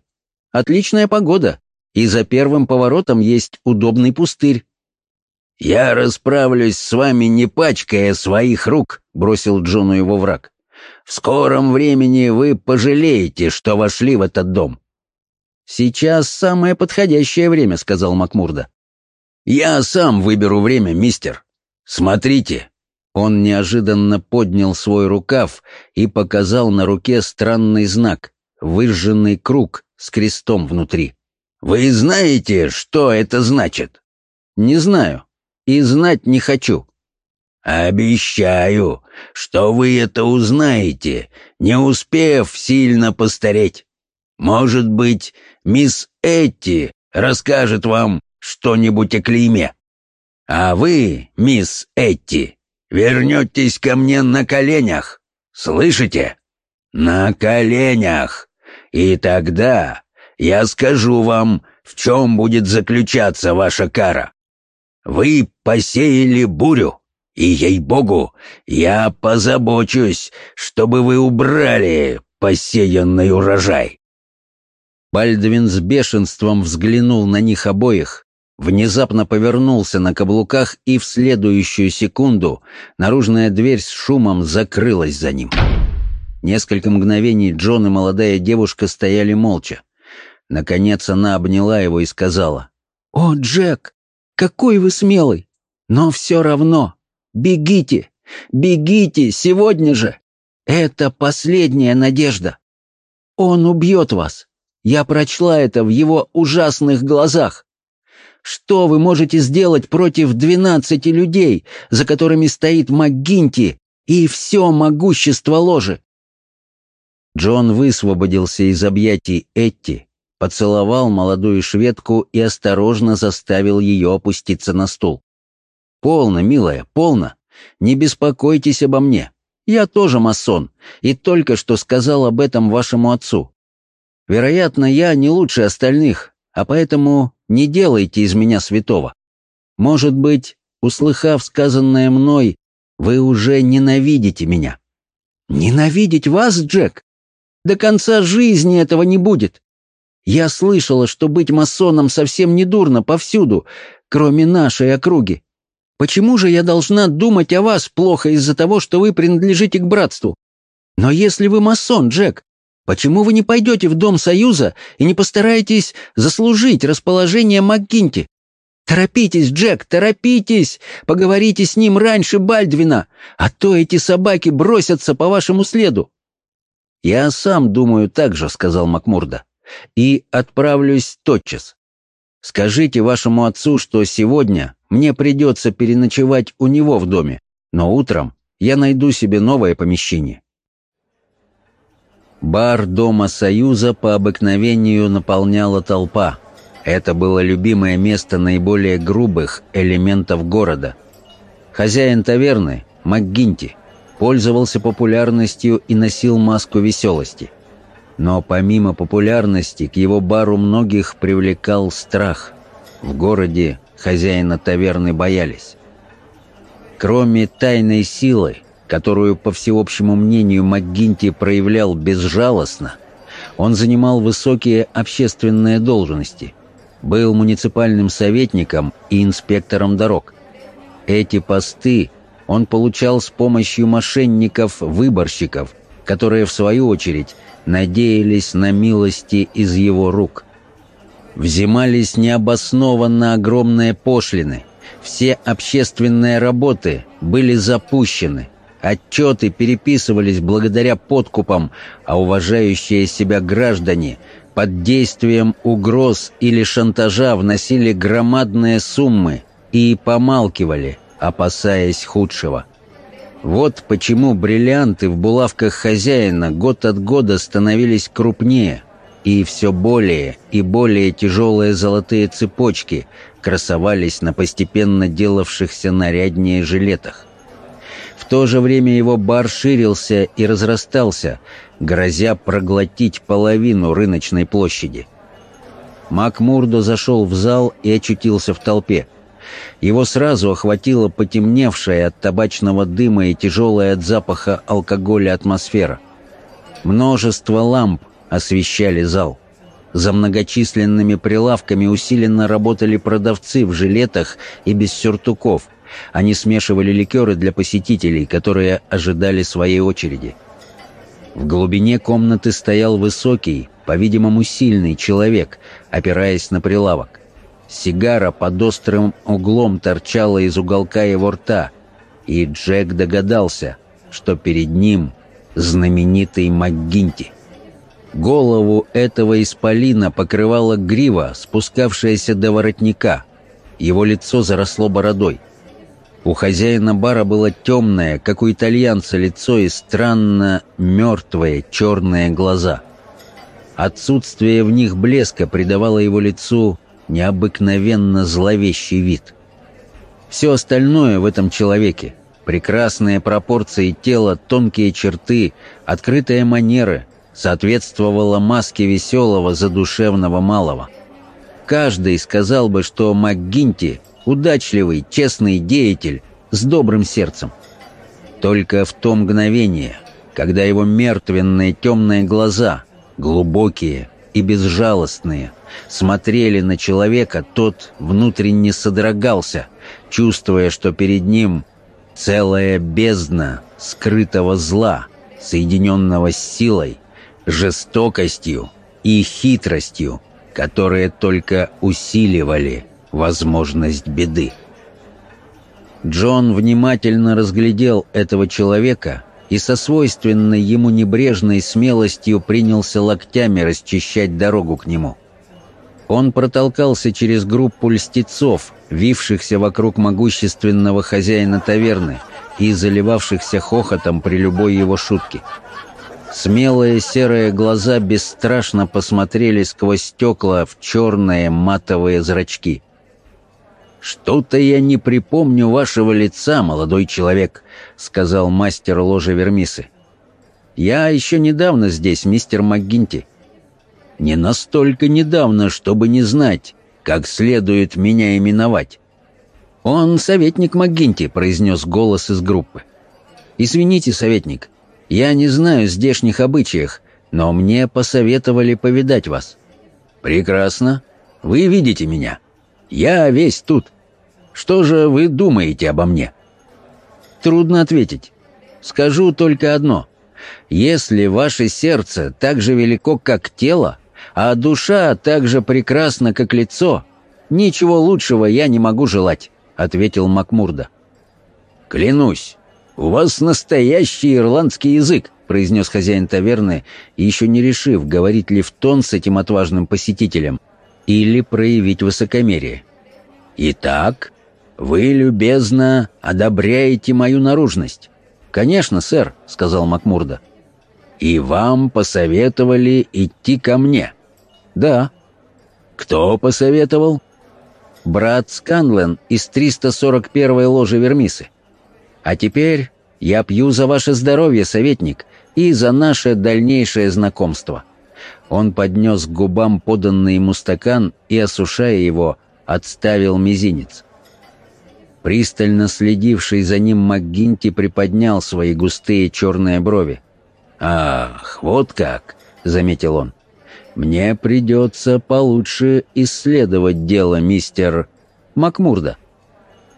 Отличная погода, и за первым поворотом есть удобный пустырь». «Я расправлюсь с вами, не пачкая своих рук», — бросил Джону его враг. «В скором времени вы пожалеете, что вошли в этот дом». «Сейчас самое подходящее время», — сказал Макмурда. «Я сам выберу время, мистер. Смотрите». Он неожиданно поднял свой рукав и показал на руке странный знак — выжженный круг с крестом внутри. «Вы знаете, что это значит?» «Не знаю и знать не хочу». «Обещаю, что вы это узнаете, не успев сильно постареть. Может быть, мисс Этти расскажет вам что-нибудь о клейме. А вы, мисс Этти, вернетесь ко мне на коленях. Слышите? На коленях. И тогда я скажу вам, в чем будет заключаться ваша кара. Вы посеяли бурю, и, ей-богу, я позабочусь, чтобы вы убрали посеянный урожай». Бальдвин с бешенством взглянул на них обоих, внезапно повернулся на каблуках, и в следующую секунду наружная дверь с шумом закрылась за ним. Несколько мгновений Джон и молодая девушка стояли молча. Наконец она обняла его и сказала, «О, Джек, какой вы смелый! Но все равно, бегите, бегите сегодня же! Это последняя надежда! Он убьет вас! Я прочла это в его ужасных глазах! Что вы можете сделать против двенадцати людей, за которыми стоит МакГинти и все могущество ложи?» Джон высвободился из объятий Этти поцеловал молодую шведку и осторожно заставил ее опуститься на стул. «Полно, милая, полно. Не беспокойтесь обо мне. Я тоже масон, и только что сказал об этом вашему отцу. Вероятно, я не лучше остальных, а поэтому не делайте из меня святого. Может быть, услыхав сказанное мной, вы уже ненавидите меня. Ненавидеть вас, Джек? До конца жизни этого не будет. Я слышала, что быть масоном совсем не дурно повсюду, кроме нашей округи. Почему же я должна думать о вас плохо из-за того, что вы принадлежите к братству? Но если вы масон, Джек, почему вы не пойдете в Дом Союза и не постараетесь заслужить расположение МакГинти? Торопитесь, Джек, торопитесь! Поговорите с ним раньше Бальдвина, а то эти собаки бросятся по вашему следу. «Я сам думаю так же», — сказал Макмурда и отправлюсь тотчас. Скажите вашему отцу, что сегодня мне придется переночевать у него в доме, но утром я найду себе новое помещение. Бар Дома Союза по обыкновению наполняла толпа. Это было любимое место наиболее грубых элементов города. Хозяин таверны, МакГинти, пользовался популярностью и носил маску веселости. Но помимо популярности к его бару многих привлекал страх. В городе хозяина таверны боялись. Кроме тайной силы, которую, по всеобщему мнению, МакГинти проявлял безжалостно, он занимал высокие общественные должности, был муниципальным советником и инспектором дорог. Эти посты он получал с помощью мошенников-выборщиков, которые, в свою очередь, надеялись на милости из его рук. Взимались необоснованно огромные пошлины, все общественные работы были запущены, отчеты переписывались благодаря подкупам, а уважающие себя граждане под действием угроз или шантажа вносили громадные суммы и помалкивали, опасаясь худшего. Вот почему бриллианты в булавках хозяина год от года становились крупнее, и все более и более тяжелые золотые цепочки красовались на постепенно делавшихся наряднее жилетах. То же время его бар ширился и разрастался, грозя проглотить половину рыночной площади. Макмурдо зашел в зал и очутился в толпе. Его сразу охватила потемневшая от табачного дыма и тяжелая от запаха алкоголя атмосфера. Множество ламп освещали зал. За многочисленными прилавками усиленно работали продавцы в жилетах и без сюртуков. Они смешивали ликеры для посетителей, которые ожидали своей очереди. В глубине комнаты стоял высокий, по-видимому, сильный человек, опираясь на прилавок. Сигара под острым углом торчала из уголка его рта, и Джек догадался, что перед ним знаменитый МакГинти. Голову этого исполина покрывала грива, спускавшаяся до воротника. Его лицо заросло бородой. У хозяина бара было темное, как у итальянца, лицо и странно мертвые черные глаза. Отсутствие в них блеска придавало его лицу необыкновенно зловещий вид. Все остальное в этом человеке — прекрасные пропорции тела, тонкие черты, открытые манеры — соответствовало маске веселого, задушевного малого. Каждый сказал бы, что МакГинти — удачливый, честный деятель с добрым сердцем. Только в то мгновение, когда его мертвенные темные глаза, глубокие и безжалостные, смотрели на человека, тот внутренне содрогался, чувствуя, что перед ним целая бездна скрытого зла, соединенного с силой, жестокостью и хитростью, которые только усиливали возможность беды. Джон внимательно разглядел этого человека и со свойственной ему небрежной смелостью принялся локтями расчищать дорогу к нему. Он протолкался через группу льстецов, вившихся вокруг могущественного хозяина таверны и заливавшихся хохотом при любой его шутке. Смелые серые глаза бесстрашно посмотрели сквозь стекла в черные матовые зрачки. «Что-то я не припомню вашего лица, молодой человек», — сказал мастер ложи Вермисы. «Я еще недавно здесь, мистер МакГинти. Не настолько недавно, чтобы не знать, как следует меня именовать». «Он советник МакГинти», — произнес голос из группы. «Извините, советник, я не знаю здешних обычаях, но мне посоветовали повидать вас». «Прекрасно. Вы видите меня. Я весь тут. Что же вы думаете обо мне?» «Трудно ответить. Скажу только одно. Если ваше сердце так же велико, как тело, а душа так же прекрасна, как лицо, ничего лучшего я не могу желать», — ответил Макмурда. «Клянусь, у вас настоящий ирландский язык», — произнес хозяин таверны, еще не решив, говорить ли в тон с этим отважным посетителем или проявить высокомерие. «Итак, вы, любезно, одобряете мою наружность?» «Конечно, сэр», — сказал Макмурда. «И вам посоветовали идти ко мне?» «Да». «Кто посоветовал?» «Брат Сканлен из 341-й ложи Вермисы». А теперь я пью за ваше здоровье, советник, и за наше дальнейшее знакомство». Он поднес к губам поданный ему стакан и, осушая его, отставил мизинец. Пристально следивший за ним МакГинти приподнял свои густые черные брови. «Ах, вот как!» — заметил он. «Мне придется получше исследовать дело, мистер Макмурда.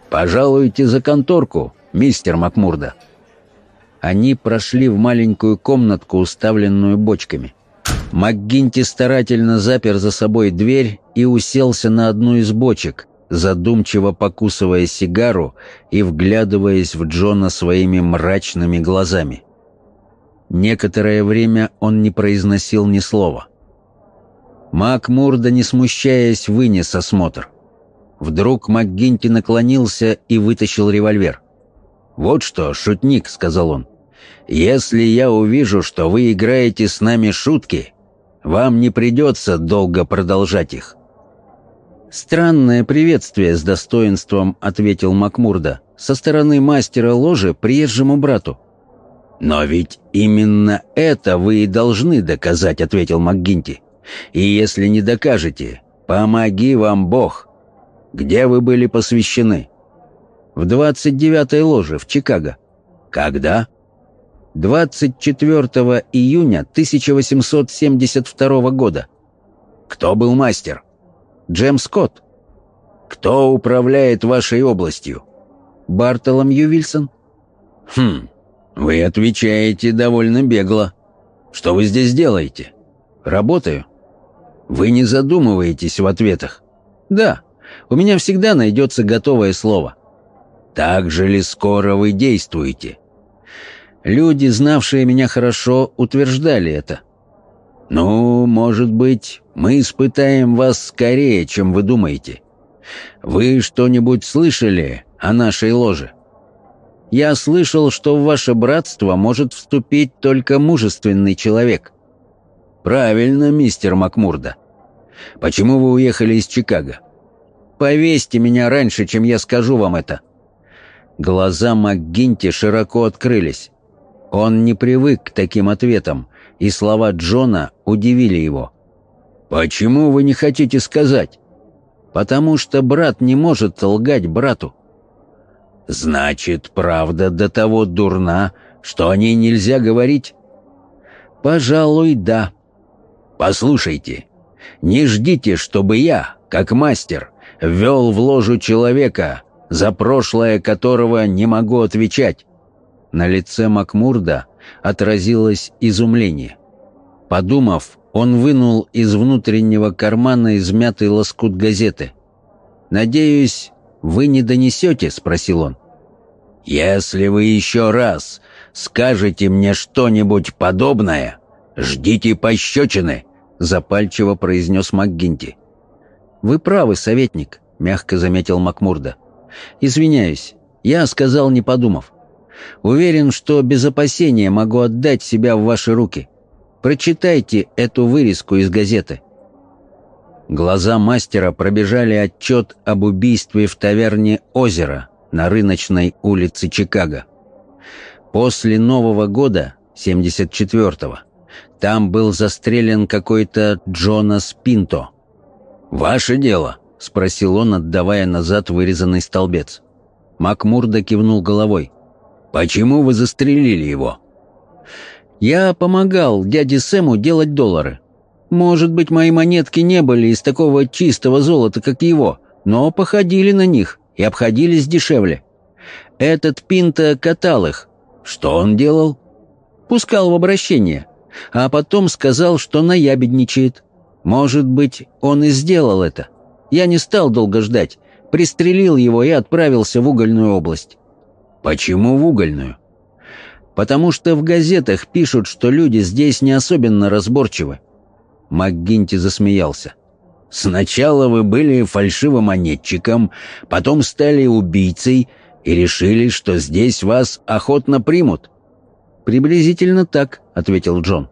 Пожалуйте за конторку, мистер Макмурда». Они прошли в маленькую комнатку, уставленную бочками. МакГинти старательно запер за собой дверь и уселся на одну из бочек, задумчиво покусывая сигару и вглядываясь в Джона своими мрачными глазами. Некоторое время он не произносил ни слова. Мак Мурда, не смущаясь, вынес осмотр. Вдруг МакГинти наклонился и вытащил револьвер. «Вот что, шутник», — сказал он, — «если я увижу, что вы играете с нами шутки, вам не придется долго продолжать их». «Странное приветствие с достоинством», — ответил Макмурда, — «со стороны мастера ложи приезжему брату». «Но ведь именно это вы и должны доказать», — ответил МакГинти. «И если не докажете, помоги вам Бог. Где вы были посвящены?» «В 29-й ложе в Чикаго». «Когда?» 24 июня 1872 года. Кто был мастер? Джем Скотт. Кто управляет вашей областью? Бартоломью Вильсон. Хм, вы отвечаете довольно бегло. Что вы здесь делаете? Работаю. Вы не задумываетесь в ответах? Да, у меня всегда найдется готовое слово. Так же ли скоро вы действуете? Люди, знавшие меня хорошо, утверждали это. «Ну, может быть, мы испытаем вас скорее, чем вы думаете. Вы что-нибудь слышали о нашей ложе?» «Я слышал, что в ваше братство может вступить только мужественный человек». «Правильно, мистер Макмурда. Почему вы уехали из Чикаго?» «Повесьте меня раньше, чем я скажу вам это». Глаза МакГинти широко открылись. Он не привык к таким ответам, и слова Джона удивили его. «Почему вы не хотите сказать?» «Потому что брат не может лгать брату». «Значит, правда до того дурна, что о ней нельзя говорить?» «Пожалуй, да». «Послушайте, не ждите, чтобы я, как мастер, ввел в ложу человека, за прошлое которого не могу отвечать. На лице Макмурда отразилось изумление. Подумав, он вынул из внутреннего кармана измятый лоскут газеты. «Надеюсь, вы не донесете?» — спросил он. «Если вы еще раз скажете мне что-нибудь подобное, ждите пощечины», — запальчиво произнес МакГинти. «Вы правы, советник», — мягко заметил Макмурда. «Извиняюсь, я сказал, не подумав. Уверен, что без опасения могу отдать себя в ваши руки. Прочитайте эту вырезку из газеты». Глаза мастера пробежали отчет об убийстве в таверне «Озеро» на рыночной улице Чикаго. После Нового года, 74-го, там был застрелен какой-то Джонас Пинто. «Ваше дело?» — спросил он, отдавая назад вырезанный столбец. Макмурда кивнул головой. «Почему вы застрелили его?» «Я помогал дяде Сэму делать доллары. Может быть, мои монетки не были из такого чистого золота, как его, но походили на них и обходились дешевле. Этот Пинта катал их. Что он делал? Пускал в обращение, а потом сказал, что наябедничает. Может быть, он и сделал это. Я не стал долго ждать, пристрелил его и отправился в угольную область. Почему в угольную? Потому что в газетах пишут, что люди здесь не особенно разборчивы. МакГинти засмеялся. Сначала вы были фальшивомонетчиком, потом стали убийцей и решили, что здесь вас охотно примут. «Приблизительно так», — ответил Джон.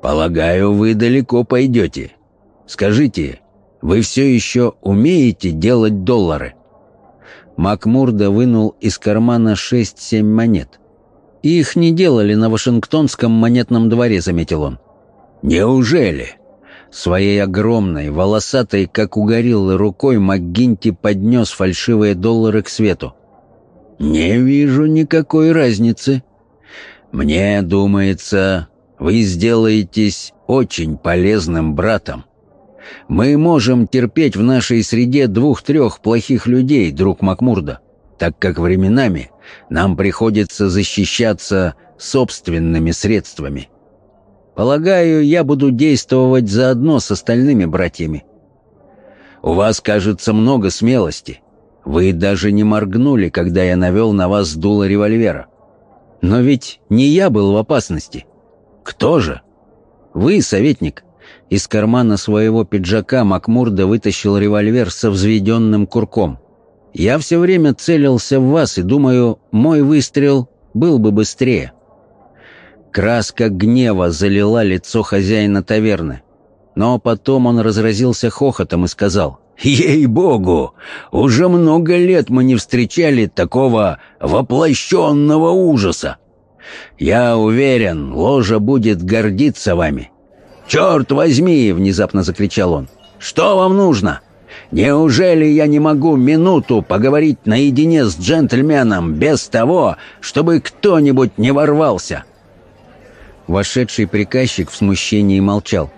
«Полагаю, вы далеко пойдете. Скажите, вы все еще умеете делать доллары?» Макмурда вынул из кармана шесть-семь монет. «Их не делали на Вашингтонском монетном дворе», — заметил он. «Неужели?» Своей огромной, волосатой, как у гориллы, рукой МакГинти поднес фальшивые доллары к свету. «Не вижу никакой разницы. Мне думается, вы сделаетесь очень полезным братом. Мы можем терпеть в нашей среде двух-трех плохих людей, друг Макмурда, так как временами нам приходится защищаться собственными средствами. Полагаю, я буду действовать заодно с остальными братьями. У вас, кажется, много смелости. Вы даже не моргнули, когда я навел на вас дуло револьвера. Но ведь не я был в опасности. Кто же? Вы, советник. Из кармана своего пиджака Макмурда вытащил револьвер со взведенным курком. «Я все время целился в вас и думаю, мой выстрел был бы быстрее». Краска гнева залила лицо хозяина таверны. Но потом он разразился хохотом и сказал, «Ей-богу! Уже много лет мы не встречали такого воплощенного ужаса! Я уверен, ложа будет гордиться вами!» «Черт возьми!» — внезапно закричал он. «Что вам нужно? Неужели я не могу минуту поговорить наедине с джентльменом без того, чтобы кто-нибудь не ворвался?» Вошедший приказчик в смущении молчал.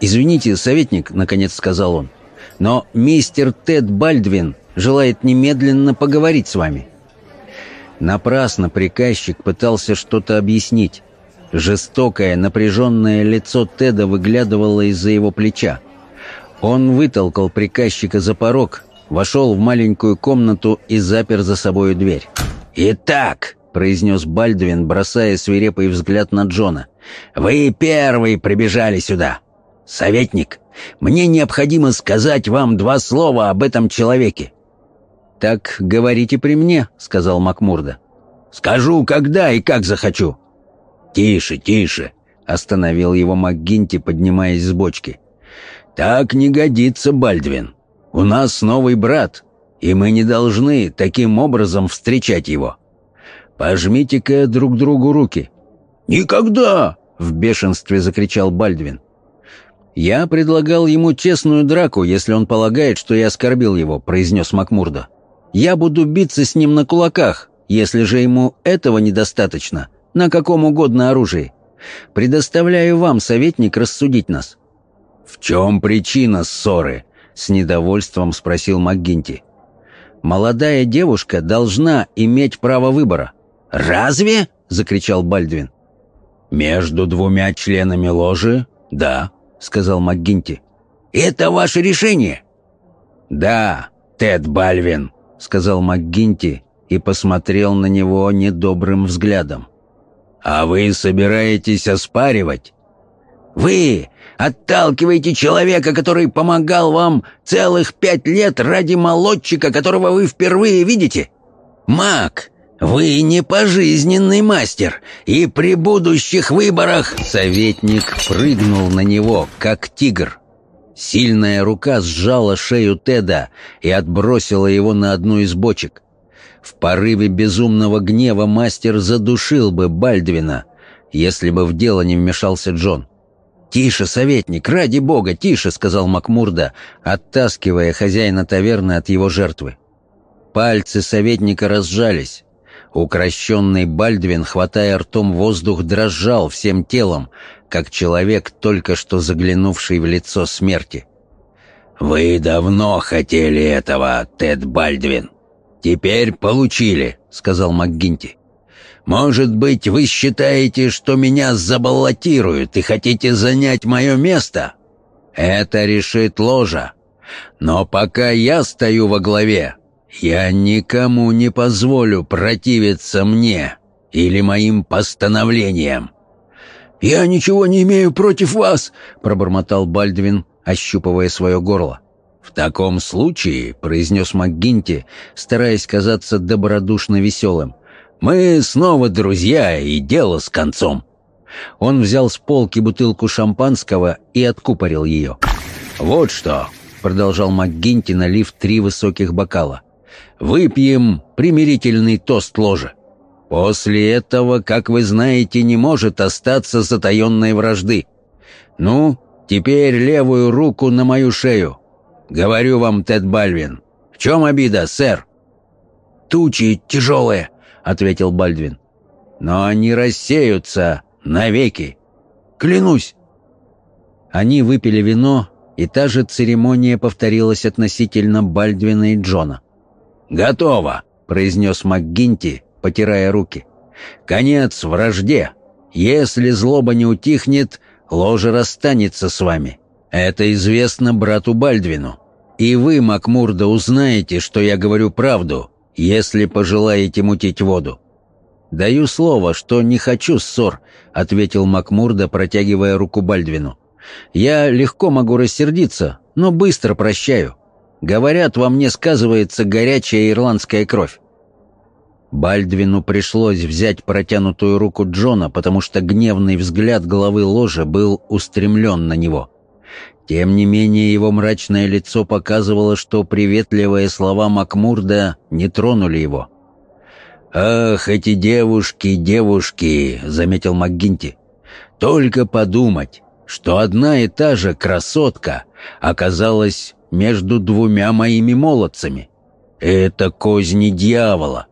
«Извините, советник», — наконец сказал он, — «но мистер Тед Бальдвин желает немедленно поговорить с вами». Напрасно приказчик пытался что-то объяснить. Жестокое, напряженное лицо Теда выглядывало из-за его плеча. Он вытолкал приказчика за порог, вошел в маленькую комнату и запер за собою дверь. «Итак», — произнес Бальдвин, бросая свирепый взгляд на Джона, — «вы первый прибежали сюда. Советник, мне необходимо сказать вам два слова об этом человеке». «Так говорите при мне», — сказал Макмурда. «Скажу, когда и как захочу». «Тише, тише», — остановил его МакГинти, поднимаясь с бочки. «Так не годится, Бальдвин. У нас новый брат, и мы не должны таким образом встречать его. Пожмите-ка друг другу руки». «Никогда!» — в бешенстве закричал Бальдвин. «Я предлагал ему честную драку, если он полагает, что я оскорбил его», — произнес Макмурда. «Я буду биться с ним на кулаках, если же ему этого недостаточно, на каком угодно оружии. Предоставляю вам, советник, рассудить нас». «В чем причина ссоры?» — с недовольством спросил МакГинти. «Молодая девушка должна иметь право выбора». «Разве?» — закричал Бальдвин. «Между двумя членами ложи? Да», — сказал МакГинти. «Это ваше решение?» «Да, Тед Бальвин», — сказал МакГинти и посмотрел на него недобрым взглядом. «А вы собираетесь оспаривать?» «Вы отталкиваете человека, который помогал вам целых пять лет ради молодчика, которого вы впервые видите? Маг, вы не пожизненный мастер, и при будущих выборах...» Советник прыгнул на него, как тигр. Сильная рука сжала шею Теда и отбросила его на одну из бочек. В порыве безумного гнева мастер задушил бы Бальдвина, если бы в дело не вмешался Джон. «Тише, советник, ради бога, тише!» — сказал Макмурда, оттаскивая хозяина таверны от его жертвы. Пальцы советника разжались. Укращенный Бальдвин, хватая ртом воздух, дрожал всем телом, как человек, только что заглянувший в лицо смерти. «Вы давно хотели этого, Тед Бальдвин», «Теперь получили», — сказал МакГинти. «Может быть, вы считаете, что меня забаллотируют и хотите занять мое место? Это решит ложа. Но пока я стою во главе, я никому не позволю противиться мне или моим постановлениям». «Я ничего не имею против вас», — пробормотал Бальдвин, ощупывая свое горло. «В таком случае», — произнес МакГинти, стараясь казаться добродушно веселым, «мы снова друзья и дело с концом». Он взял с полки бутылку шампанского и откупорил ее. «Вот что», — продолжал МакГинти, налив три высоких бокала, «выпьем примирительный тост ложа. После этого, как вы знаете, не может остаться затаенной вражды. Ну, теперь левую руку на мою шею». «Говорю вам, Тед Бальвин. В чем обида, сэр?» «Тучи тяжелые», — ответил Бальдвин. «Но они рассеются навеки. Клянусь». Они выпили вино, и та же церемония повторилась относительно Бальдвина и Джона. «Готово», — произнес МакГинти, потирая руки. «Конец вражде. Если злоба не утихнет, ложа расстанется с вами. Это известно брату Бальдвину. И вы, Макмурда, узнаете, что я говорю правду, если пожелаете мутить воду». «Даю слово, что не хочу ссор», — ответил Макмурда, протягивая руку Бальдвину. Я легко могу рассердиться, но быстро прощаю. Говорят, во мне сказывается горячая ирландская кровь. Бальдвину пришлось взять протянутую руку Джона, потому что гневный взгляд главы ложа был устремлен на него. Тем не менее, его мрачное лицо показывало, что приветливые слова Макмурда не тронули его. «Ах, эти девушки, девушки!» — заметил МакГинти. «Только подумать, что одна и та же красотка оказалась между двумя моими молодцами. Это козни дьявола.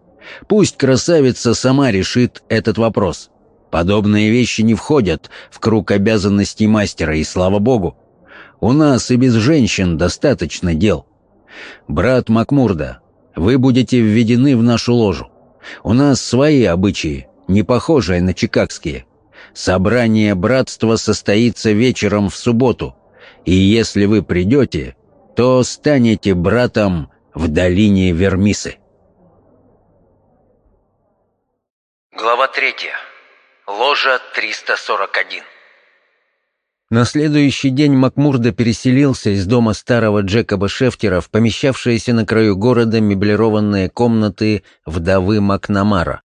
Пусть красавица сама решит этот вопрос. Подобные вещи не входят в круг обязанностей мастера, и слава богу. У нас и без женщин достаточно дел. Брат Макмурда, вы будете введены в нашу ложу. У нас свои обычаи, не похожие на чикагские. Собрание братства состоится вечером в субботу, и если вы придете, то станете братом в долине Вермисы. Глава третья. Ложа 341. На следующий день Макмурда переселился из дома старого Джекоба Шефтера в помещавшиеся на краю города меблированные комнаты вдовы Макнамара.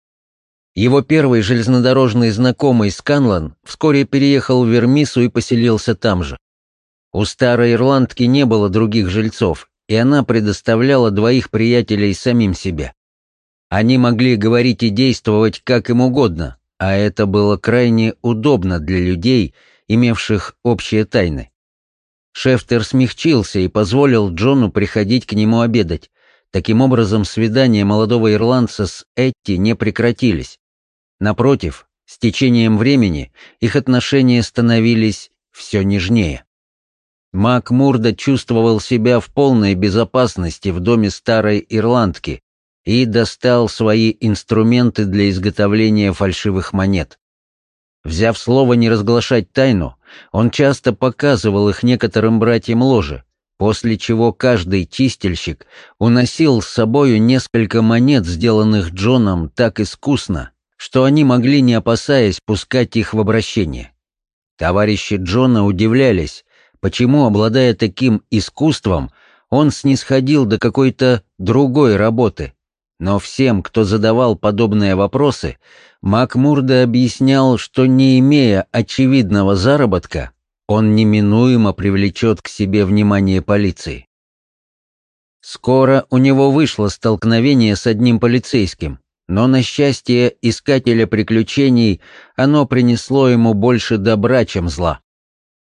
Его первый железнодорожный знакомый Сканлан вскоре переехал в Вермису и поселился там же. У старой ирландки не было других жильцов, и она предоставляла двоих приятелей самим себе. Они могли говорить и действовать как им угодно, а это было крайне удобно для людей – имевших общие тайны. Шефтер смягчился и позволил Джону приходить к нему обедать. Таким образом, свидания молодого ирландца с Этти не прекратились. Напротив, с течением времени их отношения становились все нежнее. Мак Мурда чувствовал себя в полной безопасности в доме старой ирландки и достал свои инструменты для изготовления фальшивых монет. Взяв слово не разглашать тайну, он часто показывал их некоторым братьям ложи, после чего каждый чистильщик уносил с собою несколько монет, сделанных Джоном так искусно, что они могли, не опасаясь, пускать их в обращение. Товарищи Джона удивлялись, почему, обладая таким искусством, он снисходил до какой-то другой работы. Но всем, кто задавал подобные вопросы, Макмурда объяснял, что не имея очевидного заработка, он неминуемо привлечет к себе внимание полиции. Скоро у него вышло столкновение с одним полицейским, но, на счастье искателя приключений, оно принесло ему больше добра, чем зла.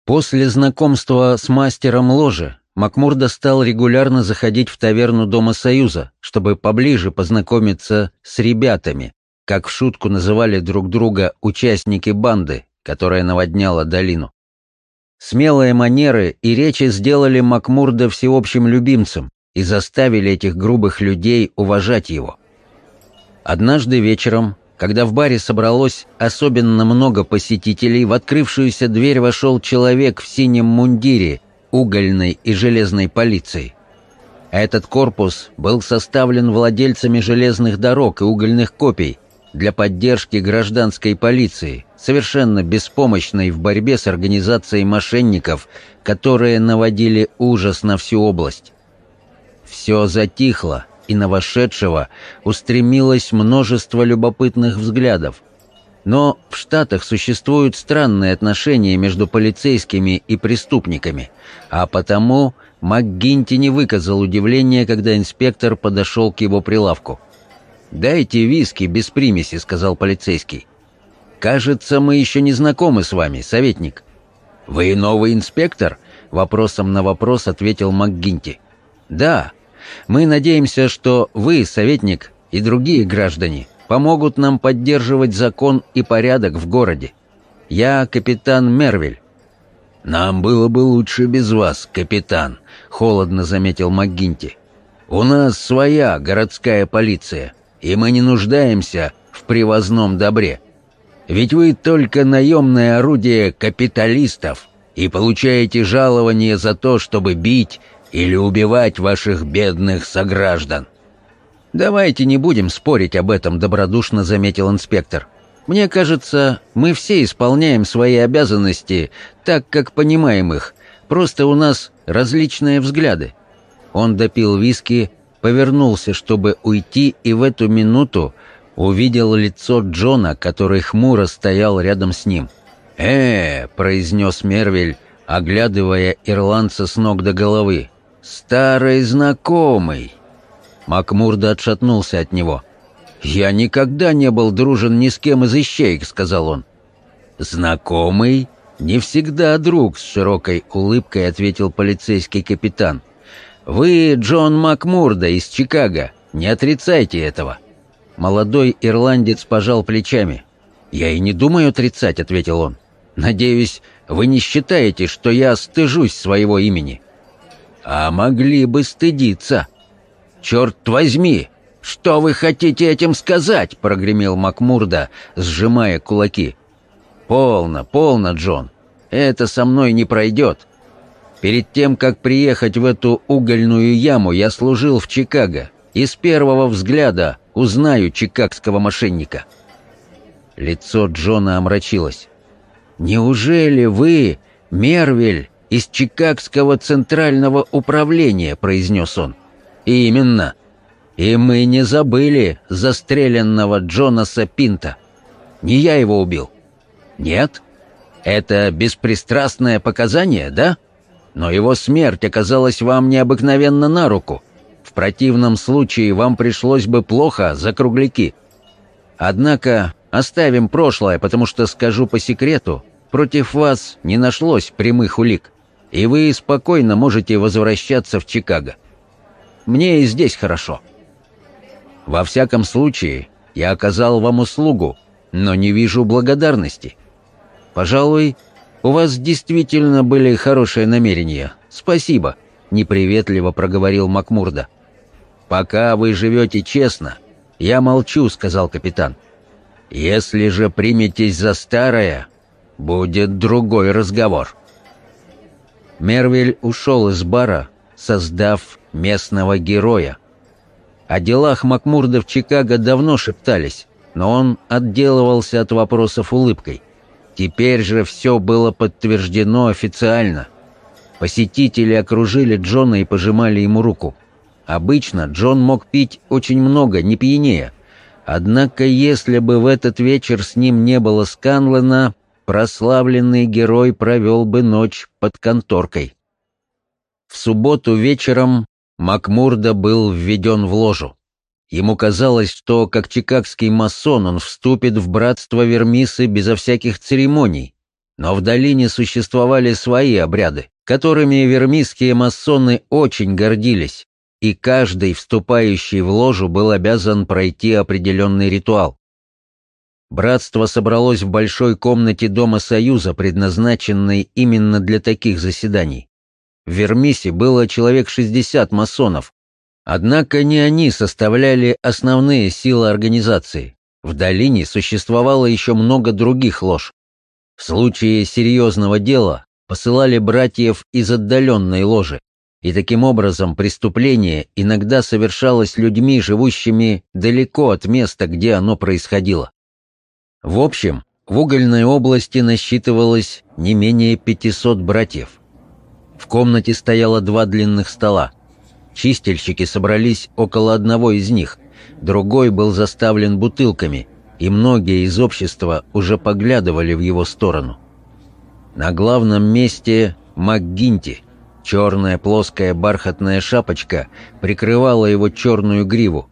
После знакомства с мастером ложи Макмурда стал регулярно заходить в таверну Дома Союза, чтобы поближе познакомиться с ребятами, как в шутку называли друг друга участники банды, которая наводняла долину. Смелые манеры и речи сделали Макмурда всеобщим любимцем и заставили этих грубых людей уважать его. Однажды вечером, когда в баре собралось особенно много посетителей, в открывшуюся дверь вошел человек в синем мундире угольной и железной полиции. Этот корпус был составлен владельцами железных дорог и угольных копий, для поддержки гражданской полиции, совершенно беспомощной в борьбе с организацией мошенников, которые наводили ужас на всю область. Все затихло, и на вошедшего устремилось множество любопытных взглядов. Но в Штатах существуют странные отношения между полицейскими и преступниками, а потому МакГинти не выказал удивления, когда инспектор подошел к его прилавку. «Дайте виски без примеси», — сказал полицейский. «Кажется, мы еще не знакомы с вами, советник». «Вы новый инспектор?» — вопросом на вопрос ответил МакГинти. «Да. Мы надеемся, что вы, советник, и другие граждане помогут нам поддерживать закон и порядок в городе. Я капитан Мервель». «Нам было бы лучше без вас, капитан», — холодно заметил МакГинти. «У нас своя городская полиция» и мы не нуждаемся в привозном добре. Ведь вы только наемное орудие капиталистов и получаете жалование за то, чтобы бить или убивать ваших бедных сограждан. «Давайте не будем спорить об этом», — добродушно заметил инспектор. Мне кажется, мы все исполняем свои обязанности так, как понимаем их, просто у нас различные взгляды. Он допил виски, повернулся, чтобы уйти, и в эту минуту увидел лицо Джона, который хмуро стоял рядом с ним. «Э, — произнес Мервель, оглядывая ирландца с ног до головы, — старый знакомый!» Макмурда отшатнулся от него. «Я никогда не был дружен ни с кем из ищейк», — сказал он. «Знакомый? Не всегда друг», — с широкой улыбкой ответил полицейский капитан. «Вы Джон Макмурда из Чикаго. Не отрицайте этого». Молодой ирландец пожал плечами. «Я и не думаю отрицать», — ответил он. «Надеюсь, вы не считаете, что я стыжусь своего имени?» «А могли бы стыдиться». «Черт возьми! Что вы хотите этим сказать?» — прогремел Макмурда, сжимая кулаки. «Полно, полно, Джон. Это со мной не пройдет. Перед тем, как приехать в эту угольную яму, я служил в Чикаго, и с первого взгляда узнаю чикагского мошенника». Лицо Джона омрачилось. «Неужели вы, Мервель, из Чикагского центрального управления?» — произнес он. «Именно. И мы не забыли застреленного Джонаса Пинта. Не я его убил». «Нет? Это беспристрастное показание, да?» Но его смерть оказалась вам необыкновенно на руку. В противном случае вам пришлось бы плохо за кругляки. Однако оставим прошлое, потому что, скажу по секрету, против вас не нашлось прямых улик, и вы спокойно можете возвращаться в Чикаго. Мне и здесь хорошо. Во всяком случае, я оказал вам услугу, но не вижу благодарности. Пожалуй, у вас действительно были хорошие намерения. Спасибо», — неприветливо проговорил Макмурда. «Пока вы живете честно, я молчу», — сказал капитан. «Если же приметесь за старое, будет другой разговор». Мервиль ушел из бара, создав местного героя. О делах Макмурда в Чикаго давно шептались, но он отделывался от вопросов улыбкой. Теперь же все было подтверждено официально. Посетители окружили Джона и пожимали ему руку. Обычно Джон мог пить очень много, не пьянее. Однако, если бы в этот вечер с ним не было Сканлена, прославленный герой провел бы ночь под конторкой. В субботу вечером Макмурда был введен в ложу. Ему казалось, что, как чикагский масон, он вступит в братство Вермисы безо всяких церемоний. Но в долине существовали свои обряды, которыми вермисские масоны очень гордились, и каждый, вступающий в ложу, был обязан пройти определенный ритуал. Братство собралось в большой комнате Дома Союза, предназначенной именно для таких заседаний. В Вермисе было человек 60 масонов, Однако не они составляли основные силы организации. В долине существовало еще много других лож. В случае серьезного дела посылали братьев из отдаленной ложи, и таким образом преступление иногда совершалось людьми, живущими далеко от места, где оно происходило. В общем, в угольной области насчитывалось не менее 500 братьев. В комнате стояло два длинных стола. Чистильщики собрались около одного из них, другой был заставлен бутылками, и многие из общества уже поглядывали в его сторону. На главном месте МакГинти. Черная плоская бархатная шапочка прикрывала его черную гриву.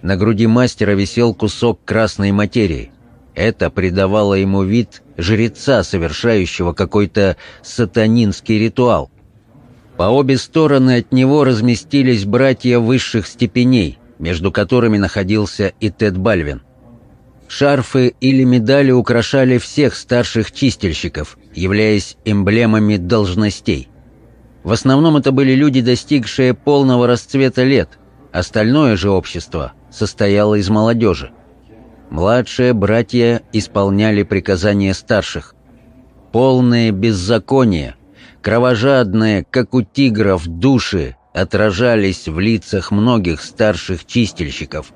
На груди мастера висел кусок красной материи. Это придавало ему вид жреца, совершающего какой-то сатанинский ритуал. По обе стороны от него разместились братья высших степеней, между которыми находился и Тед Бальвин. Шарфы или медали украшали всех старших чистильщиков, являясь эмблемами должностей. В основном это были люди, достигшие полного расцвета лет, остальное же общество состояло из молодежи. Младшие братья исполняли приказания старших. Полное беззаконие – Кровожадные, как у тигров, души отражались в лицах многих старших чистильщиков.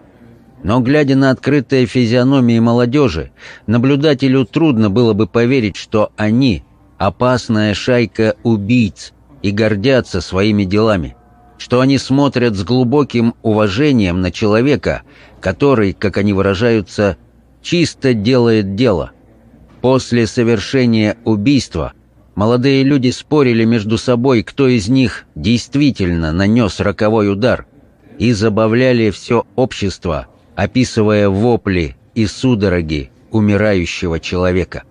Но, глядя на открытые физиономии молодежи, наблюдателю трудно было бы поверить, что они — опасная шайка убийц и гордятся своими делами, что они смотрят с глубоким уважением на человека, который, как они выражаются, чисто делает дело. После совершения убийства молодые люди спорили между собой, кто из них действительно нанес роковой удар, и забавляли все общество — описывая вопли и судороги умирающего человека.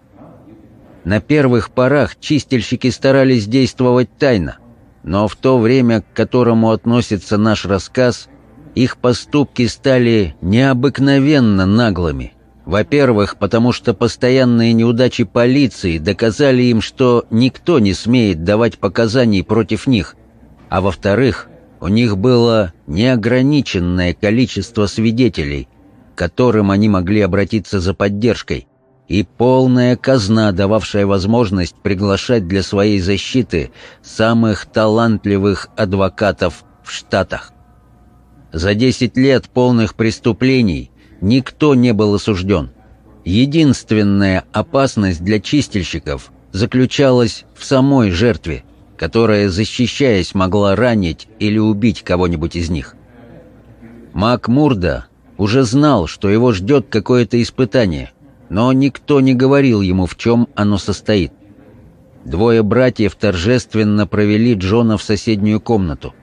На первых порах чистильщики старались действовать тайно, но в то время, к которому относится наш рассказ, их поступки стали необыкновенно наглыми. Во-первых, потому что постоянные неудачи полиции доказали им, что никто не смеет давать показаний против них, а во-вторых, у них было неограниченное количество свидетелей, к которым они могли обратиться за поддержкой, и полная казна, дававшая возможность приглашать для своей защиты самых талантливых адвокатов в Штатах. За 10 лет полных преступлений никто не был осужден. Единственная опасность для чистильщиков заключалась в самой жертве – которая, защищаясь, могла ранить или убить кого-нибудь из них. Мак Мурда уже знал, что его ждет какое-то испытание, но никто не говорил ему, в чем оно состоит. Двое братьев торжественно провели Джона в соседнюю комнату.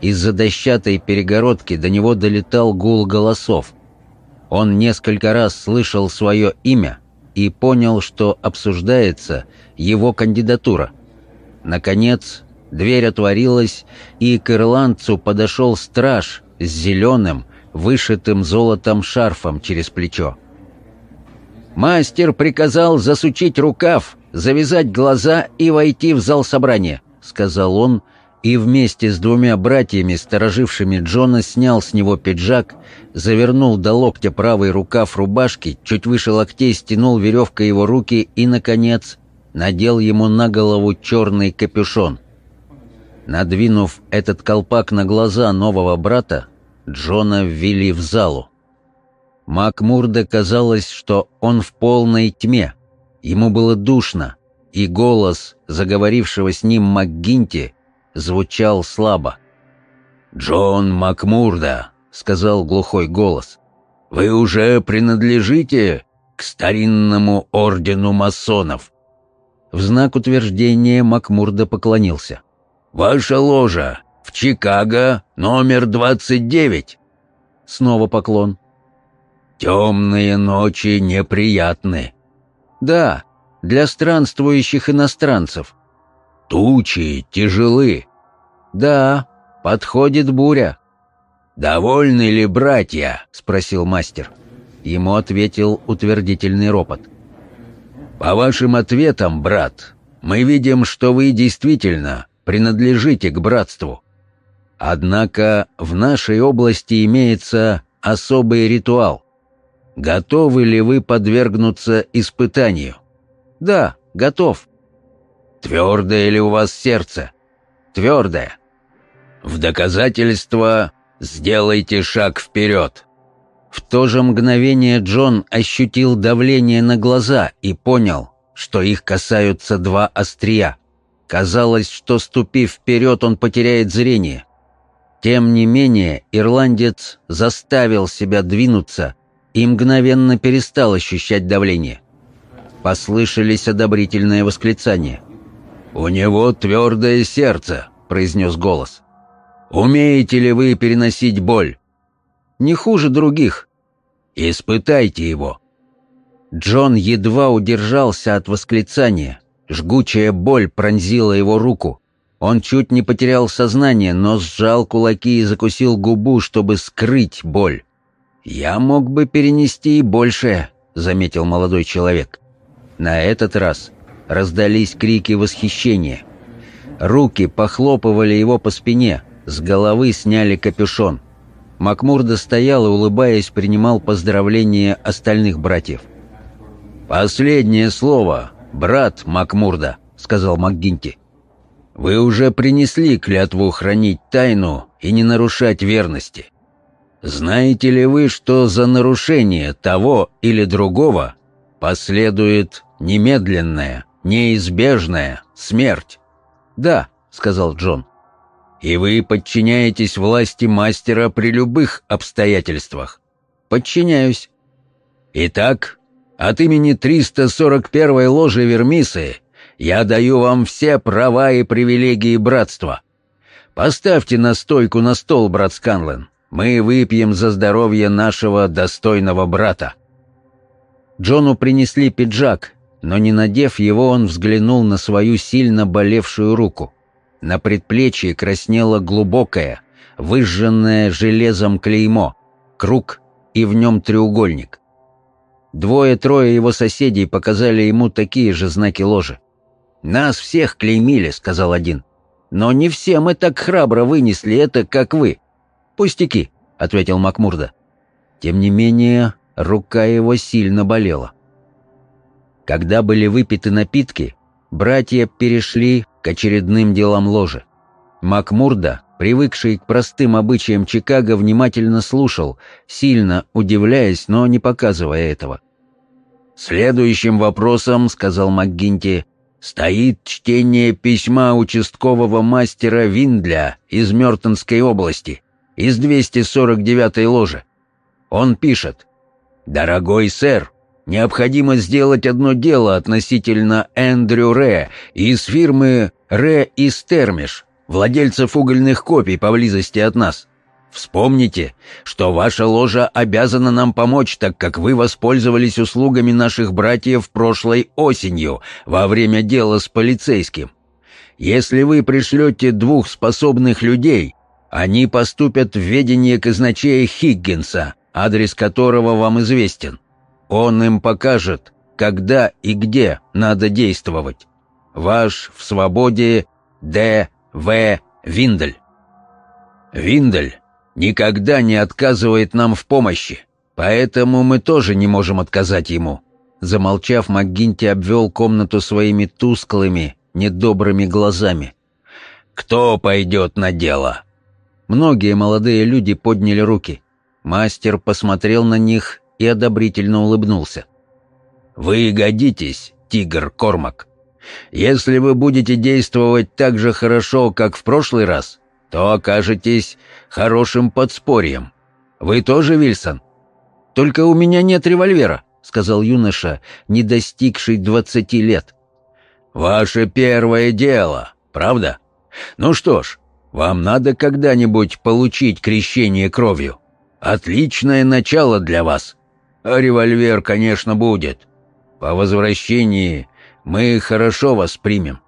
Из-за дощатой перегородки до него долетал гул голосов. Он несколько раз слышал свое имя и понял, что обсуждается его кандидатура – Наконец, дверь отворилась, и к ирландцу подошел страж с зеленым, вышитым золотом шарфом через плечо. «Мастер приказал засучить рукав, завязать глаза и войти в зал собрания», — сказал он, и вместе с двумя братьями, сторожившими Джона, снял с него пиджак, завернул до локтя правый рукав рубашки, чуть выше локтей стянул веревкой его руки и, наконец, надел ему на голову черный капюшон. Надвинув этот колпак на глаза нового брата, Джона ввели в залу. Макмурда казалось, что он в полной тьме. Ему было душно, и голос, заговорившего с ним МакГинти, звучал слабо. «Джон Макмурда», — сказал глухой голос, — «вы уже принадлежите к старинному ордену масонов». В знак утверждения Макмурда поклонился. «Ваша ложа в Чикаго, номер 29». Снова поклон. «Темные ночи неприятны». «Да, для странствующих иностранцев». «Тучи тяжелы». «Да, подходит буря». «Довольны ли братья?» — спросил мастер. Ему ответил утвердительный ропот. По вашим ответам, брат, мы видим, что вы действительно принадлежите к братству. Однако в нашей области имеется особый ритуал. Готовы ли вы подвергнуться испытанию? Да, готов. Твердое ли у вас сердце? Твердое. В доказательство сделайте шаг вперед. В то же мгновение Джон ощутил давление на глаза и понял, что их касаются два острия. Казалось, что, ступив вперед, он потеряет зрение. Тем не менее, ирландец заставил себя двинуться и мгновенно перестал ощущать давление. Послышались одобрительные восклицания. «У него твердое сердце», — произнес голос. «Умеете ли вы переносить боль?» не хуже других. Испытайте его». Джон едва удержался от восклицания. Жгучая боль пронзила его руку. Он чуть не потерял сознание, но сжал кулаки и закусил губу, чтобы скрыть боль. «Я мог бы перенести и большее», — заметил молодой человек. На этот раз раздались крики восхищения. Руки похлопывали его по спине, с головы сняли капюшон — Макмурда стоял и, улыбаясь, принимал поздравления остальных братьев. «Последнее слово, брат Макмурда», — сказал МакГинти. «Вы уже принесли клятву хранить тайну и не нарушать верности. Знаете ли вы, что за нарушение того или другого последует немедленная, неизбежная смерть? Да, сказал Джон. И вы подчиняетесь власти мастера при любых обстоятельствах? Подчиняюсь. Итак, от имени 341-й ложи Вермисы я даю вам все права и привилегии братства. Поставьте настойку на стол, брат Сканлен. Мы выпьем за здоровье нашего достойного брата». Джону принесли пиджак, но не надев его, он взглянул на свою сильно болевшую руку. На предплечье краснело глубокое, выжженное железом клеймо, круг и в нем треугольник. Двое-трое его соседей показали ему такие же знаки ложи. «Нас всех клеймили», — сказал один. «Но не все мы так храбро вынесли это, как вы. «Пустяки», — ответил Макмурда. Тем не менее, рука его сильно болела. Когда были выпиты напитки, братья перешли к очередным делам ложи. Макмурда, привыкший к простым обычаям Чикаго, внимательно слушал, сильно удивляясь, но не показывая этого. «Следующим вопросом, — сказал МакГинти, — стоит чтение письма участкового мастера Виндля из Мертонской области из 249-й ложи. Он пишет «Дорогой сэр, необходимо сделать одно дело относительно Эндрю Ре из фирмы Ре и Стермиш, владельцев угольных копий поблизости от нас. Вспомните, что ваша ложа обязана нам помочь, так как вы воспользовались услугами наших братьев прошлой осенью во время дела с полицейским. Если вы пришлете двух способных людей, они поступят в ведение казначея Хиггинса, адрес которого вам известен. Он им покажет, когда и где надо действовать. Ваш в свободе Д. В. Виндель. Виндель никогда не отказывает нам в помощи, поэтому мы тоже не можем отказать ему». Замолчав, МакГинти обвел комнату своими тусклыми, недобрыми глазами. «Кто пойдет на дело?» Многие молодые люди подняли руки. Мастер посмотрел на них и одобрительно улыбнулся. «Вы годитесь, тигр Кормак. Если вы будете действовать так же хорошо, как в прошлый раз, то окажетесь хорошим подспорьем. Вы тоже, Вильсон?» «Только у меня нет револьвера», — сказал юноша, не достигший двадцати лет. «Ваше первое дело, правда? Ну что ж, вам надо когда-нибудь получить крещение кровью. Отличное начало для вас. А револьвер, конечно, будет. По возвращении мы хорошо вас примем».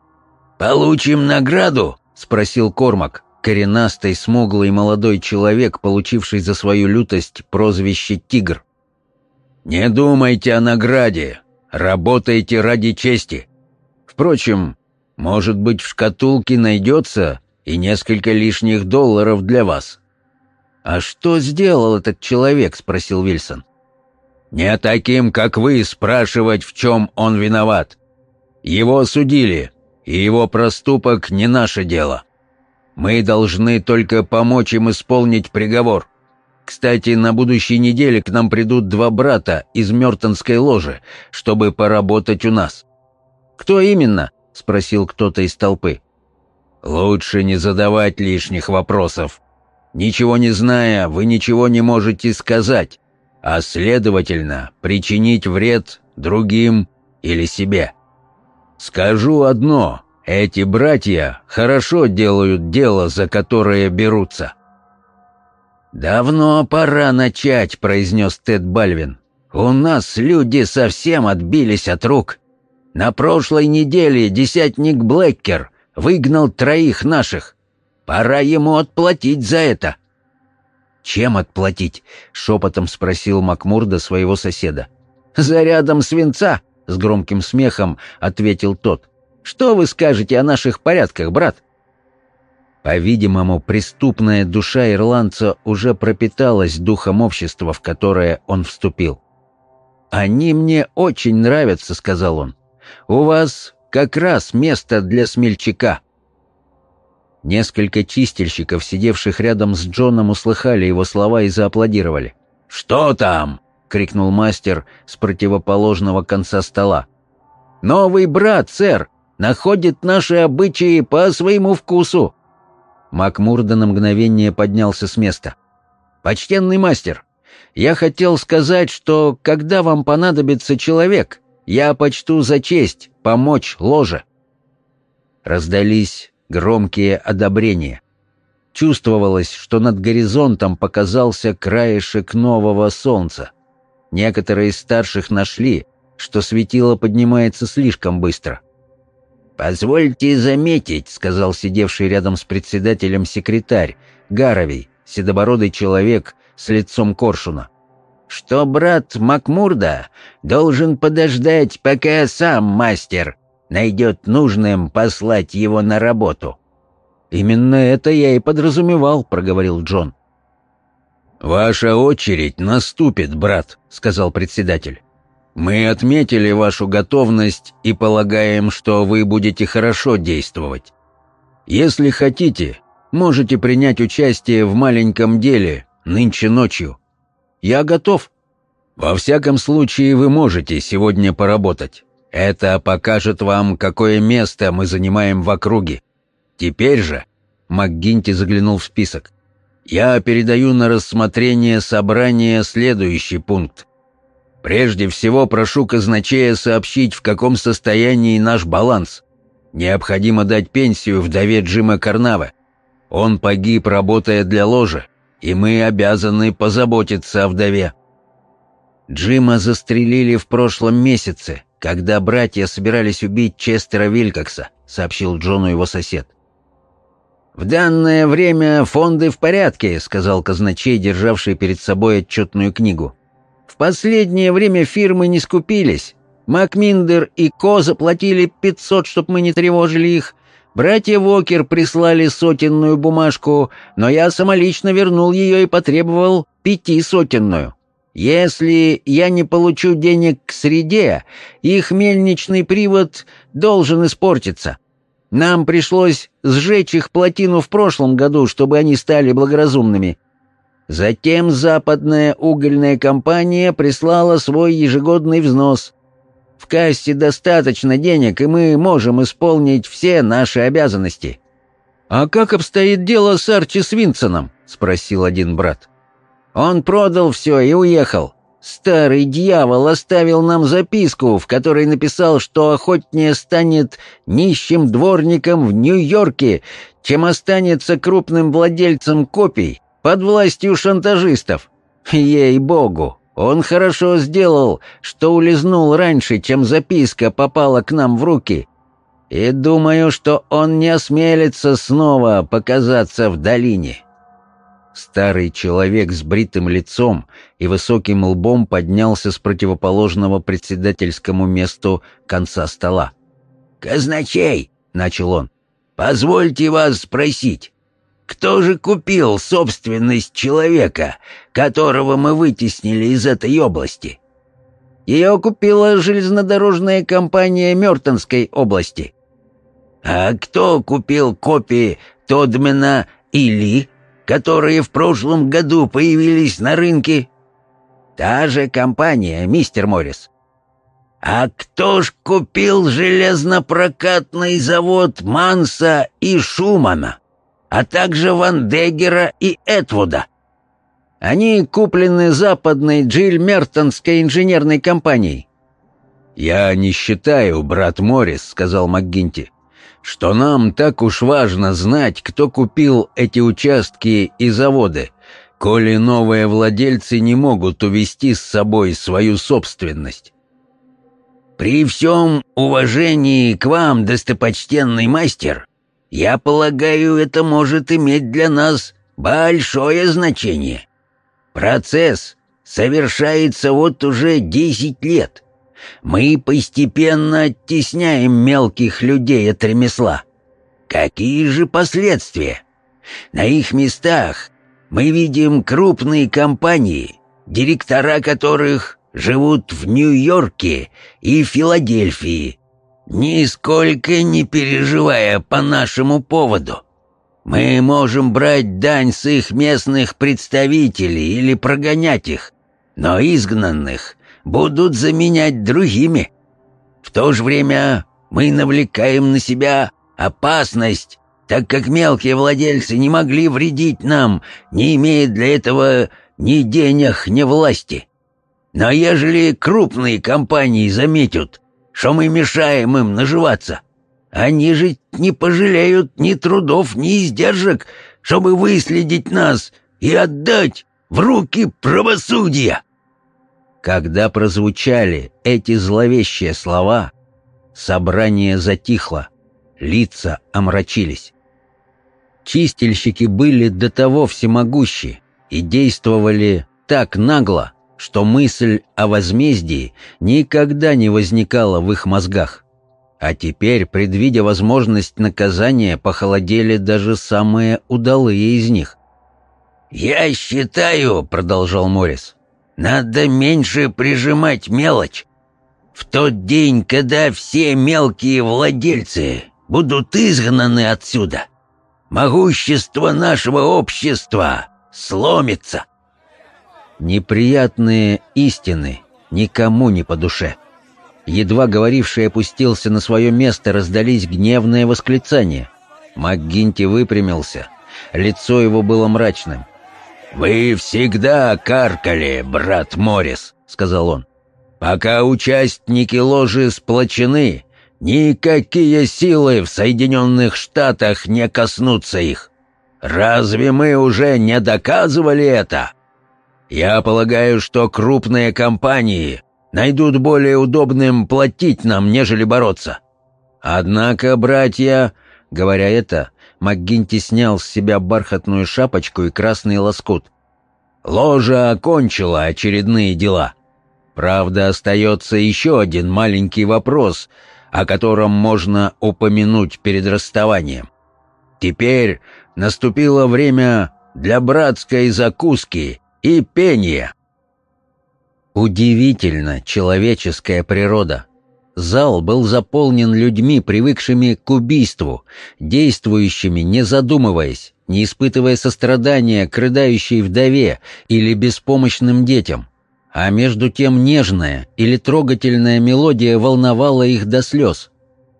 «Получим награду?» — спросил Кормак, коренастый, смуглый молодой человек, получивший за свою лютость прозвище «Тигр». «Не думайте о награде. Работайте ради чести. Впрочем, может быть, в шкатулке найдется и несколько лишних долларов для вас». «А что сделал этот человек?» — спросил Вильсон. «Не таким, как вы, спрашивать, в чем он виноват. Его осудили, и его проступок не наше дело. Мы должны только помочь им исполнить приговор. Кстати, на будущей неделе к нам придут два брата из Мертонской ложи, чтобы поработать у нас». «Кто именно?» — спросил кто-то из толпы. Лучше не задавать лишних вопросов. Ничего не зная, вы ничего не можете сказать, а, следовательно, причинить вред другим или себе. Скажу одно, эти братья хорошо делают дело, за которое берутся. «Давно пора начать», — произнес Тед Бальвин. «У нас люди совсем отбились от рук. На прошлой неделе десятник Блэккер выгнал троих наших. Пора ему отплатить за это». «Чем отплатить?» — шепотом спросил Макмурда своего соседа. «Зарядом свинца!» — с громким смехом ответил тот. «Что вы скажете о наших порядках, брат?» По-видимому, преступная душа ирландца уже пропиталась духом общества, в которое он вступил. «Они мне очень нравятся», — сказал он. «У вас как раз место для смельчака». Несколько чистильщиков, сидевших рядом с Джоном, услыхали его слова и зааплодировали. «Что там?» — крикнул мастер с противоположного конца стола. «Новый брат, сэр, находит наши обычаи по своему вкусу». Макмурда на мгновение поднялся с места. «Почтенный мастер, я хотел сказать, что когда вам понадобится человек, я почту за честь помочь ложе». Раздались громкие одобрения. Чувствовалось, что над горизонтом показался краешек нового солнца. Некоторые из старших нашли, что светило поднимается слишком быстро. «Позвольте заметить», — сказал сидевший рядом с председателем секретарь, Гаровий, седобородый человек с лицом коршуна, что брат Макмурда должен подождать, пока сам мастер найдет нужным послать его на работу». «Именно это я и подразумевал», — проговорил Джон. «Ваша очередь наступит, брат», — сказал председатель. «Мы отметили вашу готовность и полагаем, что вы будете хорошо действовать. Если хотите, можете принять участие в маленьком деле нынче ночью. Я готов. Во всяком случае, вы можете сегодня поработать. Это покажет вам, какое место мы занимаем в округе. Теперь же, МакГинти заглянул в список, я передаю на рассмотрение собрания следующий пункт. Прежде всего прошу казначея сообщить, в каком состоянии наш баланс. Необходимо дать пенсию вдове Джима Карнава. Он погиб, работая для ложи, и мы обязаны позаботиться о вдове. Джима застрелили в прошлом месяце, когда братья собирались убить Честера Вилькокса», — сообщил Джону его сосед. «В данное время фонды в порядке», — сказал казначей, державший перед собой отчетную книгу. «В последнее время фирмы не скупились. Макминдер и Ко заплатили 500, чтоб мы не тревожили их. Братья Вокер прислали сотенную бумажку, но я самолично вернул ее и потребовал пятисотенную. Если я не получу денег к среде, их мельничный привод должен испортиться. Нам пришлось сжечь их плотину в прошлом году, чтобы они стали благоразумными. Затем западная угольная компания прислала свой ежегодный взнос. В кассе достаточно денег, и мы можем исполнить все наши обязанности. «А как обстоит дело с Арчи Свинсоном?» — спросил один брат. Он продал все и уехал. Старый дьявол оставил нам записку, в которой написал, что охотнее станет нищим дворником в Нью-Йорке, чем останется крупным владельцем копий под властью шантажистов. Ей-богу, он хорошо сделал, что улизнул раньше, чем записка попала к нам в руки. И думаю, что он не осмелится снова показаться в долине. Старый человек с бритым лицом и высоким лбом поднялся с противоположного председательскому месту конца стола. «Казначей!» — начал он. «Позвольте вас спросить, кто же купил собственность человека, которого мы вытеснили из этой области?» «Ее купила железнодорожная компания Мертонской области». «А кто купил копии Тодмена и Ли?» Которые в прошлом году появились на рынке? Та же компания, мистер Моррис. А кто ж купил железнопрокатный завод Манса и Шумана, а также Вандегера и Этвуда? Они куплены западной Джилл Мертонской инженерной компанией. «Я не считаю, брат Моррис», — сказал МакГинти, что нам так уж важно знать, кто купил эти участки и заводы, коли новые владельцы не могут увести с собой свою собственность. При всем уважении к вам, достопочтенный мастер, я полагаю, это может иметь для нас большое значение. Процесс совершается вот уже десять лет. Мы постепенно оттесняем мелких людей от ремесла. Какие же последствия? На их местах мы видим крупные компании, директора которых живут в Нью-Йорке и Филадельфии, нисколько не переживая по нашему поводу. Мы можем брать дань с их местных представителей или прогонять их, но изгнанных будут заменять другими. В то же время мы навлекаем на себя опасность, так как мелкие владельцы не могли вредить нам, не имея для этого ни денег, ни власти. Но ежели крупные компании заметят, что мы мешаем им наживаться, они же не пожалеют ни трудов, ни издержек, чтобы выследить нас и отдать в руки правосудия». Когда прозвучали эти зловещие слова, собрание затихло, лица омрачились. Чистильщики были до того всемогущи и действовали так нагло, что мысль о возмездии никогда не возникала в их мозгах. А теперь, предвидя возможность наказания, похолодели даже самые удалые из них. «Я считаю», — продолжал Морис, — «надо меньше прижимать мелочь. В тот день, когда все мелкие владельцы будут изгнаны отсюда, могущество нашего общества сломится». Неприятные истины никому не по душе. Едва говоривший опустился на свое место, раздались гневные восклицания. МакГинти выпрямился. Лицо его было мрачным. «Вы всегда каркали, брат Моррис», — сказал он. «Пока участники ложи сплочены, никакие силы в Соединенных Штатах не коснутся их. Разве мы уже не доказывали это?» Я полагаю, что крупные компании найдут более удобным платить нам, нежели бороться. Однако, братья, говоря это, МакГинти снял с себя бархатную шапочку и красный лоскут. Ложа окончила очередные дела. Правда, остается еще один маленький вопрос, о котором можно упомянуть перед расставанием. Теперь наступило время для братской закуски и пение. Удивительно человеческая природа. Зал был заполнен людьми, привыкшими к убийству, действующими, не задумываясь, не испытывая сострадания к рыдающей вдове или беспомощным детям. А между тем нежная или трогательная мелодия волновала их до слез.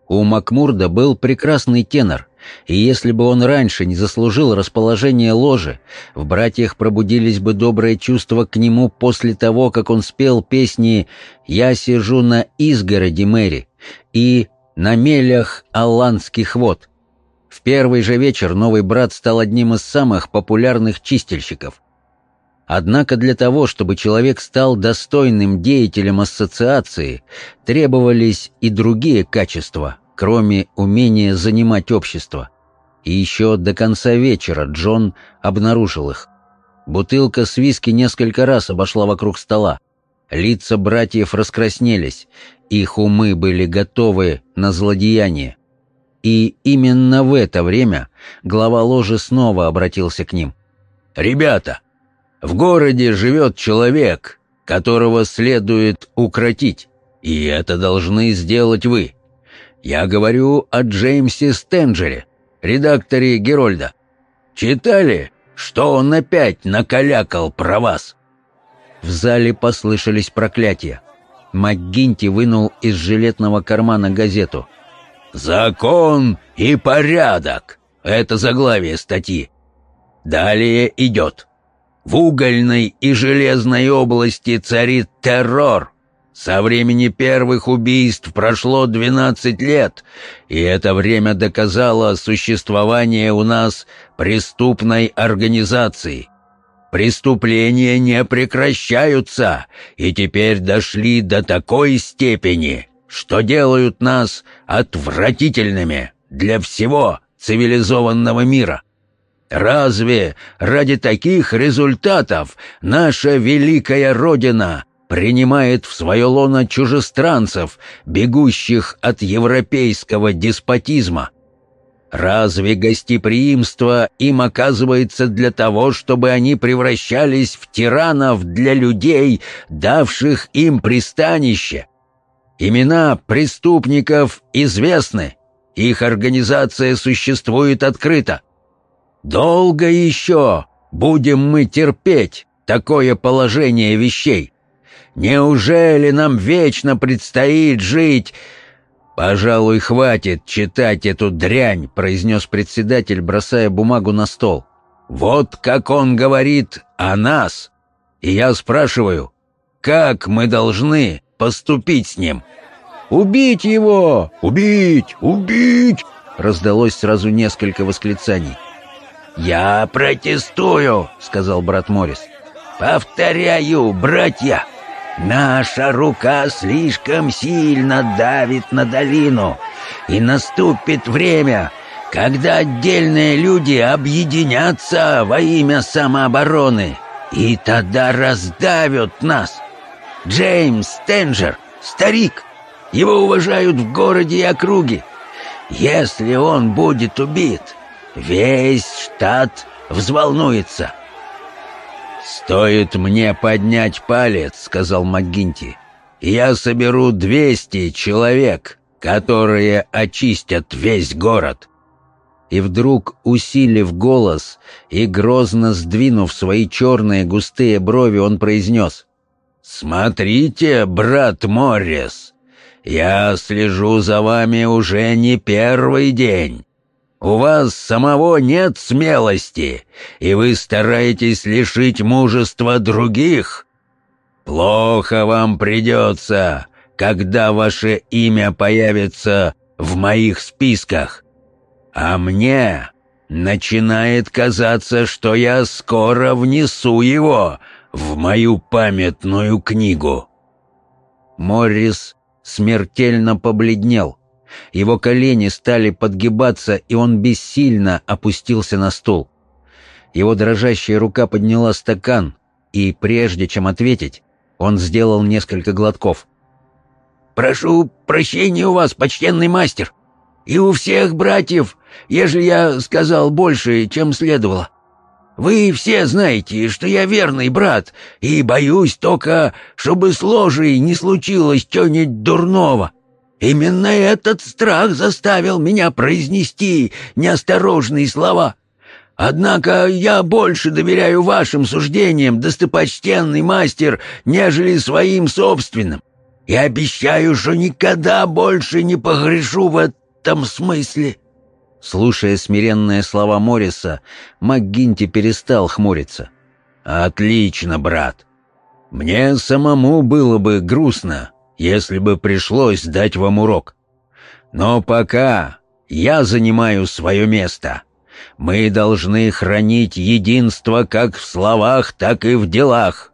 У Макмурда был прекрасный тенор, и если бы он раньше не заслужил расположение ложи, в братьях пробудились бы добрые чувства к нему после того, как он спел песни «Я сижу на изгороди Мэри» и «На мелях Алландских вод». В первый же вечер новый брат стал одним из самых популярных чистильщиков. Однако для того, чтобы человек стал достойным деятелем ассоциации, требовались и другие качества, кроме умения занимать общество. И еще до конца вечера Джон обнаружил их. Бутылка с виски несколько раз обошла вокруг стола. Лица братьев раскраснелись, их умы были готовы на злодеяние. И именно в это время глава ложи снова обратился к ним. «Ребята, в городе живет человек, которого следует укротить, и это должны сделать вы. Я говорю о Джеймсе Стенджере, редакторе Герольда. Читали, что он опять накалякал про вас?» В зале послышались проклятия. МакГинти вынул из жилетного кармана газету. «Закон и порядок» — это заглавие статьи. Далее идет. В угольной и железной области царит террор. Со времени первых убийств прошло 12 лет, и это время доказало существование у нас преступной организации. Преступления не прекращаются, и теперь дошли до такой степени, что делают нас отвратительными для всего цивилизованного мира. Разве ради таких результатов наша великая Родина принимает в свое лоно чужестранцев, бегущих от европейского деспотизма. Разве гостеприимство им оказывается для того, чтобы они превращались в тиранов для людей, давших им пристанище? Имена преступников известны, их организация существует открыто. Долго еще будем мы терпеть такое положение вещей? Неужели нам вечно предстоит жить...» «Пожалуй, хватит читать эту дрянь», — произнес председатель, бросая бумагу на стол. «Вот как он говорит о нас. И я спрашиваю, как мы должны поступить с ним?» «Убить его! Убить! Убить!» Раздалось сразу несколько восклицаний. «Я протестую!» — сказал брат Морис. «Повторяю, братья, наша рука слишком сильно давит на долину, и наступит время, когда отдельные люди объединятся во имя самообороны, и тогда раздавят нас. Джеймс Тенджер, старик, его уважают в городе и округе. Если он будет убит, весь штат взволнуется». «Стоит мне поднять палец», — сказал МакГинти, — «я соберу двести человек, которые очистят весь город». И вдруг, усилив голос и грозно сдвинув свои черные густые брови, он произнес «Смотрите, брат Моррис, я слежу за вами уже не первый день». У вас самого нет смелости, и вы стараетесь лишить мужества других. Плохо вам придется, когда ваше имя появится в моих списках. А мне начинает казаться, что я скоро внесу его в мою памятную книгу». Моррис смертельно побледнел. Его колени стали подгибаться, и он бессильно опустился на стул. Его дрожащая рука подняла стакан, и прежде чем ответить, он сделал несколько глотков. «Прошу прощения у вас, почтенный мастер, и у всех братьев, ежели я сказал больше, чем следовало. Вы все знаете, что я верный брат, и боюсь только, чтобы с ложей не случилось чего-нибудь дурного». Именно этот страх заставил меня произнести неосторожные слова. Однако я больше доверяю вашим суждениям, достопочтенный мастер, нежели своим собственным. И обещаю, что никогда больше не погрешу в этом смысле». Слушая смиренные слова Морриса, МакГинти перестал хмуриться. «Отлично, брат. Мне самому было бы грустно, если бы пришлось дать вам урок. Но пока я занимаю свое место. Мы должны хранить единство как в словах, так и в делах.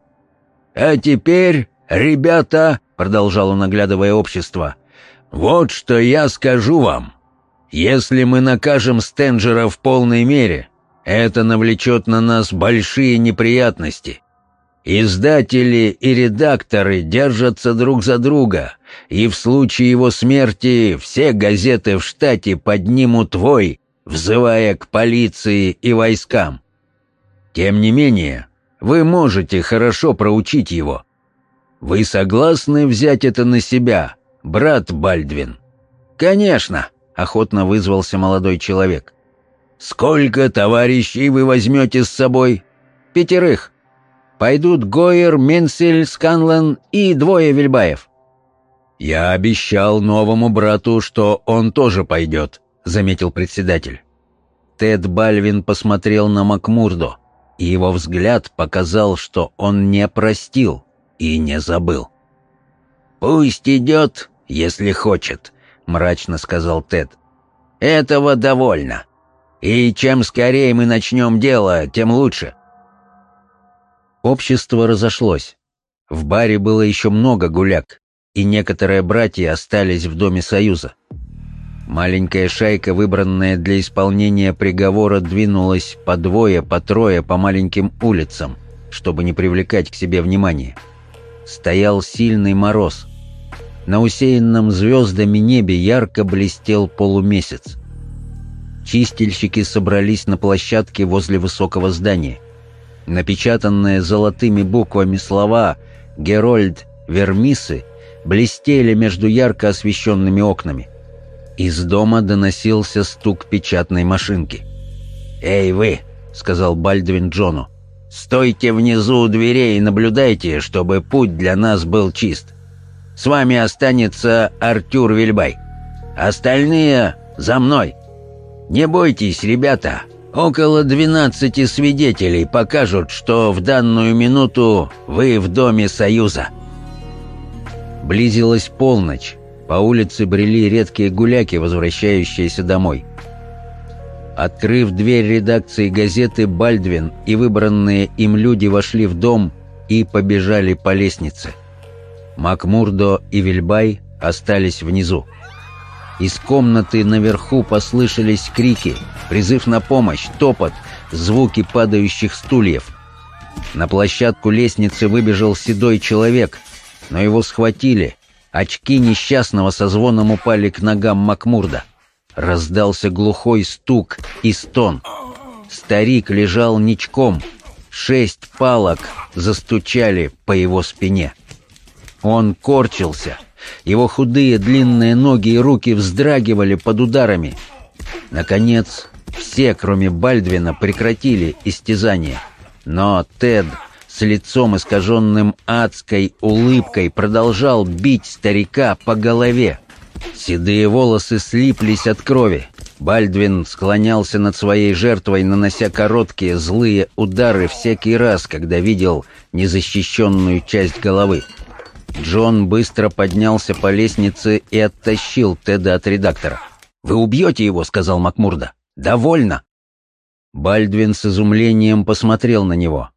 А теперь, ребята, — продолжало наглядывая общество, — вот что я скажу вам. Если мы накажем Стенджера в полной мере, это навлечет на нас большие неприятности. Издатели и редакторы держатся друг за друга, и в случае его смерти все газеты в штате поднимут вой, взывая к полиции и войскам. Тем не менее, вы можете хорошо проучить его. Вы согласны взять это на себя, брат Бальдвин? Конечно, охотно вызвался молодой человек. Сколько товарищей вы возьмете с собой? Пятерых пойдут Гойер, Менсель, Сканлан и двое Вильбаев». «Я обещал новому брату, что он тоже пойдет», — заметил председатель. Тед Бальвин посмотрел на Макмурдо, и его взгляд показал, что он не простил и не забыл. «Пусть идет, если хочет», — мрачно сказал Тед. «Этого довольно. И чем скорее мы начнем дело, тем лучше. Общество разошлось. В баре было еще много гуляк, и некоторые братья остались в Доме Союза. Маленькая шайка, выбранная для исполнения приговора, двинулась по двое, по трое по маленьким улицам, чтобы не привлекать к себе внимания. Стоял сильный мороз. На усеянном звездами небе ярко блестел полумесяц. Чистильщики собрались на площадке возле высокого здания. Напечатанные золотыми буквами слова «Герольд Вермисы» блестели между ярко освещенными окнами. Из дома доносился стук печатной машинки. «Эй, вы!» — сказал Бальдвин Джону. «Стойте внизу у дверей и наблюдайте, чтобы путь для нас был чист. С вами останется Артюр Вильбай. Остальные за мной. Не бойтесь, ребята, около двенадцати свидетелей покажут, что в данную минуту вы в Доме Союза». Близилась полночь. По улице брели редкие гуляки, возвращающиеся домой. Открыв дверь редакции газеты «Бальдвин» и выбранные им люди вошли в дом и побежали по лестнице. Макмурдо и Вильбай остались внизу. Из комнаты наверху послышались крики, призыв на помощь, топот, звуки падающих стульев. На площадку лестницы выбежал седой человек, но его схватили. Очки несчастного со звоном упали к ногам Макмурда. Раздался глухой стук и стон. Старик лежал ничком. Шесть палок застучали по его спине. Он корчился. Его худые длинные ноги и руки вздрагивали под ударами. Наконец, все, кроме Бальдвина, прекратили истязание. Но Тед с лицом искаженным адской улыбкой продолжал бить старика по голове. Седые волосы слиплись от крови. Бальдвин склонялся над своей жертвой, нанося короткие злые удары всякий раз, когда видел незащищенную часть головы. Джон быстро поднялся по лестнице и оттащил Теда от редактора. «Вы убьете его», — сказал Макмурда. «Довольно». Бальдвин с изумлением посмотрел на него.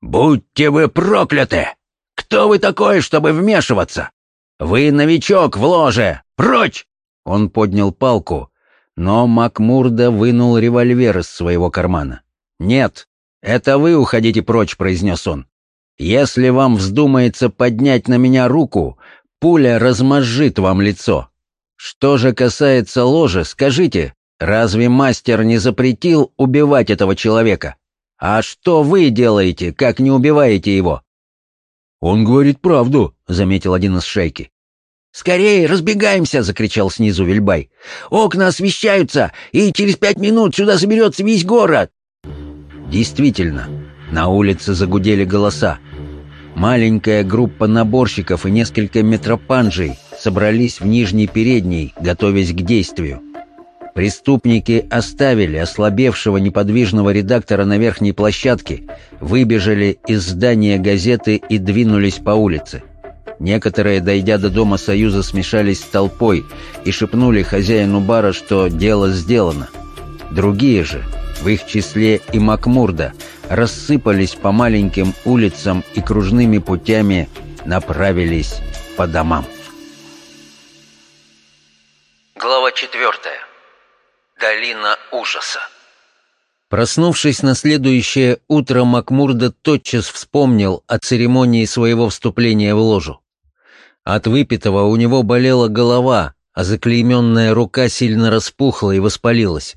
«Будьте вы прокляты! Кто вы такой, чтобы вмешиваться? Вы новичок в ложе! Прочь!» Он поднял палку, но Макмурда вынул револьвер из своего кармана. «Нет, это вы уходите прочь», — произнес он. «Если вам вздумается поднять на меня руку, пуля размозжит вам лицо. Что же касается ложи, скажите, разве мастер не запретил убивать этого человека? А что вы делаете, как не убиваете его?» «Он говорит правду», — заметил один из шейки. «Скорее, разбегаемся!» — закричал снизу Вильбай. «Окна освещаются, и через пять минут сюда соберется весь город!» Действительно, на улице загудели голоса. Маленькая группа наборщиков и несколько метропанжей собрались в нижней передней, готовясь к действию. Преступники оставили ослабевшего неподвижного редактора на верхней площадке, выбежали из здания газеты и двинулись по улице. Некоторые, дойдя до Дома Союза, смешались с толпой и шепнули хозяину бара, что дело сделано. Другие же, в их числе и Макмурда, рассыпались по маленьким улицам и кружными путями направились по домам. Глава четвертая. Долина ужаса. Проснувшись на следующее утро, Макмурда тотчас вспомнил о церемонии своего вступления в ложу. От выпитого у него болела голова, а заклейменная рука сильно распухла и воспалилась.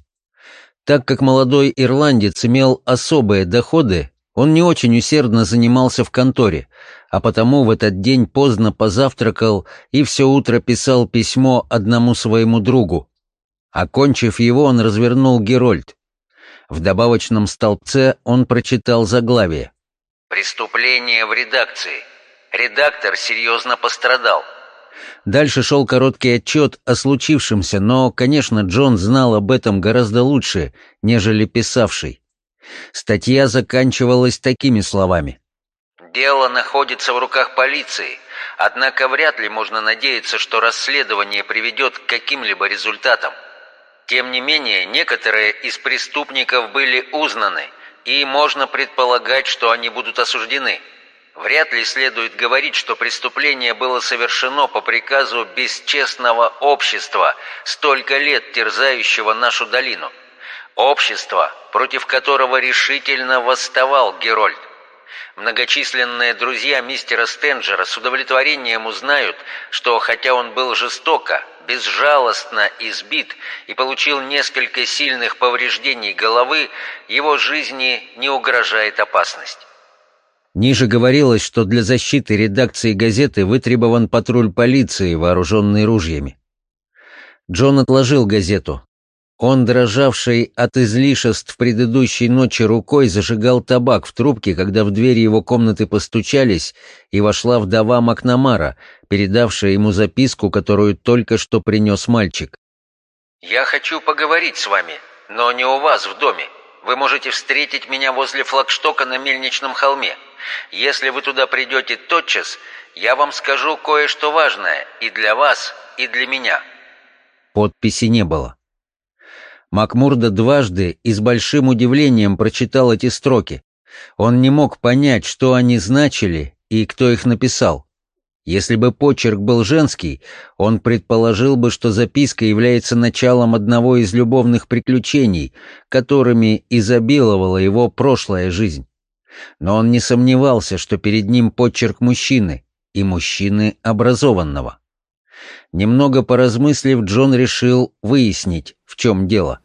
Так как молодой ирландец имел особые доходы, он не очень усердно занимался в конторе, а потому в этот день поздно позавтракал и все утро писал письмо одному своему другу. Окончив его, он развернул Герольд. В добавочном столбце он прочитал заглавие. «Преступление в редакции. Редактор серьезно пострадал. Дальше шел короткий отчет о случившемся, но, конечно, Джон знал об этом гораздо лучше, нежели писавший. Статья заканчивалась такими словами. Дело находится в руках полиции, однако вряд ли можно надеяться, что расследование приведет к каким-либо результатам. Тем не менее, некоторые из преступников были узнаны, и можно предполагать, что они будут осуждены – Вряд ли следует говорить, что преступление было совершено по приказу бесчестного общества, столько лет терзающего нашу долину. Общество, против которого решительно восставал Герольд. Многочисленные друзья мистера Стенджера с удовлетворением узнают, что хотя он был жестоко, безжалостно избит и получил несколько сильных повреждений головы, его жизни не угрожает опасность. Ниже говорилось, что для защиты редакции газеты вытребован патруль полиции, вооруженный ружьями. Джон отложил газету. Он, дрожавший от излишеств предыдущей ночи рукой, зажигал табак в трубке, когда в двери его комнаты постучались, и вошла вдова Макнамара, передавшая ему записку, которую только что принес мальчик. «Я хочу поговорить с вами, но не у вас в доме. Вы можете встретить меня возле флагштока на мельничном холме. Если вы туда придете тотчас, я вам скажу кое-что важное и для вас, и для меня». Подписи не было. Макмурда дважды и с большим удивлением прочитал эти строки. Он не мог понять, что они значили и кто их написал. Если бы почерк был женский, он предположил бы, что записка является началом одного из любовных приключений, которыми изобиловала его прошлая жизнь. Но он не сомневался, что перед ним почерк мужчины, и мужчины образованного. Немного поразмыслив, Джон решил выяснить, в чем дело.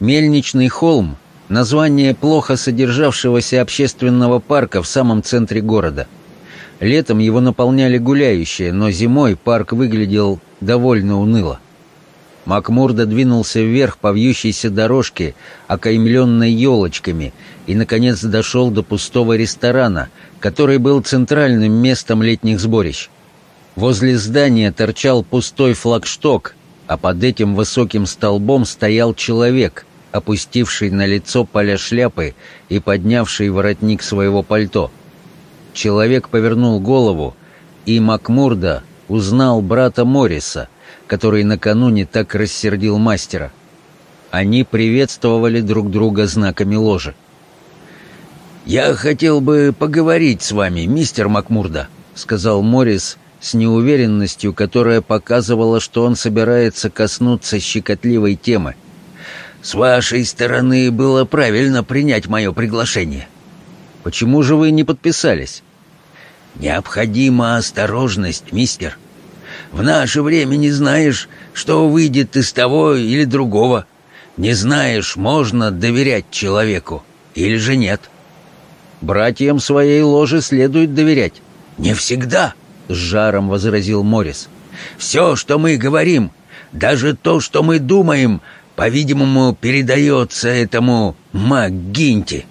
Мельничный холм — название плохо содержавшегося общественного парка в самом центре города. Летом его наполняли гуляющие, но зимой парк выглядел довольно уныло. Макмурда двинулся вверх по вьющейся дорожке, окаймленной елочками, и, наконец, дошел до пустого ресторана, который был центральным местом летних сборищ. Возле здания торчал пустой флагшток, а под этим высоким столбом стоял человек, опустивший на лицо поля шляпы и поднявший воротник своего пальто. Человек повернул голову, и Макмурда узнал брата Морриса, который накануне так рассердил мастера. Они приветствовали друг друга знаками ложи. «Я хотел бы поговорить с вами, мистер Макмурда», — сказал Моррис с неуверенностью, которая показывала, что он собирается коснуться щекотливой темы — с вашей стороны было правильно принять мое приглашение. Почему же вы не подписались? Необходима осторожность, мистер. В наше время не знаешь, что выйдет из того или другого. Не знаешь, можно доверять человеку или же нет. Братьям своей ложи следует доверять. Не всегда, с жаром возразил Морис. Все, что мы говорим, даже то, что мы думаем, по-видимому, передается этому МакГинти».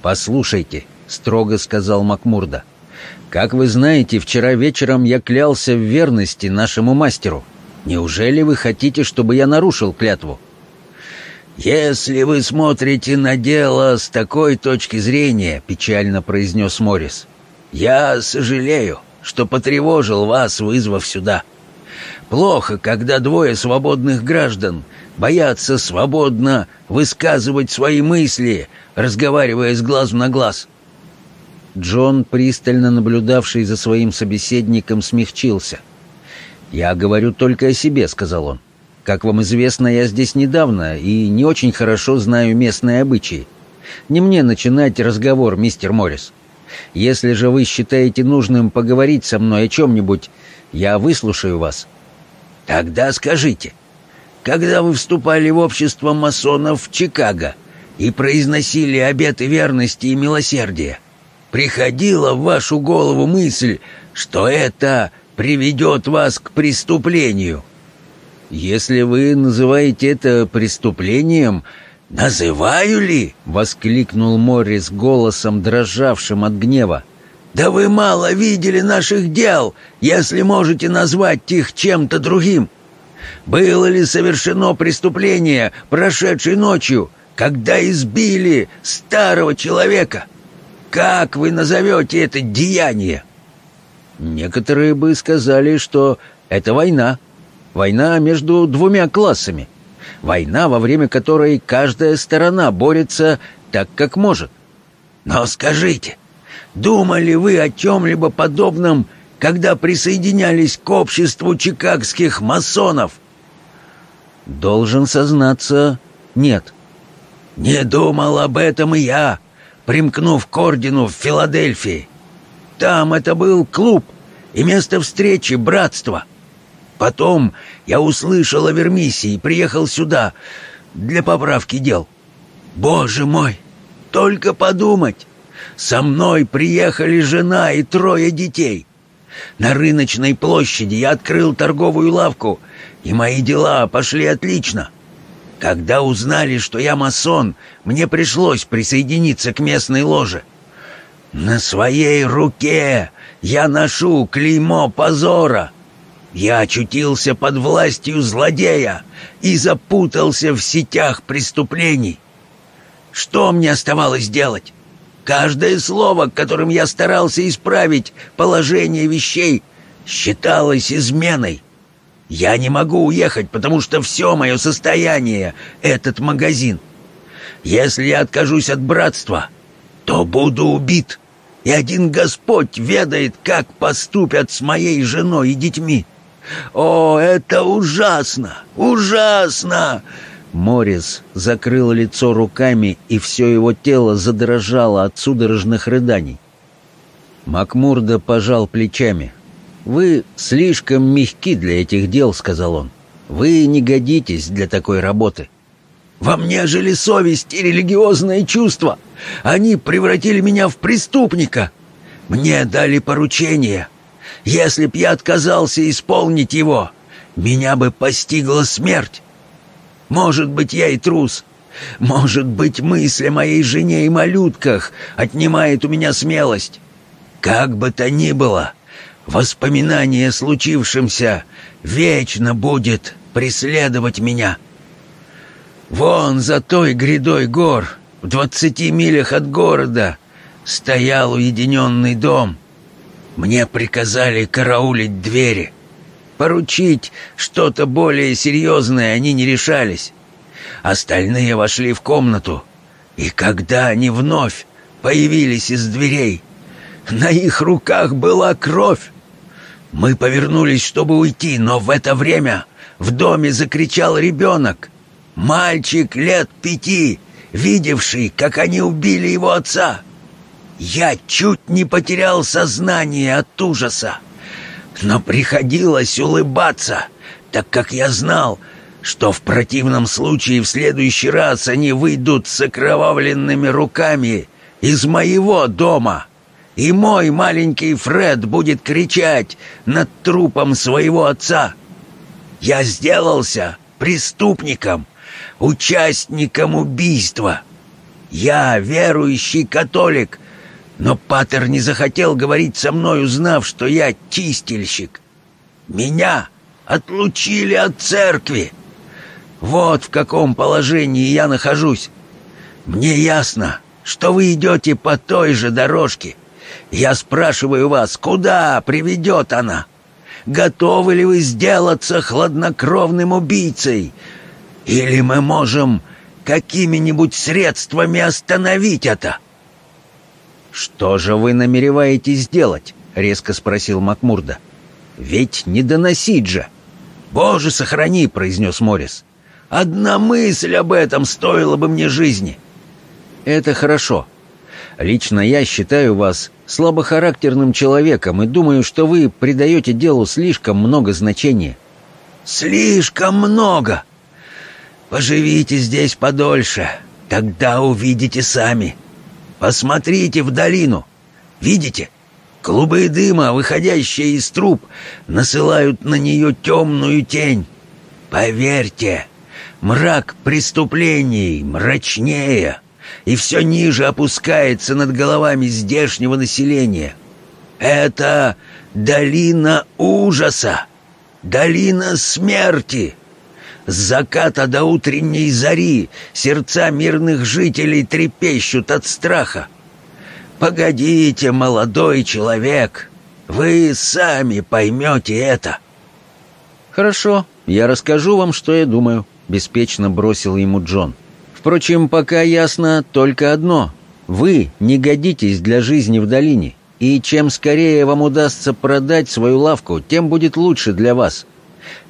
«Послушайте», — строго сказал Макмурда, — «как вы знаете, вчера вечером я клялся в верности нашему мастеру. Неужели вы хотите, чтобы я нарушил клятву?» «Если вы смотрите на дело с такой точки зрения», — печально произнес Моррис, — «я сожалею, что потревожил вас, вызвав сюда. Плохо, когда двое свободных граждан боятся свободно высказывать свои мысли, разговаривая с глазу на глаз. Джон, пристально наблюдавший за своим собеседником, смягчился. «Я говорю только о себе», — сказал он. «Как вам известно, я здесь недавно и не очень хорошо знаю местные обычаи. Не мне начинать разговор, мистер Моррис. Если же вы считаете нужным поговорить со мной о чем-нибудь, я выслушаю вас». «Тогда скажите, когда вы вступали в общество масонов в Чикаго и произносили обеты верности и милосердия, приходила в вашу голову мысль, что это приведет вас к преступлению? Если вы называете это преступлением, называю ли? воскликнул Моррис голосом, дрожавшим от гнева. Да вы мало видели наших дел, если можете назвать их чем-то другим. Было ли совершено преступление прошедшей ночью, когда избили старого человека? Как вы назовете это деяние? Некоторые бы сказали, что это война. Война между двумя классами. Война, во время которой каждая сторона борется так, как может. Но скажите, думали вы о чем-либо подобном, когда присоединялись к обществу чикагских масонов? Должен сознаться, нет. Не думал об этом и я, примкнув к ордену в Филадельфии. Там это был клуб и место встречи братства. Потом я услышал о Вермисе и приехал сюда для поправки дел. Боже мой, только подумать! Со мной приехали жена и трое детей. На рыночной площади я открыл торговую лавку, и мои дела пошли отлично. Когда узнали, что я масон, мне пришлось присоединиться к местной ложе. На своей руке я ношу клеймо позора. Я очутился под властью злодея и запутался в сетях преступлений. Что мне оставалось делать? Каждое слово, которым я старался исправить положение вещей, считалось изменой. Я не могу уехать, потому что все мое состояние — этот магазин. Если я откажусь от братства, то буду убит, и один Господь ведает, как поступят с моей женой и детьми. О, это ужасно! Ужасно! Морис закрыл лицо руками, и все его тело задрожало от судорожных рыданий. Макмурда пожал плечами. «Вы слишком мягки для этих дел», — сказал он. «Вы не годитесь для такой работы». «Во мне жили совесть и религиозные чувства. Они превратили меня в преступника. Мне дали поручение. Если б я отказался исполнить его, меня бы постигла смерть. Может быть, я и трус. Может быть, мысль о моей жене и малютках отнимает у меня смелость. Как бы то ни было, воспоминание о случившемся вечно будет преследовать меня. Вон за той грядой гор, в двадцати милях от города, стоял уединенный дом. Мне приказали караулить двери — Поручить что-то более серьезное они не решались. Остальные вошли в комнату, и когда они вновь появились из дверей, на их руках была кровь. Мы повернулись, чтобы уйти, но в это время в доме закричал ребенок. Мальчик лет пяти, видевший, как они убили его отца. Я чуть не потерял сознание от ужаса но приходилось улыбаться, так как я знал, что в противном случае в следующий раз они выйдут с окровавленными руками из моего дома, и мой маленький Фред будет кричать над трупом своего отца. Я сделался преступником, участником убийства. Я верующий католик, но Патер не захотел говорить со мной, узнав, что я чистильщик. Меня отлучили от церкви. Вот в каком положении я нахожусь. Мне ясно, что вы идете по той же дорожке. Я спрашиваю вас, куда приведет она? Готовы ли вы сделаться хладнокровным убийцей? Или мы можем какими-нибудь средствами остановить это?» «Что же вы намереваетесь делать?» — резко спросил Макмурда. «Ведь не доносить же!» «Боже, сохрани!» — произнес Морис. «Одна мысль об этом стоила бы мне жизни!» «Это хорошо. Лично я считаю вас слабохарактерным человеком и думаю, что вы придаете делу слишком много значения». «Слишком много! Поживите здесь подольше, тогда увидите сами!» Посмотрите в долину. Видите? Клубы дыма, выходящие из труб, насылают на нее темную тень. Поверьте, мрак преступлений мрачнее и все ниже опускается над головами здешнего населения. Это долина ужаса, долина смерти. С заката до утренней зари сердца мирных жителей трепещут от страха. Погодите, молодой человек, вы сами поймете это. Хорошо, я расскажу вам, что я думаю, беспечно бросил ему Джон. Впрочем, пока ясно только одно. Вы не годитесь для жизни в долине, и чем скорее вам удастся продать свою лавку, тем будет лучше для вас.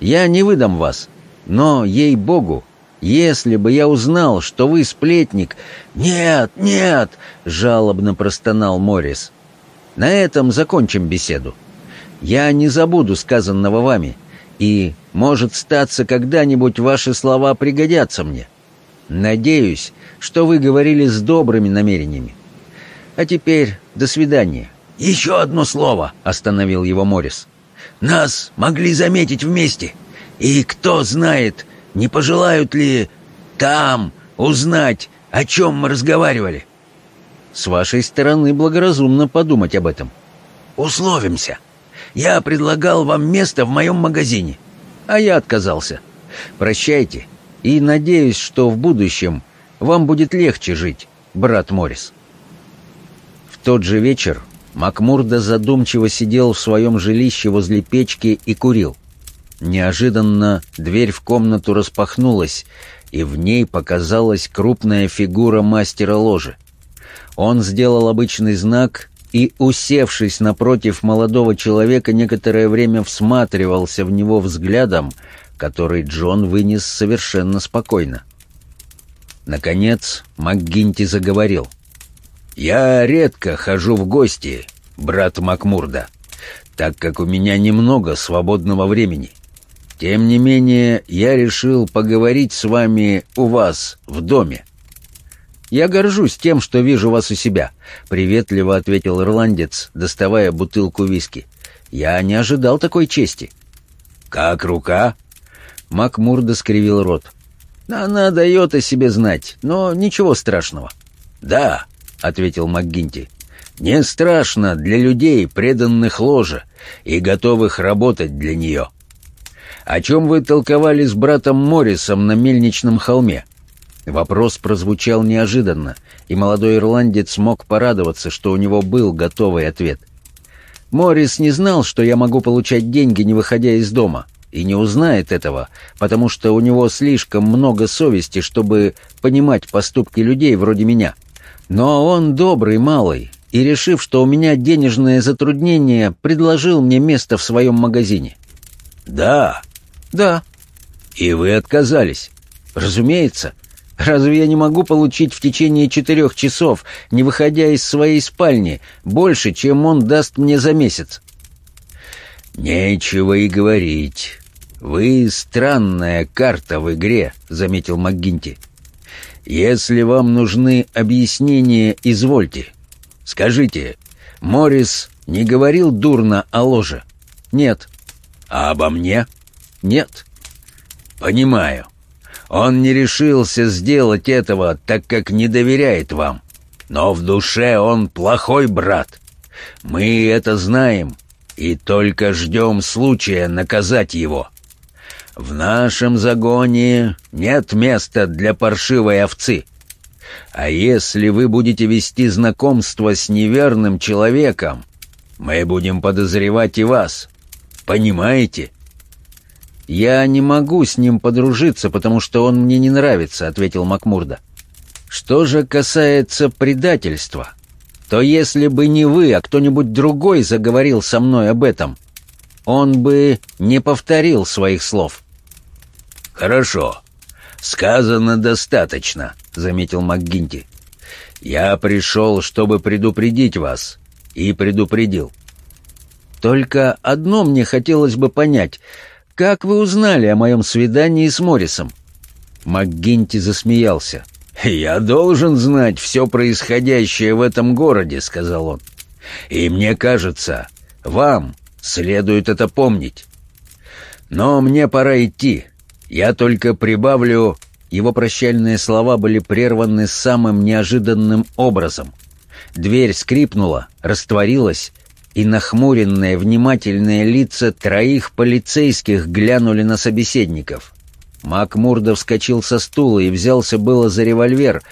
Я не выдам вас, но, ей-богу, если бы я узнал, что вы сплетник... Нет, нет, жалобно простонал Моррис. На этом закончим беседу. Я не забуду сказанного вами, и, может статься, когда-нибудь ваши слова пригодятся мне. Надеюсь, что вы говорили с добрыми намерениями. А теперь до свидания. еще одно слово!» — остановил его Морис. «Нас могли заметить вместе. И кто знает, не пожелают ли там узнать, о чем мы разговаривали?» «С вашей стороны благоразумно подумать об этом». «Условимся. Я предлагал вам место в моем магазине». «А я отказался. Прощайте, и надеюсь, что в будущем вам будет легче жить, брат Морис». В тот же вечер Макмурда задумчиво сидел в своем жилище возле печки и курил. Неожиданно дверь в комнату распахнулась, и в ней показалась крупная фигура мастера ложи. Он сделал обычный знак и, усевшись напротив молодого человека, некоторое время всматривался в него взглядом, который Джон вынес совершенно спокойно. Наконец МакГинти заговорил. «Я редко хожу в гости, брат Макмурда, так как у меня немного свободного времени. Тем не менее, я решил поговорить с вами у вас в доме». «Я горжусь тем, что вижу вас у себя», — приветливо ответил ирландец, доставая бутылку виски. «Я не ожидал такой чести». «Как рука?» Макмурда скривил рот. «Она дает о себе знать, но ничего страшного». «Да», — ответил МакГинти, — «не страшно для людей, преданных ложе и готовых работать для нее». «О чем вы толковали с братом Моррисом на мельничном холме?» Вопрос прозвучал неожиданно, и молодой ирландец мог порадоваться, что у него был готовый ответ. Моррис не знал, что я могу получать деньги, не выходя из дома, и не узнает этого, потому что у него слишком много совести, чтобы понимать поступки людей вроде меня. Но он добрый малый, и, решив, что у меня денежное затруднение, предложил мне место в своем магазине. «Да». «Да». «И вы отказались?» «Разумеется. Разве я не могу получить в течение четырех часов, не выходя из своей спальни, больше, чем он даст мне за месяц?» «Нечего и говорить. «Вы странная карта в игре», — заметил МакГинти. «Если вам нужны объяснения, извольте. Скажите, Моррис не говорил дурно о ложе?» «Нет». «А обо мне?» «Нет». «Понимаю. Он не решился сделать этого, так как не доверяет вам. Но в душе он плохой брат. Мы это знаем и только ждем случая наказать его». В нашем загоне нет места для паршивой овцы. А если вы будете вести знакомство с неверным человеком, мы будем подозревать и вас. Понимаете?» «Я не могу с ним подружиться, потому что он мне не нравится», — ответил Макмурда. «Что же касается предательства, то если бы не вы, а кто-нибудь другой заговорил со мной об этом, он бы не повторил своих слов. «Хорошо. Сказано достаточно», — заметил МакГинти. «Я пришел, чтобы предупредить вас, и предупредил». «Только одно мне хотелось бы понять. Как вы узнали о моем свидании с Моррисом?» МакГинти засмеялся. «Я должен знать все происходящее в этом городе», — сказал он. «И мне кажется, вам следует это помнить. Но мне пора идти. Я только прибавлю...» Его прощальные слова были прерваны самым неожиданным образом. Дверь скрипнула, растворилась, и нахмуренные, внимательные лица троих полицейских глянули на собеседников. Макмурдов вскочил со стула и взялся было за револьвер,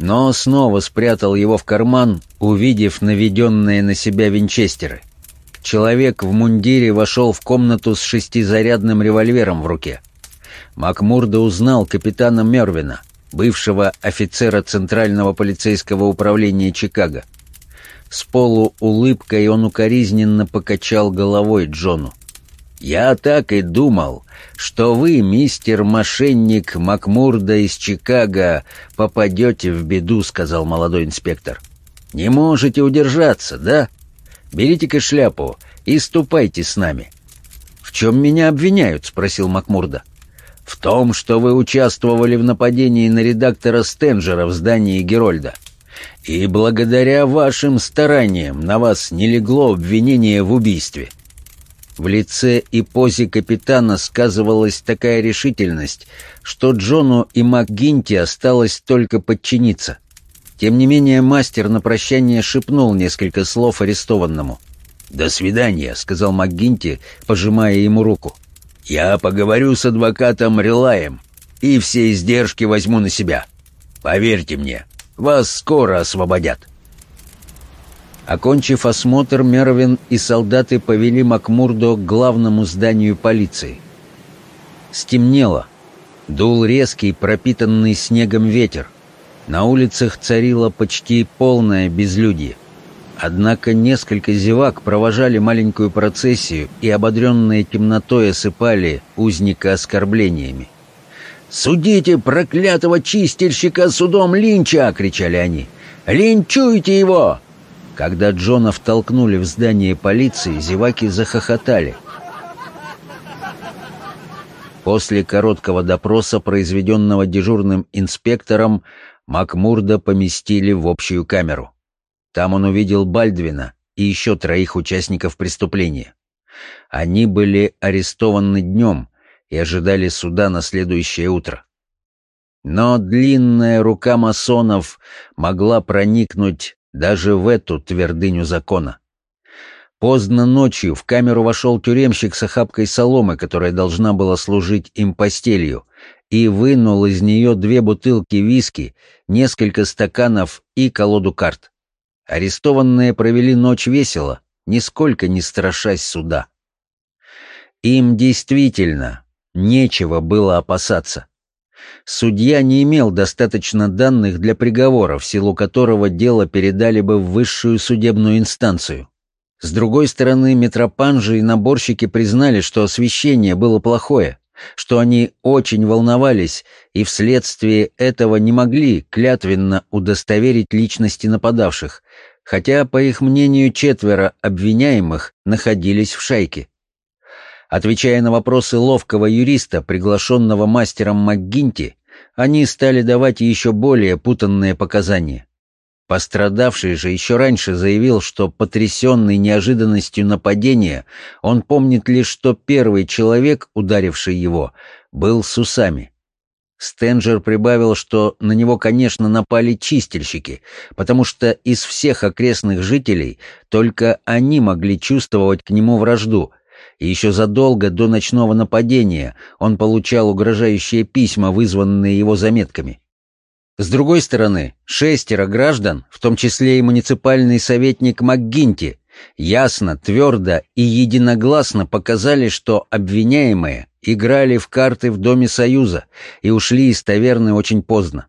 но снова спрятал его в карман, увидев наведенные на себя винчестеры. Человек в мундире вошел в комнату с шестизарядным револьвером в руке. Макмурда узнал капитана Мервина, бывшего офицера Центрального полицейского управления Чикаго. С полуулыбкой он укоризненно покачал головой Джону. «Я так и думал, что вы, мистер мошенник Макмурда из Чикаго, попадете в беду», — сказал молодой инспектор. «Не можете удержаться, да? Берите-ка шляпу и ступайте с нами». «В чем меня обвиняют?» — спросил Макмурда. — в том, что вы участвовали в нападении на редактора Стенджера в здании Герольда. И благодаря вашим стараниям на вас не легло обвинение в убийстве. В лице и позе капитана сказывалась такая решительность, что Джону и МакГинти осталось только подчиниться. Тем не менее, мастер на прощание шепнул несколько слов арестованному. «До свидания», — сказал МакГинти, пожимая ему руку. «Я поговорю с адвокатом Релаем и все издержки возьму на себя. Поверьте мне, вас скоро освободят». Окончив осмотр, Мервин и солдаты повели Макмурдо к главному зданию полиции. Стемнело. Дул резкий, пропитанный снегом ветер. На улицах царило почти полное безлюдье. Однако несколько зевак провожали маленькую процессию и, ободренные темнотой, осыпали узника оскорблениями. «Судите проклятого чистильщика судом Линча!» — кричали они. «Линчуйте его!» Когда Джона втолкнули в здание полиции, зеваки захохотали. После короткого допроса, произведенного дежурным инспектором, Макмурда поместили в общую камеру. Там он увидел Бальдвина и еще троих участников преступления. Они были арестованы днем и ожидали суда на следующее утро. Но длинная рука масонов могла проникнуть даже в эту твердыню закона. Поздно ночью в камеру вошел тюремщик с охапкой соломы, которая должна была служить им постелью, и вынул из нее две бутылки виски, несколько стаканов и колоду карт. Арестованные провели ночь весело, нисколько не страшась суда. Им действительно нечего было опасаться. Судья не имел достаточно данных для приговора, в силу которого дело передали бы в высшую судебную инстанцию. С другой стороны, Митропанжи и наборщики признали, что освещение было плохое, что они очень волновались и вследствие этого не могли клятвенно удостоверить личности нападавших, хотя, по их мнению, четверо обвиняемых находились в шайке. Отвечая на вопросы ловкого юриста, приглашенного мастером МакГинти, они стали давать еще более путанные показания. Пострадавший же еще раньше заявил, что потрясенный неожиданностью нападения, он помнит лишь, что первый человек, ударивший его, был с усами. Стенджер прибавил, что на него, конечно, напали чистильщики, потому что из всех окрестных жителей только они могли чувствовать к нему вражду — и еще задолго до ночного нападения он получал угрожающие письма, вызванные его заметками. С другой стороны, шестеро граждан, в том числе и муниципальный советник МакГинти, ясно, твердо и единогласно показали, что обвиняемые играли в карты в Доме Союза и ушли из таверны очень поздно.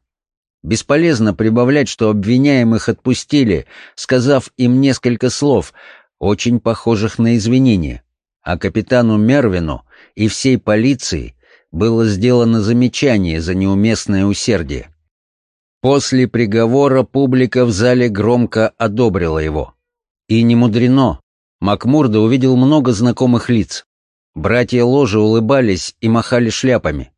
Бесполезно прибавлять, что обвиняемых отпустили, сказав им несколько слов, очень похожих на извинения а капитану Мервину и всей полиции было сделано замечание за неуместное усердие. После приговора публика в зале громко одобрила его. И не мудрено. Макмурда увидел много знакомых лиц. Братья ложи улыбались и махали шляпами.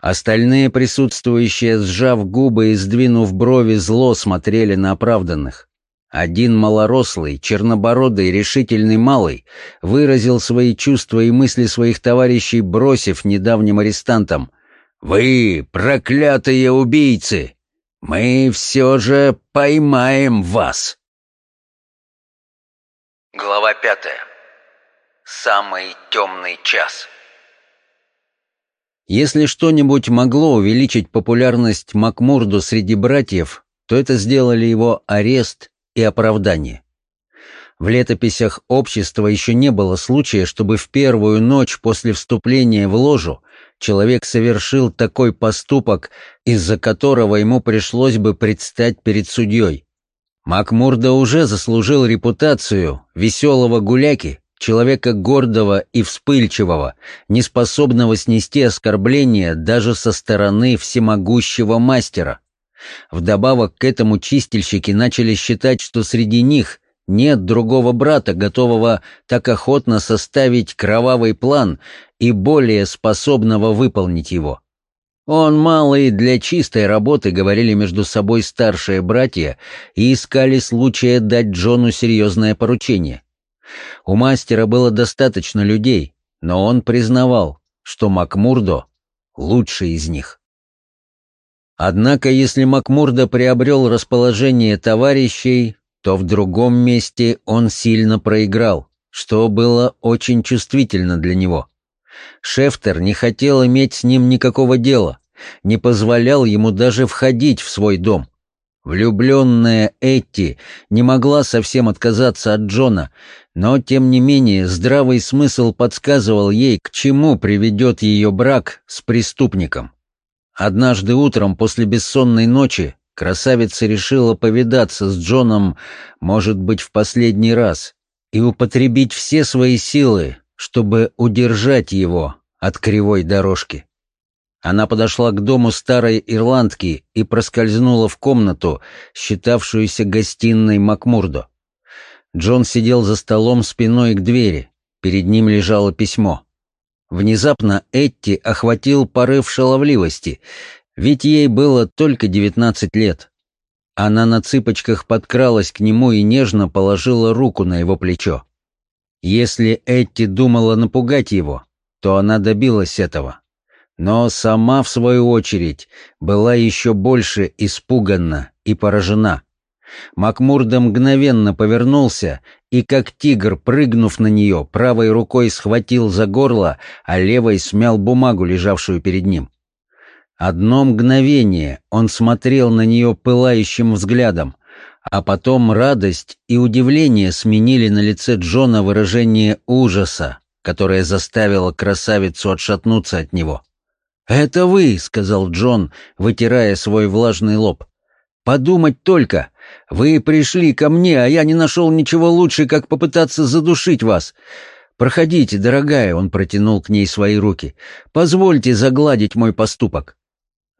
Остальные присутствующие, сжав губы и сдвинув брови, зло смотрели на оправданных. Один малорослый, чернобородый, решительный малый выразил свои чувства и мысли своих товарищей, бросив недавним арестантам. «Вы, проклятые убийцы! Мы все же поймаем вас!» Глава пятая. Самый темный час. Если что-нибудь могло увеличить популярность Макмурду среди братьев, то это сделали его арест и оправдание. В летописях общества еще не было случая, чтобы в первую ночь после вступления в ложу человек совершил такой поступок, из-за которого ему пришлось бы предстать перед судьей. Макмурда уже заслужил репутацию веселого гуляки, человека гордого и вспыльчивого, неспособного снести оскорбления даже со стороны всемогущего мастера. Вдобавок к этому чистильщики начали считать, что среди них нет другого брата, готового так охотно составить кровавый план и более способного выполнить его. Он малый для чистой работы, говорили между собой старшие братья и искали случая дать Джону серьезное поручение. У мастера было достаточно людей, но он признавал, что Макмурдо — лучший из них. Однако, если Макмурдо приобрел расположение товарищей, то в другом месте он сильно проиграл, что было очень чувствительно для него. Шефтер не хотел иметь с ним никакого дела, не позволял ему даже входить в свой дом. Влюбленная Этти не могла совсем отказаться от Джона, но, тем не менее, здравый смысл подсказывал ей, к чему приведет ее брак с преступником. Однажды утром после бессонной ночи красавица решила повидаться с Джоном, может быть, в последний раз, и употребить все свои силы, чтобы удержать его от кривой дорожки. Она подошла к дому старой ирландки и проскользнула в комнату, считавшуюся гостиной Макмурдо. Джон сидел за столом спиной к двери. Перед ним лежало письмо. Внезапно Этти охватил порыв шаловливости, ведь ей было только девятнадцать лет. Она на цыпочках подкралась к нему и нежно положила руку на его плечо. Если Этти думала напугать его, то она добилась этого но сама, в свою очередь, была еще больше испуганна и поражена. Макмурда мгновенно повернулся и, как тигр, прыгнув на нее, правой рукой схватил за горло, а левой смял бумагу, лежавшую перед ним. Одно мгновение он смотрел на нее пылающим взглядом, а потом радость и удивление сменили на лице Джона выражение ужаса, которое заставило красавицу отшатнуться от него. «Это вы», — сказал Джон, вытирая свой влажный лоб. «Подумать только! Вы пришли ко мне, а я не нашел ничего лучше, как попытаться задушить вас. Проходите, дорогая», — он протянул к ней свои руки. «Позвольте загладить мой поступок».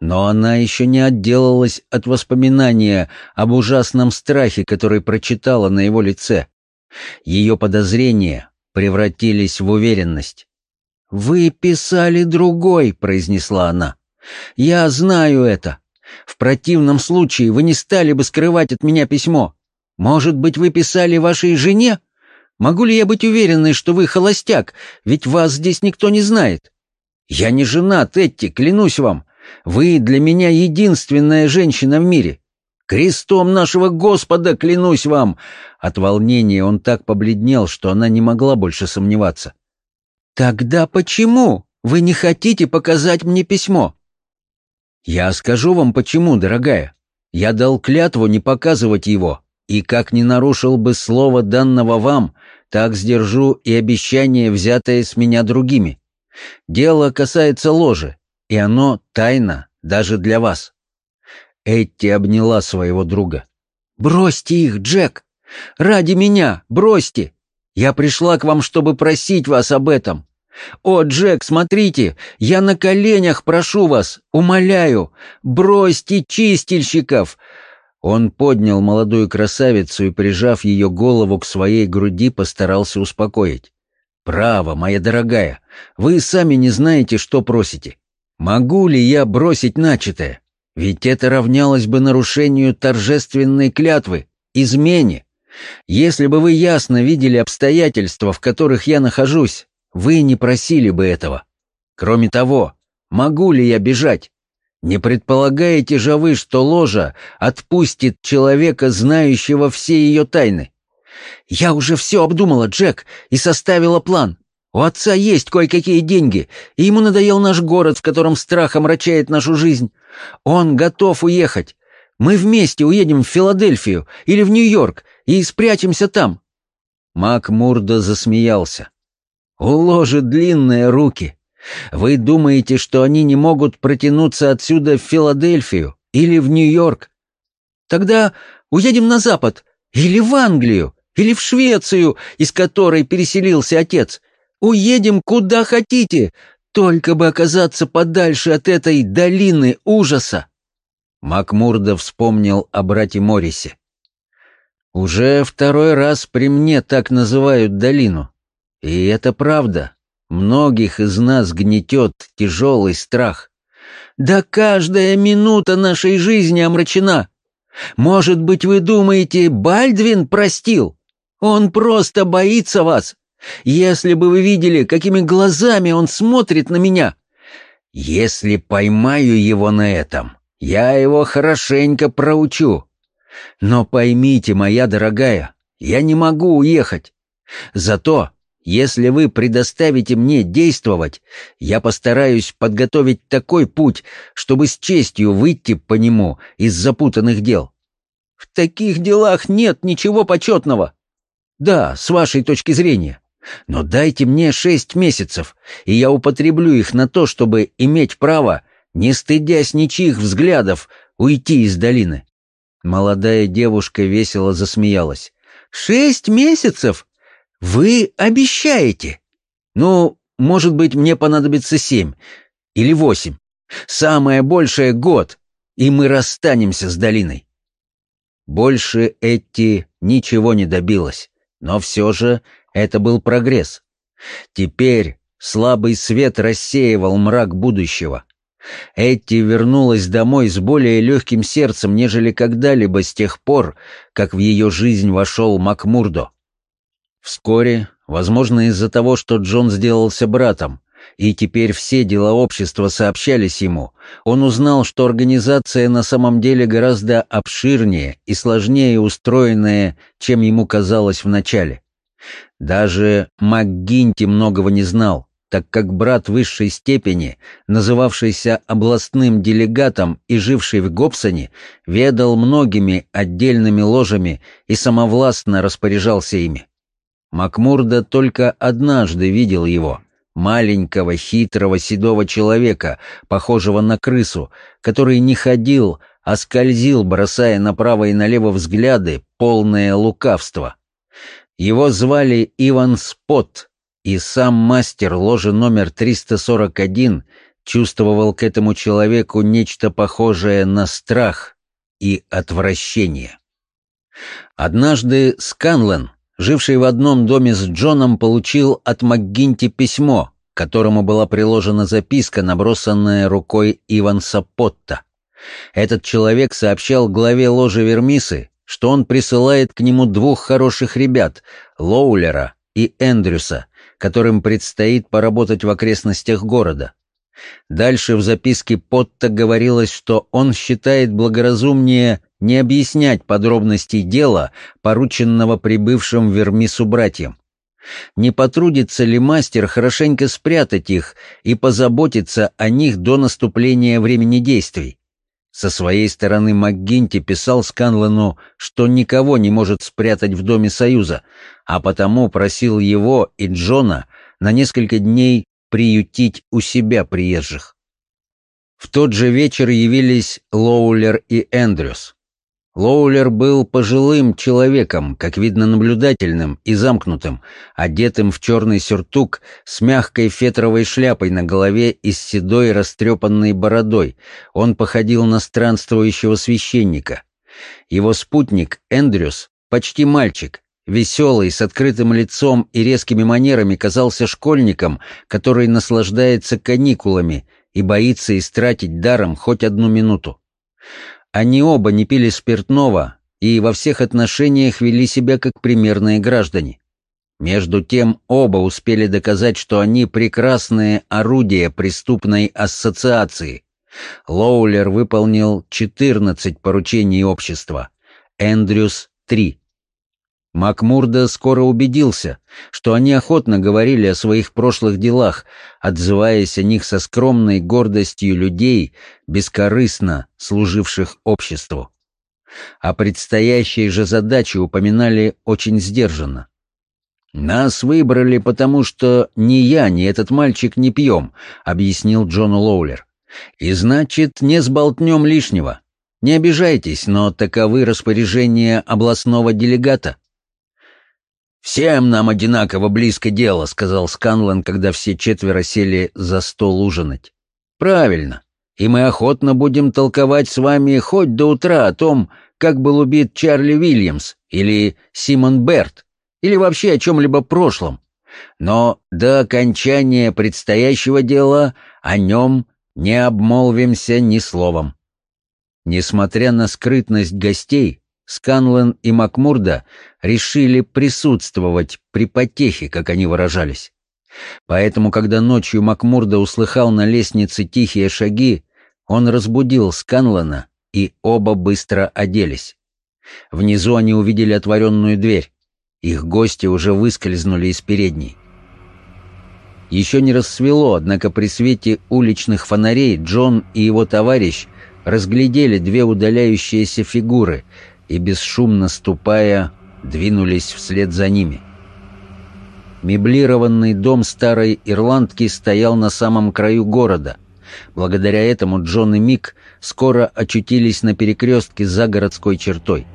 Но она еще не отделалась от воспоминания об ужасном страхе, который прочитала на его лице. Ее подозрения превратились в уверенность. «Вы писали другой», — произнесла она. «Я знаю это. В противном случае вы не стали бы скрывать от меня письмо. Может быть, вы писали вашей жене? Могу ли я быть уверенной, что вы холостяк, ведь вас здесь никто не знает? Я не женат, Этти, клянусь вам. Вы для меня единственная женщина в мире. Крестом нашего Господа клянусь вам!» От волнения он так побледнел, что она не могла больше сомневаться. «Тогда почему вы не хотите показать мне письмо?» «Я скажу вам почему, дорогая. Я дал клятву не показывать его, и как не нарушил бы слово данного вам, так сдержу и обещание, взятое с меня другими. Дело касается ложи, и оно тайна даже для вас». Этти обняла своего друга. «Бросьте их, Джек! Ради меня, бросьте! Я пришла к вам, чтобы просить вас об этом. О, Джек, смотрите, я на коленях прошу вас, умоляю, бросьте чистильщиков!» Он поднял молодую красавицу и, прижав ее голову к своей груди, постарался успокоить. «Право, моя дорогая, вы сами не знаете, что просите. Могу ли я бросить начатое? Ведь это равнялось бы нарушению торжественной клятвы, измене. Если бы вы ясно видели обстоятельства, в которых я нахожусь, вы не просили бы этого. Кроме того, могу ли я бежать? Не предполагаете же вы, что ложа отпустит человека, знающего все ее тайны? Я уже все обдумала, Джек, и составила план. У отца есть кое-какие деньги, и ему надоел наш город, в котором страх омрачает нашу жизнь. Он готов уехать. Мы вместе уедем в Филадельфию или в Нью-Йорк и спрячемся там». Мак Мурда засмеялся. «У ложи длинные руки. Вы думаете, что они не могут протянуться отсюда в Филадельфию или в Нью-Йорк? Тогда уедем на запад, или в Англию, или в Швецию, из которой переселился отец. Уедем куда хотите, только бы оказаться подальше от этой долины ужаса. Макмурда вспомнил о брате Морисе. «Уже второй раз при мне так называют долину. И это правда. Многих из нас гнетет тяжелый страх. Да каждая минута нашей жизни омрачена. Может быть, вы думаете, Бальдвин простил? Он просто боится вас. Если бы вы видели, какими глазами он смотрит на меня. Если поймаю его на этом, я его хорошенько проучу. Но поймите, моя дорогая, я не могу уехать. Зато, если вы предоставите мне действовать, я постараюсь подготовить такой путь, чтобы с честью выйти по нему из запутанных дел. В таких делах нет ничего почетного. Да, с вашей точки зрения. Но дайте мне шесть месяцев, и я употреблю их на то, чтобы иметь право, не стыдясь ничьих взглядов, уйти из долины. Молодая девушка весело засмеялась. «Шесть месяцев? Вы обещаете?» «Ну, может быть, мне понадобится семь или восемь. Самое большее — год, и мы расстанемся с долиной». Больше Этти ничего не добилась, но все же это был прогресс. Теперь слабый свет рассеивал мрак будущего. Этти вернулась домой с более легким сердцем, нежели когда-либо с тех пор, как в ее жизнь вошел Макмурдо. Вскоре, возможно из-за того, что Джон сделался братом, и теперь все дела общества сообщались ему, он узнал, что организация на самом деле гораздо обширнее и сложнее устроенная, чем ему казалось вначале. Даже МакГинти многого не знал, так как брат высшей степени, называвшийся областным делегатом и живший в Гобсоне, ведал многими отдельными ложами и самовластно распоряжался ими. Макмурда только однажды видел его, маленького, хитрого, седого человека, похожего на крысу, который не ходил, а скользил, бросая направо и налево взгляды, полное лукавство. Его звали Иван Спот, и сам мастер ложи номер 341 чувствовал к этому человеку нечто похожее на страх и отвращение. Однажды Сканлен, живший в одном доме с Джоном, получил от МакГинти письмо, к которому была приложена записка, набросанная рукой Иванса Потта. Этот человек сообщал главе ложи Вермисы, что он присылает к нему двух хороших ребят, Лоулера и Эндрюса, которым предстоит поработать в окрестностях города. Дальше в записке Потта говорилось, что он считает благоразумнее не объяснять подробностей дела, порученного прибывшим в Вермису братьям. Не потрудится ли мастер хорошенько спрятать их и позаботиться о них до наступления времени действий? Со своей стороны МакГинти писал Сканлану, что никого не может спрятать в Доме Союза, а потому просил его и Джона на несколько дней приютить у себя приезжих. В тот же вечер явились Лоулер и Эндрюс. Лоулер был пожилым человеком, как видно наблюдательным и замкнутым, одетым в черный сюртук с мягкой фетровой шляпой на голове и с седой растрепанной бородой. Он походил на странствующего священника. Его спутник, Эндрюс, почти мальчик, веселый, с открытым лицом и резкими манерами, казался школьником, который наслаждается каникулами и боится истратить даром хоть одну минуту. Они оба не пили спиртного и во всех отношениях вели себя как примерные граждане. Между тем оба успели доказать, что они прекрасные орудия преступной ассоциации. Лоулер выполнил 14 поручений общества, Эндрюс — 3. Макмурда скоро убедился, что они охотно говорили о своих прошлых делах, отзываясь о них со скромной гордостью людей, бескорыстно служивших обществу. О предстоящей же задаче упоминали очень сдержанно. «Нас выбрали, потому что ни я, ни этот мальчик не пьем», — объяснил Джон Лоулер. «И значит, не сболтнем лишнего. Не обижайтесь, но таковы распоряжения областного делегата». «Всем нам одинаково близко дело», — сказал Сканлан, когда все четверо сели за стол ужинать. «Правильно. И мы охотно будем толковать с вами хоть до утра о том, как был убит Чарли Уильямс или Симон Берт, или вообще о чем-либо прошлом. Но до окончания предстоящего дела о нем Не обмолвимся ни словом. Несмотря на скрытность гостей, Сканлен и Макмурда решили присутствовать при потехе, как они выражались. Поэтому, когда ночью Макмурда услыхал на лестнице тихие шаги, он разбудил Сканлана, и оба быстро оделись. Внизу они увидели отворенную дверь. Их гости уже выскользнули из передней. Еще не рассвело, однако при свете уличных фонарей Джон и его товарищ разглядели две удаляющиеся фигуры и, бесшумно ступая, двинулись вслед за ними. Меблированный дом старой ирландки стоял на самом краю города. Благодаря этому Джон и Мик скоро очутились на перекрестке за городской чертой.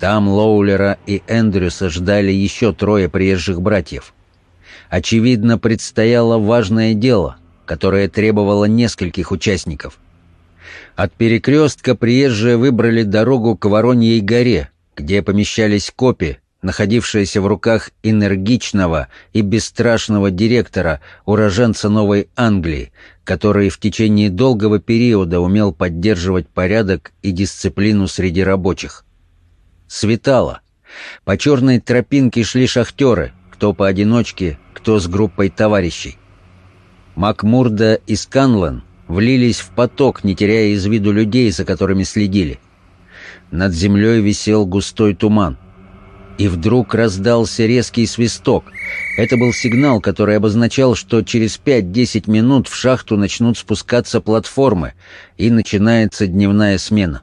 Там Лоулера и Эндрюса ждали еще трое приезжих братьев. Очевидно, предстояло важное дело, которое требовало нескольких участников. От перекрестка приезжие выбрали дорогу к Вороньей горе, где помещались копии, находившаяся в руках энергичного и бесстрашного директора, уроженца Новой Англии, который в течение долгого периода умел поддерживать порядок и дисциплину среди рабочих. Светало. По черной тропинке шли шахтеры, кто поодиночке, кто с группой товарищей. Макмурда и Сканлан влились в поток, не теряя из виду людей, за которыми следили. Над землей висел густой туман — и вдруг раздался резкий свисток. Это был сигнал, который обозначал, что через 5-10 минут в шахту начнут спускаться платформы, и начинается дневная смена.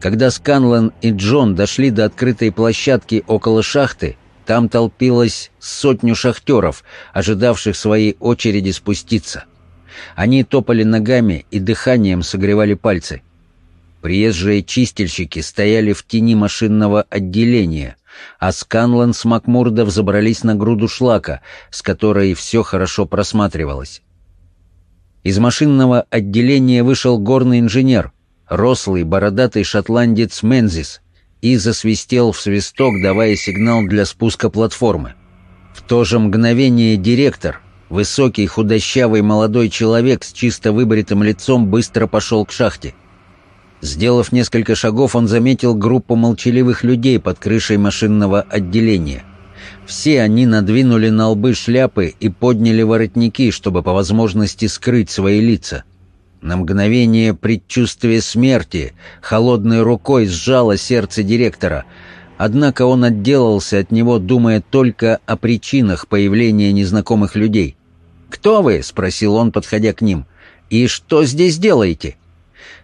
Когда Сканлан и Джон дошли до открытой площадки около шахты, там толпилось сотню шахтеров, ожидавших своей очереди спуститься. Они топали ногами и дыханием согревали пальцы — Приезжие чистильщики стояли в тени машинного отделения, а Сканлан с Макмурдов забрались на груду шлака, с которой все хорошо просматривалось. Из машинного отделения вышел горный инженер, рослый бородатый шотландец Мензис, и засвистел в свисток, давая сигнал для спуска платформы. В то же мгновение директор, высокий худощавый молодой человек с чисто выбритым лицом, быстро пошел к шахте — Сделав несколько шагов, он заметил группу молчаливых людей под крышей машинного отделения. Все они надвинули на лбы шляпы и подняли воротники, чтобы по возможности скрыть свои лица. На мгновение предчувствие смерти холодной рукой сжало сердце директора, однако он отделался от него, думая только о причинах появления незнакомых людей. «Кто вы?» — спросил он, подходя к ним. «И что здесь делаете?»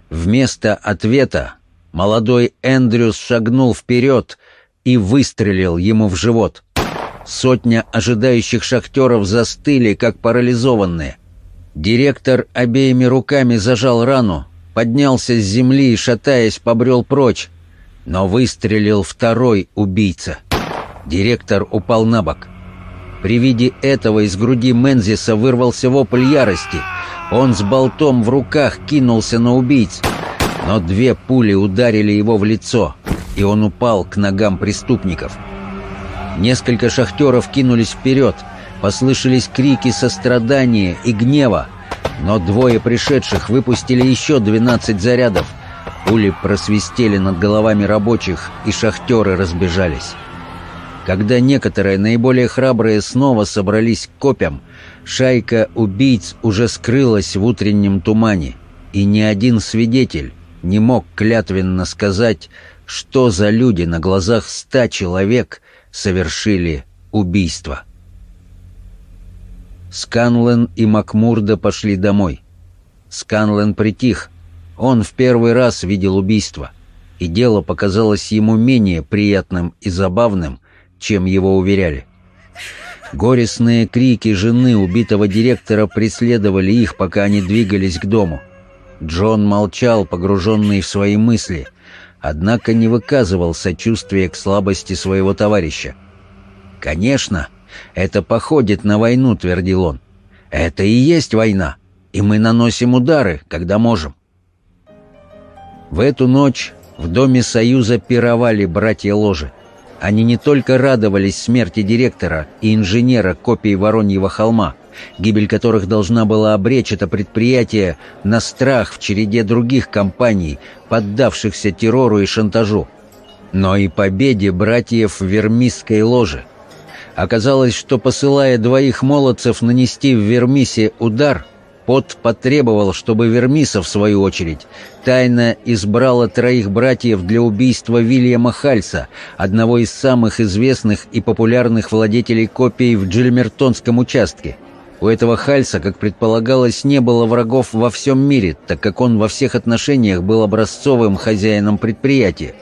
Вместо ответа молодой Эндрюс шагнул вперед и выстрелил ему в живот. Сотня ожидающих шахтеров застыли, как парализованные. Директор обеими руками зажал рану, поднялся с земли и, шатаясь, побрел прочь. Но выстрелил второй убийца. Директор упал на бок. При виде этого из груди Мензиса вырвался вопль ярости — он с болтом в руках кинулся на убийц, но две пули ударили его в лицо, и он упал к ногам преступников. Несколько шахтеров кинулись вперед, послышались крики сострадания и гнева, но двое пришедших выпустили еще 12 зарядов. Пули просвистели над головами рабочих, и шахтеры разбежались. Когда некоторые, наиболее храбрые, снова собрались к копям, шайка убийц уже скрылась в утреннем тумане, и ни один свидетель не мог клятвенно сказать, что за люди на глазах ста человек совершили убийство. Сканлен и Макмурда пошли домой. Сканлен притих. Он в первый раз видел убийство, и дело показалось ему менее приятным и забавным, чем его уверяли. Горестные крики жены убитого директора преследовали их, пока они двигались к дому. Джон молчал, погруженный в свои мысли, однако не выказывал сочувствия к слабости своего товарища. «Конечно, это походит на войну», — твердил он. «Это и есть война, и мы наносим удары, когда можем». В эту ночь в Доме Союза пировали братья Ложи. Они не только радовались смерти директора и инженера копии Вороньего холма — гибель которых должна была обречь это предприятие на страх в череде других компаний, поддавшихся террору и шантажу, но и победе братьев Вермисской ложе. Оказалось, что посылая двоих молодцев нанести в Вермисе удар, Пот потребовал, чтобы Вермиса, в свою очередь, тайно избрала троих братьев для убийства Вильяма Хальса, одного из самых известных и популярных владетелей копий в Джильмертонском участке. У этого Хальса, как предполагалось, не было врагов во всем мире, так как он во всех отношениях был образцовым хозяином предприятия.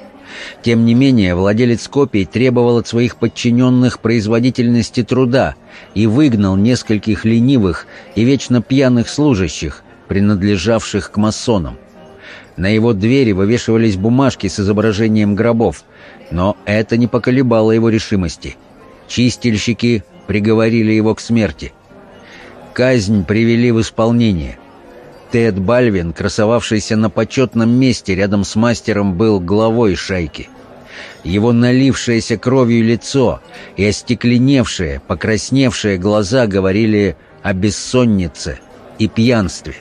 Тем не менее, владелец копий требовал от своих подчиненных производительности труда и выгнал нескольких ленивых и вечно пьяных служащих, принадлежавших к масонам. На его двери вывешивались бумажки с изображением гробов, но это не поколебало его решимости. Чистильщики приговорили его к смерти. Казнь привели в исполнение – Тед Бальвин, красовавшийся на почетном месте рядом с мастером, был главой шайки. Его налившееся кровью лицо и остекленевшие, покрасневшие глаза говорили о бессоннице и пьянстве.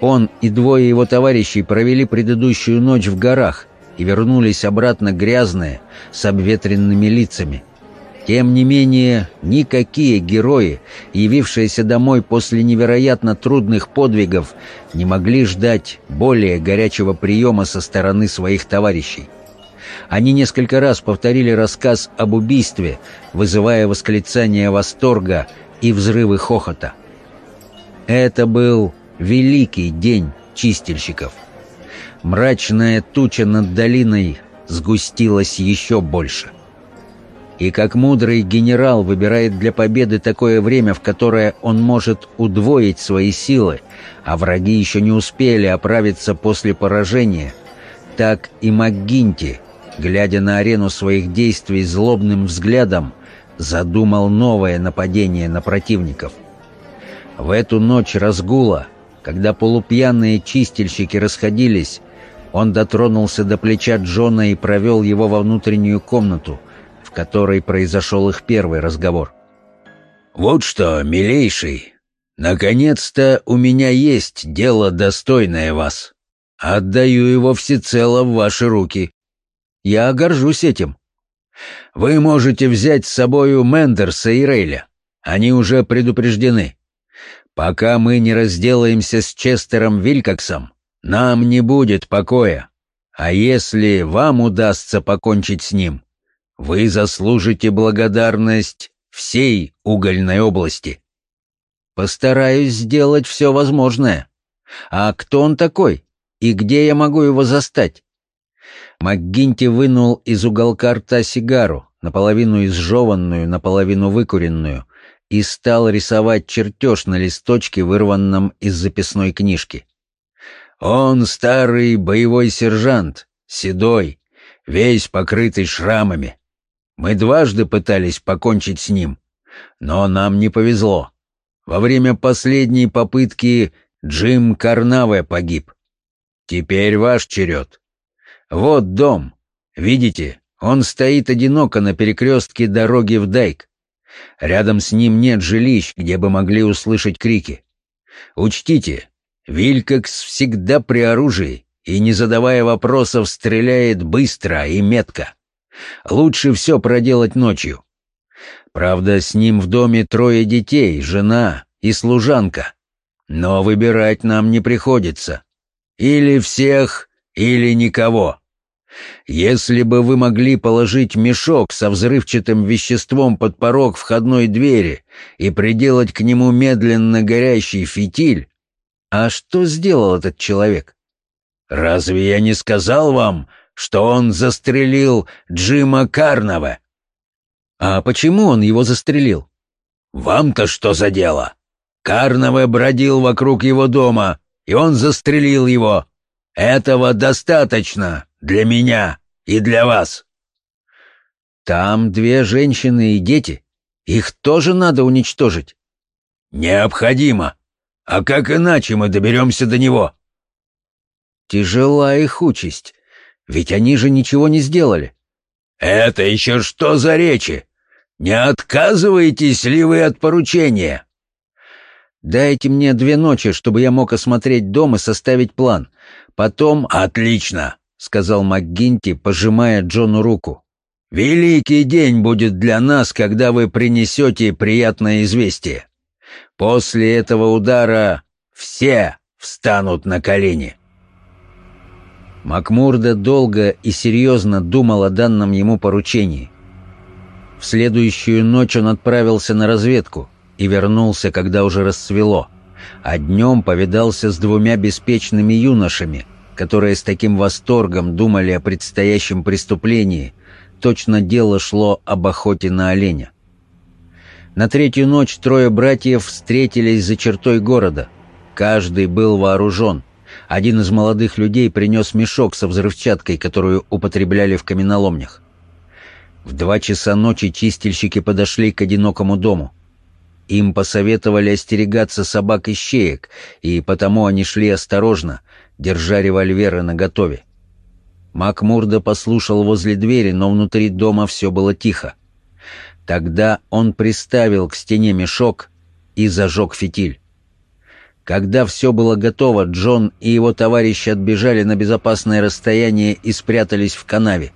Он и двое его товарищей провели предыдущую ночь в горах и вернулись обратно грязные, с обветренными лицами – тем не менее, никакие герои, явившиеся домой после невероятно трудных подвигов, не могли ждать более горячего приема со стороны своих товарищей. Они несколько раз повторили рассказ об убийстве, вызывая восклицания восторга и взрывы хохота. Это был великий день чистильщиков. Мрачная туча над долиной сгустилась еще больше. И как мудрый генерал выбирает для победы такое время, в которое он может удвоить свои силы, а враги еще не успели оправиться после поражения, так и МакГинти, глядя на арену своих действий злобным взглядом, задумал новое нападение на противников. В эту ночь разгула, когда полупьяные чистильщики расходились, он дотронулся до плеча Джона и провел его во внутреннюю комнату, которой произошел их первый разговор. «Вот что, милейший, наконец-то у меня есть дело, достойное вас. Отдаю его всецело в ваши руки. Я горжусь этим. Вы можете взять с собою Мендерса и Рейля. Они уже предупреждены. Пока мы не разделаемся с Честером Вилькоксом, нам не будет покоя. А если вам удастся покончить с ним, вы заслужите благодарность всей угольной области. Постараюсь сделать все возможное. А кто он такой? И где я могу его застать? МакГинти вынул из уголка рта сигару, наполовину изжеванную, наполовину выкуренную, и стал рисовать чертеж на листочке, вырванном из записной книжки. «Он старый боевой сержант, седой, весь покрытый шрамами. Мы дважды пытались покончить с ним, но нам не повезло. Во время последней попытки Джим Карнаве погиб. Теперь ваш черед. Вот дом. Видите, он стоит одиноко на перекрестке дороги в Дайк. Рядом с ним нет жилищ, где бы могли услышать крики. Учтите, Вилькокс всегда при оружии и, не задавая вопросов, стреляет быстро и метко. Лучше все проделать ночью. Правда, с ним в доме трое детей, жена и служанка. Но выбирать нам не приходится. Или всех, или никого. Если бы вы могли положить мешок со взрывчатым веществом под порог входной двери и приделать к нему медленно горящий фитиль... А что сделал этот человек? Разве я не сказал вам, что он застрелил Джима Карнова. А почему он его застрелил? Вам-то что за дело? Карнове бродил вокруг его дома, и он застрелил его. Этого достаточно для меня и для вас. Там две женщины и дети. Их тоже надо уничтожить. Необходимо. А как иначе мы доберемся до него? Тяжела их участь. Ведь они же ничего не сделали. Это еще что за речи? Не отказываетесь ли вы от поручения? Дайте мне две ночи, чтобы я мог осмотреть дом и составить план. Потом...» «Отлично!» — сказал МакГинти, пожимая Джону руку. «Великий день будет для нас, когда вы принесете приятное известие. После этого удара все встанут на колени». Макмурда долго и серьезно думал о данном ему поручении. В следующую ночь он отправился на разведку — и вернулся, когда уже расцвело, а днем повидался с двумя беспечными юношами, которые с таким восторгом думали о предстоящем преступлении, точно дело шло об охоте на оленя. На третью ночь трое братьев встретились за чертой города. Каждый был вооружен. Один из молодых людей принес мешок со взрывчаткой, которую употребляли в каменоломнях. В два часа ночи чистильщики подошли к одинокому дому. Им посоветовали остерегаться собак и щеек, и потому они шли осторожно, держа револьверы наготове. Макмурда послушал возле двери, но внутри дома все было тихо. Тогда он приставил к стене мешок и зажег фитиль. Когда все было готово, Джон и его товарищи отбежали на безопасное расстояние и спрятались в канаве.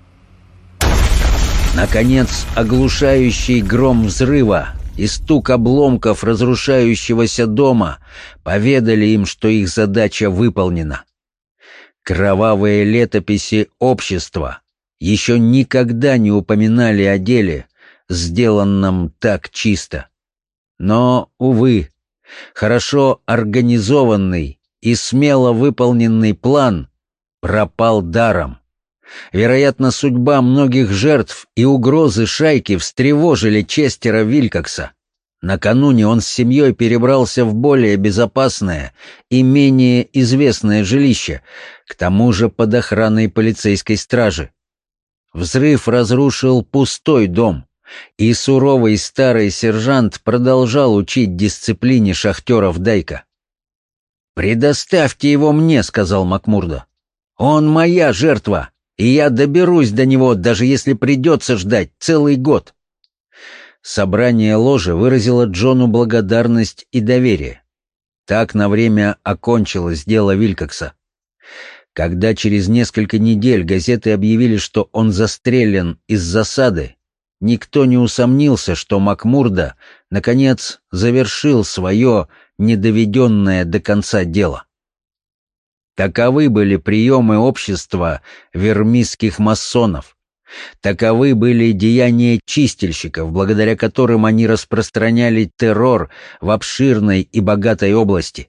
Наконец, оглушающий гром взрыва и стук обломков разрушающегося дома поведали им, что их задача выполнена. Кровавые летописи общества еще никогда не упоминали о деле, сделанном так чисто. Но, увы, хорошо организованный и смело выполненный план пропал даром. Вероятно, судьба многих жертв и угрозы шайки встревожили Честера Вилькокса. Накануне он с семьей перебрался в более безопасное и менее известное жилище, к тому же под охраной полицейской стражи. Взрыв разрушил пустой дом, и суровый старый сержант продолжал учить дисциплине шахтеров Дайка. «Предоставьте его мне», — сказал Макмурда. «Он моя жертва и я доберусь до него, даже если придется ждать целый год. Собрание ложи выразило Джону благодарность и доверие. Так на время окончилось дело Вилькокса. Когда через несколько недель газеты объявили, что он застрелен из засады, никто не усомнился, что Макмурда, наконец, завершил свое недоведенное до конца дело. Таковы были приемы общества вермисских масонов. Таковы были деяния чистильщиков, благодаря которым они распространяли террор в обширной и богатой области.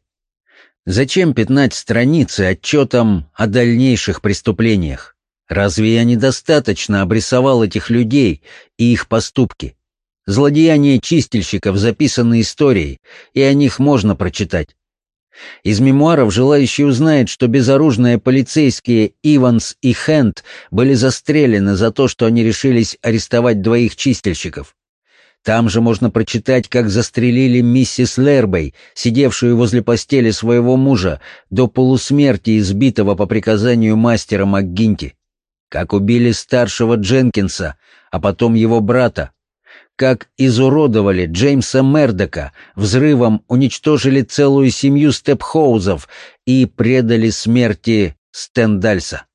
Зачем пятнать страницы отчетом о дальнейших преступлениях? Разве я недостаточно обрисовал этих людей и их поступки? Злодеяния чистильщиков записаны историей, и о них можно прочитать. Из мемуаров желающий узнает, что безоружные полицейские Иванс и Хенд были застрелены за то, что они решились арестовать двоих чистильщиков. Там же можно прочитать, как застрелили миссис Лербей, сидевшую возле постели своего мужа, до полусмерти избитого по приказанию мастера МакГинти. Как убили старшего Дженкинса, а потом его брата, как изуродовали Джеймса Мердока, взрывом уничтожили целую семью степхоузов и предали смерти Стендальса.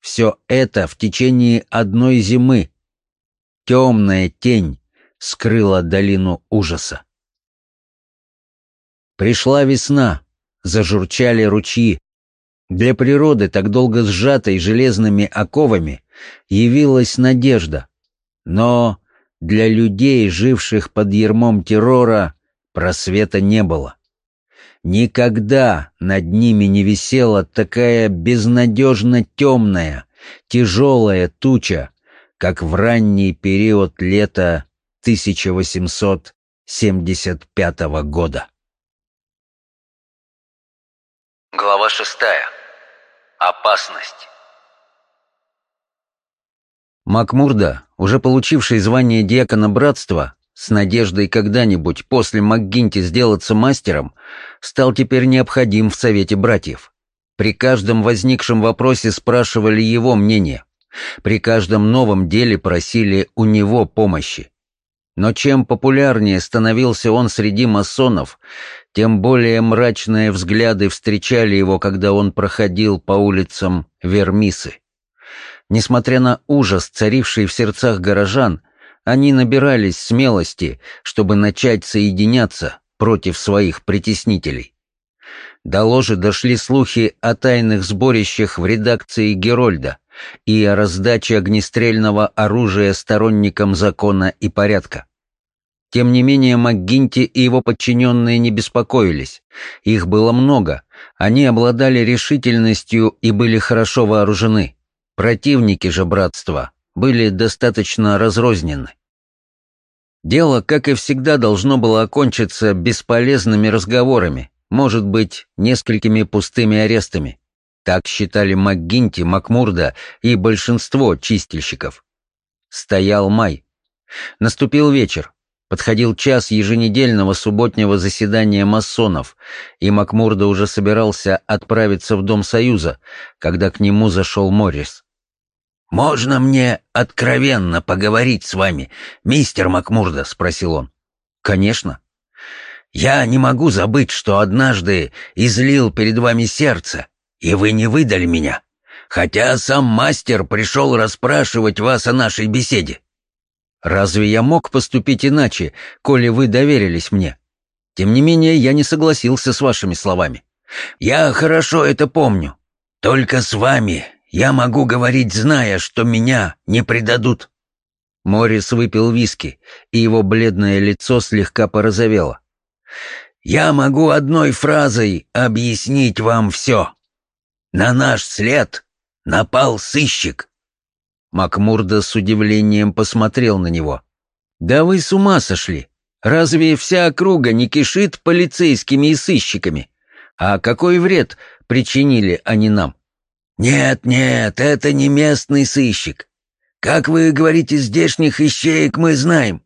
Все это в течение одной зимы. Темная тень скрыла долину ужаса. Пришла весна, зажурчали ручьи. Для природы, так долго сжатой железными оковами, явилась надежда. Но для людей, живших под ермом террора, просвета не было. Никогда над ними не висела такая безнадежно темная, тяжелая туча, как в ранний период лета 1875 года. Глава шестая. Опасность. Макмурда, уже получивший звание диакона братства, с надеждой когда-нибудь после МакГинти сделаться мастером, стал теперь необходим в Совете братьев. При каждом возникшем вопросе спрашивали его мнение. При каждом новом деле просили у него помощи. Но чем популярнее становился он среди масонов, тем более мрачные взгляды встречали его, когда он проходил по улицам Вермисы. Несмотря на ужас, царивший в сердцах горожан, они набирались смелости, чтобы начать соединяться против своих притеснителей. До ложи дошли слухи о тайных сборищах в редакции Герольда и о раздаче огнестрельного оружия сторонникам закона и порядка. Тем не менее, МакГинти и его подчиненные не беспокоились. Их было много, они обладали решительностью и были хорошо вооружены. Противники же братства были достаточно разрознены. Дело, как и всегда, должно было окончиться бесполезными разговорами, может быть, несколькими пустыми арестами. Так считали МакГинти, Макмурда и большинство чистильщиков. Стоял май. Наступил вечер. Подходил час еженедельного субботнего заседания масонов, и Макмурда уже собирался отправиться в Дом Союза, когда к нему зашел Моррис. «Можно мне откровенно поговорить с вами, мистер Макмурда?» — спросил он. «Конечно». «Я не могу забыть, что однажды излил перед вами сердце, и вы не выдали меня, хотя сам мастер пришел расспрашивать вас о нашей беседе. Разве я мог поступить иначе, коли вы доверились мне? Тем не менее, я не согласился с вашими словами. Я хорошо это помню. Только с вами я могу говорить, зная, что меня не предадут». Морис выпил виски, и его бледное лицо слегка порозовело. «Я могу одной фразой объяснить вам все. На наш след напал сыщик. Макмурда с удивлением посмотрел на него. «Да вы с ума сошли! Разве вся округа не кишит полицейскими и сыщиками? А какой вред причинили они нам?» «Нет, нет, это не местный сыщик. Как вы говорите, здешних ищеек мы знаем.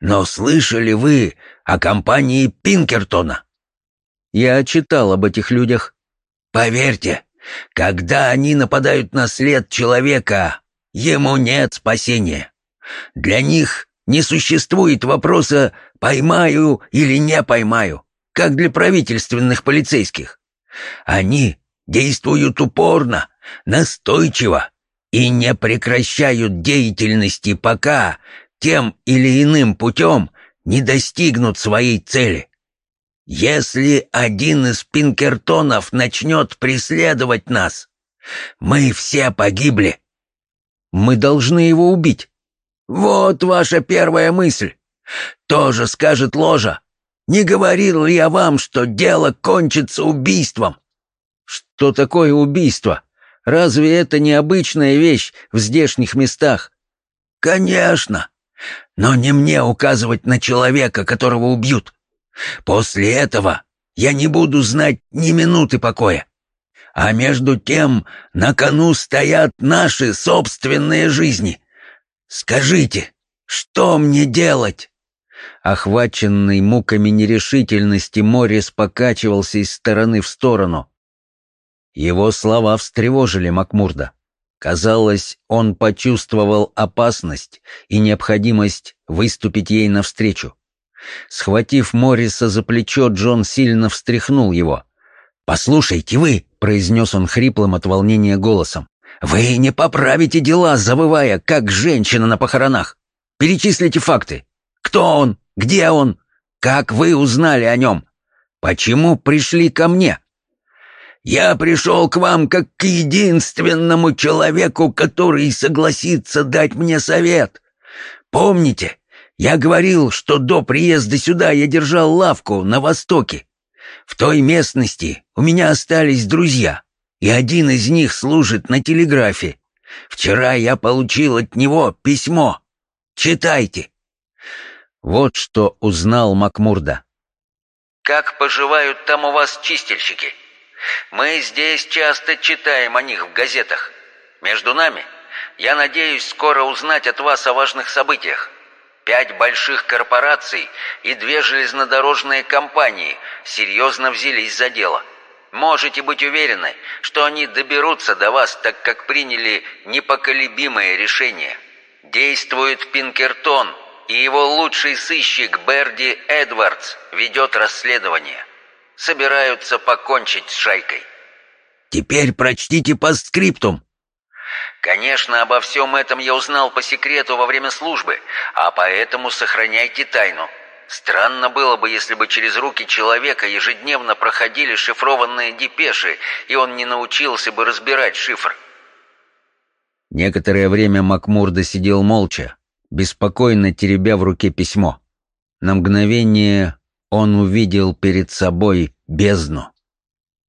Но слышали вы о компании Пинкертона?» «Я читал об этих людях». «Поверьте, когда они нападают на след человека, ему нет спасения. Для них не существует вопроса «поймаю или не поймаю», как для правительственных полицейских. Они действуют упорно, настойчиво и не прекращают деятельности, пока тем или иным путем не достигнут своей цели. Если один из Пинкертонов начнет преследовать нас, мы все погибли. Мы должны его убить. Вот ваша первая мысль. Тоже скажет ложа. Не говорил ли я вам, что дело кончится убийством? Что такое убийство? Разве это не обычная вещь в здешних местах? Конечно. Но не мне указывать на человека, которого убьют. После этого я не буду знать ни минуты покоя. А между тем на кону стоят наши собственные жизни. Скажите, что мне делать?» Охваченный муками нерешительности, Моррис покачивался из стороны в сторону. Его слова встревожили Макмурда. Казалось, он почувствовал опасность и необходимость выступить ей навстречу. Схватив Морриса за плечо, Джон сильно встряхнул его. «Послушайте вы!» — произнес он хриплым от волнения голосом. «Вы не поправите дела, завывая, как женщина на похоронах. Перечислите факты. Кто он? Где он? Как вы узнали о нем? Почему пришли ко мне?» «Я пришел к вам как к единственному человеку, который согласится дать мне совет. Помните, я говорил, что до приезда сюда я держал лавку на востоке. В той местности у меня остались друзья, и один из них служит на телеграфе. Вчера я получил от него письмо. Читайте». Вот что узнал Макмурда. «Как поживают там у вас чистильщики?» Мы здесь часто читаем о них в газетах. Между нами, я надеюсь скоро узнать от вас о важных событиях. Пять больших корпораций и две железнодорожные компании серьезно взялись за дело. Можете быть уверены, что они доберутся до вас, так как приняли непоколебимое решение. Действует Пинкертон, и его лучший сыщик Берди Эдвардс ведет расследование. Собираются покончить с шайкой. Теперь прочтите постскриптум. Конечно, обо всем этом я узнал по секрету во время службы, а поэтому сохраняйте тайну. Странно было бы, если бы через руки человека ежедневно проходили шифрованные депеши, и он не научился бы разбирать шифр. Некоторое время Макмурда сидел молча, беспокойно теребя в руке письмо. На мгновение он увидел перед собой бездну.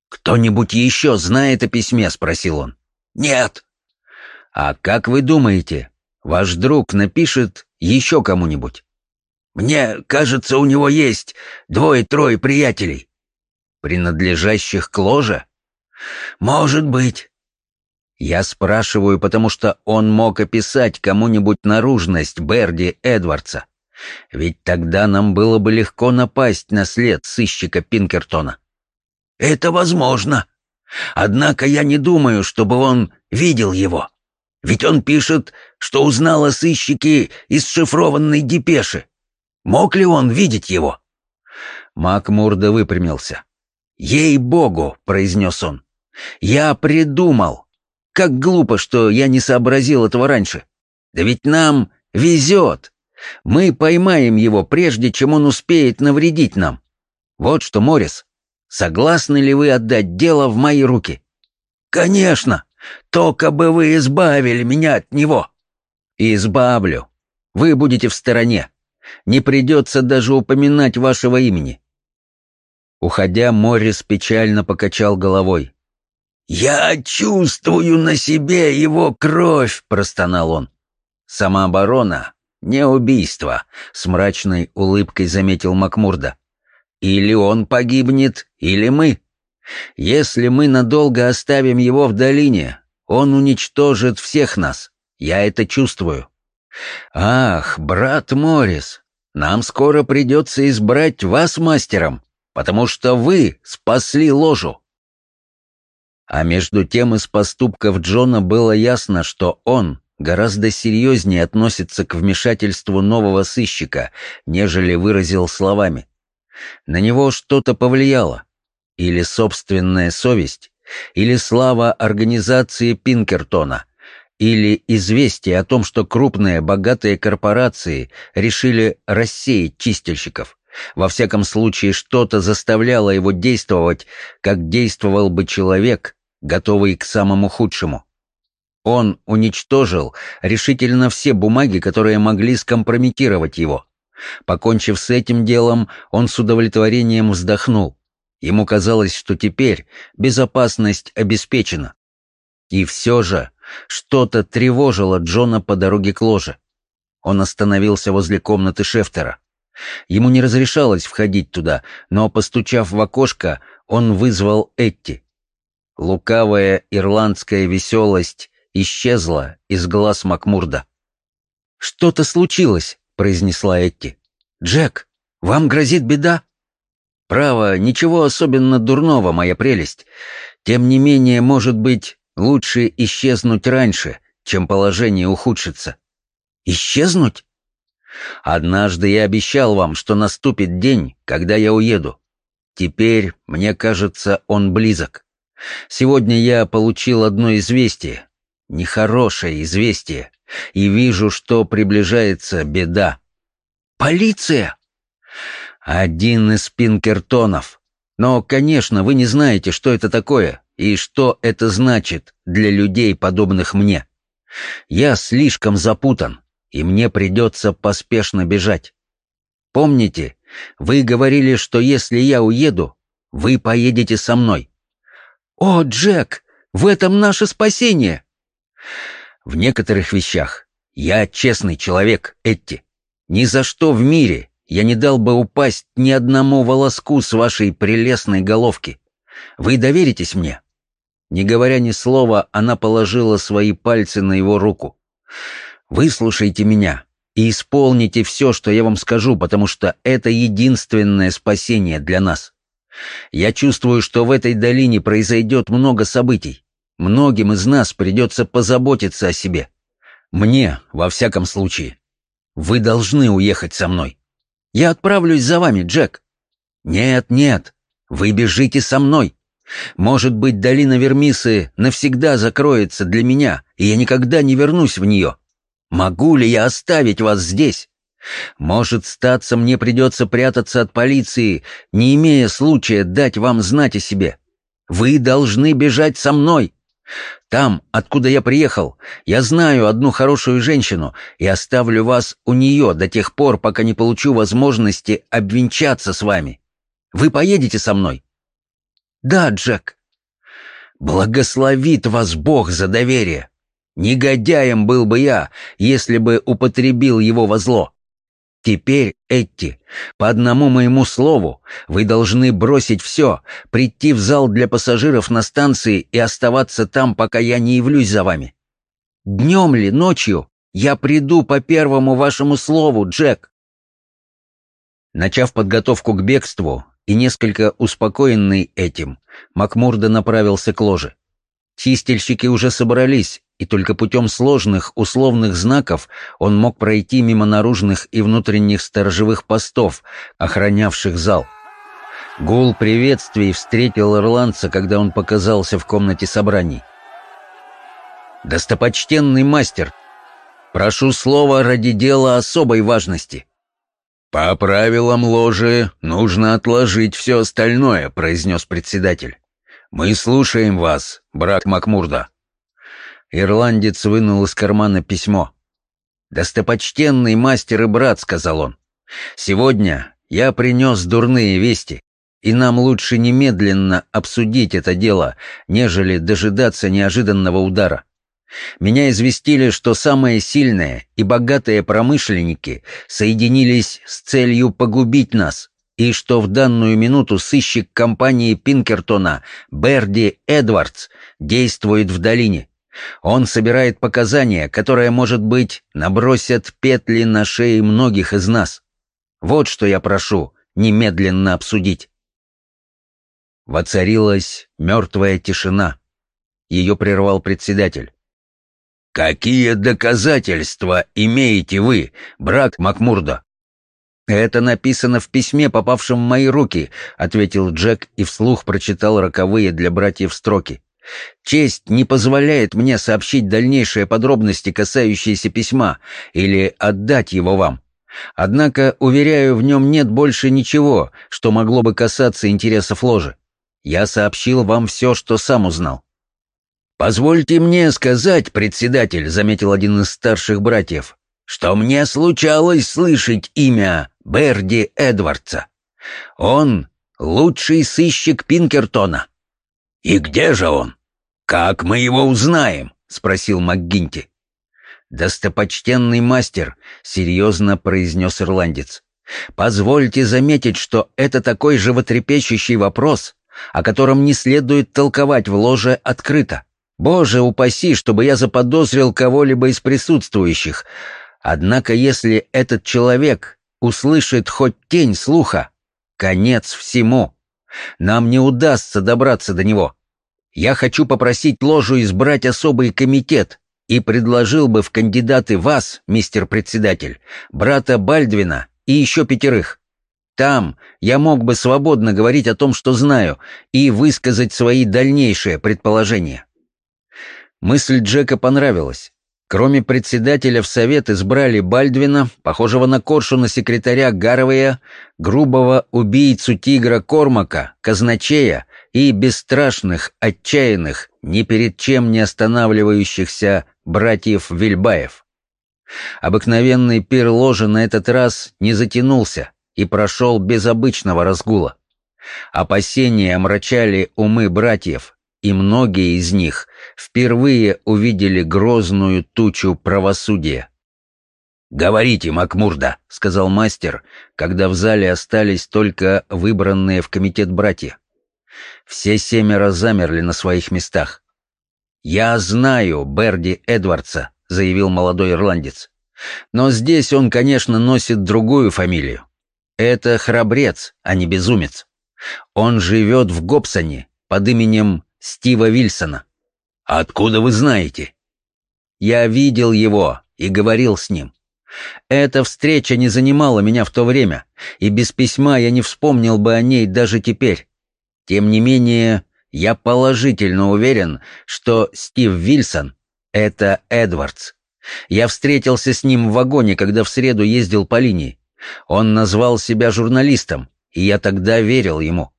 «Кто-нибудь еще знает о письме?» — спросил он. «Нет». «А как вы думаете, ваш друг напишет еще кому-нибудь?» «Мне кажется, у него есть двое-трое приятелей». «Принадлежащих к ложе?» «Может быть». Я спрашиваю, потому что он мог описать кому-нибудь наружность Берди Эдвардса. Ведь тогда нам было бы легко напасть на след сыщика Пинкертона. Это возможно. Однако я не думаю, чтобы он видел его. Ведь он пишет, что узнал о сыщике из шифрованной депеши. Мог ли он видеть его? Макмурда выпрямился. «Ей-богу!» — произнес он. «Я придумал! Как глупо, что я не сообразил этого раньше! Да ведь нам везет! Мы поймаем его, прежде чем он успеет навредить нам! Вот что, Морис, Согласны ли вы отдать дело в мои руки?» «Конечно! Только бы вы избавили меня от него!» «Избавлю. Вы будете в стороне. Не придется даже упоминать вашего имени». Уходя, Моррис печально покачал головой. «Я чувствую на себе его кровь!» — простонал он. «Самооборона, не убийство», — с мрачной улыбкой заметил Макмурда. Или он погибнет, или мы. Если мы надолго оставим его в долине, он уничтожит всех нас. Я это чувствую. Ах, брат Морис, нам скоро придется избрать вас мастером, потому что вы спасли ложу. А между тем из поступков Джона было ясно, что он гораздо серьезнее относится к вмешательству нового сыщика, нежели выразил словами. На него что-то повлияло. Или собственная совесть, или слава организации Пинкертона, или известие о том, что крупные богатые корпорации решили рассеять чистильщиков. Во всяком случае, что-то заставляло его действовать, как действовал бы человек, готовый к самому худшему. Он уничтожил решительно все бумаги, которые могли скомпрометировать его. Покончив с этим делом, он с удовлетворением вздохнул. Ему казалось, что теперь безопасность обеспечена. И все же что-то тревожило Джона по дороге к ложе. Он остановился возле комнаты Шефтера. Ему не разрешалось входить туда, но, постучав в окошко, он вызвал Этти. Лукавая ирландская веселость исчезла из глаз Макмурда. «Что-то случилось», произнесла Этти. «Джек, вам грозит беда?» «Право, ничего особенно дурного, моя прелесть. Тем не менее, может быть, лучше исчезнуть раньше, чем положение ухудшится». «Исчезнуть?» «Однажды я обещал вам, что наступит день, когда я уеду. Теперь, мне кажется, он близок. Сегодня я получил одно известие, нехорошее известие, и вижу, что приближается беда. Полиция! Один из Пинкертонов. Но, конечно, вы не знаете, что это такое и что это значит для людей, подобных мне. Я слишком запутан, и мне придется поспешно бежать. Помните, вы говорили, что если я уеду, вы поедете со мной. О, Джек, в этом наше спасение! В некоторых вещах я честный человек, Этти. Ни за что в мире я не дал бы упасть ни одному волоску с вашей прелестной головки. Вы доверитесь мне?» Не говоря ни слова, она положила свои пальцы на его руку. «Выслушайте меня и исполните все, что я вам скажу, потому что это единственное спасение для нас. Я чувствую, что в этой долине произойдет много событий. Многим из нас придется позаботиться о себе. Мне, во всяком случае. Вы должны уехать со мной. Я отправлюсь за вами, Джек. Нет, нет, вы бежите со мной. Может быть, долина Вермисы навсегда закроется для меня, и я никогда не вернусь в нее. Могу ли я оставить вас здесь? Может, статься мне придется прятаться от полиции, не имея случая дать вам знать о себе. Вы должны бежать со мной. Там, откуда я приехал, я знаю одну хорошую женщину и оставлю вас у нее до тех пор, пока не получу возможности обвенчаться с вами. Вы поедете со мной? Да, Джек. Благословит вас Бог за доверие. Негодяем был бы я, если бы употребил его во зло. Теперь, Этти, по одному моему слову, вы должны бросить все, прийти в зал для пассажиров на станции и оставаться там, пока я не явлюсь за вами. Днем ли, ночью, я приду по первому вашему слову, Джек. Начав подготовку к бегству и несколько успокоенный этим, Макмурда направился к ложе. Чистильщики уже собрались, и только путем сложных условных знаков он мог пройти мимо наружных и внутренних сторожевых постов, охранявших зал. Гул приветствий встретил ирландца, когда он показался в комнате собраний. «Достопочтенный мастер, прошу слова ради дела особой важности». «По правилам ложи нужно отложить все остальное», — произнес председатель. «Мы слушаем вас, брат Макмурда». Ирландец вынул из кармана письмо. «Достопочтенный мастер и брат», — сказал он, — «сегодня я принес дурные вести, и нам лучше немедленно обсудить это дело, нежели дожидаться неожиданного удара. Меня известили, что самые сильные и богатые промышленники соединились с целью погубить нас, и что в данную минуту сыщик компании Пинкертона Берди Эдвардс действует в долине. Он собирает показания, которые, может быть, набросят петли на шеи многих из нас. Вот что я прошу немедленно обсудить. Воцарилась мертвая тишина. Ее прервал председатель. «Какие доказательства имеете вы, брат Макмурда?» «Это написано в письме, попавшем в мои руки», — ответил Джек и вслух прочитал роковые для братьев строки. «Честь не позволяет мне сообщить дальнейшие подробности, касающиеся письма, или отдать его вам. Однако, уверяю, в нем нет больше ничего, что могло бы касаться интересов ложи. Я сообщил вам все, что сам узнал». «Позвольте мне сказать, председатель», — заметил один из старших братьев, «что мне случалось слышать имя Берди Эдвардса. Он лучший сыщик Пинкертона. И где же он? Как мы его узнаем? спросил МакГинти. «Достопочтенный мастер», — серьезно произнес ирландец, — «позвольте заметить, что это такой животрепещущий вопрос, о котором не следует толковать в ложе открыто. Боже упаси, чтобы я заподозрил кого-либо из присутствующих. Однако если этот человек услышит хоть тень слуха, конец всему. Нам не удастся добраться до него. Я хочу попросить ложу избрать особый комитет и предложил бы в кандидаты вас, мистер председатель, брата Бальдвина и еще пятерых. Там я мог бы свободно говорить о том, что знаю, и высказать свои дальнейшие предположения. Мысль Джека понравилась. Кроме председателя в совет избрали Бальдвина, похожего на коршуна секретаря Гарвея, грубого убийцу тигра Кормака, казначея и бесстрашных, отчаянных, ни перед чем не останавливающихся братьев Вильбаев. Обыкновенный пир ложи на этот раз не затянулся и прошел без обычного разгула. Опасения омрачали умы братьев, и многие из них впервые увидели грозную тучу правосудия. «Говорите, Макмурда», — сказал мастер, когда в зале остались только выбранные в комитет братья. Все семеро замерли на своих местах. «Я знаю Берди Эдвардса», — заявил молодой ирландец. «Но здесь он, конечно, носит другую фамилию. Это храбрец, а не безумец. Он живет в Гобсоне под именем Стива Вильсона. «Откуда вы знаете?» «Я видел его и говорил с ним. Эта встреча не занимала меня в то время, и без письма я не вспомнил бы о ней даже теперь. Тем не менее, я положительно уверен, что Стив Вильсон — это Эдвардс. Я встретился с ним в вагоне, когда в среду ездил по линии. Он назвал себя журналистом, и я тогда верил ему.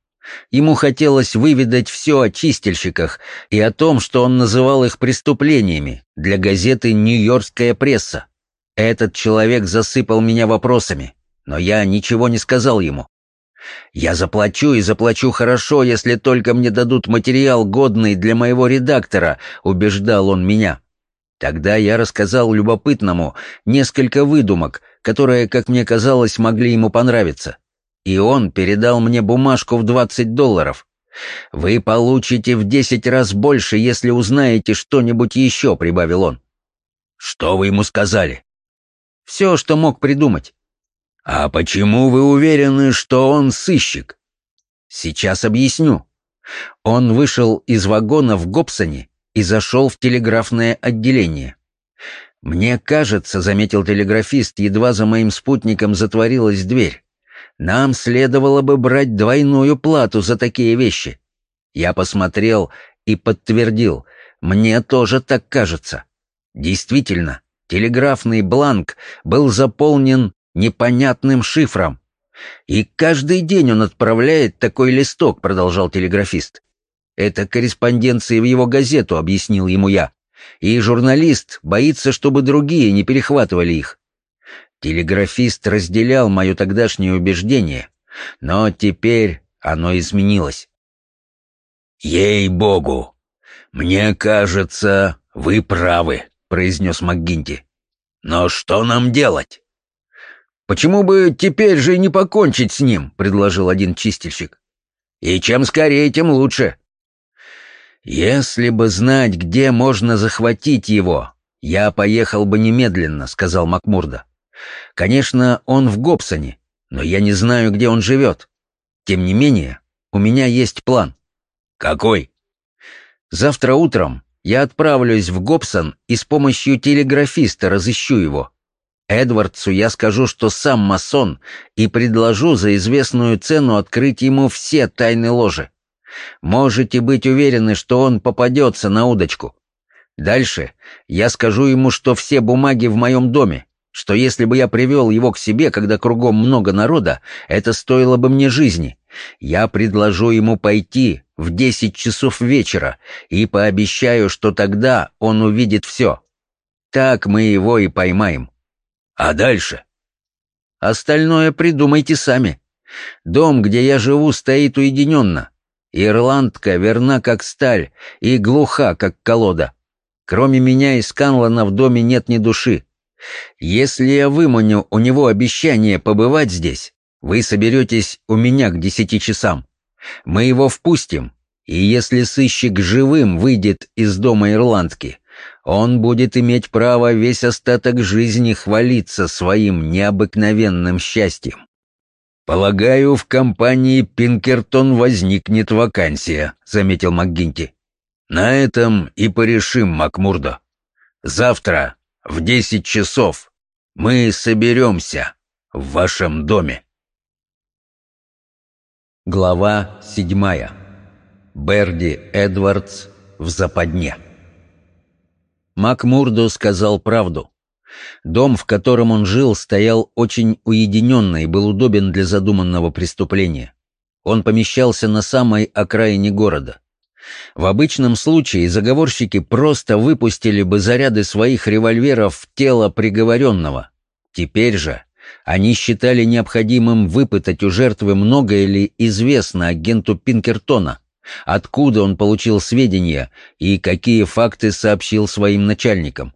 Ему хотелось выведать все о чистильщиках и о том, что он называл их преступлениями для газеты «Нью-Йоркская пресса». Этот человек засыпал меня вопросами, но я ничего не сказал ему. Я заплачу и заплачу хорошо, если только мне дадут материал, годный для моего редактора, убеждал он меня. Тогда я рассказал любопытному несколько выдумок, которые, как мне казалось, могли ему понравиться. И он передал мне бумажку в 20 долларов. «Вы получите в десять раз больше, если узнаете что-нибудь еще», — прибавил он. «Что вы ему сказали?» Все, что мог придумать. «А почему вы уверены, что он сыщик?» «Сейчас объясню». Он вышел из вагона в Гобсоне и зашел в телеграфное отделение. «Мне кажется», — заметил телеграфист, едва за моим спутником затворилась дверь, «нам следовало бы брать двойную плату за такие вещи». Я посмотрел и подтвердил, мне тоже так кажется. Действительно, Телеграфный бланк был заполнен непонятным шифром. «И каждый день он отправляет такой листок», — продолжал телеграфист. «Это корреспонденция в его газету», — объяснил ему я. «И журналист боится, чтобы другие не перехватывали их». Телеграфист разделял мое тогдашнее убеждение, но теперь оно изменилось. «Ей-богу! Мне кажется, вы правы», — произнес МакГинти. «Но что нам делать?» «Почему бы теперь же не покончить с ним?» — предложил один чистильщик. «И чем скорее, тем лучше». «Если бы знать, где можно захватить его, я поехал бы немедленно», — сказал Макмурда. «Конечно, он в Гобсоне, но я не знаю, где он живет. Тем не менее, у меня есть план». «Какой?» «Завтра утром я отправлюсь в Гобсон и с помощью телеграфиста разыщу его. Эдвардсу я скажу, что сам масон, и предложу за известную цену открыть ему все тайны ложи. Можете быть уверены, что он попадется на удочку. Дальше я скажу ему, что все бумаги в моем доме, что если бы я привел его к себе, когда кругом много народа, это стоило бы мне жизни. Я предложу ему пойти в десять часов вечера и пообещаю, что тогда он увидит все. Так мы его и поймаем. А дальше? Остальное придумайте сами. Дом, где я живу, стоит уединенно. Ирландка верна, как сталь, и глуха, как колода. Кроме меня и Сканлана в доме нет ни души. Если я выманю у него обещание побывать здесь, вы соберетесь у меня к десяти часам. Мы его впустим, и если сыщик живым выйдет из дома ирландки, он будет иметь право весь остаток жизни хвалиться своим необыкновенным счастьем. «Полагаю, в компании Пинкертон возникнет вакансия», — заметил МакГинти. «На этом и порешим, Макмурдо. Завтра в десять часов мы соберемся в вашем доме». Глава седьмая. Берди Эдвардс в западне. Макмурдо сказал правду. Дом, в котором он жил, стоял очень уединенно и был удобен для задуманного преступления. Он помещался на самой окраине города. В обычном случае заговорщики просто выпустили бы заряды своих револьверов в тело приговоренного. Теперь же они считали необходимым выпытать у жертвы многое ли известно агенту Пинкертона, откуда он получил сведения и какие факты сообщил своим начальникам.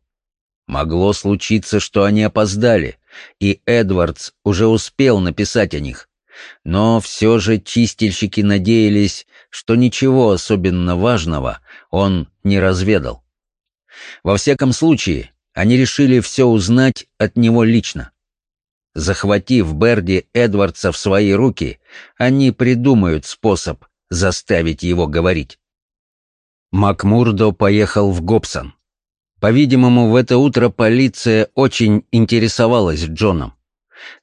Могло случиться, что они опоздали, и Эдвардс уже успел написать о них. Но все же чистильщики надеялись, что ничего особенно важного он не разведал. Во всяком случае, они решили все узнать от него лично. Захватив Берди Эдвардса в свои руки, они придумают способ заставить его говорить. Макмурдо поехал в Гобсон. По-видимому, в это утро полиция очень интересовалась Джоном.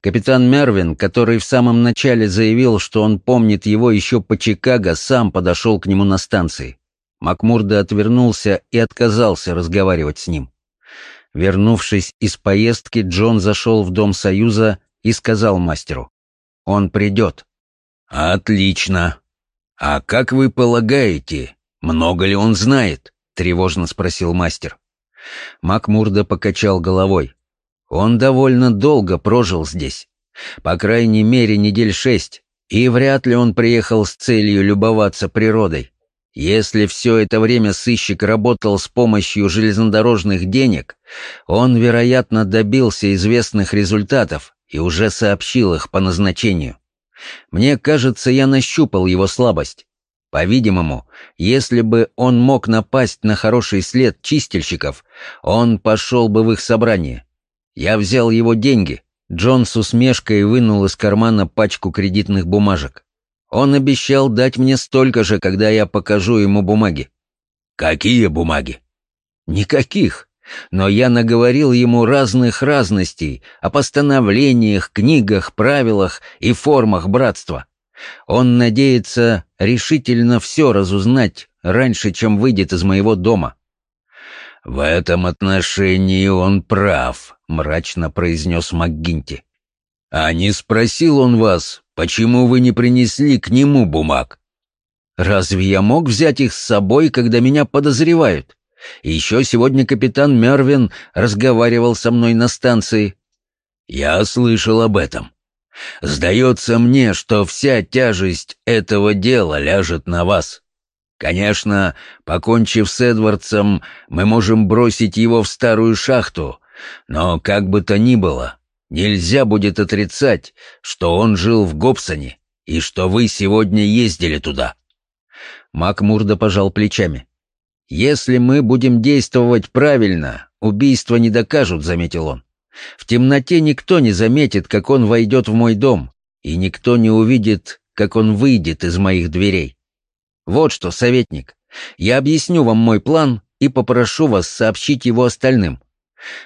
Капитан Мервин, который в самом начале заявил, что он помнит его еще по Чикаго, сам подошел к нему на станции. Макмурда отвернулся и отказался разговаривать с ним. Вернувшись из поездки, Джон зашел в Дом Союза и сказал мастеру. «Он придет». «Отлично. А как вы полагаете, много ли он знает?» — тревожно спросил мастер. Макмурда покачал головой. Он довольно долго прожил здесь. По крайней мере, недель шесть. И вряд ли он приехал с целью любоваться природой. Если все это время сыщик работал с помощью железнодорожных денег, он, вероятно, добился известных результатов и уже сообщил их по назначению. Мне кажется, я нащупал его слабость. По-видимому, если бы он мог напасть на хороший след чистильщиков, он пошел бы в их собрание. Я взял его деньги. Джон с усмешкой вынул из кармана пачку кредитных бумажек. Он обещал дать мне столько же, когда я покажу ему бумаги. Какие бумаги? Никаких. Но я наговорил ему разных разностей о постановлениях, книгах, правилах и формах братства. Он надеется решительно все разузнать раньше, чем выйдет из моего дома. «В этом отношении он прав», — мрачно произнес МакГинти. «А не спросил он вас, почему вы не принесли к нему бумаг?» «Разве я мог взять их с собой, когда меня подозревают? Еще сегодня капитан Мервин разговаривал со мной на станции». «Я слышал об этом. Сдается мне, что вся тяжесть этого дела ляжет на вас. Конечно, покончив с Эдвардсом, мы можем бросить его в старую шахту, но как бы то ни было, нельзя будет отрицать, что он жил в Гобсоне и что вы сегодня ездили туда». Макмурда пожал плечами. «Если мы будем действовать правильно, убийство не докажут», — заметил он. «В темноте никто не заметит, как он войдет в мой дом, и никто не увидит, как он выйдет из моих дверей. Вот что, советник, я объясню вам мой план и попрошу вас сообщить его остальным.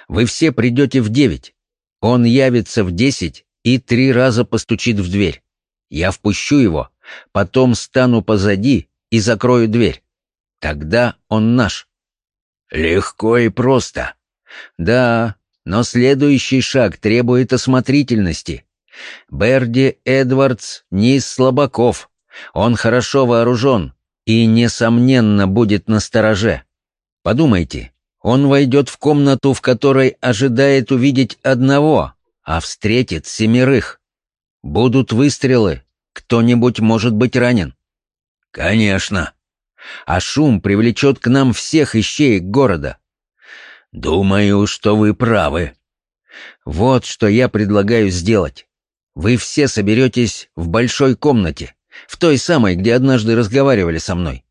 Вы все придете в девять. Он явится в десять и три раза постучит в дверь. Я впущу его, потом стану позади и закрою дверь. Тогда он наш. Легко и просто. Да, но следующий шаг требует осмотрительности. Берди Эдвардс не из слабаков. Он хорошо вооружен, и, несомненно, будет на стороже. Подумайте, он войдет в комнату, в которой ожидает увидеть одного, а встретит семерых. Будут выстрелы, кто-нибудь может быть ранен. Конечно. А шум привлечет к нам всех ищеек города. Думаю, что вы правы. Вот что я предлагаю сделать. Вы все соберетесь в большой комнате в той самой, где однажды разговаривали со мной.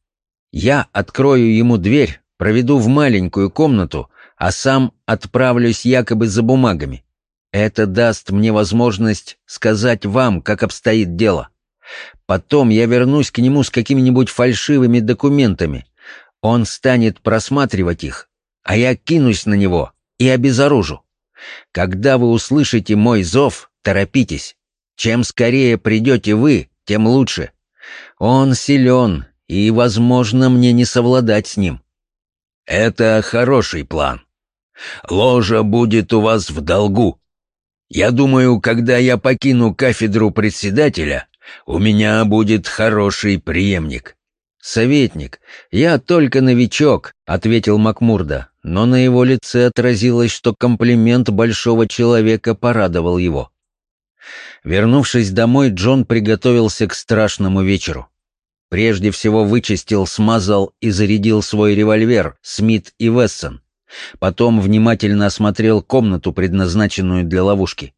Я открою ему дверь, проведу в маленькую комнату, а сам отправлюсь якобы за бумагами. Это даст мне возможность сказать вам, как обстоит дело. Потом я вернусь к нему с какими-нибудь фальшивыми документами. Он станет просматривать их, а я кинусь на него и обезоружу. Когда вы услышите мой зов, торопитесь. Чем скорее придете вы, тем лучше. Он силен, и, возможно, мне не совладать с ним. Это хороший план. Ложа будет у вас в долгу. Я думаю, когда я покину кафедру председателя, у меня будет хороший преемник. «Советник, я только новичок», — ответил Макмурда, но на его лице отразилось, что комплимент большого человека порадовал его. Вернувшись домой, Джон приготовился к страшному вечеру. Прежде всего вычистил, смазал и зарядил свой револьвер Смит и Вессон. Потом внимательно осмотрел комнату, предназначенную для ловушки.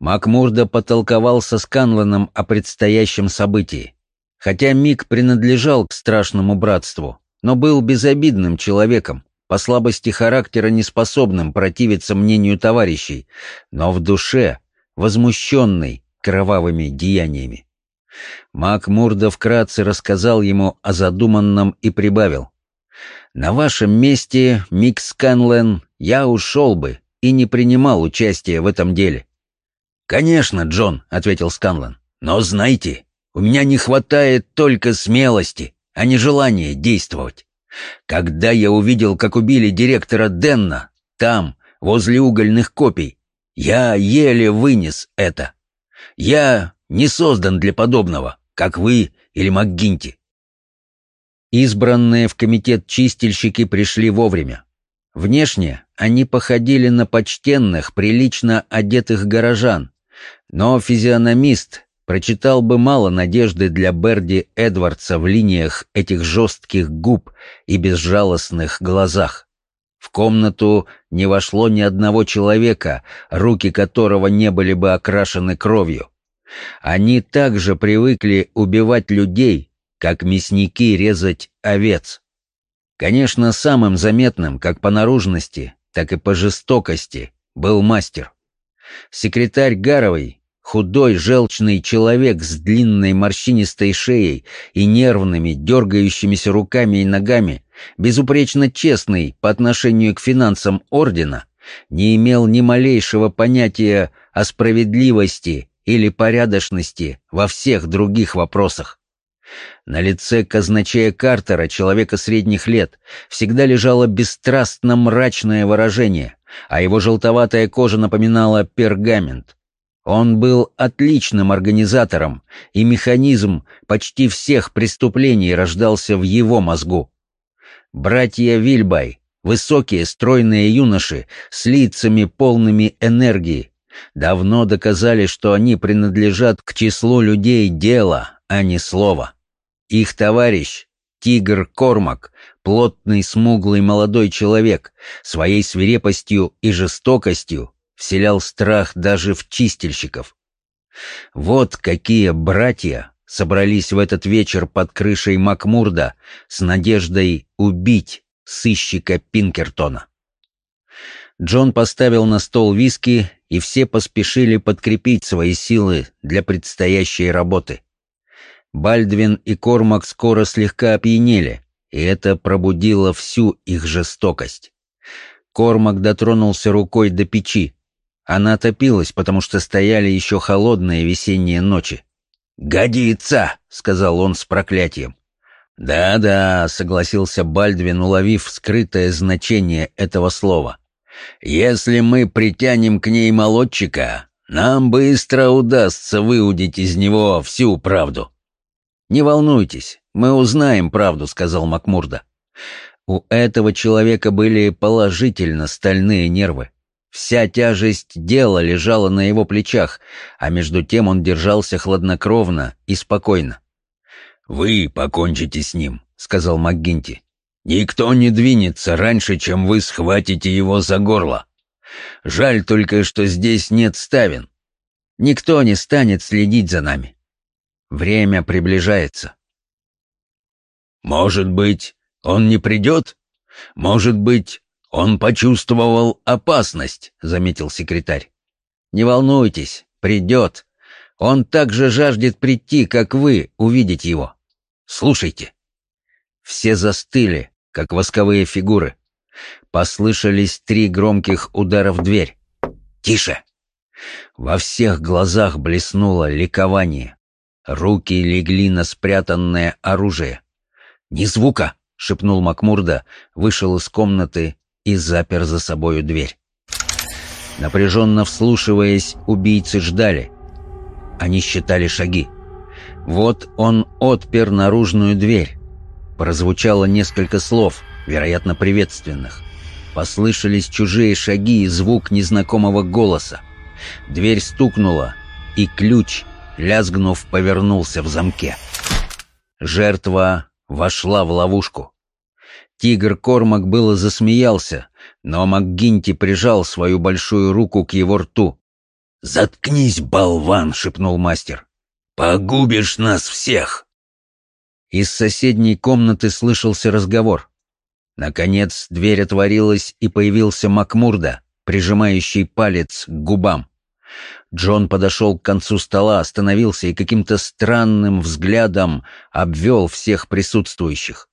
Макмурда потолковал со Сканланом о предстоящем событии. Хотя Мик принадлежал к страшному братству, но был безобидным человеком, по слабости характера неспособным противиться мнению товарищей, но в душе возмущенный кровавыми деяниями. Мак Мурда вкратце рассказал ему о задуманном и прибавил. На вашем месте, Микс Сканлен, я ушел бы и не принимал участия в этом деле. «Конечно, Джон», — ответил Сканлен. «Но знайте, у меня не хватает только смелости, а не желания действовать. Когда я увидел, как убили директора Денна, там, возле угольных копий, я еле вынес это. Я не создан для подобного, как вы или МакГинти. Избранные в комитет чистильщики пришли вовремя. Внешне они походили на почтенных, прилично одетых горожан, но физиономист прочитал бы мало надежды для Берди Эдвардса в линиях этих жестких губ и безжалостных глазах. В комнату не вошло ни одного человека, руки которого не были бы окрашены кровью. Они также привыкли убивать людей, как мясники резать овец. Конечно, самым заметным, как по наружности, так и по жестокости, был мастер. Секретарь Гаровой, худой, желчный человек с длинной морщинистой шеей и нервными, дергающимися руками и ногами, безупречно честный по отношению к финансам ордена, не имел ни малейшего понятия о справедливости или порядочности во всех других вопросах. На лице казначея Картера, человека средних лет, всегда лежало бесстрастно мрачное выражение, а его желтоватая кожа напоминала пергамент. Он был отличным организатором, и механизм почти всех преступлений рождался в его мозгу. Братья Вильбай, высокие стройные юноши с лицами полными энергии, давно доказали, что они принадлежат к числу людей дела, а не слова. Их товарищ, Тигр Кормак, плотный смуглый молодой человек, своей свирепостью и жестокостью вселял страх даже в чистильщиков. Вот какие братья собрались в этот вечер под крышей Макмурда с надеждой убить сыщика Пинкертона. Джон поставил на стол виски, и все поспешили подкрепить свои силы для предстоящей работы. Бальдвин и Кормак скоро слегка опьянели, и это пробудило всю их жестокость. Кормак дотронулся рукой до печи. Она топилась, потому что стояли еще холодные весенние ночи. «Годится!» — сказал он с проклятием. «Да-да», — согласился Бальдвин, уловив скрытое значение этого слова. «Если мы притянем к ней молодчика, нам быстро удастся выудить из него всю правду». «Не волнуйтесь, мы узнаем правду», — сказал Макмурда. У этого человека были положительно стальные нервы. Вся тяжесть дела лежала на его плечах, а между тем он держался хладнокровно и спокойно. «Вы покончите с ним», — сказал МакГинти. «Никто не двинется раньше, чем вы схватите его за горло. Жаль только, что здесь нет ставен. Никто не станет следить за нами. Время приближается. Может быть, он не придет? Может быть, он почувствовал опасность, заметил секретарь. Не волнуйтесь, придет. Он так же жаждет прийти, как вы, увидеть его. Слушайте. Все застыли, как восковые фигуры. Послышались три громких удара в дверь. «Тише!» Во всех глазах блеснуло ликование. Руки легли на спрятанное оружие. «Ни звука!» — шепнул Макмурда, вышел из комнаты и запер за собою дверь. Напряженно вслушиваясь, убийцы ждали. Они считали шаги. Вот он отпер наружную дверь. Прозвучало несколько слов, вероятно, приветственных. Послышались чужие шаги и звук незнакомого голоса. Дверь стукнула, и ключ — лязгнув, повернулся в замке. Жертва вошла в ловушку. Тигр Кормак было засмеялся, но МакГинти прижал свою большую руку к его рту. «Заткнись, болван!» — шепнул мастер. «Погубишь нас всех!» Из соседней комнаты слышался разговор. Наконец дверь отворилась, и появился Макмурда, прижимающий палец к губам. Джон подошел к концу стола, остановился и каким-то странным взглядом обвел всех присутствующих.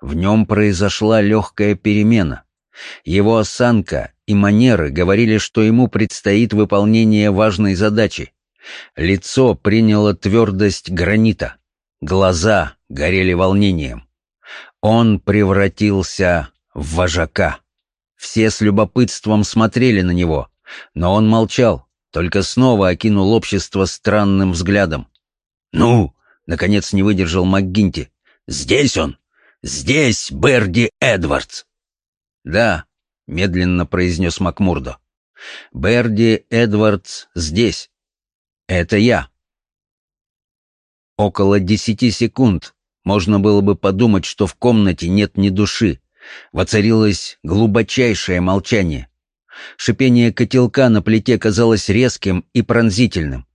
В нем произошла легкая перемена. Его осанка и манеры говорили, что ему предстоит выполнение важной задачи. Лицо приняло твердость гранита. Глаза горели волнением. Он превратился в вожака. Все с любопытством смотрели на него, но он молчал, только снова окинул общество странным взглядом. «Ну!» — наконец не выдержал МакГинти. «Здесь он! Здесь Берди Эдвардс!» «Да», — медленно произнес Макмурдо. «Берди Эдвардс здесь. Это я». Около десяти секунд можно было бы подумать, что в комнате нет ни души. Воцарилось глубочайшее молчание. Шипение котелка на плите казалось резким и пронзительным.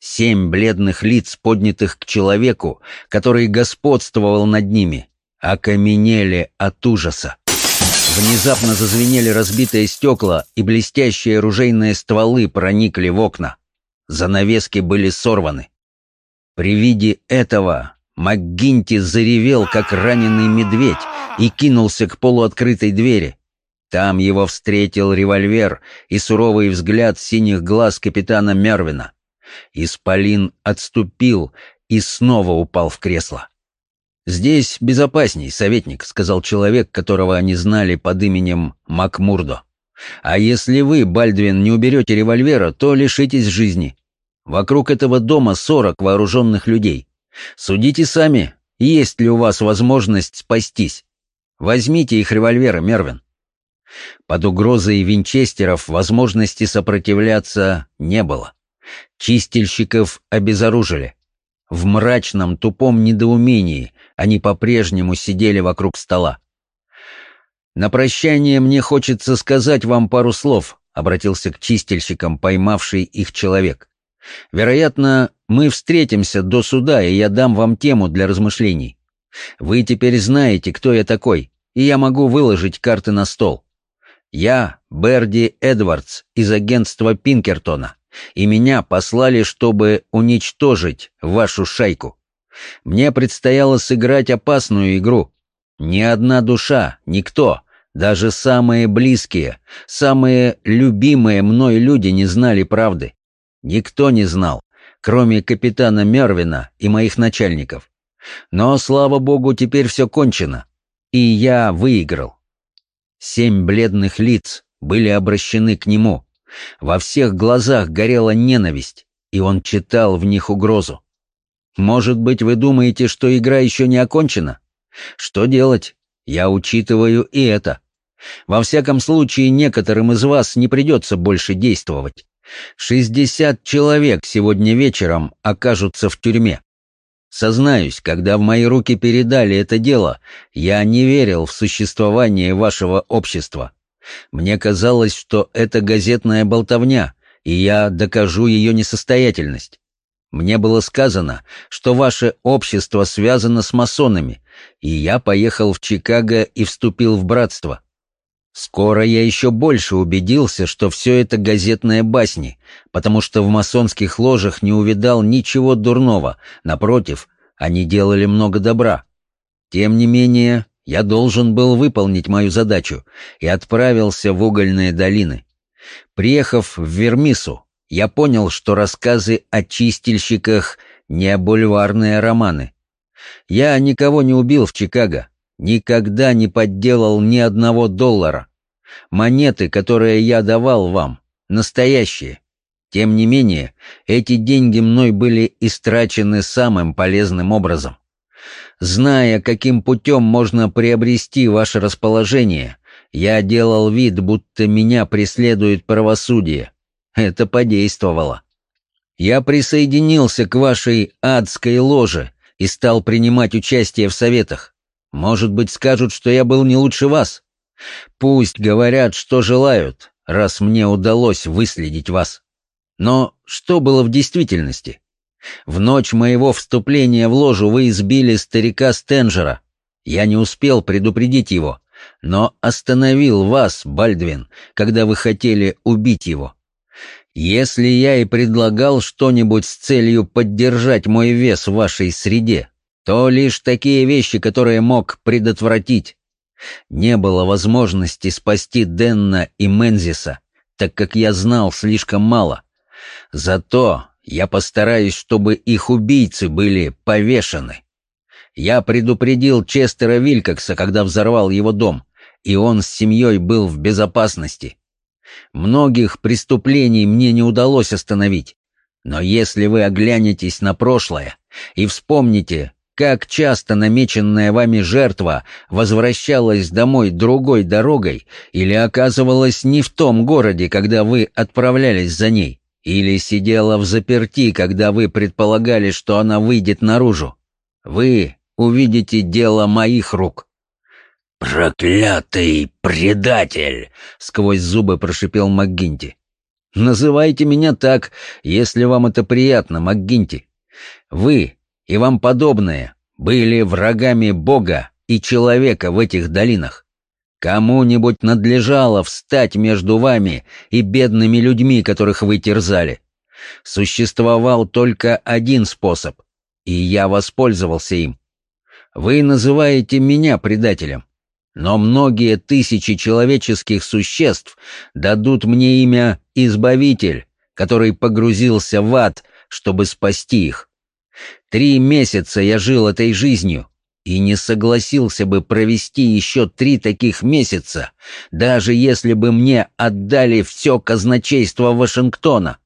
Семь бледных лиц, поднятых к человеку, который господствовал над ними, окаменели от ужаса. Внезапно зазвенели разбитые стекла, и блестящие оружейные стволы проникли в окна. Занавески были сорваны. При виде этого МакГинти заревел, как раненый медведь, и кинулся к полуоткрытой двери. Там его встретил револьвер и суровый взгляд синих глаз капитана Мервина. Исполин отступил и снова упал в кресло. «Здесь безопасней, советник», — сказал человек, которого они знали под именем Макмурдо. «А если вы, Бальдвин, не уберете револьвера, то лишитесь жизни. Вокруг этого дома сорок вооруженных людей. Судите сами, есть ли у вас возможность спастись. Возьмите их револьверы, Мервин». Под угрозой винчестеров возможности сопротивляться не было. Чистильщиков обезоружили. В мрачном, тупом недоумении они по-прежнему сидели вокруг стола. «На прощание мне хочется сказать вам пару слов», — обратился к чистильщикам, поймавший их человек. «Вероятно, мы встретимся до суда, и я дам вам тему для размышлений. Вы теперь знаете, кто я такой, и я могу выложить карты на стол. Я Берди Эдвардс из агентства Пинкертона и меня послали, чтобы уничтожить вашу шайку. Мне предстояло сыграть опасную игру. Ни одна душа, никто, даже самые близкие, самые любимые мной люди не знали правды. Никто не знал, кроме капитана Мервина и моих начальников. Но, слава богу, теперь все кончено, и я выиграл. Семь бледных лиц были обращены к нему, во всех глазах горела ненависть, и он читал в них угрозу. Может быть, вы думаете, что игра еще не окончена? Что делать? Я учитываю и это. Во всяком случае, некоторым из вас не придется больше действовать. Шестьдесят человек сегодня вечером окажутся в тюрьме. Сознаюсь, когда в мои руки передали это дело, я не верил в существование вашего общества. Мне казалось, что это газетная болтовня, и я докажу ее несостоятельность. Мне было сказано, что ваше общество связано с масонами, и я поехал в Чикаго и вступил в братство. Скоро я еще больше убедился, что все это газетные басни, потому что в масонских ложах не увидал ничего дурного, напротив, они делали много добра. Тем не менее, я должен был выполнить мою задачу и отправился в угольные долины. Приехав в Вермису, я понял, что рассказы о чистильщиках не бульварные романы. Я никого не убил в Чикаго, никогда не подделал ни одного доллара. Монеты, которые я давал вам, настоящие. Тем не менее, эти деньги мной были истрачены самым полезным образом. Зная, каким путем можно приобрести ваше расположение, я делал вид, будто меня преследует правосудие. Это подействовало. Я присоединился к вашей адской ложе и стал принимать участие в советах. Может быть, скажут, что я был не лучше вас. Пусть говорят, что желают, раз мне удалось выследить вас. Но что было в действительности? В ночь моего вступления в ложу вы избили старика Стенджера. Я не успел предупредить его, но остановил вас, Бальдвин, когда вы хотели убить его. Если я и предлагал что-нибудь с целью поддержать мой вес в вашей среде, то лишь такие вещи, которые мог предотвратить. Не было возможности спасти Денна и Мензиса, так как я знал слишком мало. Зато я постараюсь, чтобы их убийцы были повешены. Я предупредил Честера Вилькокса, когда взорвал его дом, и он с семьей был в безопасности. Многих преступлений мне не удалось остановить. Но если вы оглянетесь на прошлое и вспомните, как часто намеченная вами жертва возвращалась домой другой дорогой или оказывалась не в том городе, когда вы отправлялись за ней, или сидела в заперти, когда вы предполагали, что она выйдет наружу, вы увидите дело моих рук. «Проклятый предатель!» — сквозь зубы прошипел МакГинти. «Называйте меня так, если вам это приятно, МакГинти. Вы и вам подобные были врагами Бога и человека в этих долинах. Кому-нибудь надлежало встать между вами и бедными людьми, которых вы терзали. Существовал только один способ, и я воспользовался им. Вы называете меня предателем, но многие тысячи человеческих существ дадут мне имя Избавитель, который погрузился в ад, чтобы спасти их. Три месяца я жил этой жизнью и не согласился бы провести еще три таких месяца, даже если бы мне отдали все казначейство Вашингтона.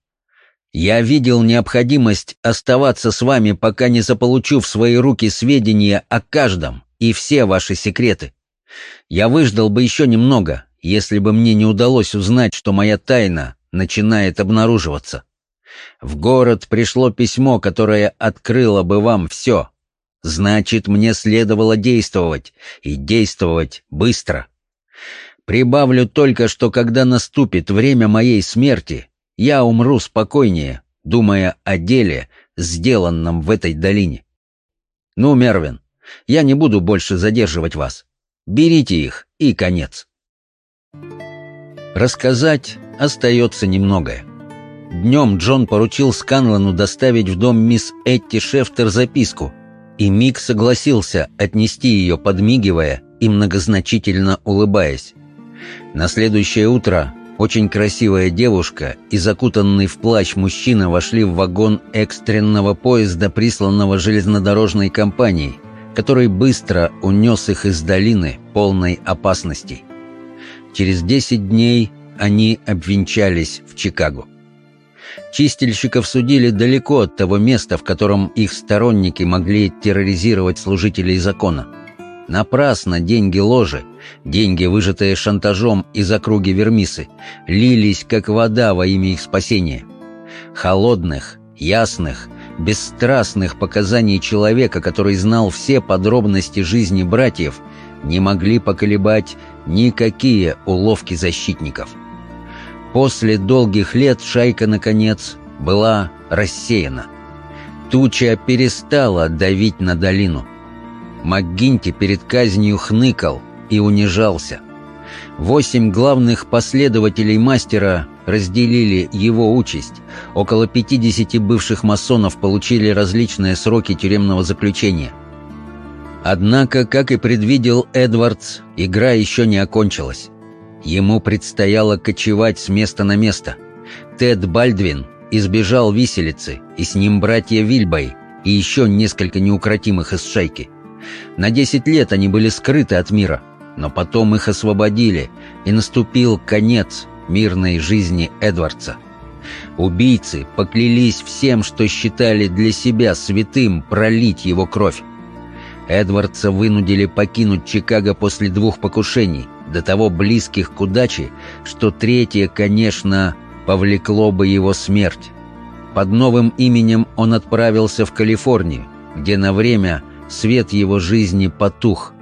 Я видел необходимость оставаться с вами, пока не заполучу в свои руки сведения о каждом и все ваши секреты. Я выждал бы еще немного, если бы мне не удалось узнать, что моя тайна начинает обнаруживаться. В город пришло письмо, которое открыло бы вам все. Значит, мне следовало действовать, и действовать быстро. Прибавлю только, что когда наступит время моей смерти, я умру спокойнее, думая о деле, сделанном в этой долине. Ну, Мервин, я не буду больше задерживать вас. Берите их, и конец. Рассказать остается немногое. Днем Джон поручил Сканлану доставить в дом мисс Этти Шефтер записку, и Мик согласился отнести ее, подмигивая и многозначительно улыбаясь. На следующее утро очень красивая девушка и закутанный в плащ мужчина вошли в вагон экстренного поезда, присланного железнодорожной компанией, который быстро унес их из долины, полной опасностей. Через десять дней они обвенчались в Чикаго. Чистильщиков судили далеко от того места, в котором их сторонники могли терроризировать служителей закона. Напрасно деньги ложи, деньги, выжатые шантажом из округи Вермисы, лились, как вода во имя их спасения. Холодных, ясных, бесстрастных показаний человека, который знал все подробности жизни братьев, не могли поколебать никакие уловки защитников. После долгих лет шайка, наконец, была рассеяна. Туча перестала давить на долину. МакГинти перед казнью хныкал и унижался. Восемь главных последователей мастера разделили его участь. Около 50 бывших масонов получили различные сроки тюремного заключения. Однако, как и предвидел Эдвардс, игра еще не окончилась. Ему предстояло кочевать с места на место. Тед Бальдвин избежал виселицы, и с ним братья Вильбой и еще несколько неукротимых из шайки. На десять лет они были скрыты от мира, но потом их освободили, и наступил конец мирной жизни Эдвардса. Убийцы поклялись всем, что считали для себя святым, пролить его кровь. Эдвардса вынудили покинуть Чикаго после двух покушений, до того близких к удаче, что третье, конечно, повлекло бы его смерть. Под новым именем он отправился в Калифорнию, где на время свет его жизни потух.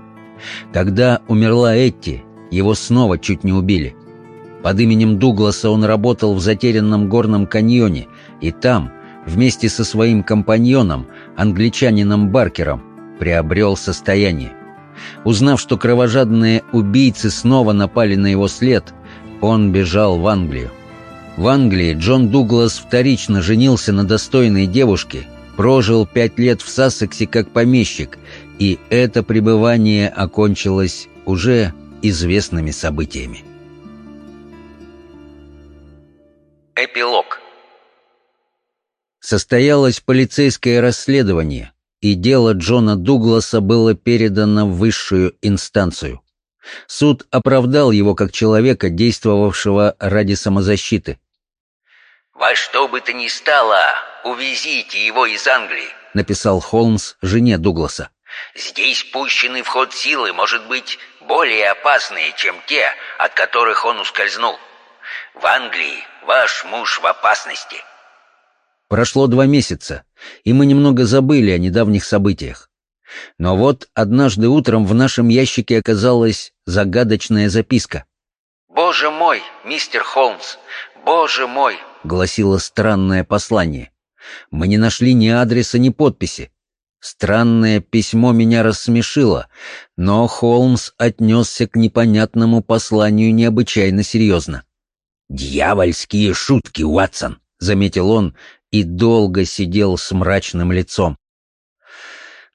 Когда умерла Этти, его снова чуть не убили. Под именем Дугласа он работал в затерянном горном каньоне, и там, вместе со своим компаньоном, англичанином Баркером, приобрел состояние. Узнав, что кровожадные убийцы снова напали на его след, он бежал в Англию. В Англии Джон Дуглас вторично женился на достойной девушке прожил пять лет в Сассексе как помещик, и это пребывание окончилось уже известными событиями. Эпилог Состоялось полицейское расследование, и дело Джона Дугласа было передано в высшую инстанцию. Суд оправдал его как человека, действовавшего ради самозащиты. «Во что бы то ни стало, увезите его из Англии», — написал Холмс жене Дугласа. «Здесь пущенный в ход силы может быть более опасные, чем те, от которых он ускользнул. В Англии ваш муж в опасности». Прошло два месяца, и мы немного забыли о недавних событиях. Но вот однажды утром в нашем ящике оказалась загадочная записка. «Боже мой, мистер Холмс, боже мой!» — гласило странное послание. Мы не нашли ни адреса, ни подписи. Странное письмо меня рассмешило, но Холмс отнесся к непонятному посланию необычайно серьезно. «Дьявольские шутки, Уатсон!» — заметил он и долго сидел с мрачным лицом.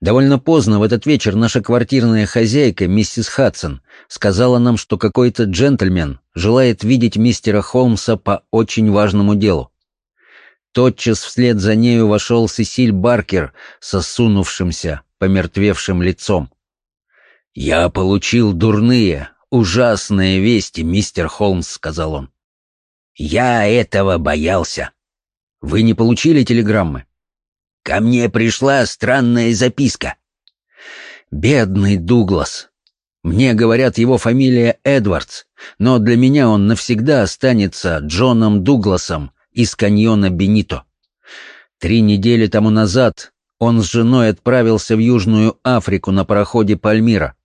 Довольно поздно в этот вечер наша квартирная хозяйка, миссис Хадсон, сказала нам, что какой-то джентльмен желает видеть мистера Холмса по очень важному делу. Тотчас вслед за нею вошел Сесиль Баркер со сунувшимся, помертвевшим лицом. «Я получил дурные, ужасные вести, мистер Холмс», — сказал он. «Я этого боялся». «Вы не получили телеграммы?» Ко мне пришла странная записка. Бедный Дуглас. Мне говорят, его фамилия Эдвардс, но для меня он навсегда останется Джоном Дугласом из каньона Бенито. Три недели тому назад он с женой отправился в Южную Африку на пароходе «Пальмира».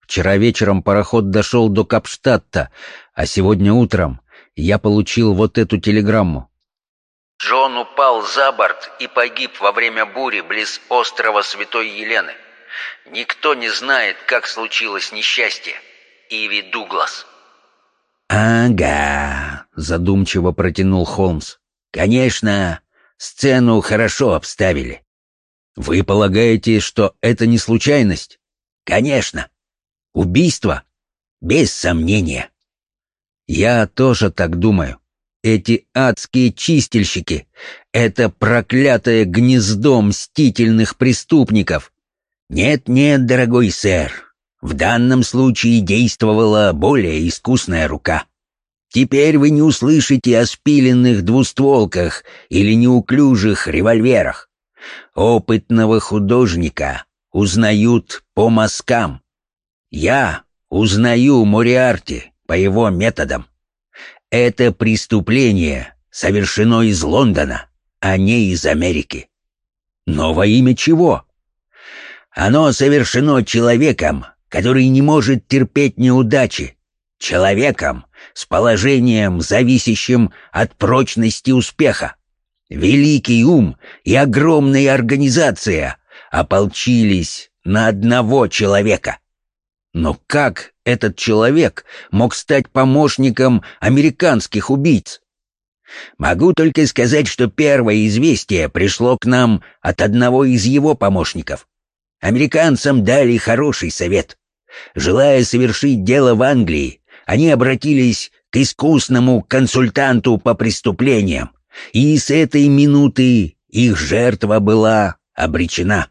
Вчера вечером пароход дошел до Капштадта, а сегодня утром я получил вот эту телеграмму. Джон упал за борт и погиб во время бури близ острова Святой Елены. Никто не знает, как случилось несчастье. Иви Дуглас. «Ага», — задумчиво протянул Холмс. «Конечно, сцену хорошо обставили». «Вы полагаете, что это не случайность?» «Конечно. Убийство? Без сомнения». «Я тоже так думаю. Эти адские чистильщики — это проклятое гнездо мстительных преступников. Нет-нет, дорогой сэр, в данном случае действовала более искусная рука. Теперь вы не услышите о спиленных двустволках или неуклюжих револьверах. Опытного художника узнают по мазкам. Я узнаю Мориарти по его методам. Это преступление совершено из Лондона, а не из Америки. Но во имя чего? Оно совершено человеком, который не может терпеть неудачи, человеком с положением, зависящим от прочности успеха. Великий ум и огромная организация ополчились на одного человека. Но как этот человек мог стать помощником американских убийц? Могу только сказать, что первое известие пришло к нам от одного из его помощников. Американцам дали хороший совет. Желая совершить дело в Англии, они обратились к искусному консультанту по преступлениям, и с этой минуты их жертва была обречена.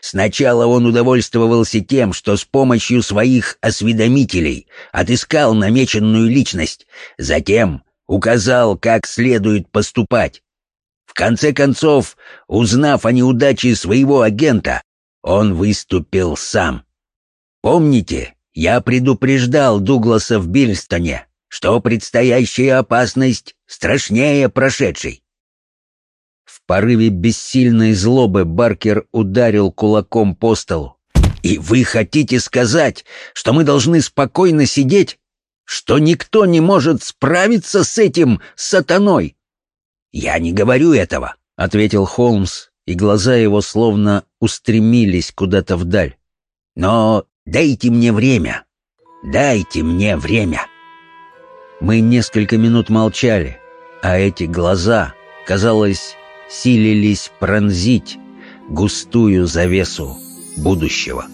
Сначала он удовольствовался тем, что с помощью своих осведомителей отыскал намеченную личность, затем указал, как следует поступать. В конце концов, узнав о неудаче своего агента, он выступил сам. Помните, я предупреждал Дугласа в Бильстоне, что предстоящая опасность страшнее прошедшей порыве бессильной злобы Баркер ударил кулаком по столу. «И вы хотите сказать, что мы должны спокойно сидеть? Что никто не может справиться с этим сатаной?» «Я не говорю этого», — ответил Холмс, и глаза его словно устремились куда-то вдаль. «Но дайте мне время. Дайте мне время». Мы несколько минут молчали, а эти глаза, казалось, силились пронзить густую завесу будущего.